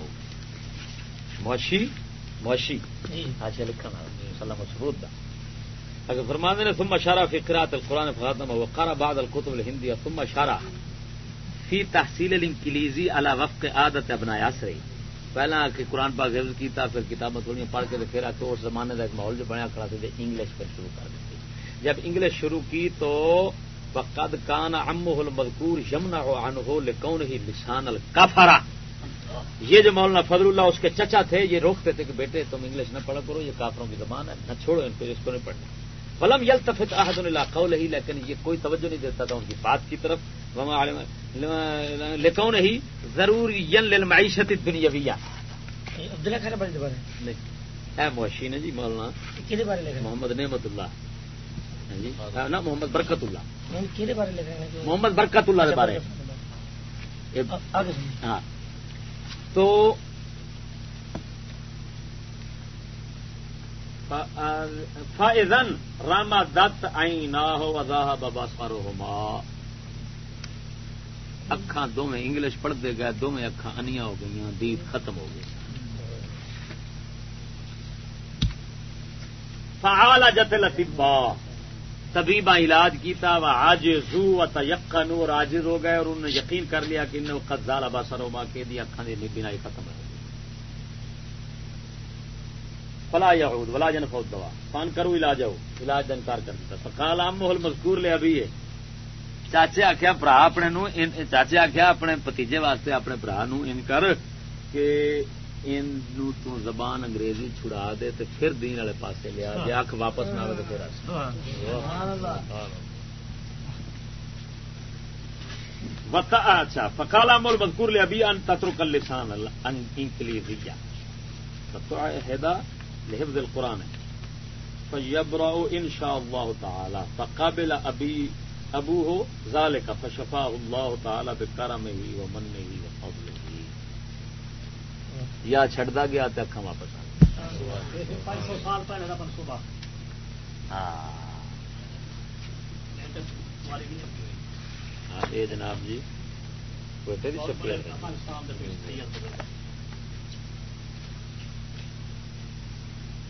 Speaker 1: موشی موشی حاشیہ لکھا اللہ ثبوت دا اگر فرمانے نے ثم شرع في قراءة القرآن فختمه. وقرأ بعض الكتب الهندية. ثم شرع في تحصيل الانجليزي على وفق عادة عصره پہلا کہ قرآن پاک حفظ کیتا، پھر کتابیں تھوڑی پڑھ کے پھر آ کے اس زمانے کا ایک ماحول جو بنیا کھڑا تھا انگلش پھر شروع کر دیتی جب انگلش شروع کی تو وقد کان ام المذکور یمنا ہو لکون ہی لسان الکافرا یہ جو مولانا فضل اللہ اس کے چچا تھے، یہ روکتے تھے کہ بیٹے تم انگلش نہ پڑھا کرو، یہ کافروں کی زبان ہے، نہ چھوڑو ان کو، اس کو نہیں پڑھنا۔ فلم یل تفت احد اللہ قول ہی لیکن یہ کوئی توجہ نہیں دیتا تھا ان کی بات کی طرف۔ لکھوں نہیں ضرور ین معیشت دنیا موشی نے جی مولانا۔ محمد نعمت اللہ۔ ہاں جی۔ نا محمد برکت اللہ۔ محمد برکت اللہ کے بارے۔ ہاں۔ تو فائزن راما دت آئی نہ ہو وضاح بابا سارو اکھان دونوں انگلش پڑھتے گئے دونوں اکھان انیا ہو گئی دید ختم ہو گئی۔ فعال جت لطیبا طبیبا علاج کیتا وہ آج زو و تیقن اور آجز ہو گئے، اور انہوں نے یقین کر لیا کہ انہیں قزال ابا سروما کے دی اکھان دی بینائی ختم ہو گئی فلا یعود ولا جن فوت دوا فان کرو علاج ہو. علاج کا انکار کر دیتا. فقال عام محل مذکور لے ابھی ہے. چاچے آخیا برا اپنے چاچے آخیا اپنے پتیجے واسطے اپنے برا نو ان کر کہ تو زبان انگریزی چھڑا دے تو پھر دین والے پاسے لیا جی اکھ واپس نہ آئے تو پھر اچھا فکالا مول مذکور لے ابھی ان تترک اللسان انکلیزیہ ہدا لحفظ القرآن فیبرا ان شاء اللہ تعالی فقابل ابھی ابو ہو ظال کا فشفا اللہ تعالی بکارا میں ہی وہ من میں ہی وہ فضل ہی یا چھڑتا گیا تو اکھا واپس آ ہاں یہ جناب جی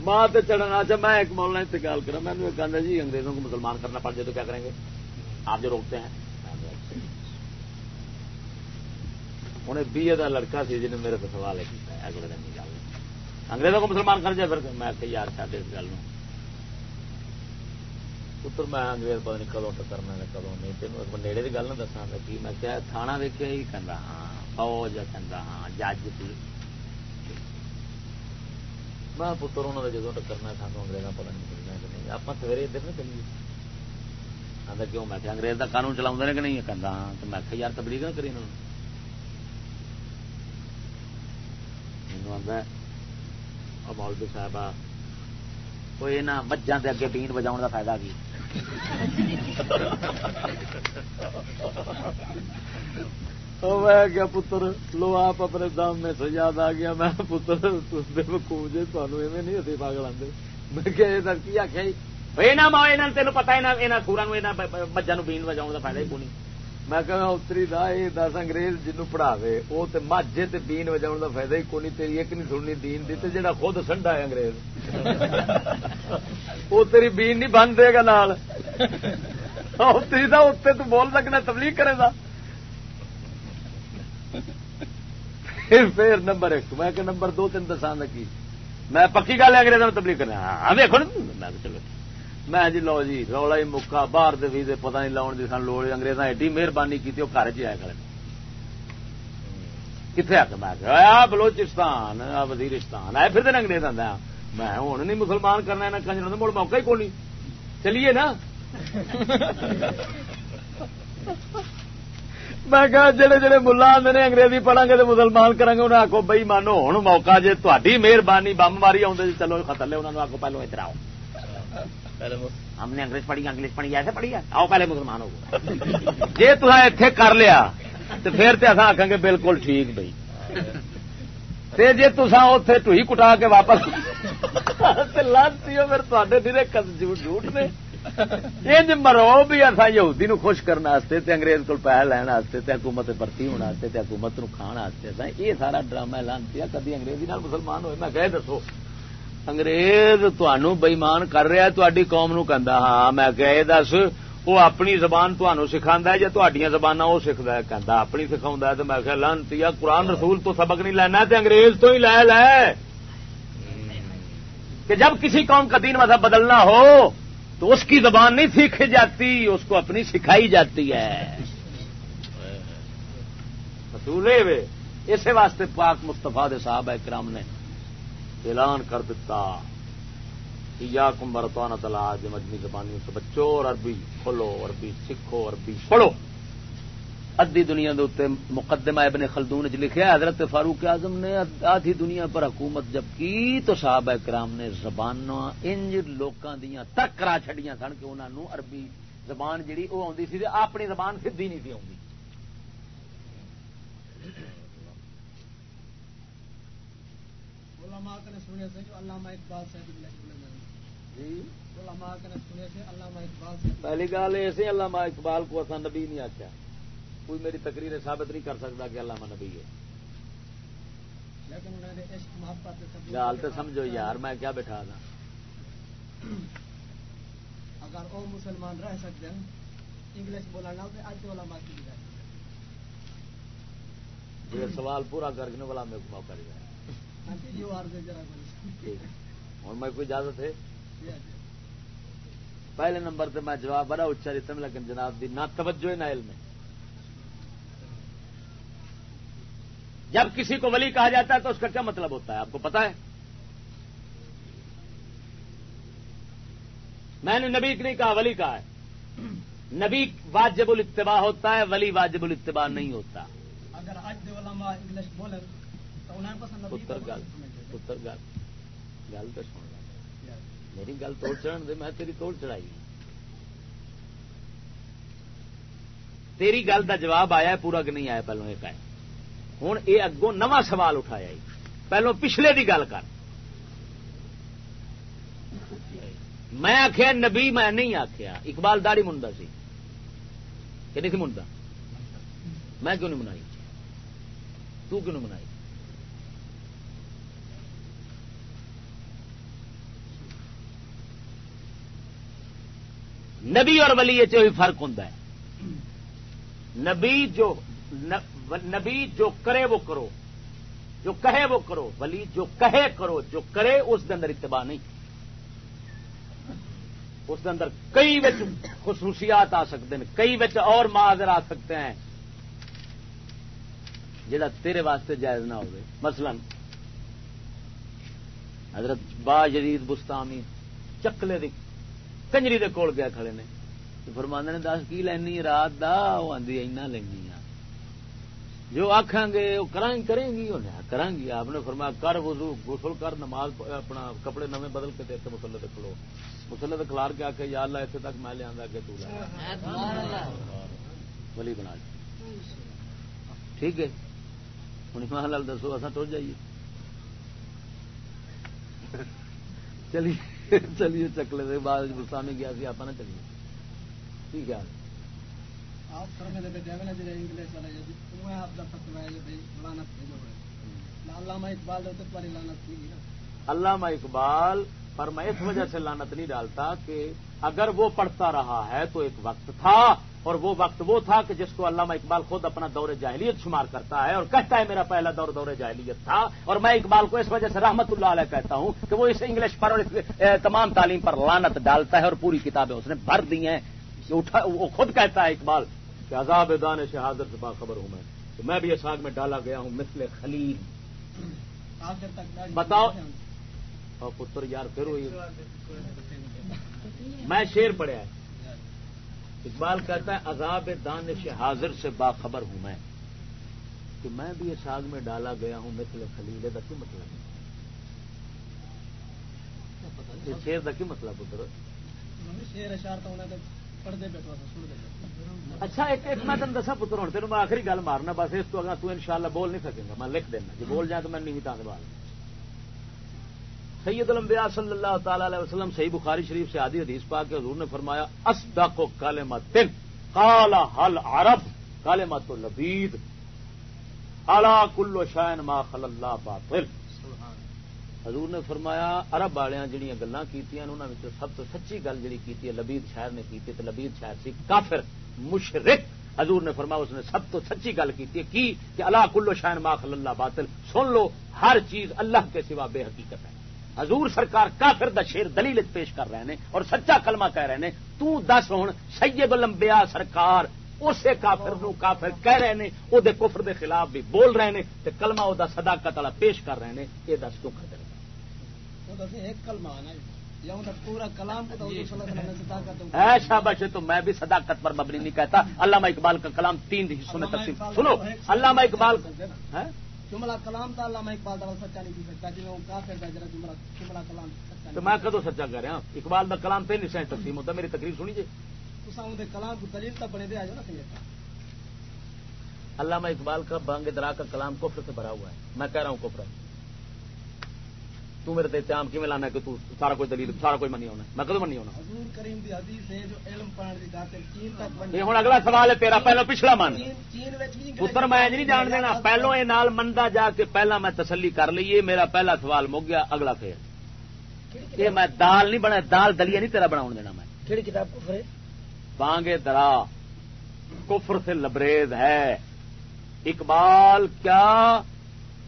Speaker 1: ماں چڑھنا اچھا میں ایک مولنا انتقال کرا میں نے کہا جی انگریزوں کو مسلمان کرنا پڑ جائے تو کیا کریں گے آپ جو روکتے ہیں انہیں بی اے کا لڑکا سی جنہیں میرے کو سوال ہے اگلے دن کی گل انگریزوں کو مسلمان کر جائے پھر میں کہ یار چاہتے اس گل پتر میں انگریز پتا نہیں کدو ٹکرنا کدو نہیں تین نیڑے کی گل نہ دسا کی میں کیا تھانہ دیکھا ہی کہ ہاں فوج کہ ہاں جج میں پتر انہوں نے جدو ٹکرنا سانو انگریزا پتا نہیں چلنا کہ نہیں آپ سویرے ادھر نہ چلیے آتا کیوں میں انگریز کا قانون چلا کہ نہیں کہ ہاں تو میں یار تبلیغ نہ کری انہوں مولوی صاحب کوئی نہ مجھا کے اگے بین بجاؤ کا فائدہ کی میں کیا پتر لو آپ اپنے دم میں سجاد آ گیا۔ میں پتر جی تمہیں نہیں اتنے پاگل آتے میں کی آخیا تین پتا سورا مجھا بین کا فائدہ ہی کونی میں کہ اتری دا، یہ دس انگریز پڑھاوے، وہ تو ماجے تے بین بجاؤ کا فائدہ ہی کونی تیری ایک نہیں سننی، دین دی تے جڑا خود سنڈا ہے انگریز۔ وہ تیری بین نہیں بن دے گا نال۔ اتری دا، اتنے تو بول سکنا تبلیغ کرے گا پھر نمبر ایک میں کہ نمبر دو تین دساں کی میں پکی گل انگریزوں تبلیغ کرنا ہاں, ہاں، دیکھو میں چلو۔ میں جی لو جی رولا ہی مکا باہر ویزے پتا نہیں لاؤن کی سن لوڑ انگریزا ایڈی مہربانی کی وہ گھر چیا کرے۔ کتنے آ کے میں بلوچستان وزیرستان آئے پھر دن انگریز آدھا میں ہوں نہیں مسلمان کرنا یہاں کنجر مڑ موقع ہی کون چلیے نا۔ میں کہا جڑے جڑے ملا آدھے نے انگریزی پڑھا گے تو مسلمان کریں گے انہیں آخو بئی مانو ہوں موقع جی تاری مہربانی بم ماری آدھے چلو خطر لے انہوں نے آخو پہلو ادھر آؤ۔ ہم نے انگریز پڑھی انگلش پڑھی ایسے پڑھی ہے؟ آؤ پہلے مسلمان ہو جی تصا اتے کر لیا تو پھر تو اصا آخان گے بالکل ٹھیک بھائی جی تسا اتے ٹوئی کٹا کے واپس لانتی ہو پھر تے جھوٹ نے۔ انج مرو بھی اصا یہودی نو خوش کرنے تے انگریز کو پہ لین تے حکومت بھرتی ہونے تے حکومت نو کھان یہ سارا ڈرامہ لانتی کدی انگریزی نال مسلمان ہوئے؟ میں کہ دسو انگریز تنوع بئیمان کر رہا تاری قوم نو کہ ہاں میں کہ دس وہ اپنی زبان تمہوں سکھا ہے یا تڈیا زبان وہ سکھتا ہے؟ کہ اپنی سکھا تو میں کہ لانتی قرآن رسول تو سبق نہیں لینا تو انگریز تو ہی لے لے۔ کہ جب کسی قوم کا دین مذہب بدلنا ہو تو اس کی زبان نہیں سیکھی جاتی، اس کو اپنی سکھائی جاتی ہے۔ رسولے وے اسی واسطے پاک مستفا دے صاحب اکرام نے اعلان کر دیتا یا کمبر کمبرتوان تلا مجموعی زبانیوں سے بچو اور عربی کھولو، عربی سکھو عربی پڑھو۔ ادی دنیا دے اتنے مقدمہ ابن خلدون چ لکھا حضرت فاروق اعظم نے آدھی دنیا پر حکومت جب کی تو صحابہ کرام نے زبان انج لوکاں دیاں تک کرا چڈیاں سن کہ انہوں نے عربی زبان جیڑی وہ آتی سی اپنی زبان سدھی نہیں تھی آتی پہلی گل ایسے علامہ اقبال کو اصا نبی نہیں آخیا کوئی میری تقریر ثابت نہیں کر سکتا کہ علامہ نبی ہے۔ گال تو سمجھو۔ یار میں کیا بٹھا دا۔
Speaker 2: اگر وہ مسلمان رہ سکتے ہیں انگلش بولنا
Speaker 1: جی سوال پورا کر کے بلا میرے کو موقع دیا ہوں میں کوئی اجازت ہے؟ پہلے نمبر پہ میں جواب بڑا اچھا دیتا ہوں لیکن جناب دی نہ توجہ نہ علم جب کسی کو ولی کہا جاتا ہے تو اس کا کیا مطلب ہوتا ہے؟ آپ کو پتا ہے؟ میں نے نبی نہیں کہا ولی کہا ہے۔ نبی واجب الاتباع ہوتا ہے ولی واجب الاتباع نہیں ہوتا۔ اگر آج انگلش بولے پتر گل پتر گل گل تو سن میری گل توڑ چڑھن دے میں تیری توڑ چڑھائی۔ تیری گل دا جواب آیا ہے پورا کہ نہیں آیا؟ پہلو ایک آیا ہوں یہ اگوں نواں سوال اٹھایا پہلو پچھلے دی گل کر۔ میں آخیا نبی میں نہیں آخیا اقبال داڑی منڈا سی۔ کہ نہیں منڈا میں کیوں نہیں منائی؟ تو کیوں نہیں منائی؟ نبی اور ولی فرق ہوں نبی جو نبی جو کرے وہ کرو، جو کہے وہ کرو، ولی جو کہے کرو، جو کرے اس کے اندر اتباع نہیں۔ اس کے اندر کئی بچ خصوصیات آ سکتے ہیں، کئی بچ اور معذر آ سکتے ہیں۔ جہاں تیرے واسطے جائز نہ ہوگی مثلا، حضرت با جدید بستامی چکلے دی کنجری دے کول گیا کھڑے نے۔ فرماندے نے، دس کی لینی، رات دا؟ وہ آدھی اینا لینی آ جو آخان گے، وہ کریں گی، انہیں کریں گی۔ آپ نے فرمایا، کر وضو، غسل کر، نماز اپنا کپڑے نویں بدل کے دے مسلے دے کھلو۔ مسلے دے کھلار کے آ کے یا اللہ اتنے تک میں لیا کہ تو ولی بنا ٹھیک ہے۔ ہوں ایمان لال دسو اصا ٹر جائیے۔ چلیے چلیے، چکلے دے بعد گلستان گیا سی آپ نہ چلیے۔ ٹھیک ہے۔ علامہ اقبال پر میں اس وجہ سے لانت نہیں ڈالتا کہ اگر وہ پڑھتا رہا ہے تو ایک وقت تھا، اور وہ وقت وہ تھا کہ جس کو علامہ اقبال خود اپنا دور جاہلیت شمار کرتا ہے اور کہتا ہے میرا پہلا دور دور جاہلیت تھا۔ اور میں اقبال کو اس وجہ سے رحمت اللہ علیہ کہتا ہوں کہ وہ اس انگلش پر اور تمام تعلیم پر لانت ڈالتا ہے اور پوری کتابیں اس نے بھر دی ہیں۔ وہ خود کہتا ہے اقبال کہ عذاب دان حاضر سے باخبر ہوں میں۔ تو میں بھی اس آگ میں ڈالا گیا ہوں مثل خلیل۔ بتاؤ۔ اور پتر یار پھر ہوئی۔ میں شیر پڑیا اقبال کہتا ہے عذاب دان حاضر سے باخبر ہوں میں۔ کہ میں بھی اس آگ میں ڈالا گیا ہوں مثل خلیل کا کیوں مطلب شیر کا کیوں مطلب پتر۔ شیر اشار تو اچھا ایک ایک میں تین دسا پتر، ہوں تینوں میں آخری گل مارنا، بس اس تو اگر تو ان شاء اللہ بول نہیں سکیں گا میں لکھ دینا۔ جی بول جائے تو میں نہیں تان بال سید الانبیاء صلی اللہ تعالی علیہ وسلم صحیح بخاری شریف سے آدھی حدیث پا کے حضور نے فرمایا اسدا کو کالے مت کالا حل عرب؟ کالے مت لبید الا کلو شائن ما خل اللہ باطل۔ حضور نے فرمایا ارب والے جہیا گلا کی سب تو سچی گل جی کی لبید شاعر نے کی لبید شاعر سی کافر مشرق حضور نے فرمایا، اس نے سب تو سچی گل کی کی؟ کہ اللہ کلو شائن ماخل اللہ باطل۔ سن لو، ہر چیز اللہ کے سوا بے حقیقت ہے۔ حضور سرکار کافر دا شیر دلیل پیش کر رہے ہیں اور سچا کلمہ کہہ رہے ہیں۔ تو دس ہوں سید لمبیا سرکار اسے کافر نو کافر کہہ رہے ہیں وہ کفر دے خلاف بھی بول رہے ہیں کلمہ وہ صداقت والا پیش کر رہے ہیں۔ یہ دس کیوں کر شابش تو میں بھی صداقت پر مبنی نہیں کہتا۔ علامہ اقبال کا کلام تین حصوں میں تقسیم۔ سنو علامہ اقبال جملہ کلام تھا علامہ اقبال سچا نہیں سکتا تو میں کدو سچا کہہ رہا اقبال کا کلام تین حصے تقسیم ہوتا میری تقریر سنی جی۔ کلام کو دلیل تو بنے دے آ نا علامہ اقبال کا بانگ درا کا کلام کفر سے بھرا ہوا ہے۔ میں کہہ رہا ہوں کفر۔ ہے تو میرے تے اتحام کیون لانا کہ تو سارا کوئی دلیل سارا کوئی منی ہونا میں کدو منی ہونا؟ یہ ہوں اگلا سوال ہے تیرا پہلو پچھلا من۔ پتر میں نہیں جان دینا پہلو یہ نال منتا جا کے پہلا میں تسلی کر لیے میرا پہلا سوال مک گیا اگلا پھر۔ یہ میں دال نہیں بنا دال دلیا نہیں تیرا بنا دینا میں۔
Speaker 4: کہڑی کتاب کفر
Speaker 1: بانگے درا کفر سے لبریز ہے۔ اقبال کیا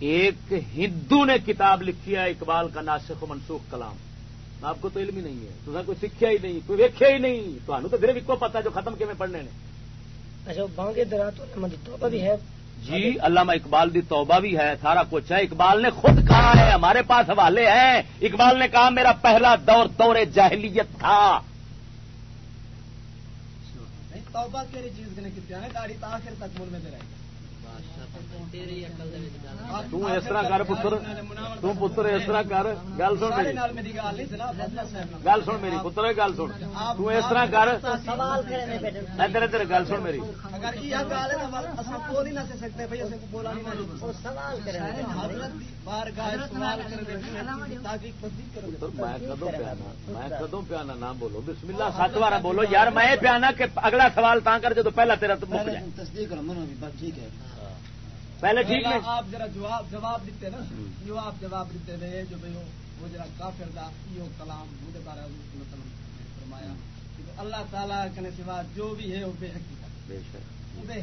Speaker 1: ایک ہندو نے کتاب لکھی ہے اقبال کا ناسخ و منسوخ کلام۔ آپ کو تو علم ہی نہیں ہے۔ تو کوئی سیکھا ہی نہیں کوئی ویکیا ہی نہیں۔ تو صرف ایک پتا جو ختم کیون پڑھنے نے۔
Speaker 4: اچھا بھی
Speaker 1: جی علامہ اقبال دی توبہ بھی ہے سارا کچھ ہے۔ اقبال نے خود کہا ہے ہمارے پاس حوالے ہیں۔ اقبال نے کہا میرا پہلا دور دور جاہلیت تھا۔ توبہ چیز آخر تک مل میں دے رہے اس طرح کر پتر پتر اس طرح کر گل سن میری گل سن میری پتر گل سن اس طرح کر ادھر ادھر گل سن میری میں کدو پیانا نہ بولو بسم اللہ سات بار بولو یار میں پیانا کہ اگلا سوال تا کر جدو پہلا تیرا تصدیق ٹھیک ہے پہلے ٹھیک ہے آپ ذرا جواب جواب دیتے نا۔ آپ جواب دیتے رہے جو بھائی وہ ذرا کافر دا یہ کلام مجھے بارے فرمایا اللہ تعالیٰ کے سوا جو بھی ہے وہ بے حقیقت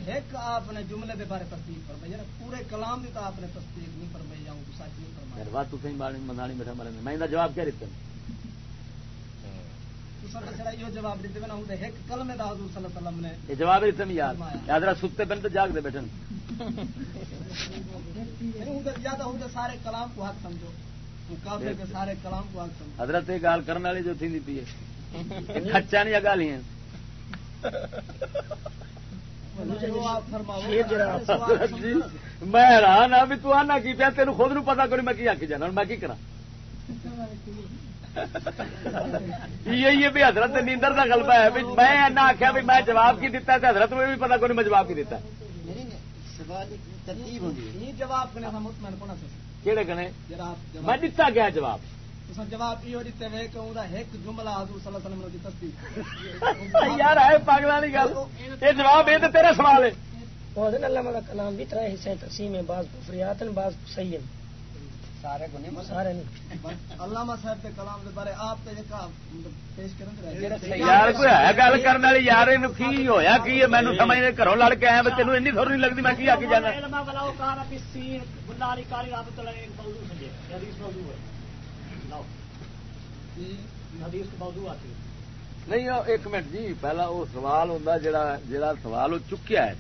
Speaker 5: ایک آپ نے جملے کے بارے تصدیق فرمائی نا پورے کلام کی تو آپ نے تصدیق نہیں فرمائی جاؤں سچ نہیں فرمائی؟
Speaker 1: بات تو کہیں منانی بیٹھا مرے میں جواب کیا دیتے
Speaker 5: جواب دیتے نا ایک کلمے دا حضور صلی اللہ علیہ وسلم نے
Speaker 1: یہ جواب دیتے یار ستے تو جاگ دے بیٹھن۔
Speaker 5: زیادہ ہوں سارے کلام کو حق سمجھو۔ سارے کلام کو حق سمجھو۔
Speaker 1: حضرت گال کرنے والی جو تھی پی ہے۔ کچا نہیں گالی ہیں جی میں حیران ہاں بھی تو آنا کی پیا تین خود نو پتا کری میں کی آکی جانا میں کی کرا یہی بھی حضرت نیندر کا گلبا ہے میں آخیا بھی میں جواب کی دتا ہے حضرت میں بھی پتا کوئی میں جواب کی دتا کہڑے کہنے میں دتا گیا جواب۔
Speaker 5: جواب یہ دیتے ہوئے کہ ایک جملہ حضور صلی اللہ علیہ وسلم کی
Speaker 1: تصدیق یار ہے پاگل والی گل۔ یہ جواب یہ تو تیرا سوال ہے۔
Speaker 4: کا کلام بھی طرح حصے تقسیم ہے بعض کفریات بعض صحیح ہیں سارے کو نہیں سارے نہیں۔
Speaker 5: علامہ صاحب کے کلام کے بارے آپ پیش کریں
Speaker 1: یار کوئی ہے گل کرنے والی؟ یار کی ہویا؟ کی ہے؟ مینو سمجھ گھروں لڑ کے آیا تینوں این تھوڑی نہیں لگتی میں کی آ کے جانا نہیں ایک منٹ جی پہلا وہ سوال ہوں جا سوال وہ چکیا ہے۔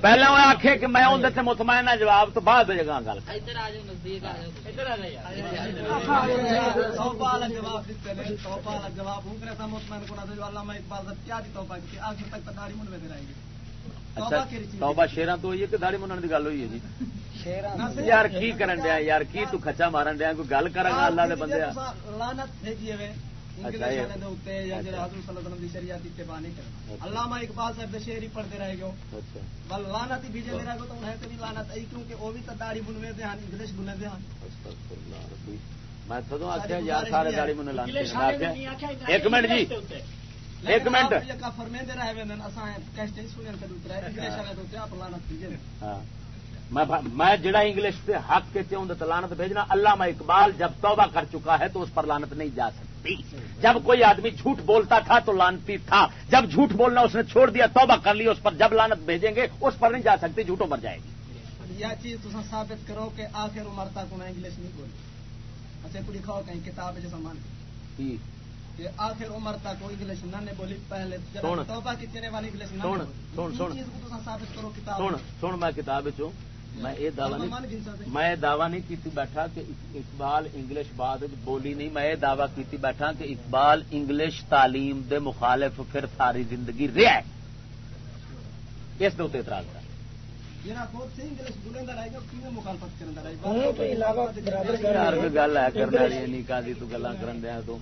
Speaker 1: پہلے وہ آخ کہ میں اندر سے مطمئن جواب تو بعد جگہ گل۔ توبہ شیران تو ہوئی ہے کہ داڑی منن کی گل ہوئی ہے جی؟ یار کی کرن دیا یار کی تو کچا مارن دیا کوئی گل کر اللہ دے بندے
Speaker 5: علامہ اقبال صاحب شہر ہی پڑھتے رہے گو بل لانت ہی بھیجے رہے گا تو انہیں کبھی لانت آئی کیونکہ وہ بھی تو داڑی بنوے دے ہیں انگلش بنے دے ہیں
Speaker 1: میں یار سارے ایک منٹ جی۔ ایک منٹ۔
Speaker 5: فرمیندے رہے ہوئے اساں کیسٹ سنن کے دوسرا انگلش والے تو آپ لانت بھیجے
Speaker 1: ہاں۔ میں جڑا انگلش سے حق کے لانت بھیجنا علامہ اقبال جب توبہ کر چکا ہے تو اس پر لانت نہیں جا سکتی۔ جب کوئی آدمی جھوٹ بولتا تھا تو لانتی تھا۔ جب جھوٹ بولنا اس نے چھوڑ دیا توبہ کر لی اس پر جب لانت بھیجیں گے اس پر نہیں جا سکتی جھوٹوں مر جائے گی۔
Speaker 5: یہ چیز تو ثابت کرو کہ آخر عمر تک انہیں انگلش نہیں بولی۔ اچھا کوئی لکھاؤ کہیں کتاب جیسا مان کہ آخر عمر تک وہ انگلش نہ بولی پہلے توبہ کی چنے والی انگلش نہ ثابت کرو کتاب۔
Speaker 1: سن میں کتاب چوں؟ میں یہ دعوی نہیں میں دعوی نہیں کیتی بیٹھا کہ اقبال انگلش بعد بولی نہیں۔ میں یہ دعوی کیتی بیٹھا کہ اقبال انگلش تعلیم دے مخالف پھر ساری زندگی رہا اس دے اعتراض کر؟ گل ہے کرنے والی؟ نیکا دی تو گلا کرن دیا تو۔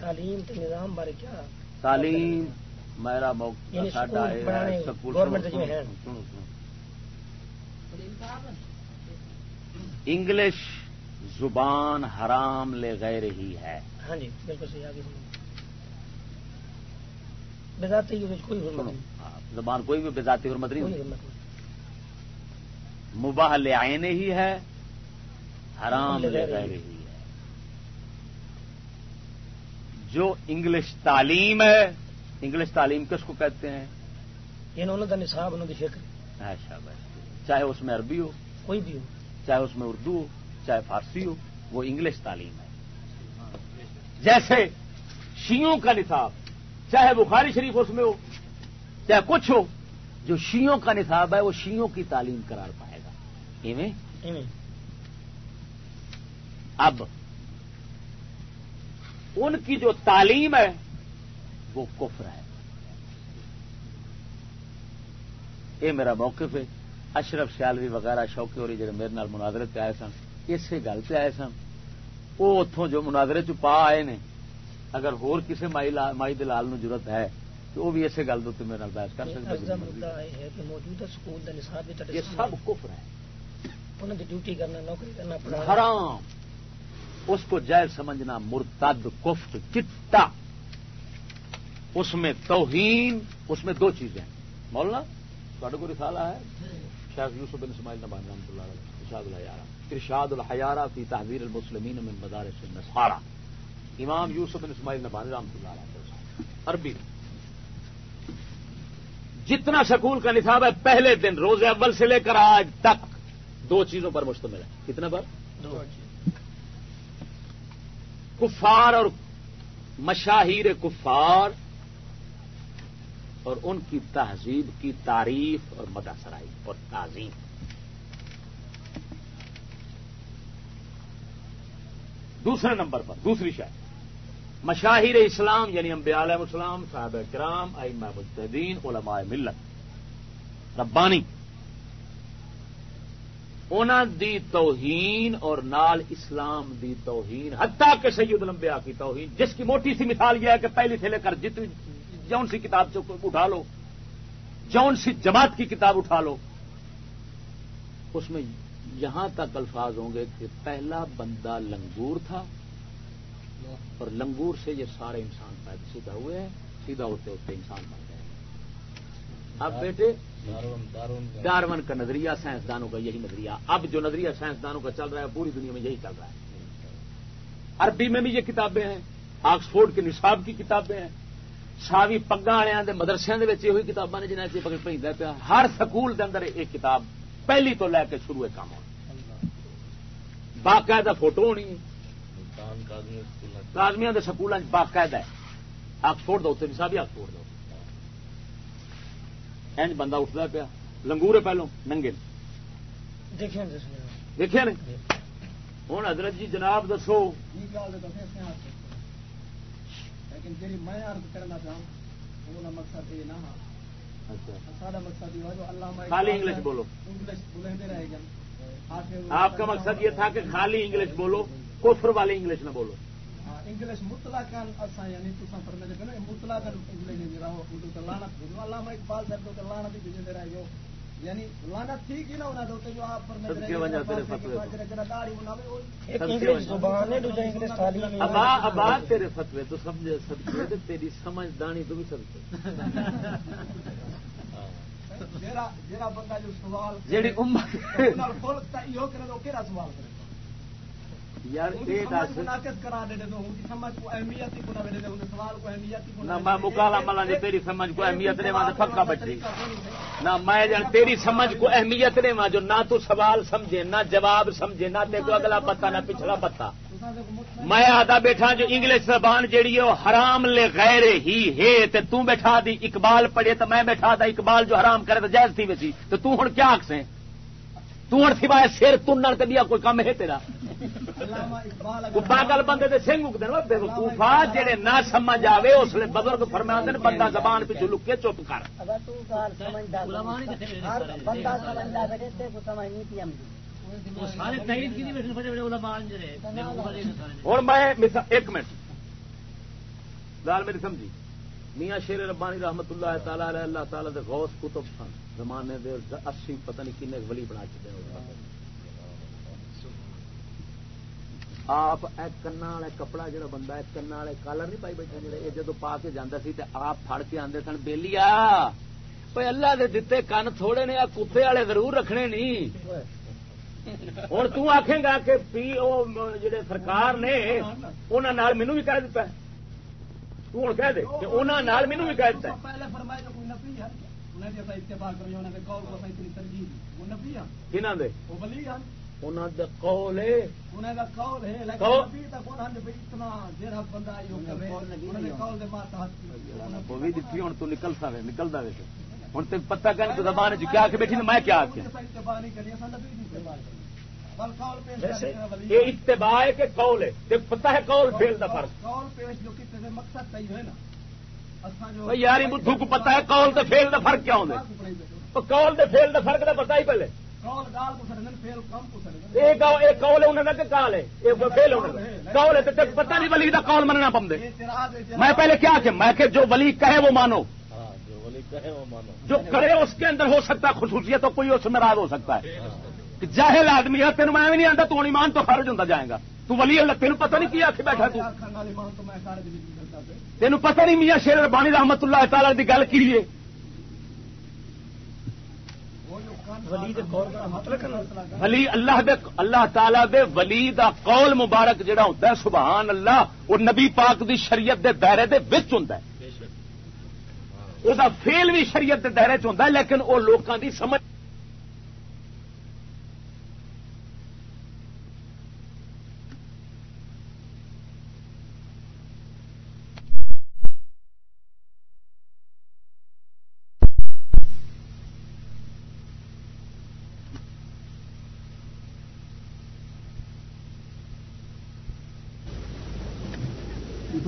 Speaker 4: تعلیم نظام بارے کیا
Speaker 1: تعلیم میرا انگلش زبان حرام لے گئے رہی ہے۔
Speaker 4: ہاں جی بالکل صحیح کوئی
Speaker 1: زبان کوئی بھی بذاتی حرمت نہیں مباح لے آئے ہی ہے حرام لے گئے رہی ہے۔ جو انگلش تعلیم ہے انگلش تعلیم کس کو کہتے ہیں؟
Speaker 4: انہوں کا نصاب انہوں کی فکر۔
Speaker 1: اچھا چاہے اس میں عربی ہو
Speaker 4: کوئی بھی ہو۔
Speaker 1: چاہے اس میں اردو ہو چاہے فارسی ہو وہ انگلش تعلیم ہے۔ جیسے شیوں کا نصاب چاہے بخاری شریف اس میں ہو چاہے کچھ ہو جو شیوں کا نصاب ہے وہ شیوں کی تعلیم قرار پائے گا۔ ایویں؟ اب ان کی جو تعلیم ہے وہ کفر ہے۔ یہ میرا موقف ہے۔ اشرف سیالوی وغیرہ شوقی اور جڑے میرے نال مناظرے پہ آئے سن اسی گل پہ آئے سن وہ اتوں جو مناظرے چ پا آئے نے اگر ہور کسی مائی دلال نو ضرورت ہے تو وہ بھی اسی گل دے میرے بحث کر سکتے یہ سب کفر ہے
Speaker 4: ڈیوٹی کرنا نوکری کرنا
Speaker 1: حرام۔ اس کو جائز سمجھنا مرتد کفت چٹا اس میں توہین اس میں دو چیزیں۔ مولانا تھوڑے کو رسالہ ہے؟ شیخ یوسف بن اسماعیل نبان رحمۃ اللہ علیہ ارشاد الحیارہ۔ ارشاد الحیارہ فی تحویر المسلمین من مدارس النصارى امام یوسف بن اسماعیل نبان رحمۃ اللہ علیہ عربی جتنا سکول کا نصاب ہے پہلے دن روز اول سے لے کر آج تک دو چیزوں پر مشتمل ہے۔ کتنے پر دو کفار اور مشاہیر کفار اور ان کی تہذیب کی تعریف اور مداثرائی اور تعظیم۔ دوسرے نمبر پر دوسری شاید۔ مشاہر اسلام یعنی انبیاء علیہ السلام صاحب کرام، ائمہ مجتہدین، علماء ملت۔ ربانی انہوں دی توہین اور نال اسلام دی توہین، حتیٰ کہ سید الانبیاء کی توہین، جس کی موٹی سی مثال یہ ہے کہ پہلی سے لے کر جتنی جون سی کتاب اٹھا لو، جون سی جماعت کی کتاب اٹھا لو، اس میں یہاں تک الفاظ ہوں گے کہ پہلا بندہ لنگور تھا اور لنگور سے یہ سارے انسان پیدا سیدھا ہوئے ہیں سیدھا ہوتے ہوتے انسان بن گئے اب بیٹے ڈارون کا نظریہ سائنسدانوں کا یہی نظریہ۔ اب جو نظریہ سائنسدانوں کا چل رہا ہے پوری دنیا میں یہی چل رہا ہے۔ عربی میں بھی یہ کتابیں ہیں آکسفورڈ کے نصاب کی کتابیں ہیں۔ ساوی پگا والے مدرسے یہ کتابیں نے جنہیں پکڑ پہ پیا۔ ہر سکول کے اندر ایک کتاب پہلی تو لے کے شروع کام۔ ہونا باقاعدہ فوٹو ہونی۔ کازمیا کے سکول باقاعدہ ہے۔ آکسفورڈ دو نصاب ہی آکسفورڈ دو۔ اینج بندہ اٹھتا پیا۔ لنگور ہے پہلو ننگے۔ دیکھے نا ہوں حضرت جی جناب دسو۔ لیکن جی میں عرض کرنا چاہوں وہ مقصد یہ نہ سارا مقصد یہ جو اللہ خالی انگلش بولو۔ انگلش بولے رہے گا۔ آپ کا مقصد یہ تھا کہ خالی انگلش بولو کفر والی انگلش نہ بولو۔ انگلش مطلع کن اسا یعنی تو سان فرمائے کہ مطلع کن انگلش نہیں رہو تو لعنت اللہ اقبال صاحب تو لعنت بھی دے رہا ہے یعنی لانت تھی کہ نہ ہونا تو جو آپ پر ابا ابا تیرے فتوے تو سمجھے سب تیری سمجھ دانی تو بھی سب جیڑا بندہ جو سوال جیڑی امت سوال کرے یار مکالا ملا جی تیری سمجھ کو اہمیت نے وہاں پکا بچی۔ نہ میں جان تیری سمجھ کو اہمیت نے وہاں جو نہ تو سوال سمجھے نہ جواب سمجھے نہ تے کو اگلا پتا نہ پچھلا پتا۔ میں آدھا بیٹھا جو انگلش زبان جیڑی ہے وہ حرام لے غیر ہی ہے۔ تے تو بیٹھا دی اقبال پڑھے تو میں بیٹھا دا اقبال جو حرام کرے تو جائز تھی ویسی۔ تو تو ہوں کیا آخسیں تو ہوں سوائے سر تنن کے دیا کوئی کم ہے تیرا؟ پاگل بندے دے سنگ اگتے ہیں بےوقوفا جہے نہ سمجھ آئے اس لیے بزرگ فرما دے بندہ زبان پیچھے لک کے چپ کر۔ اور میں ایک منٹ۔ گال میری سمجھی۔ میاں شیر ربانی رحمت اللہ تعالی اللہ تعالی دے غوث کتب سن زمانے دے اسی پتہ نہیں کنے ولی بنا چکے آپ کنا والے کپڑا جہاں بندہ کنا والے کالر نہیں پائی بیٹھا جڑے یہ جدو پا کے جانا سی آپ فڑ کے آدھے سن بہلی اللہ دے دتے کن تھوڑے نے کتے والے ضرور رکھنے نہیں ہوں تکھے گا کہ پی جڑے سرکار نے انہوں مینو بھی کہہ دتا توں کہہ دے کہ انہوں مینو بھی کہہ دتا کنہ ہے۔ نکلتا ہوں پتا زبان کیا کے بیٹھی میں کیا یہ اتباع ہے کہ قول ہے۔ پتا ہے قول فیل کا فرق۔ یار بدھو کو پتا ہے قول تو فیل کا فرق کیا ہوتا قول تو فیل کا فرق تو پتا ہی پہلے۔ پتا نہیں ولی کا کال مننا پہ میں پہلے کیا کہ میں کہ جو ولی کہے وہ مانو۔ جو کرے اس کے اندر ہو سکتا ہے خصوصیت تو کوئی اس میں راز ہو سکتا ہے۔ جاہل آدمی ہے تین میں نہیں آتا تو ایمان تو خارج ہوتا جائے گا۔ تو ولی اللہ تین پتہ نہیں کیا آخ بیٹھا تین پتہ نہیں میاں شیر ربانی رحمت اللہ تعالی کی گل کی ولی اللہ دے اللہ تعالی دے ولی دا قول مبارک جڑا ہوتا ہے، سبحان اللہ، وہ نبی پاک دی شریعت دے دائرے دے وچ ہوندا ہے۔ وہ فیل بھی شریعت دے دائرے چ ہوندا ہے، لیکن وہ لوکاں دی سمجھ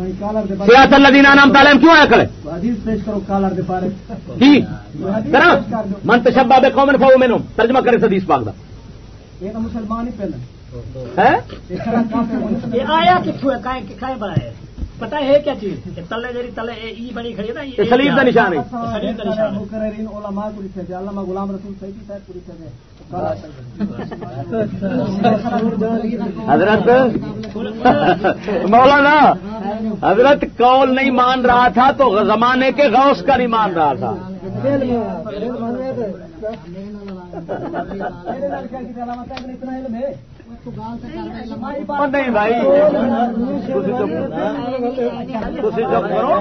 Speaker 1: سیاست الذین نام تعلیم کیوں آیا کرے جی کرا۔ من تشبہ بے قوم فو میں ترجمہ کرے حدیث پاک دا۔
Speaker 5: یہ مسلمان ہی پہلے۔
Speaker 6: یہ آیا کتوں ہے؟ کھائے ہے؟ پتا ہے کیا چیز؟ تلے جی تلے ای بنی کھڑی ہے نا
Speaker 1: سلیب کا نشان ہے۔
Speaker 5: سلیب کا نشان علماء پوری تھے علامہ غلام رسول صحیح صاحب پوری تھے
Speaker 1: حضرت مولانا حضرت کال نہیں مان رہا تھا تو زمانے کے غوث کا نہیں مان رہا تھا۔ نہیں بھائی چپ کرو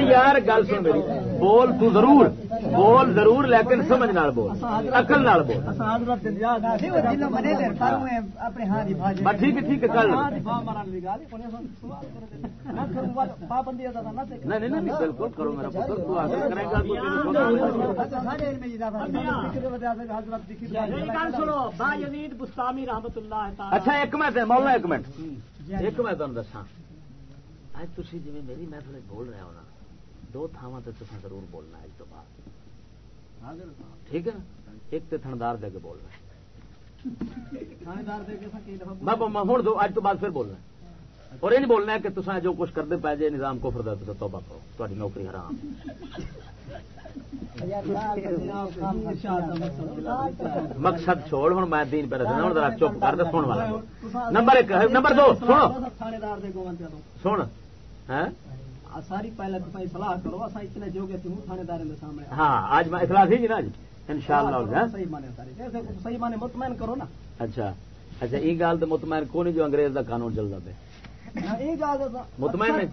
Speaker 1: یار، گل سن میری۔ بول تو ضرور، بول ضرور، لیکن سمجھ نال بول اکل نال بول۔ ٹھیک ٹھیک ہے، کل۔ نہیں نہیں بالکل کرو میرا پتر تو حاصل کرے گا اچھا ایک منٹ مولانا ایک منٹ ایک میں تمہیں دسا اج تھی جی میری محفل بول رہے ہو نا دو تھاواں تو تصا ضرور بولنا اج تو بعد ٹھیک ہے نا ایک تو تھندار دے کے بولنا میں ہوں دو اج تو بعد پھر بولنا اور یہ نہیں بولنا ہے کہ تصا جو کچھ کرتے پی جائے نظام کو فرد تو توبہ کرو۔ تاری نوکری حرام۔ مقصد چھوڑ ہوں میں دین پہ رکھنا ہوں ذرا چپ کر دے سن والا۔ نمبر ایک نمبر دو سنو سن۔
Speaker 5: ساری پہلے سلاح کرو اتنے جو گے تھانے دار سامنے
Speaker 1: ہاں آج میں اخلاق تھی جی نا ان شاء اللہ
Speaker 5: صحیح مانے مطمئن کرو نا۔
Speaker 1: اچھا۔ اچھا یہ گل تو مطمئن کون جو انگریز کا قانون چلتا پہ
Speaker 5: مطمئن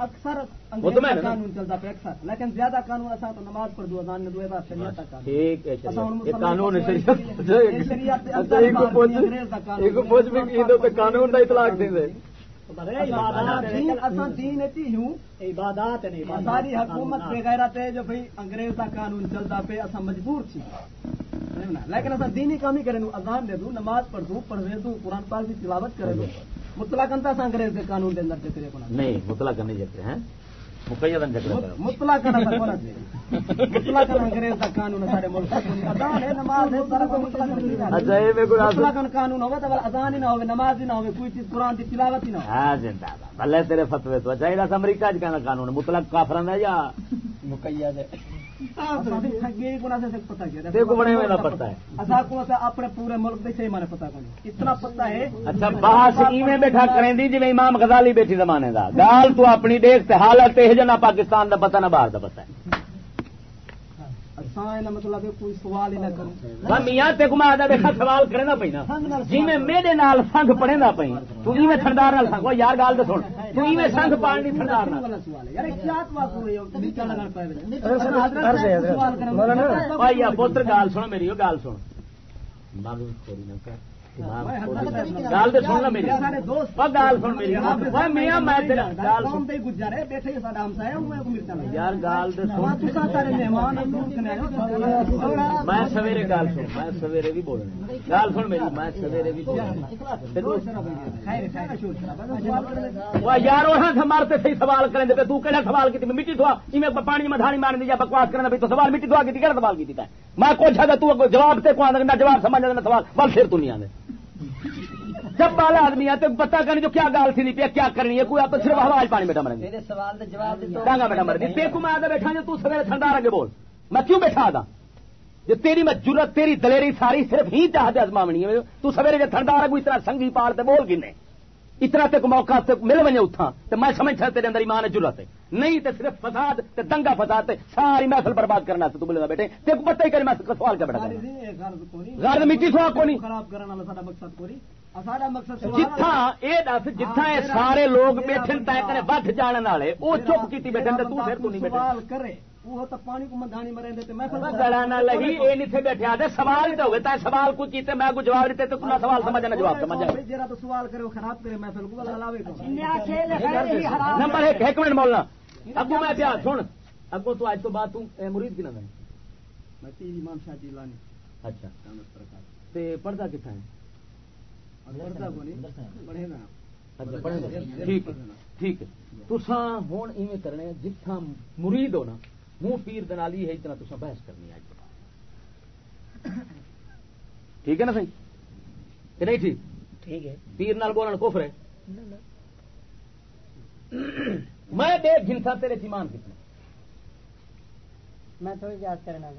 Speaker 5: مطمئن قانون چلتا پہ اکثر لیکن زیادہ قانون اصا تو نماز پڑھ دو اذان دو ہزار شریعت
Speaker 1: ٹھیک ہے قانون قانون کا اطلاق دیں
Speaker 5: ساری حکومت بغیرت ہے جو بھائی انگریز کا قانون چلتا پہ اصا مجبور تھی۔ لیکن اصا دینی کام ہی کریں اذان دے دوں نماز پڑھ دوں پڑھے دوں قرآن پاک کی تلاوت کرے دوں مطلق انتا انگریز کے قانون کے اندر چکرے
Speaker 1: نہیں مطلق نہیں چکرے ہیں۔
Speaker 5: مطلق مطلق انگریز کا قانون سارے ملک قانون ہوگا تو اذان ہی نہ ہوگا نماز ہی نہ ہوگی کوئی چیز قرآن کی تلاوت ہی نہ
Speaker 1: ہو بھلے تیرے فتوے تو چاہیے امریکہ کا قانون مطلق کافران ہے یا مکیا
Speaker 5: اپنے پورے ملک صحیح مانے پتا اتنا پتا ہے۔
Speaker 1: اچھا باہر ایویں بیٹھا کریں دی جی امام غزالی بیٹھی زمانے دا۔ گال تو اپنی دیکھ حالت جنا پاکستان دا پتا نہ باہر دا پتہ ہے۔
Speaker 5: مطلب کوئی سوال ہی نہ کروں۔
Speaker 1: میاں تے گما دیکھا سوال کرے نا پہ جی میں میرے نال سنگ پڑے تو نال سنگ یار گال تو سن۔ تو ایویں سنگ پانی ٹھنڈار نال۔ پوتر گال سن میری گال سن گل تو سن میری۔ گال سن میری۔ میاں میں یار گال میں سویرے گال سن۔ میں سویرے بھی بولنا گال سن میری۔ میں سویرے بھی یار مارتے صحیح سوال کریں تو کہڑا سوال کی مٹی دھوا۔ پانی میں دھانی مارنی یا بکواس کرنا تو سوال مٹی دھوا کی کہڑا سوال کی میں کچھ ہے تو جواب سے کو جواب سمجھ سوال بل پھر تو نہیں جب والا آدمی ہے تو پتا کرنی جو کیا گال سی نہیں پیا کیا کرنی ہے کوئی آپ صرف آواز پانی بیٹھا مریں ڈانگا بیٹھا مر گئی کو میں آدھا بیٹھا جو تو سویرے ٹھنڈا رنگے بول۔ میں کیوں بیٹھا آدھا؟ جو تیری میں جرت تیری دلیری ساری صرف ہی چاہتے ازماونی ہے۔ تو سویرے جو ٹھنڈا رنگ اتنا سنگھی پار تے بول گنے اتنا تک موقع تے مل وجے اتھا تو میں سمجھتا تیرے اندر ایمان ضرورت ہے۔ نہیں تے صرف فساد تے دنگا فساد تے ساری محفل برباد کرنا تو بولے بیٹھے تے کو پتہ ہی کرے میں سوال کیا بیٹھا غرض مٹی سوال کو نہیں
Speaker 5: خراب کرنا والا ساڈا مقصد کوئی مقصد
Speaker 1: جتھا اے دس جتھا اے سارے لوگ بیٹھے تے کرے ودھ جان والے؟ او چپ کیتی بیٹھے تے تو پھر تو نہیں بیٹھے
Speaker 5: سوال کرے۔ وہ تو پانی کو مدانی مرے دے تے میں
Speaker 1: گلا نہ لگی اے نہیں تھے بیٹھے آدھے سوال تو ہوئے تے سوال کو کیتے میں کو جواب دیتے تو کنا سوال سمجھ نہ جواب سمجھ آئے
Speaker 5: جرا تو سوال کرے وہ خراب کرے محفل کو اللہ لاوے کو
Speaker 1: نمبر ایک ایک منٹ بولنا اگو میں پیا سن۔ اگو تو اج تو بعد تو اے مرید کی نہ ہے۔
Speaker 5: میں تین امام شاہ جی لانی
Speaker 1: اچھا تے پردہ کتنا ہے؟
Speaker 5: پڑھتا کو نہیں پڑھے نا۔
Speaker 1: اچھا پڑھے گا۔ ٹھیک ٹھیک ہے۔ تساں ہن ایویں کرنے جتھا مرید ہو نا منہ پیر دے نال ہی ہے اتنا تساں بحث کرنی ہے ٹھیک ہے نا صحیح کہ نہیں ٹھیک؟
Speaker 7: ٹھیک ہے۔
Speaker 1: پیر نال بولن کفر ہے۔ میں بے گنسا تیرے ایمان کتنا
Speaker 7: میں تھوڑی یاد کرنا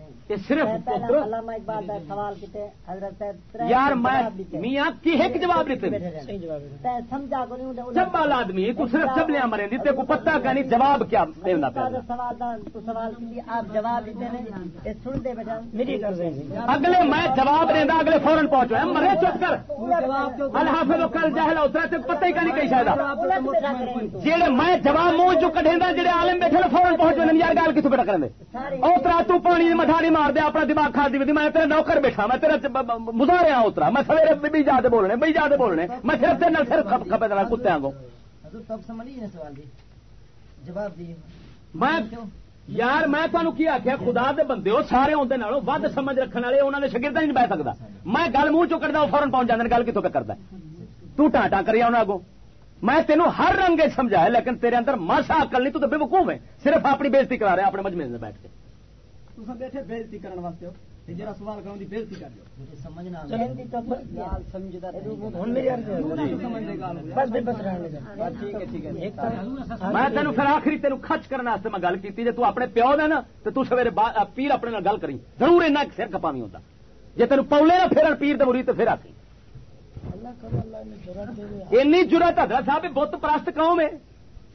Speaker 1: صرف
Speaker 7: علامہ اقبال کا سوال کیتے حضرت
Speaker 1: یار میں میاں کی ایک جواب دیتے؟
Speaker 7: صحیح جواب ہے سمجھا کو نہیں
Speaker 1: جب والا آدمی تو صرف چبلیاں مرے دی تے کو پتہ کا نہیں جواب کیا دینا پیا
Speaker 7: سوال دا تو سوال کی آپ جواب دیتے سن دے بیٹا میری کر رہے ہیں
Speaker 1: اگلے میں جواب دینا اگلے فوراً پہنچو مرے چپ کر۔ الحافظ کل جہل اترا تے پتہ ہی کا نہیں کہیں شاید جیڑے میں جواب منہ جو کڈیندا جڑے عالم بیٹھے فوراً پہنچو نہیں یار گل کتوں بیٹا کرنے اترا تو پانی مٹھا نہیں مار دیا اپنا دماغ کھا دی میں تیرا نوکر بیٹھا میں تیرا مزاریا اترا میں سویرے بھی جا بولنے بھائی جا بولنے میں صرف تیرے نال صرف کھپے دینا کتےاں کو میں یار میں تمہیں کی آخیا خدا دے بندے ہو سارے آدھے نالوں ود سمجھ رکھنے والے انہوں نے شگرد نہیں بہ سکتا میں گل منہ چو کرتا فورن پہنچ جاتے گل کتوں کرتا تو ٹانٹا کری انہوں اگوں۔ میں تینوں ہر رنگ سمجھایا لیکن تیرے اندر ماسا عقل نہیں تو بے وقوف ہے۔ صرف اپنی بےزتی کرا رہے اپنے مجمے میں بیٹھ کے۔
Speaker 5: تساں بیٹھے بےزتی کرن واسطے تے جڑا سوال کرن دی بےزتی کر دیو۔
Speaker 7: سمجھنا
Speaker 5: ٹھیک ہے ٹھیک ہے۔
Speaker 1: میں پھر آخری تینوں خچ کرنے واسطے میں گل کی جی تو اپنے پیو دے نا تو تو سویرے پیر اپنے نال گل کری ضرور اینا سر کپاوی ہوتا۔ جی تینوں پولے نہ پھرن پیر مرید تے پھر آخری
Speaker 5: اللہ کرو اللہ نے جرات دے۔ دے
Speaker 1: اینی جرت حضرت صاحب بت پرست قوم ہے۔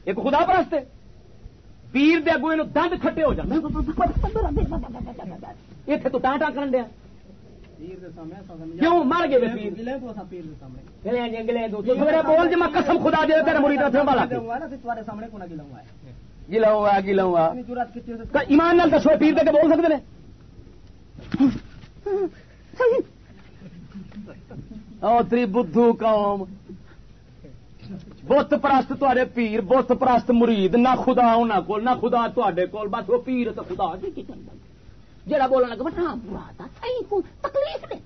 Speaker 1: ایک خدا پرست ہے۔ پیر دے اگو دند کھٹے ہو جاندے۔ اتنے تو ٹان ٹان کرن دیا
Speaker 5: سامنے
Speaker 1: کیوں مر گئے بول جی میں قسم خدا دے تیرے مرید
Speaker 5: گلا ہوا سامنے گلا ہوا
Speaker 1: ایمان نال دسو، پیر دے کے بول سکتے ہیں او تری بدھو قوم۔ بت پرست تے پیر، بت پرست مرید، نہ خدا انہوں کو نہ خدا تے کول، بس وہ پیر تو خدا جی کی کرنا جڑا بولنا لگا، بس ہاں، برا تھا صحیح کو تکلیف دے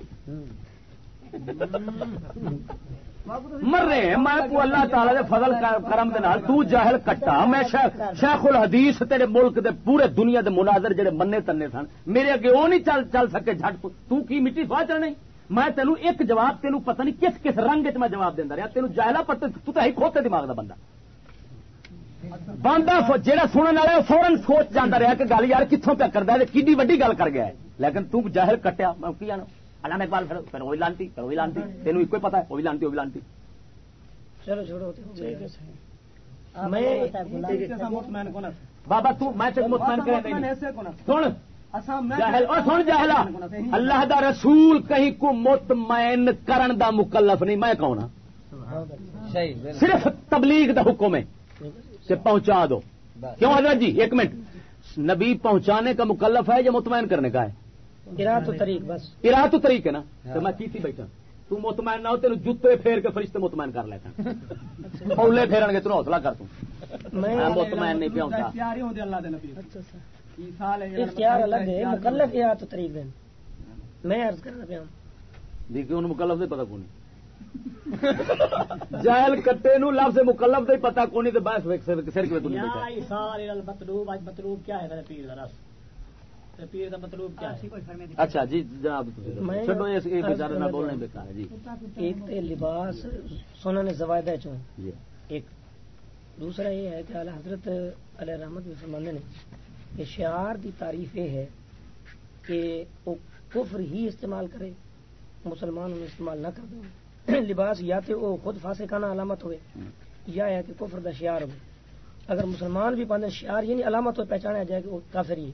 Speaker 1: مر میں کو اللہ تعالی دے فضل کرم دے نال تو جاہل کٹا۔ میں شیخ الحدیث تیرے ملک دے پورے دنیا دے مناظر جڑے مننے تنے سن۔ میرے اگے وہ نہیں چل چل سکے جھٹ تو کی مٹی سوا چلنے میں تینوں ایک جواب تینوں پتہ نہیں کس کس رنگ چ میں جواب دینا رہا تینوں جاہلا پتہ تو ہی کھوتے دماغ دا بندہ۔ بندہ فو- جیڑا سنن والا ہے فورن سوچ جانا رہا کہ گل یار کتوں پہ کرتا ہے کڈی وڈی گل کر گیا ہے۔ لیکن تو جاہل کٹیا میں کی جانا علامہ اقبال پھر پھر وہی لانتی پھر وہی لانتی تینوں ایک پتا ہے وہ بھی لانتی وہ بھی لانتی۔
Speaker 7: چلو چھوڑو
Speaker 5: ہے۔
Speaker 7: میں
Speaker 1: بابا تو میں مطمئن سن۔
Speaker 5: اساں میں
Speaker 1: جاہل اور سن جاہلا اللہ دا رسول کہیں کو مطمئن کرن دا مکلف نہیں۔ میں کون ہاں صرف تبلیغ دا حکم ہے۔ کہ پہنچا دو۔ کیوں حضرت جی؟ ایک منٹ۔ نبی پہنچانے کا مکلف ہے یا مطمئن کرنے کا ہے؟
Speaker 7: طریق بس۔
Speaker 1: تو طریق ہے نا؟ تو میں کیتی بیٹھا؟ تو مطمئن نہ ہو تین جوتے پھیر کے فرشتے مطمئن کر لیتا۔ پولے پھیرن گے تین حوصلہ کر توں مطمئن نہیں پیا ہوتا
Speaker 5: اختیار
Speaker 7: الگ ہے مکلف گرا تو طریق دین میں عرض کرنا پیا
Speaker 1: دیکھیے ان مکلف دے پتا کون جائل کٹے نو لفظ مکلف دے پتا کون تو بس سر کے تھی بیٹھا۔
Speaker 6: سارے مطلوب اج مطلوب کیا ہے میرے پیر رس پیر کا مطلب کیا
Speaker 1: اچھا جی جناب چلو بیچارے نہ بولنے بیکار ہے جی۔
Speaker 6: ایک تو لباس سونا نے زوائدہ چون
Speaker 1: جی۔
Speaker 6: ایک۔ دوسرا یہ ہے کہ اعلیٰ حضرت علیہ رحمت بھی فرماندے نے کہ شعار دی تعریف یہ ہے کہ وہ کفر ہی استعمال کرے مسلمان انہیں استعمال نہ کر دیں لباس یا تو وہ خود فاسقانہ علامت ہوئے یا ہے کہ کفر دا شعار ہوئے۔ اگر مسلمان بھی پاندے شعار یہ نہیں علامت ہو پہچانا جائے کہ وہ کافر ہی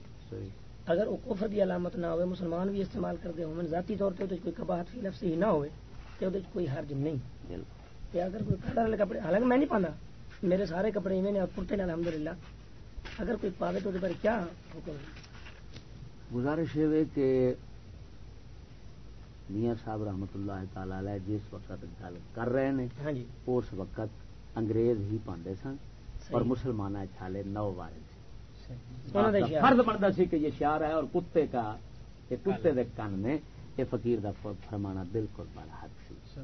Speaker 6: اگر وہ کفر دی علامت نہ ہوئے مسلمان بھی استعمال کر دے ہوں ذاتی طور پہ کوئی کباہت فی لفظ ہی نہ ہوئے تو کوئی حرج نہیں۔ کہ اگر کوئی کلر والے کپڑے حالانکہ میں نہیں پانا میرے سارے کپڑے میں نے کرتے نے الحمد للہ اگر کوئی پاوے تو پر کیا حکم ہے؟
Speaker 1: گزارش ہے کہ میاں صاحب رحمت اللہ تعالی جس وقت گل کر رہے ہیں
Speaker 6: ہاں جی۔
Speaker 1: اس وقت انگریز ہی پاندے سن اور مسلمان چھالے نو وارد فرض بنتا سی کہ یہ شعر ہے اور کتے کا یہ کتے دے کن میں یہ فقیر دا فرمانا بالکل بڑا حد سی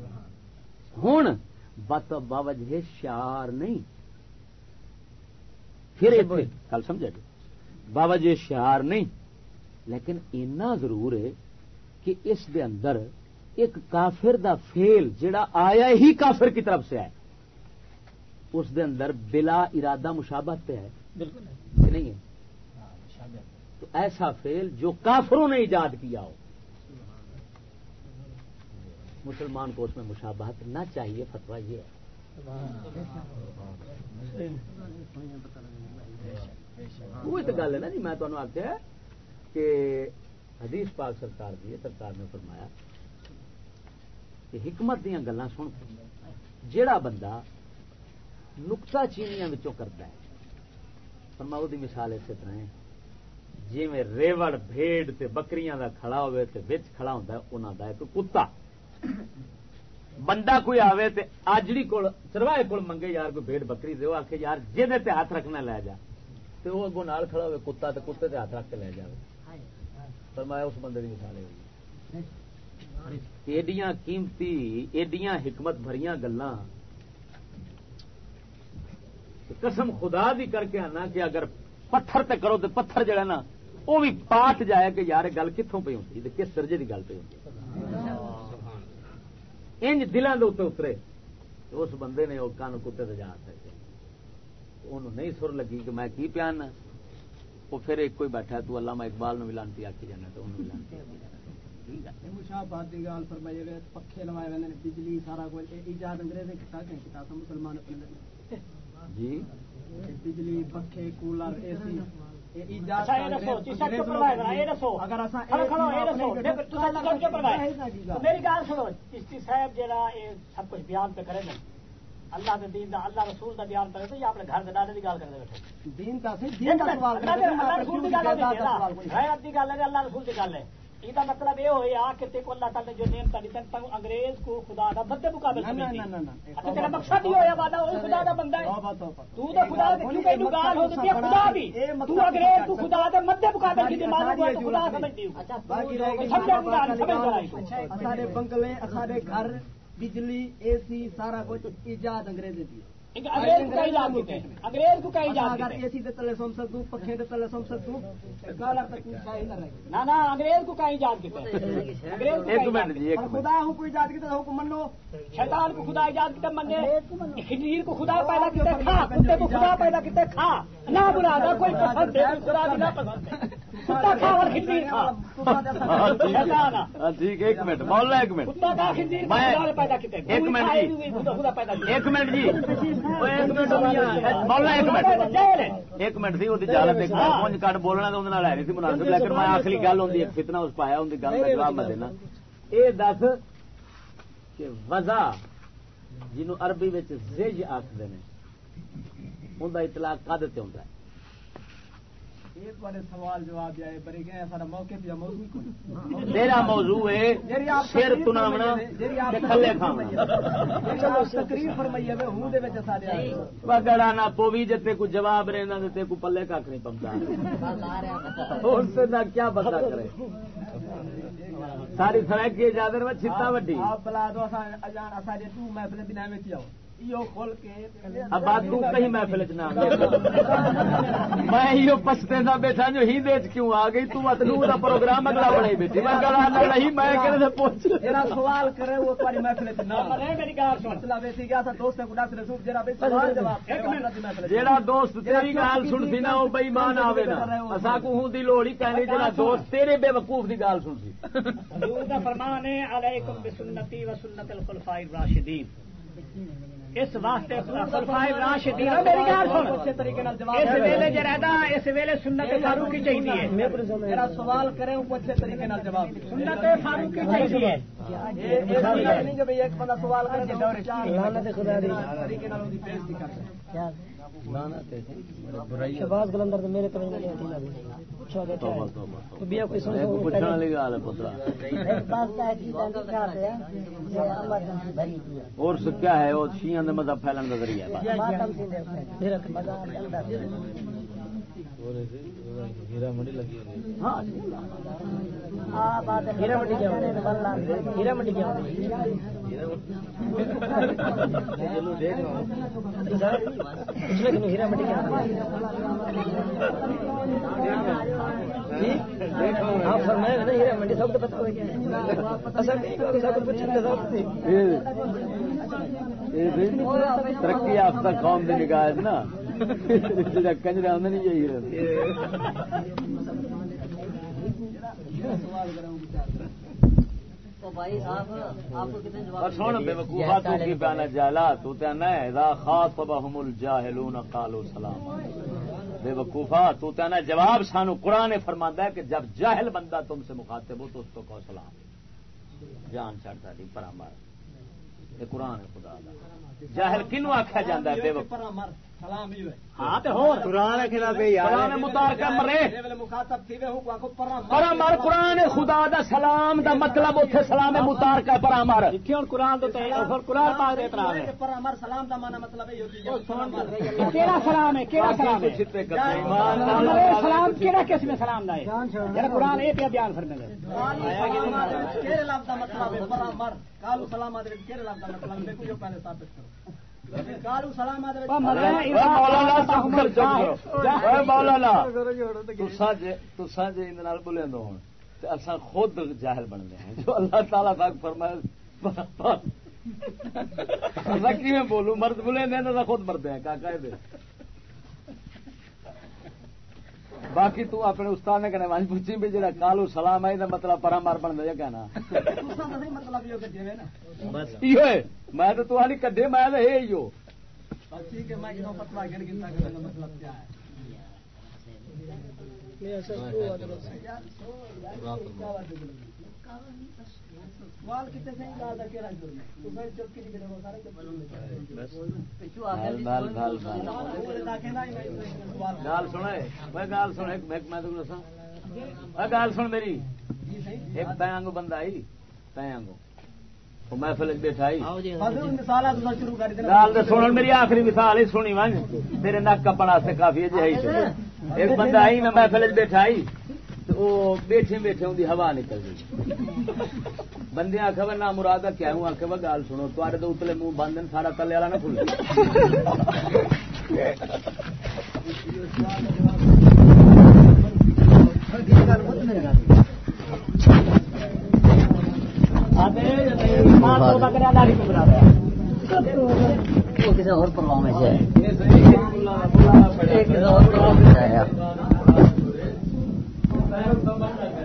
Speaker 1: ہوں بت باوجہ شعر نہیں پھر کل سمجھا جی۔ باوجہ شعر نہیں لیکن اینا ضرور ہے کہ اس دے اندر ایک کافر دا فیل جڑا آیا ہی کافر کی طرف سے ہے اس دے اندر بلا ارادہ مشابت پہ ہے۔ بالکل۔ نہیں ہے؟ تو ایسا فیل جو کافروں نے ایجاد کیا ہو۔ مسلمان کو اس میں مشابہت نہ چاہیے فتوا یہ ہے۔ وہ تو گل ہے نا جی میں تمہیں آخیا کہ حدیث پاک سرکار دی سرکار نے فرمایا کہ حکمت دیا گلا سن، جیڑا بندہ نکتا چینیاں کرتا ہے فرما وہ مثال اسی طرح ہے جی میں ریوڑ بھیڑ تے بکریاں دا کھڑا ہوئے تے وچ کھڑا ہوتا ہے انہوں دا ایک کتا۔ بندہ کوئی آوے تے آجڑی کول چروائے کول منگے یار کوئی بھیڑ بکری دے آخے یار جی تے ہاتھ رکھنا لے جا۔ تے وہ اگوں نال کھڑا ہوئے کتا تے کتے تے ہاتھ رکھ کے لے جائے فرمایا اس بندے کی مثال ہوئی ایڈیاں قیمتی ایڈیاں حکمت بھریاں گلاں۔ قسم خدا دی کر کے آنا کہ اگر پتھر تے کرو تو پتھر جڑا نا وہ بھی پاٹ جائے کہ یار گل کتوں پی ہوتی کس درجے کی گل پی ہوتی انج دلان دے اترے۔ اس بندے نے وہ کن کتے جا سکے انہوں نہیں سر لگی کہ میں کی پیان وہ پھر ایک کوئی بیٹھا تو میں اقبال نو لانتی آکی جانا تو انہوں لانتی
Speaker 5: پکھے لوائے بجلی سارا کچھ ایجاد انگریز مسلمان
Speaker 1: جی۔
Speaker 5: بجلی پکھے کولر اے سی۔
Speaker 6: میری گل سنو چشتی صاحب جہاں سب کچھ بیان پہ کرے اللہ کے دین دا اللہ رسول دا بیان کرے تو یا اپنے گھر کے دادے کی گل کرتے بیٹھے۔ دین کا اللہ رسول کی گل ہے اللہ رسول کی گل ہے۔ یہ مطلب یہ ہوا کہ تیرے کو اللہ تعالی جو نیم کری تن انگریز کو خدا دا بدے مقابل اچھا تیرا مقصد ہویا وعدہ خدا دا بندہ ہے تو تو خدا دے کیوں کہ گال ہو ہے خدا بھی تو انگریز کو خدا دے مدے مقابل کی دماغ کو خدا سمجھتی ہوں اچھا باقی رہ گئی سمجھ رہا
Speaker 5: بنگلے اسارے گھر بجلی اے سی سارا کچھ ایجاد انگریز دی
Speaker 6: انگریز کو کہیں جا
Speaker 5: اے سی تلے سم سکوں پکھے تلے سم
Speaker 6: نہ نہ انگریز کو کہیں جاد
Speaker 1: کے
Speaker 5: خدا ہوں کوئی جات کی حکم منو۔
Speaker 6: شیطان کو خدا ایجاد کی منے خنزیر کو خدا پیدا کیتے کھا کتے کو خدا پیدا کیتے کھا۔ نہ بلا نہ کوئی پسند ہے خدا نہ پسند ہے کتا کھا اور خنزیر کھا۔
Speaker 1: ٹھیک۔ ایک منٹ۔ مولا ایک منٹ۔
Speaker 6: کتا کا خنزیر خدا پیدا کیتے۔
Speaker 1: ایک منٹ
Speaker 6: خدا پیدا
Speaker 1: ایک منٹ جی۔ ایک منٹ سی وہ جالت ایک پونج کٹ بولنا تو اندر ہے نہیں مناسب لیکن میں آخری گل ہوں ایک فتنا اس پایا ان کی گل کا جواب میں دینا یہ دس کہ وزا جنوب عربی زج آخر ان کا اطلاع کد تے ہوتا ہے
Speaker 5: سوال جواب جائے گئے سارا موقع پہ موضوع
Speaker 1: میرا موضوع ہے سر تناونا تھلے کھانا
Speaker 5: تقریر فرمائی ہے ہوں دے وچ سارے
Speaker 1: گڑا نہ پوی جتے کو جواب رہنا تے کو پلے کھ نہیں سے نہ کیا بتا کرے۔ ساری سڑک کی اجازت میں چھتا وڈی۔
Speaker 5: آپ بلا دو اساں اجان اساں تو محفل بنا وچ آؤ
Speaker 1: تو کہیں محفل چ نہ میں یہ پچھتے نہ بیٹھا جو ہی کیوں آ گئی؟ تو اتنو دا پروگرام اگلا بڑھائی بیٹھی۔ میں گلا نہ نہیں میں کہنے سے پوچھ۔
Speaker 6: جڑا سوال کرے وہ تمہاری محفل چ نہ میری گل سن۔ مسئلہ بیسی گیا تھا دوست کو ڈاکٹر رسول جڑا بیسی سوال جواب ایک منٹ
Speaker 1: جیڑا دوست تیری گل سن سی نا وہ بے ایمان آوے نا اسا کو ہوں دی لوڑ ہی کہنی جڑا دوست تیرے بے وقوف دی گل سن سی
Speaker 6: حضور دا فرمان ہے علیکم بسنتی و سنت الخلفاء الراشدین۔ اس واسطے خلفائے راشدین میری گل سن۔ اچھے طریقے نال جواب اس ویلے جے رہدا اس ویلے سنت فاروقی چاہیے میرا سوال کرے وہ اچھے طریقے نال جواب سنت فاروقی چاہیے نہیں کہ ایک بندہ سوال کرے تے دور لعنت خدا دی۔ طریقے نال دی پیش دی کر
Speaker 4: شہباز گلندر تو میرے کبھی نہیں آتی لگی پوچھو گے تو بیا کوئی سن سو
Speaker 1: پوچھنے والی گل ہے؟ پترا اور کیا ہے؟ وہ شیعہ دے مذہب پھیلن کا ذریعہ ہے۔
Speaker 3: ہیرا منڈی لگی ہوئی
Speaker 1: ہاں
Speaker 4: ہیرا منڈی کیا ہیرا منڈی کیا پچھلے دنوں ہیرا منڈی کیا ہاں نا ہیرا منڈی سب کو پتا ہو
Speaker 1: ترقی یافتہ قوم کی نگاہ نا۔ نہیں بے وقوفا تو کی پیانا جالا تو تینا اذا خاطبهم الجاهلون قالوا سلام. بے وقوفا تو تینا جواب سانو قرآن نے فرماندا ہے کہ جب جاہل بندہ تم سے مخاطب ہو تو اس کو کہو سلام. جان چڑھتا دی پرامر یہ قرآن ہے خدا دا. جاہل کنو جاندا ہے؟ بے وقوفا ہاں
Speaker 6: قرآن
Speaker 1: خدا دا سلام دا مطلب اوتھے سلام متارکہ پرامر۔
Speaker 6: کیوں قرآن قرآن پاک دے سلام دا معنی مطلب ہے یہ کیڑا سلام ہے؟ کیڑا سلام ہے؟ سلام۔ کیڑا سلام دا ہے؟ قرآن اے پہ بیان کیڑے لفظ دا مطلب ہے؟ پر امر کالو سلام دے کیڑے لفظ دا مطلب ہے؟ کوئی پہلے ثابت کرو۔
Speaker 1: تے اساں خود جاہل بن گئے ہیں۔ جو اللہ تعالی پاک فرمایا بولوں؟ مرد تے خود مرد ہیں کا باقی تو اپنے استاد نے کہنے وانج پوچھی بھی جڑا کالو سلام آئی دا مطلب پرا مار بن دے کہنا۔
Speaker 6: مطلب یہ
Speaker 1: ہے میں تو تو نہیں کڈے میں ہے ایو
Speaker 6: ٹھیک ہے میں جو فتوا گن گن کا مطلب کیا ہے؟ میں وہ سارے
Speaker 1: گال میں سن میں گال میری۔ ایک تیانگو بندہ آئی تیانگو وہ محفل وچ بیٹھا گال دے سنن میری آخری مثال ہی سنی ون تیرے نک واسطے کافی ہے جی ہے ایک بندہ آئی میں محفل وچ بیٹھا آئی۔ تو بیٹھے بیٹھے ان ہوا نکل گئی۔ بندے آخر نہ مراد کیا ہوں آخر وہ گال سنو۔ تے تو اتلے منہ بند سارا تلے والا نہ کھل۔
Speaker 4: کسی اور پرواہ میں سے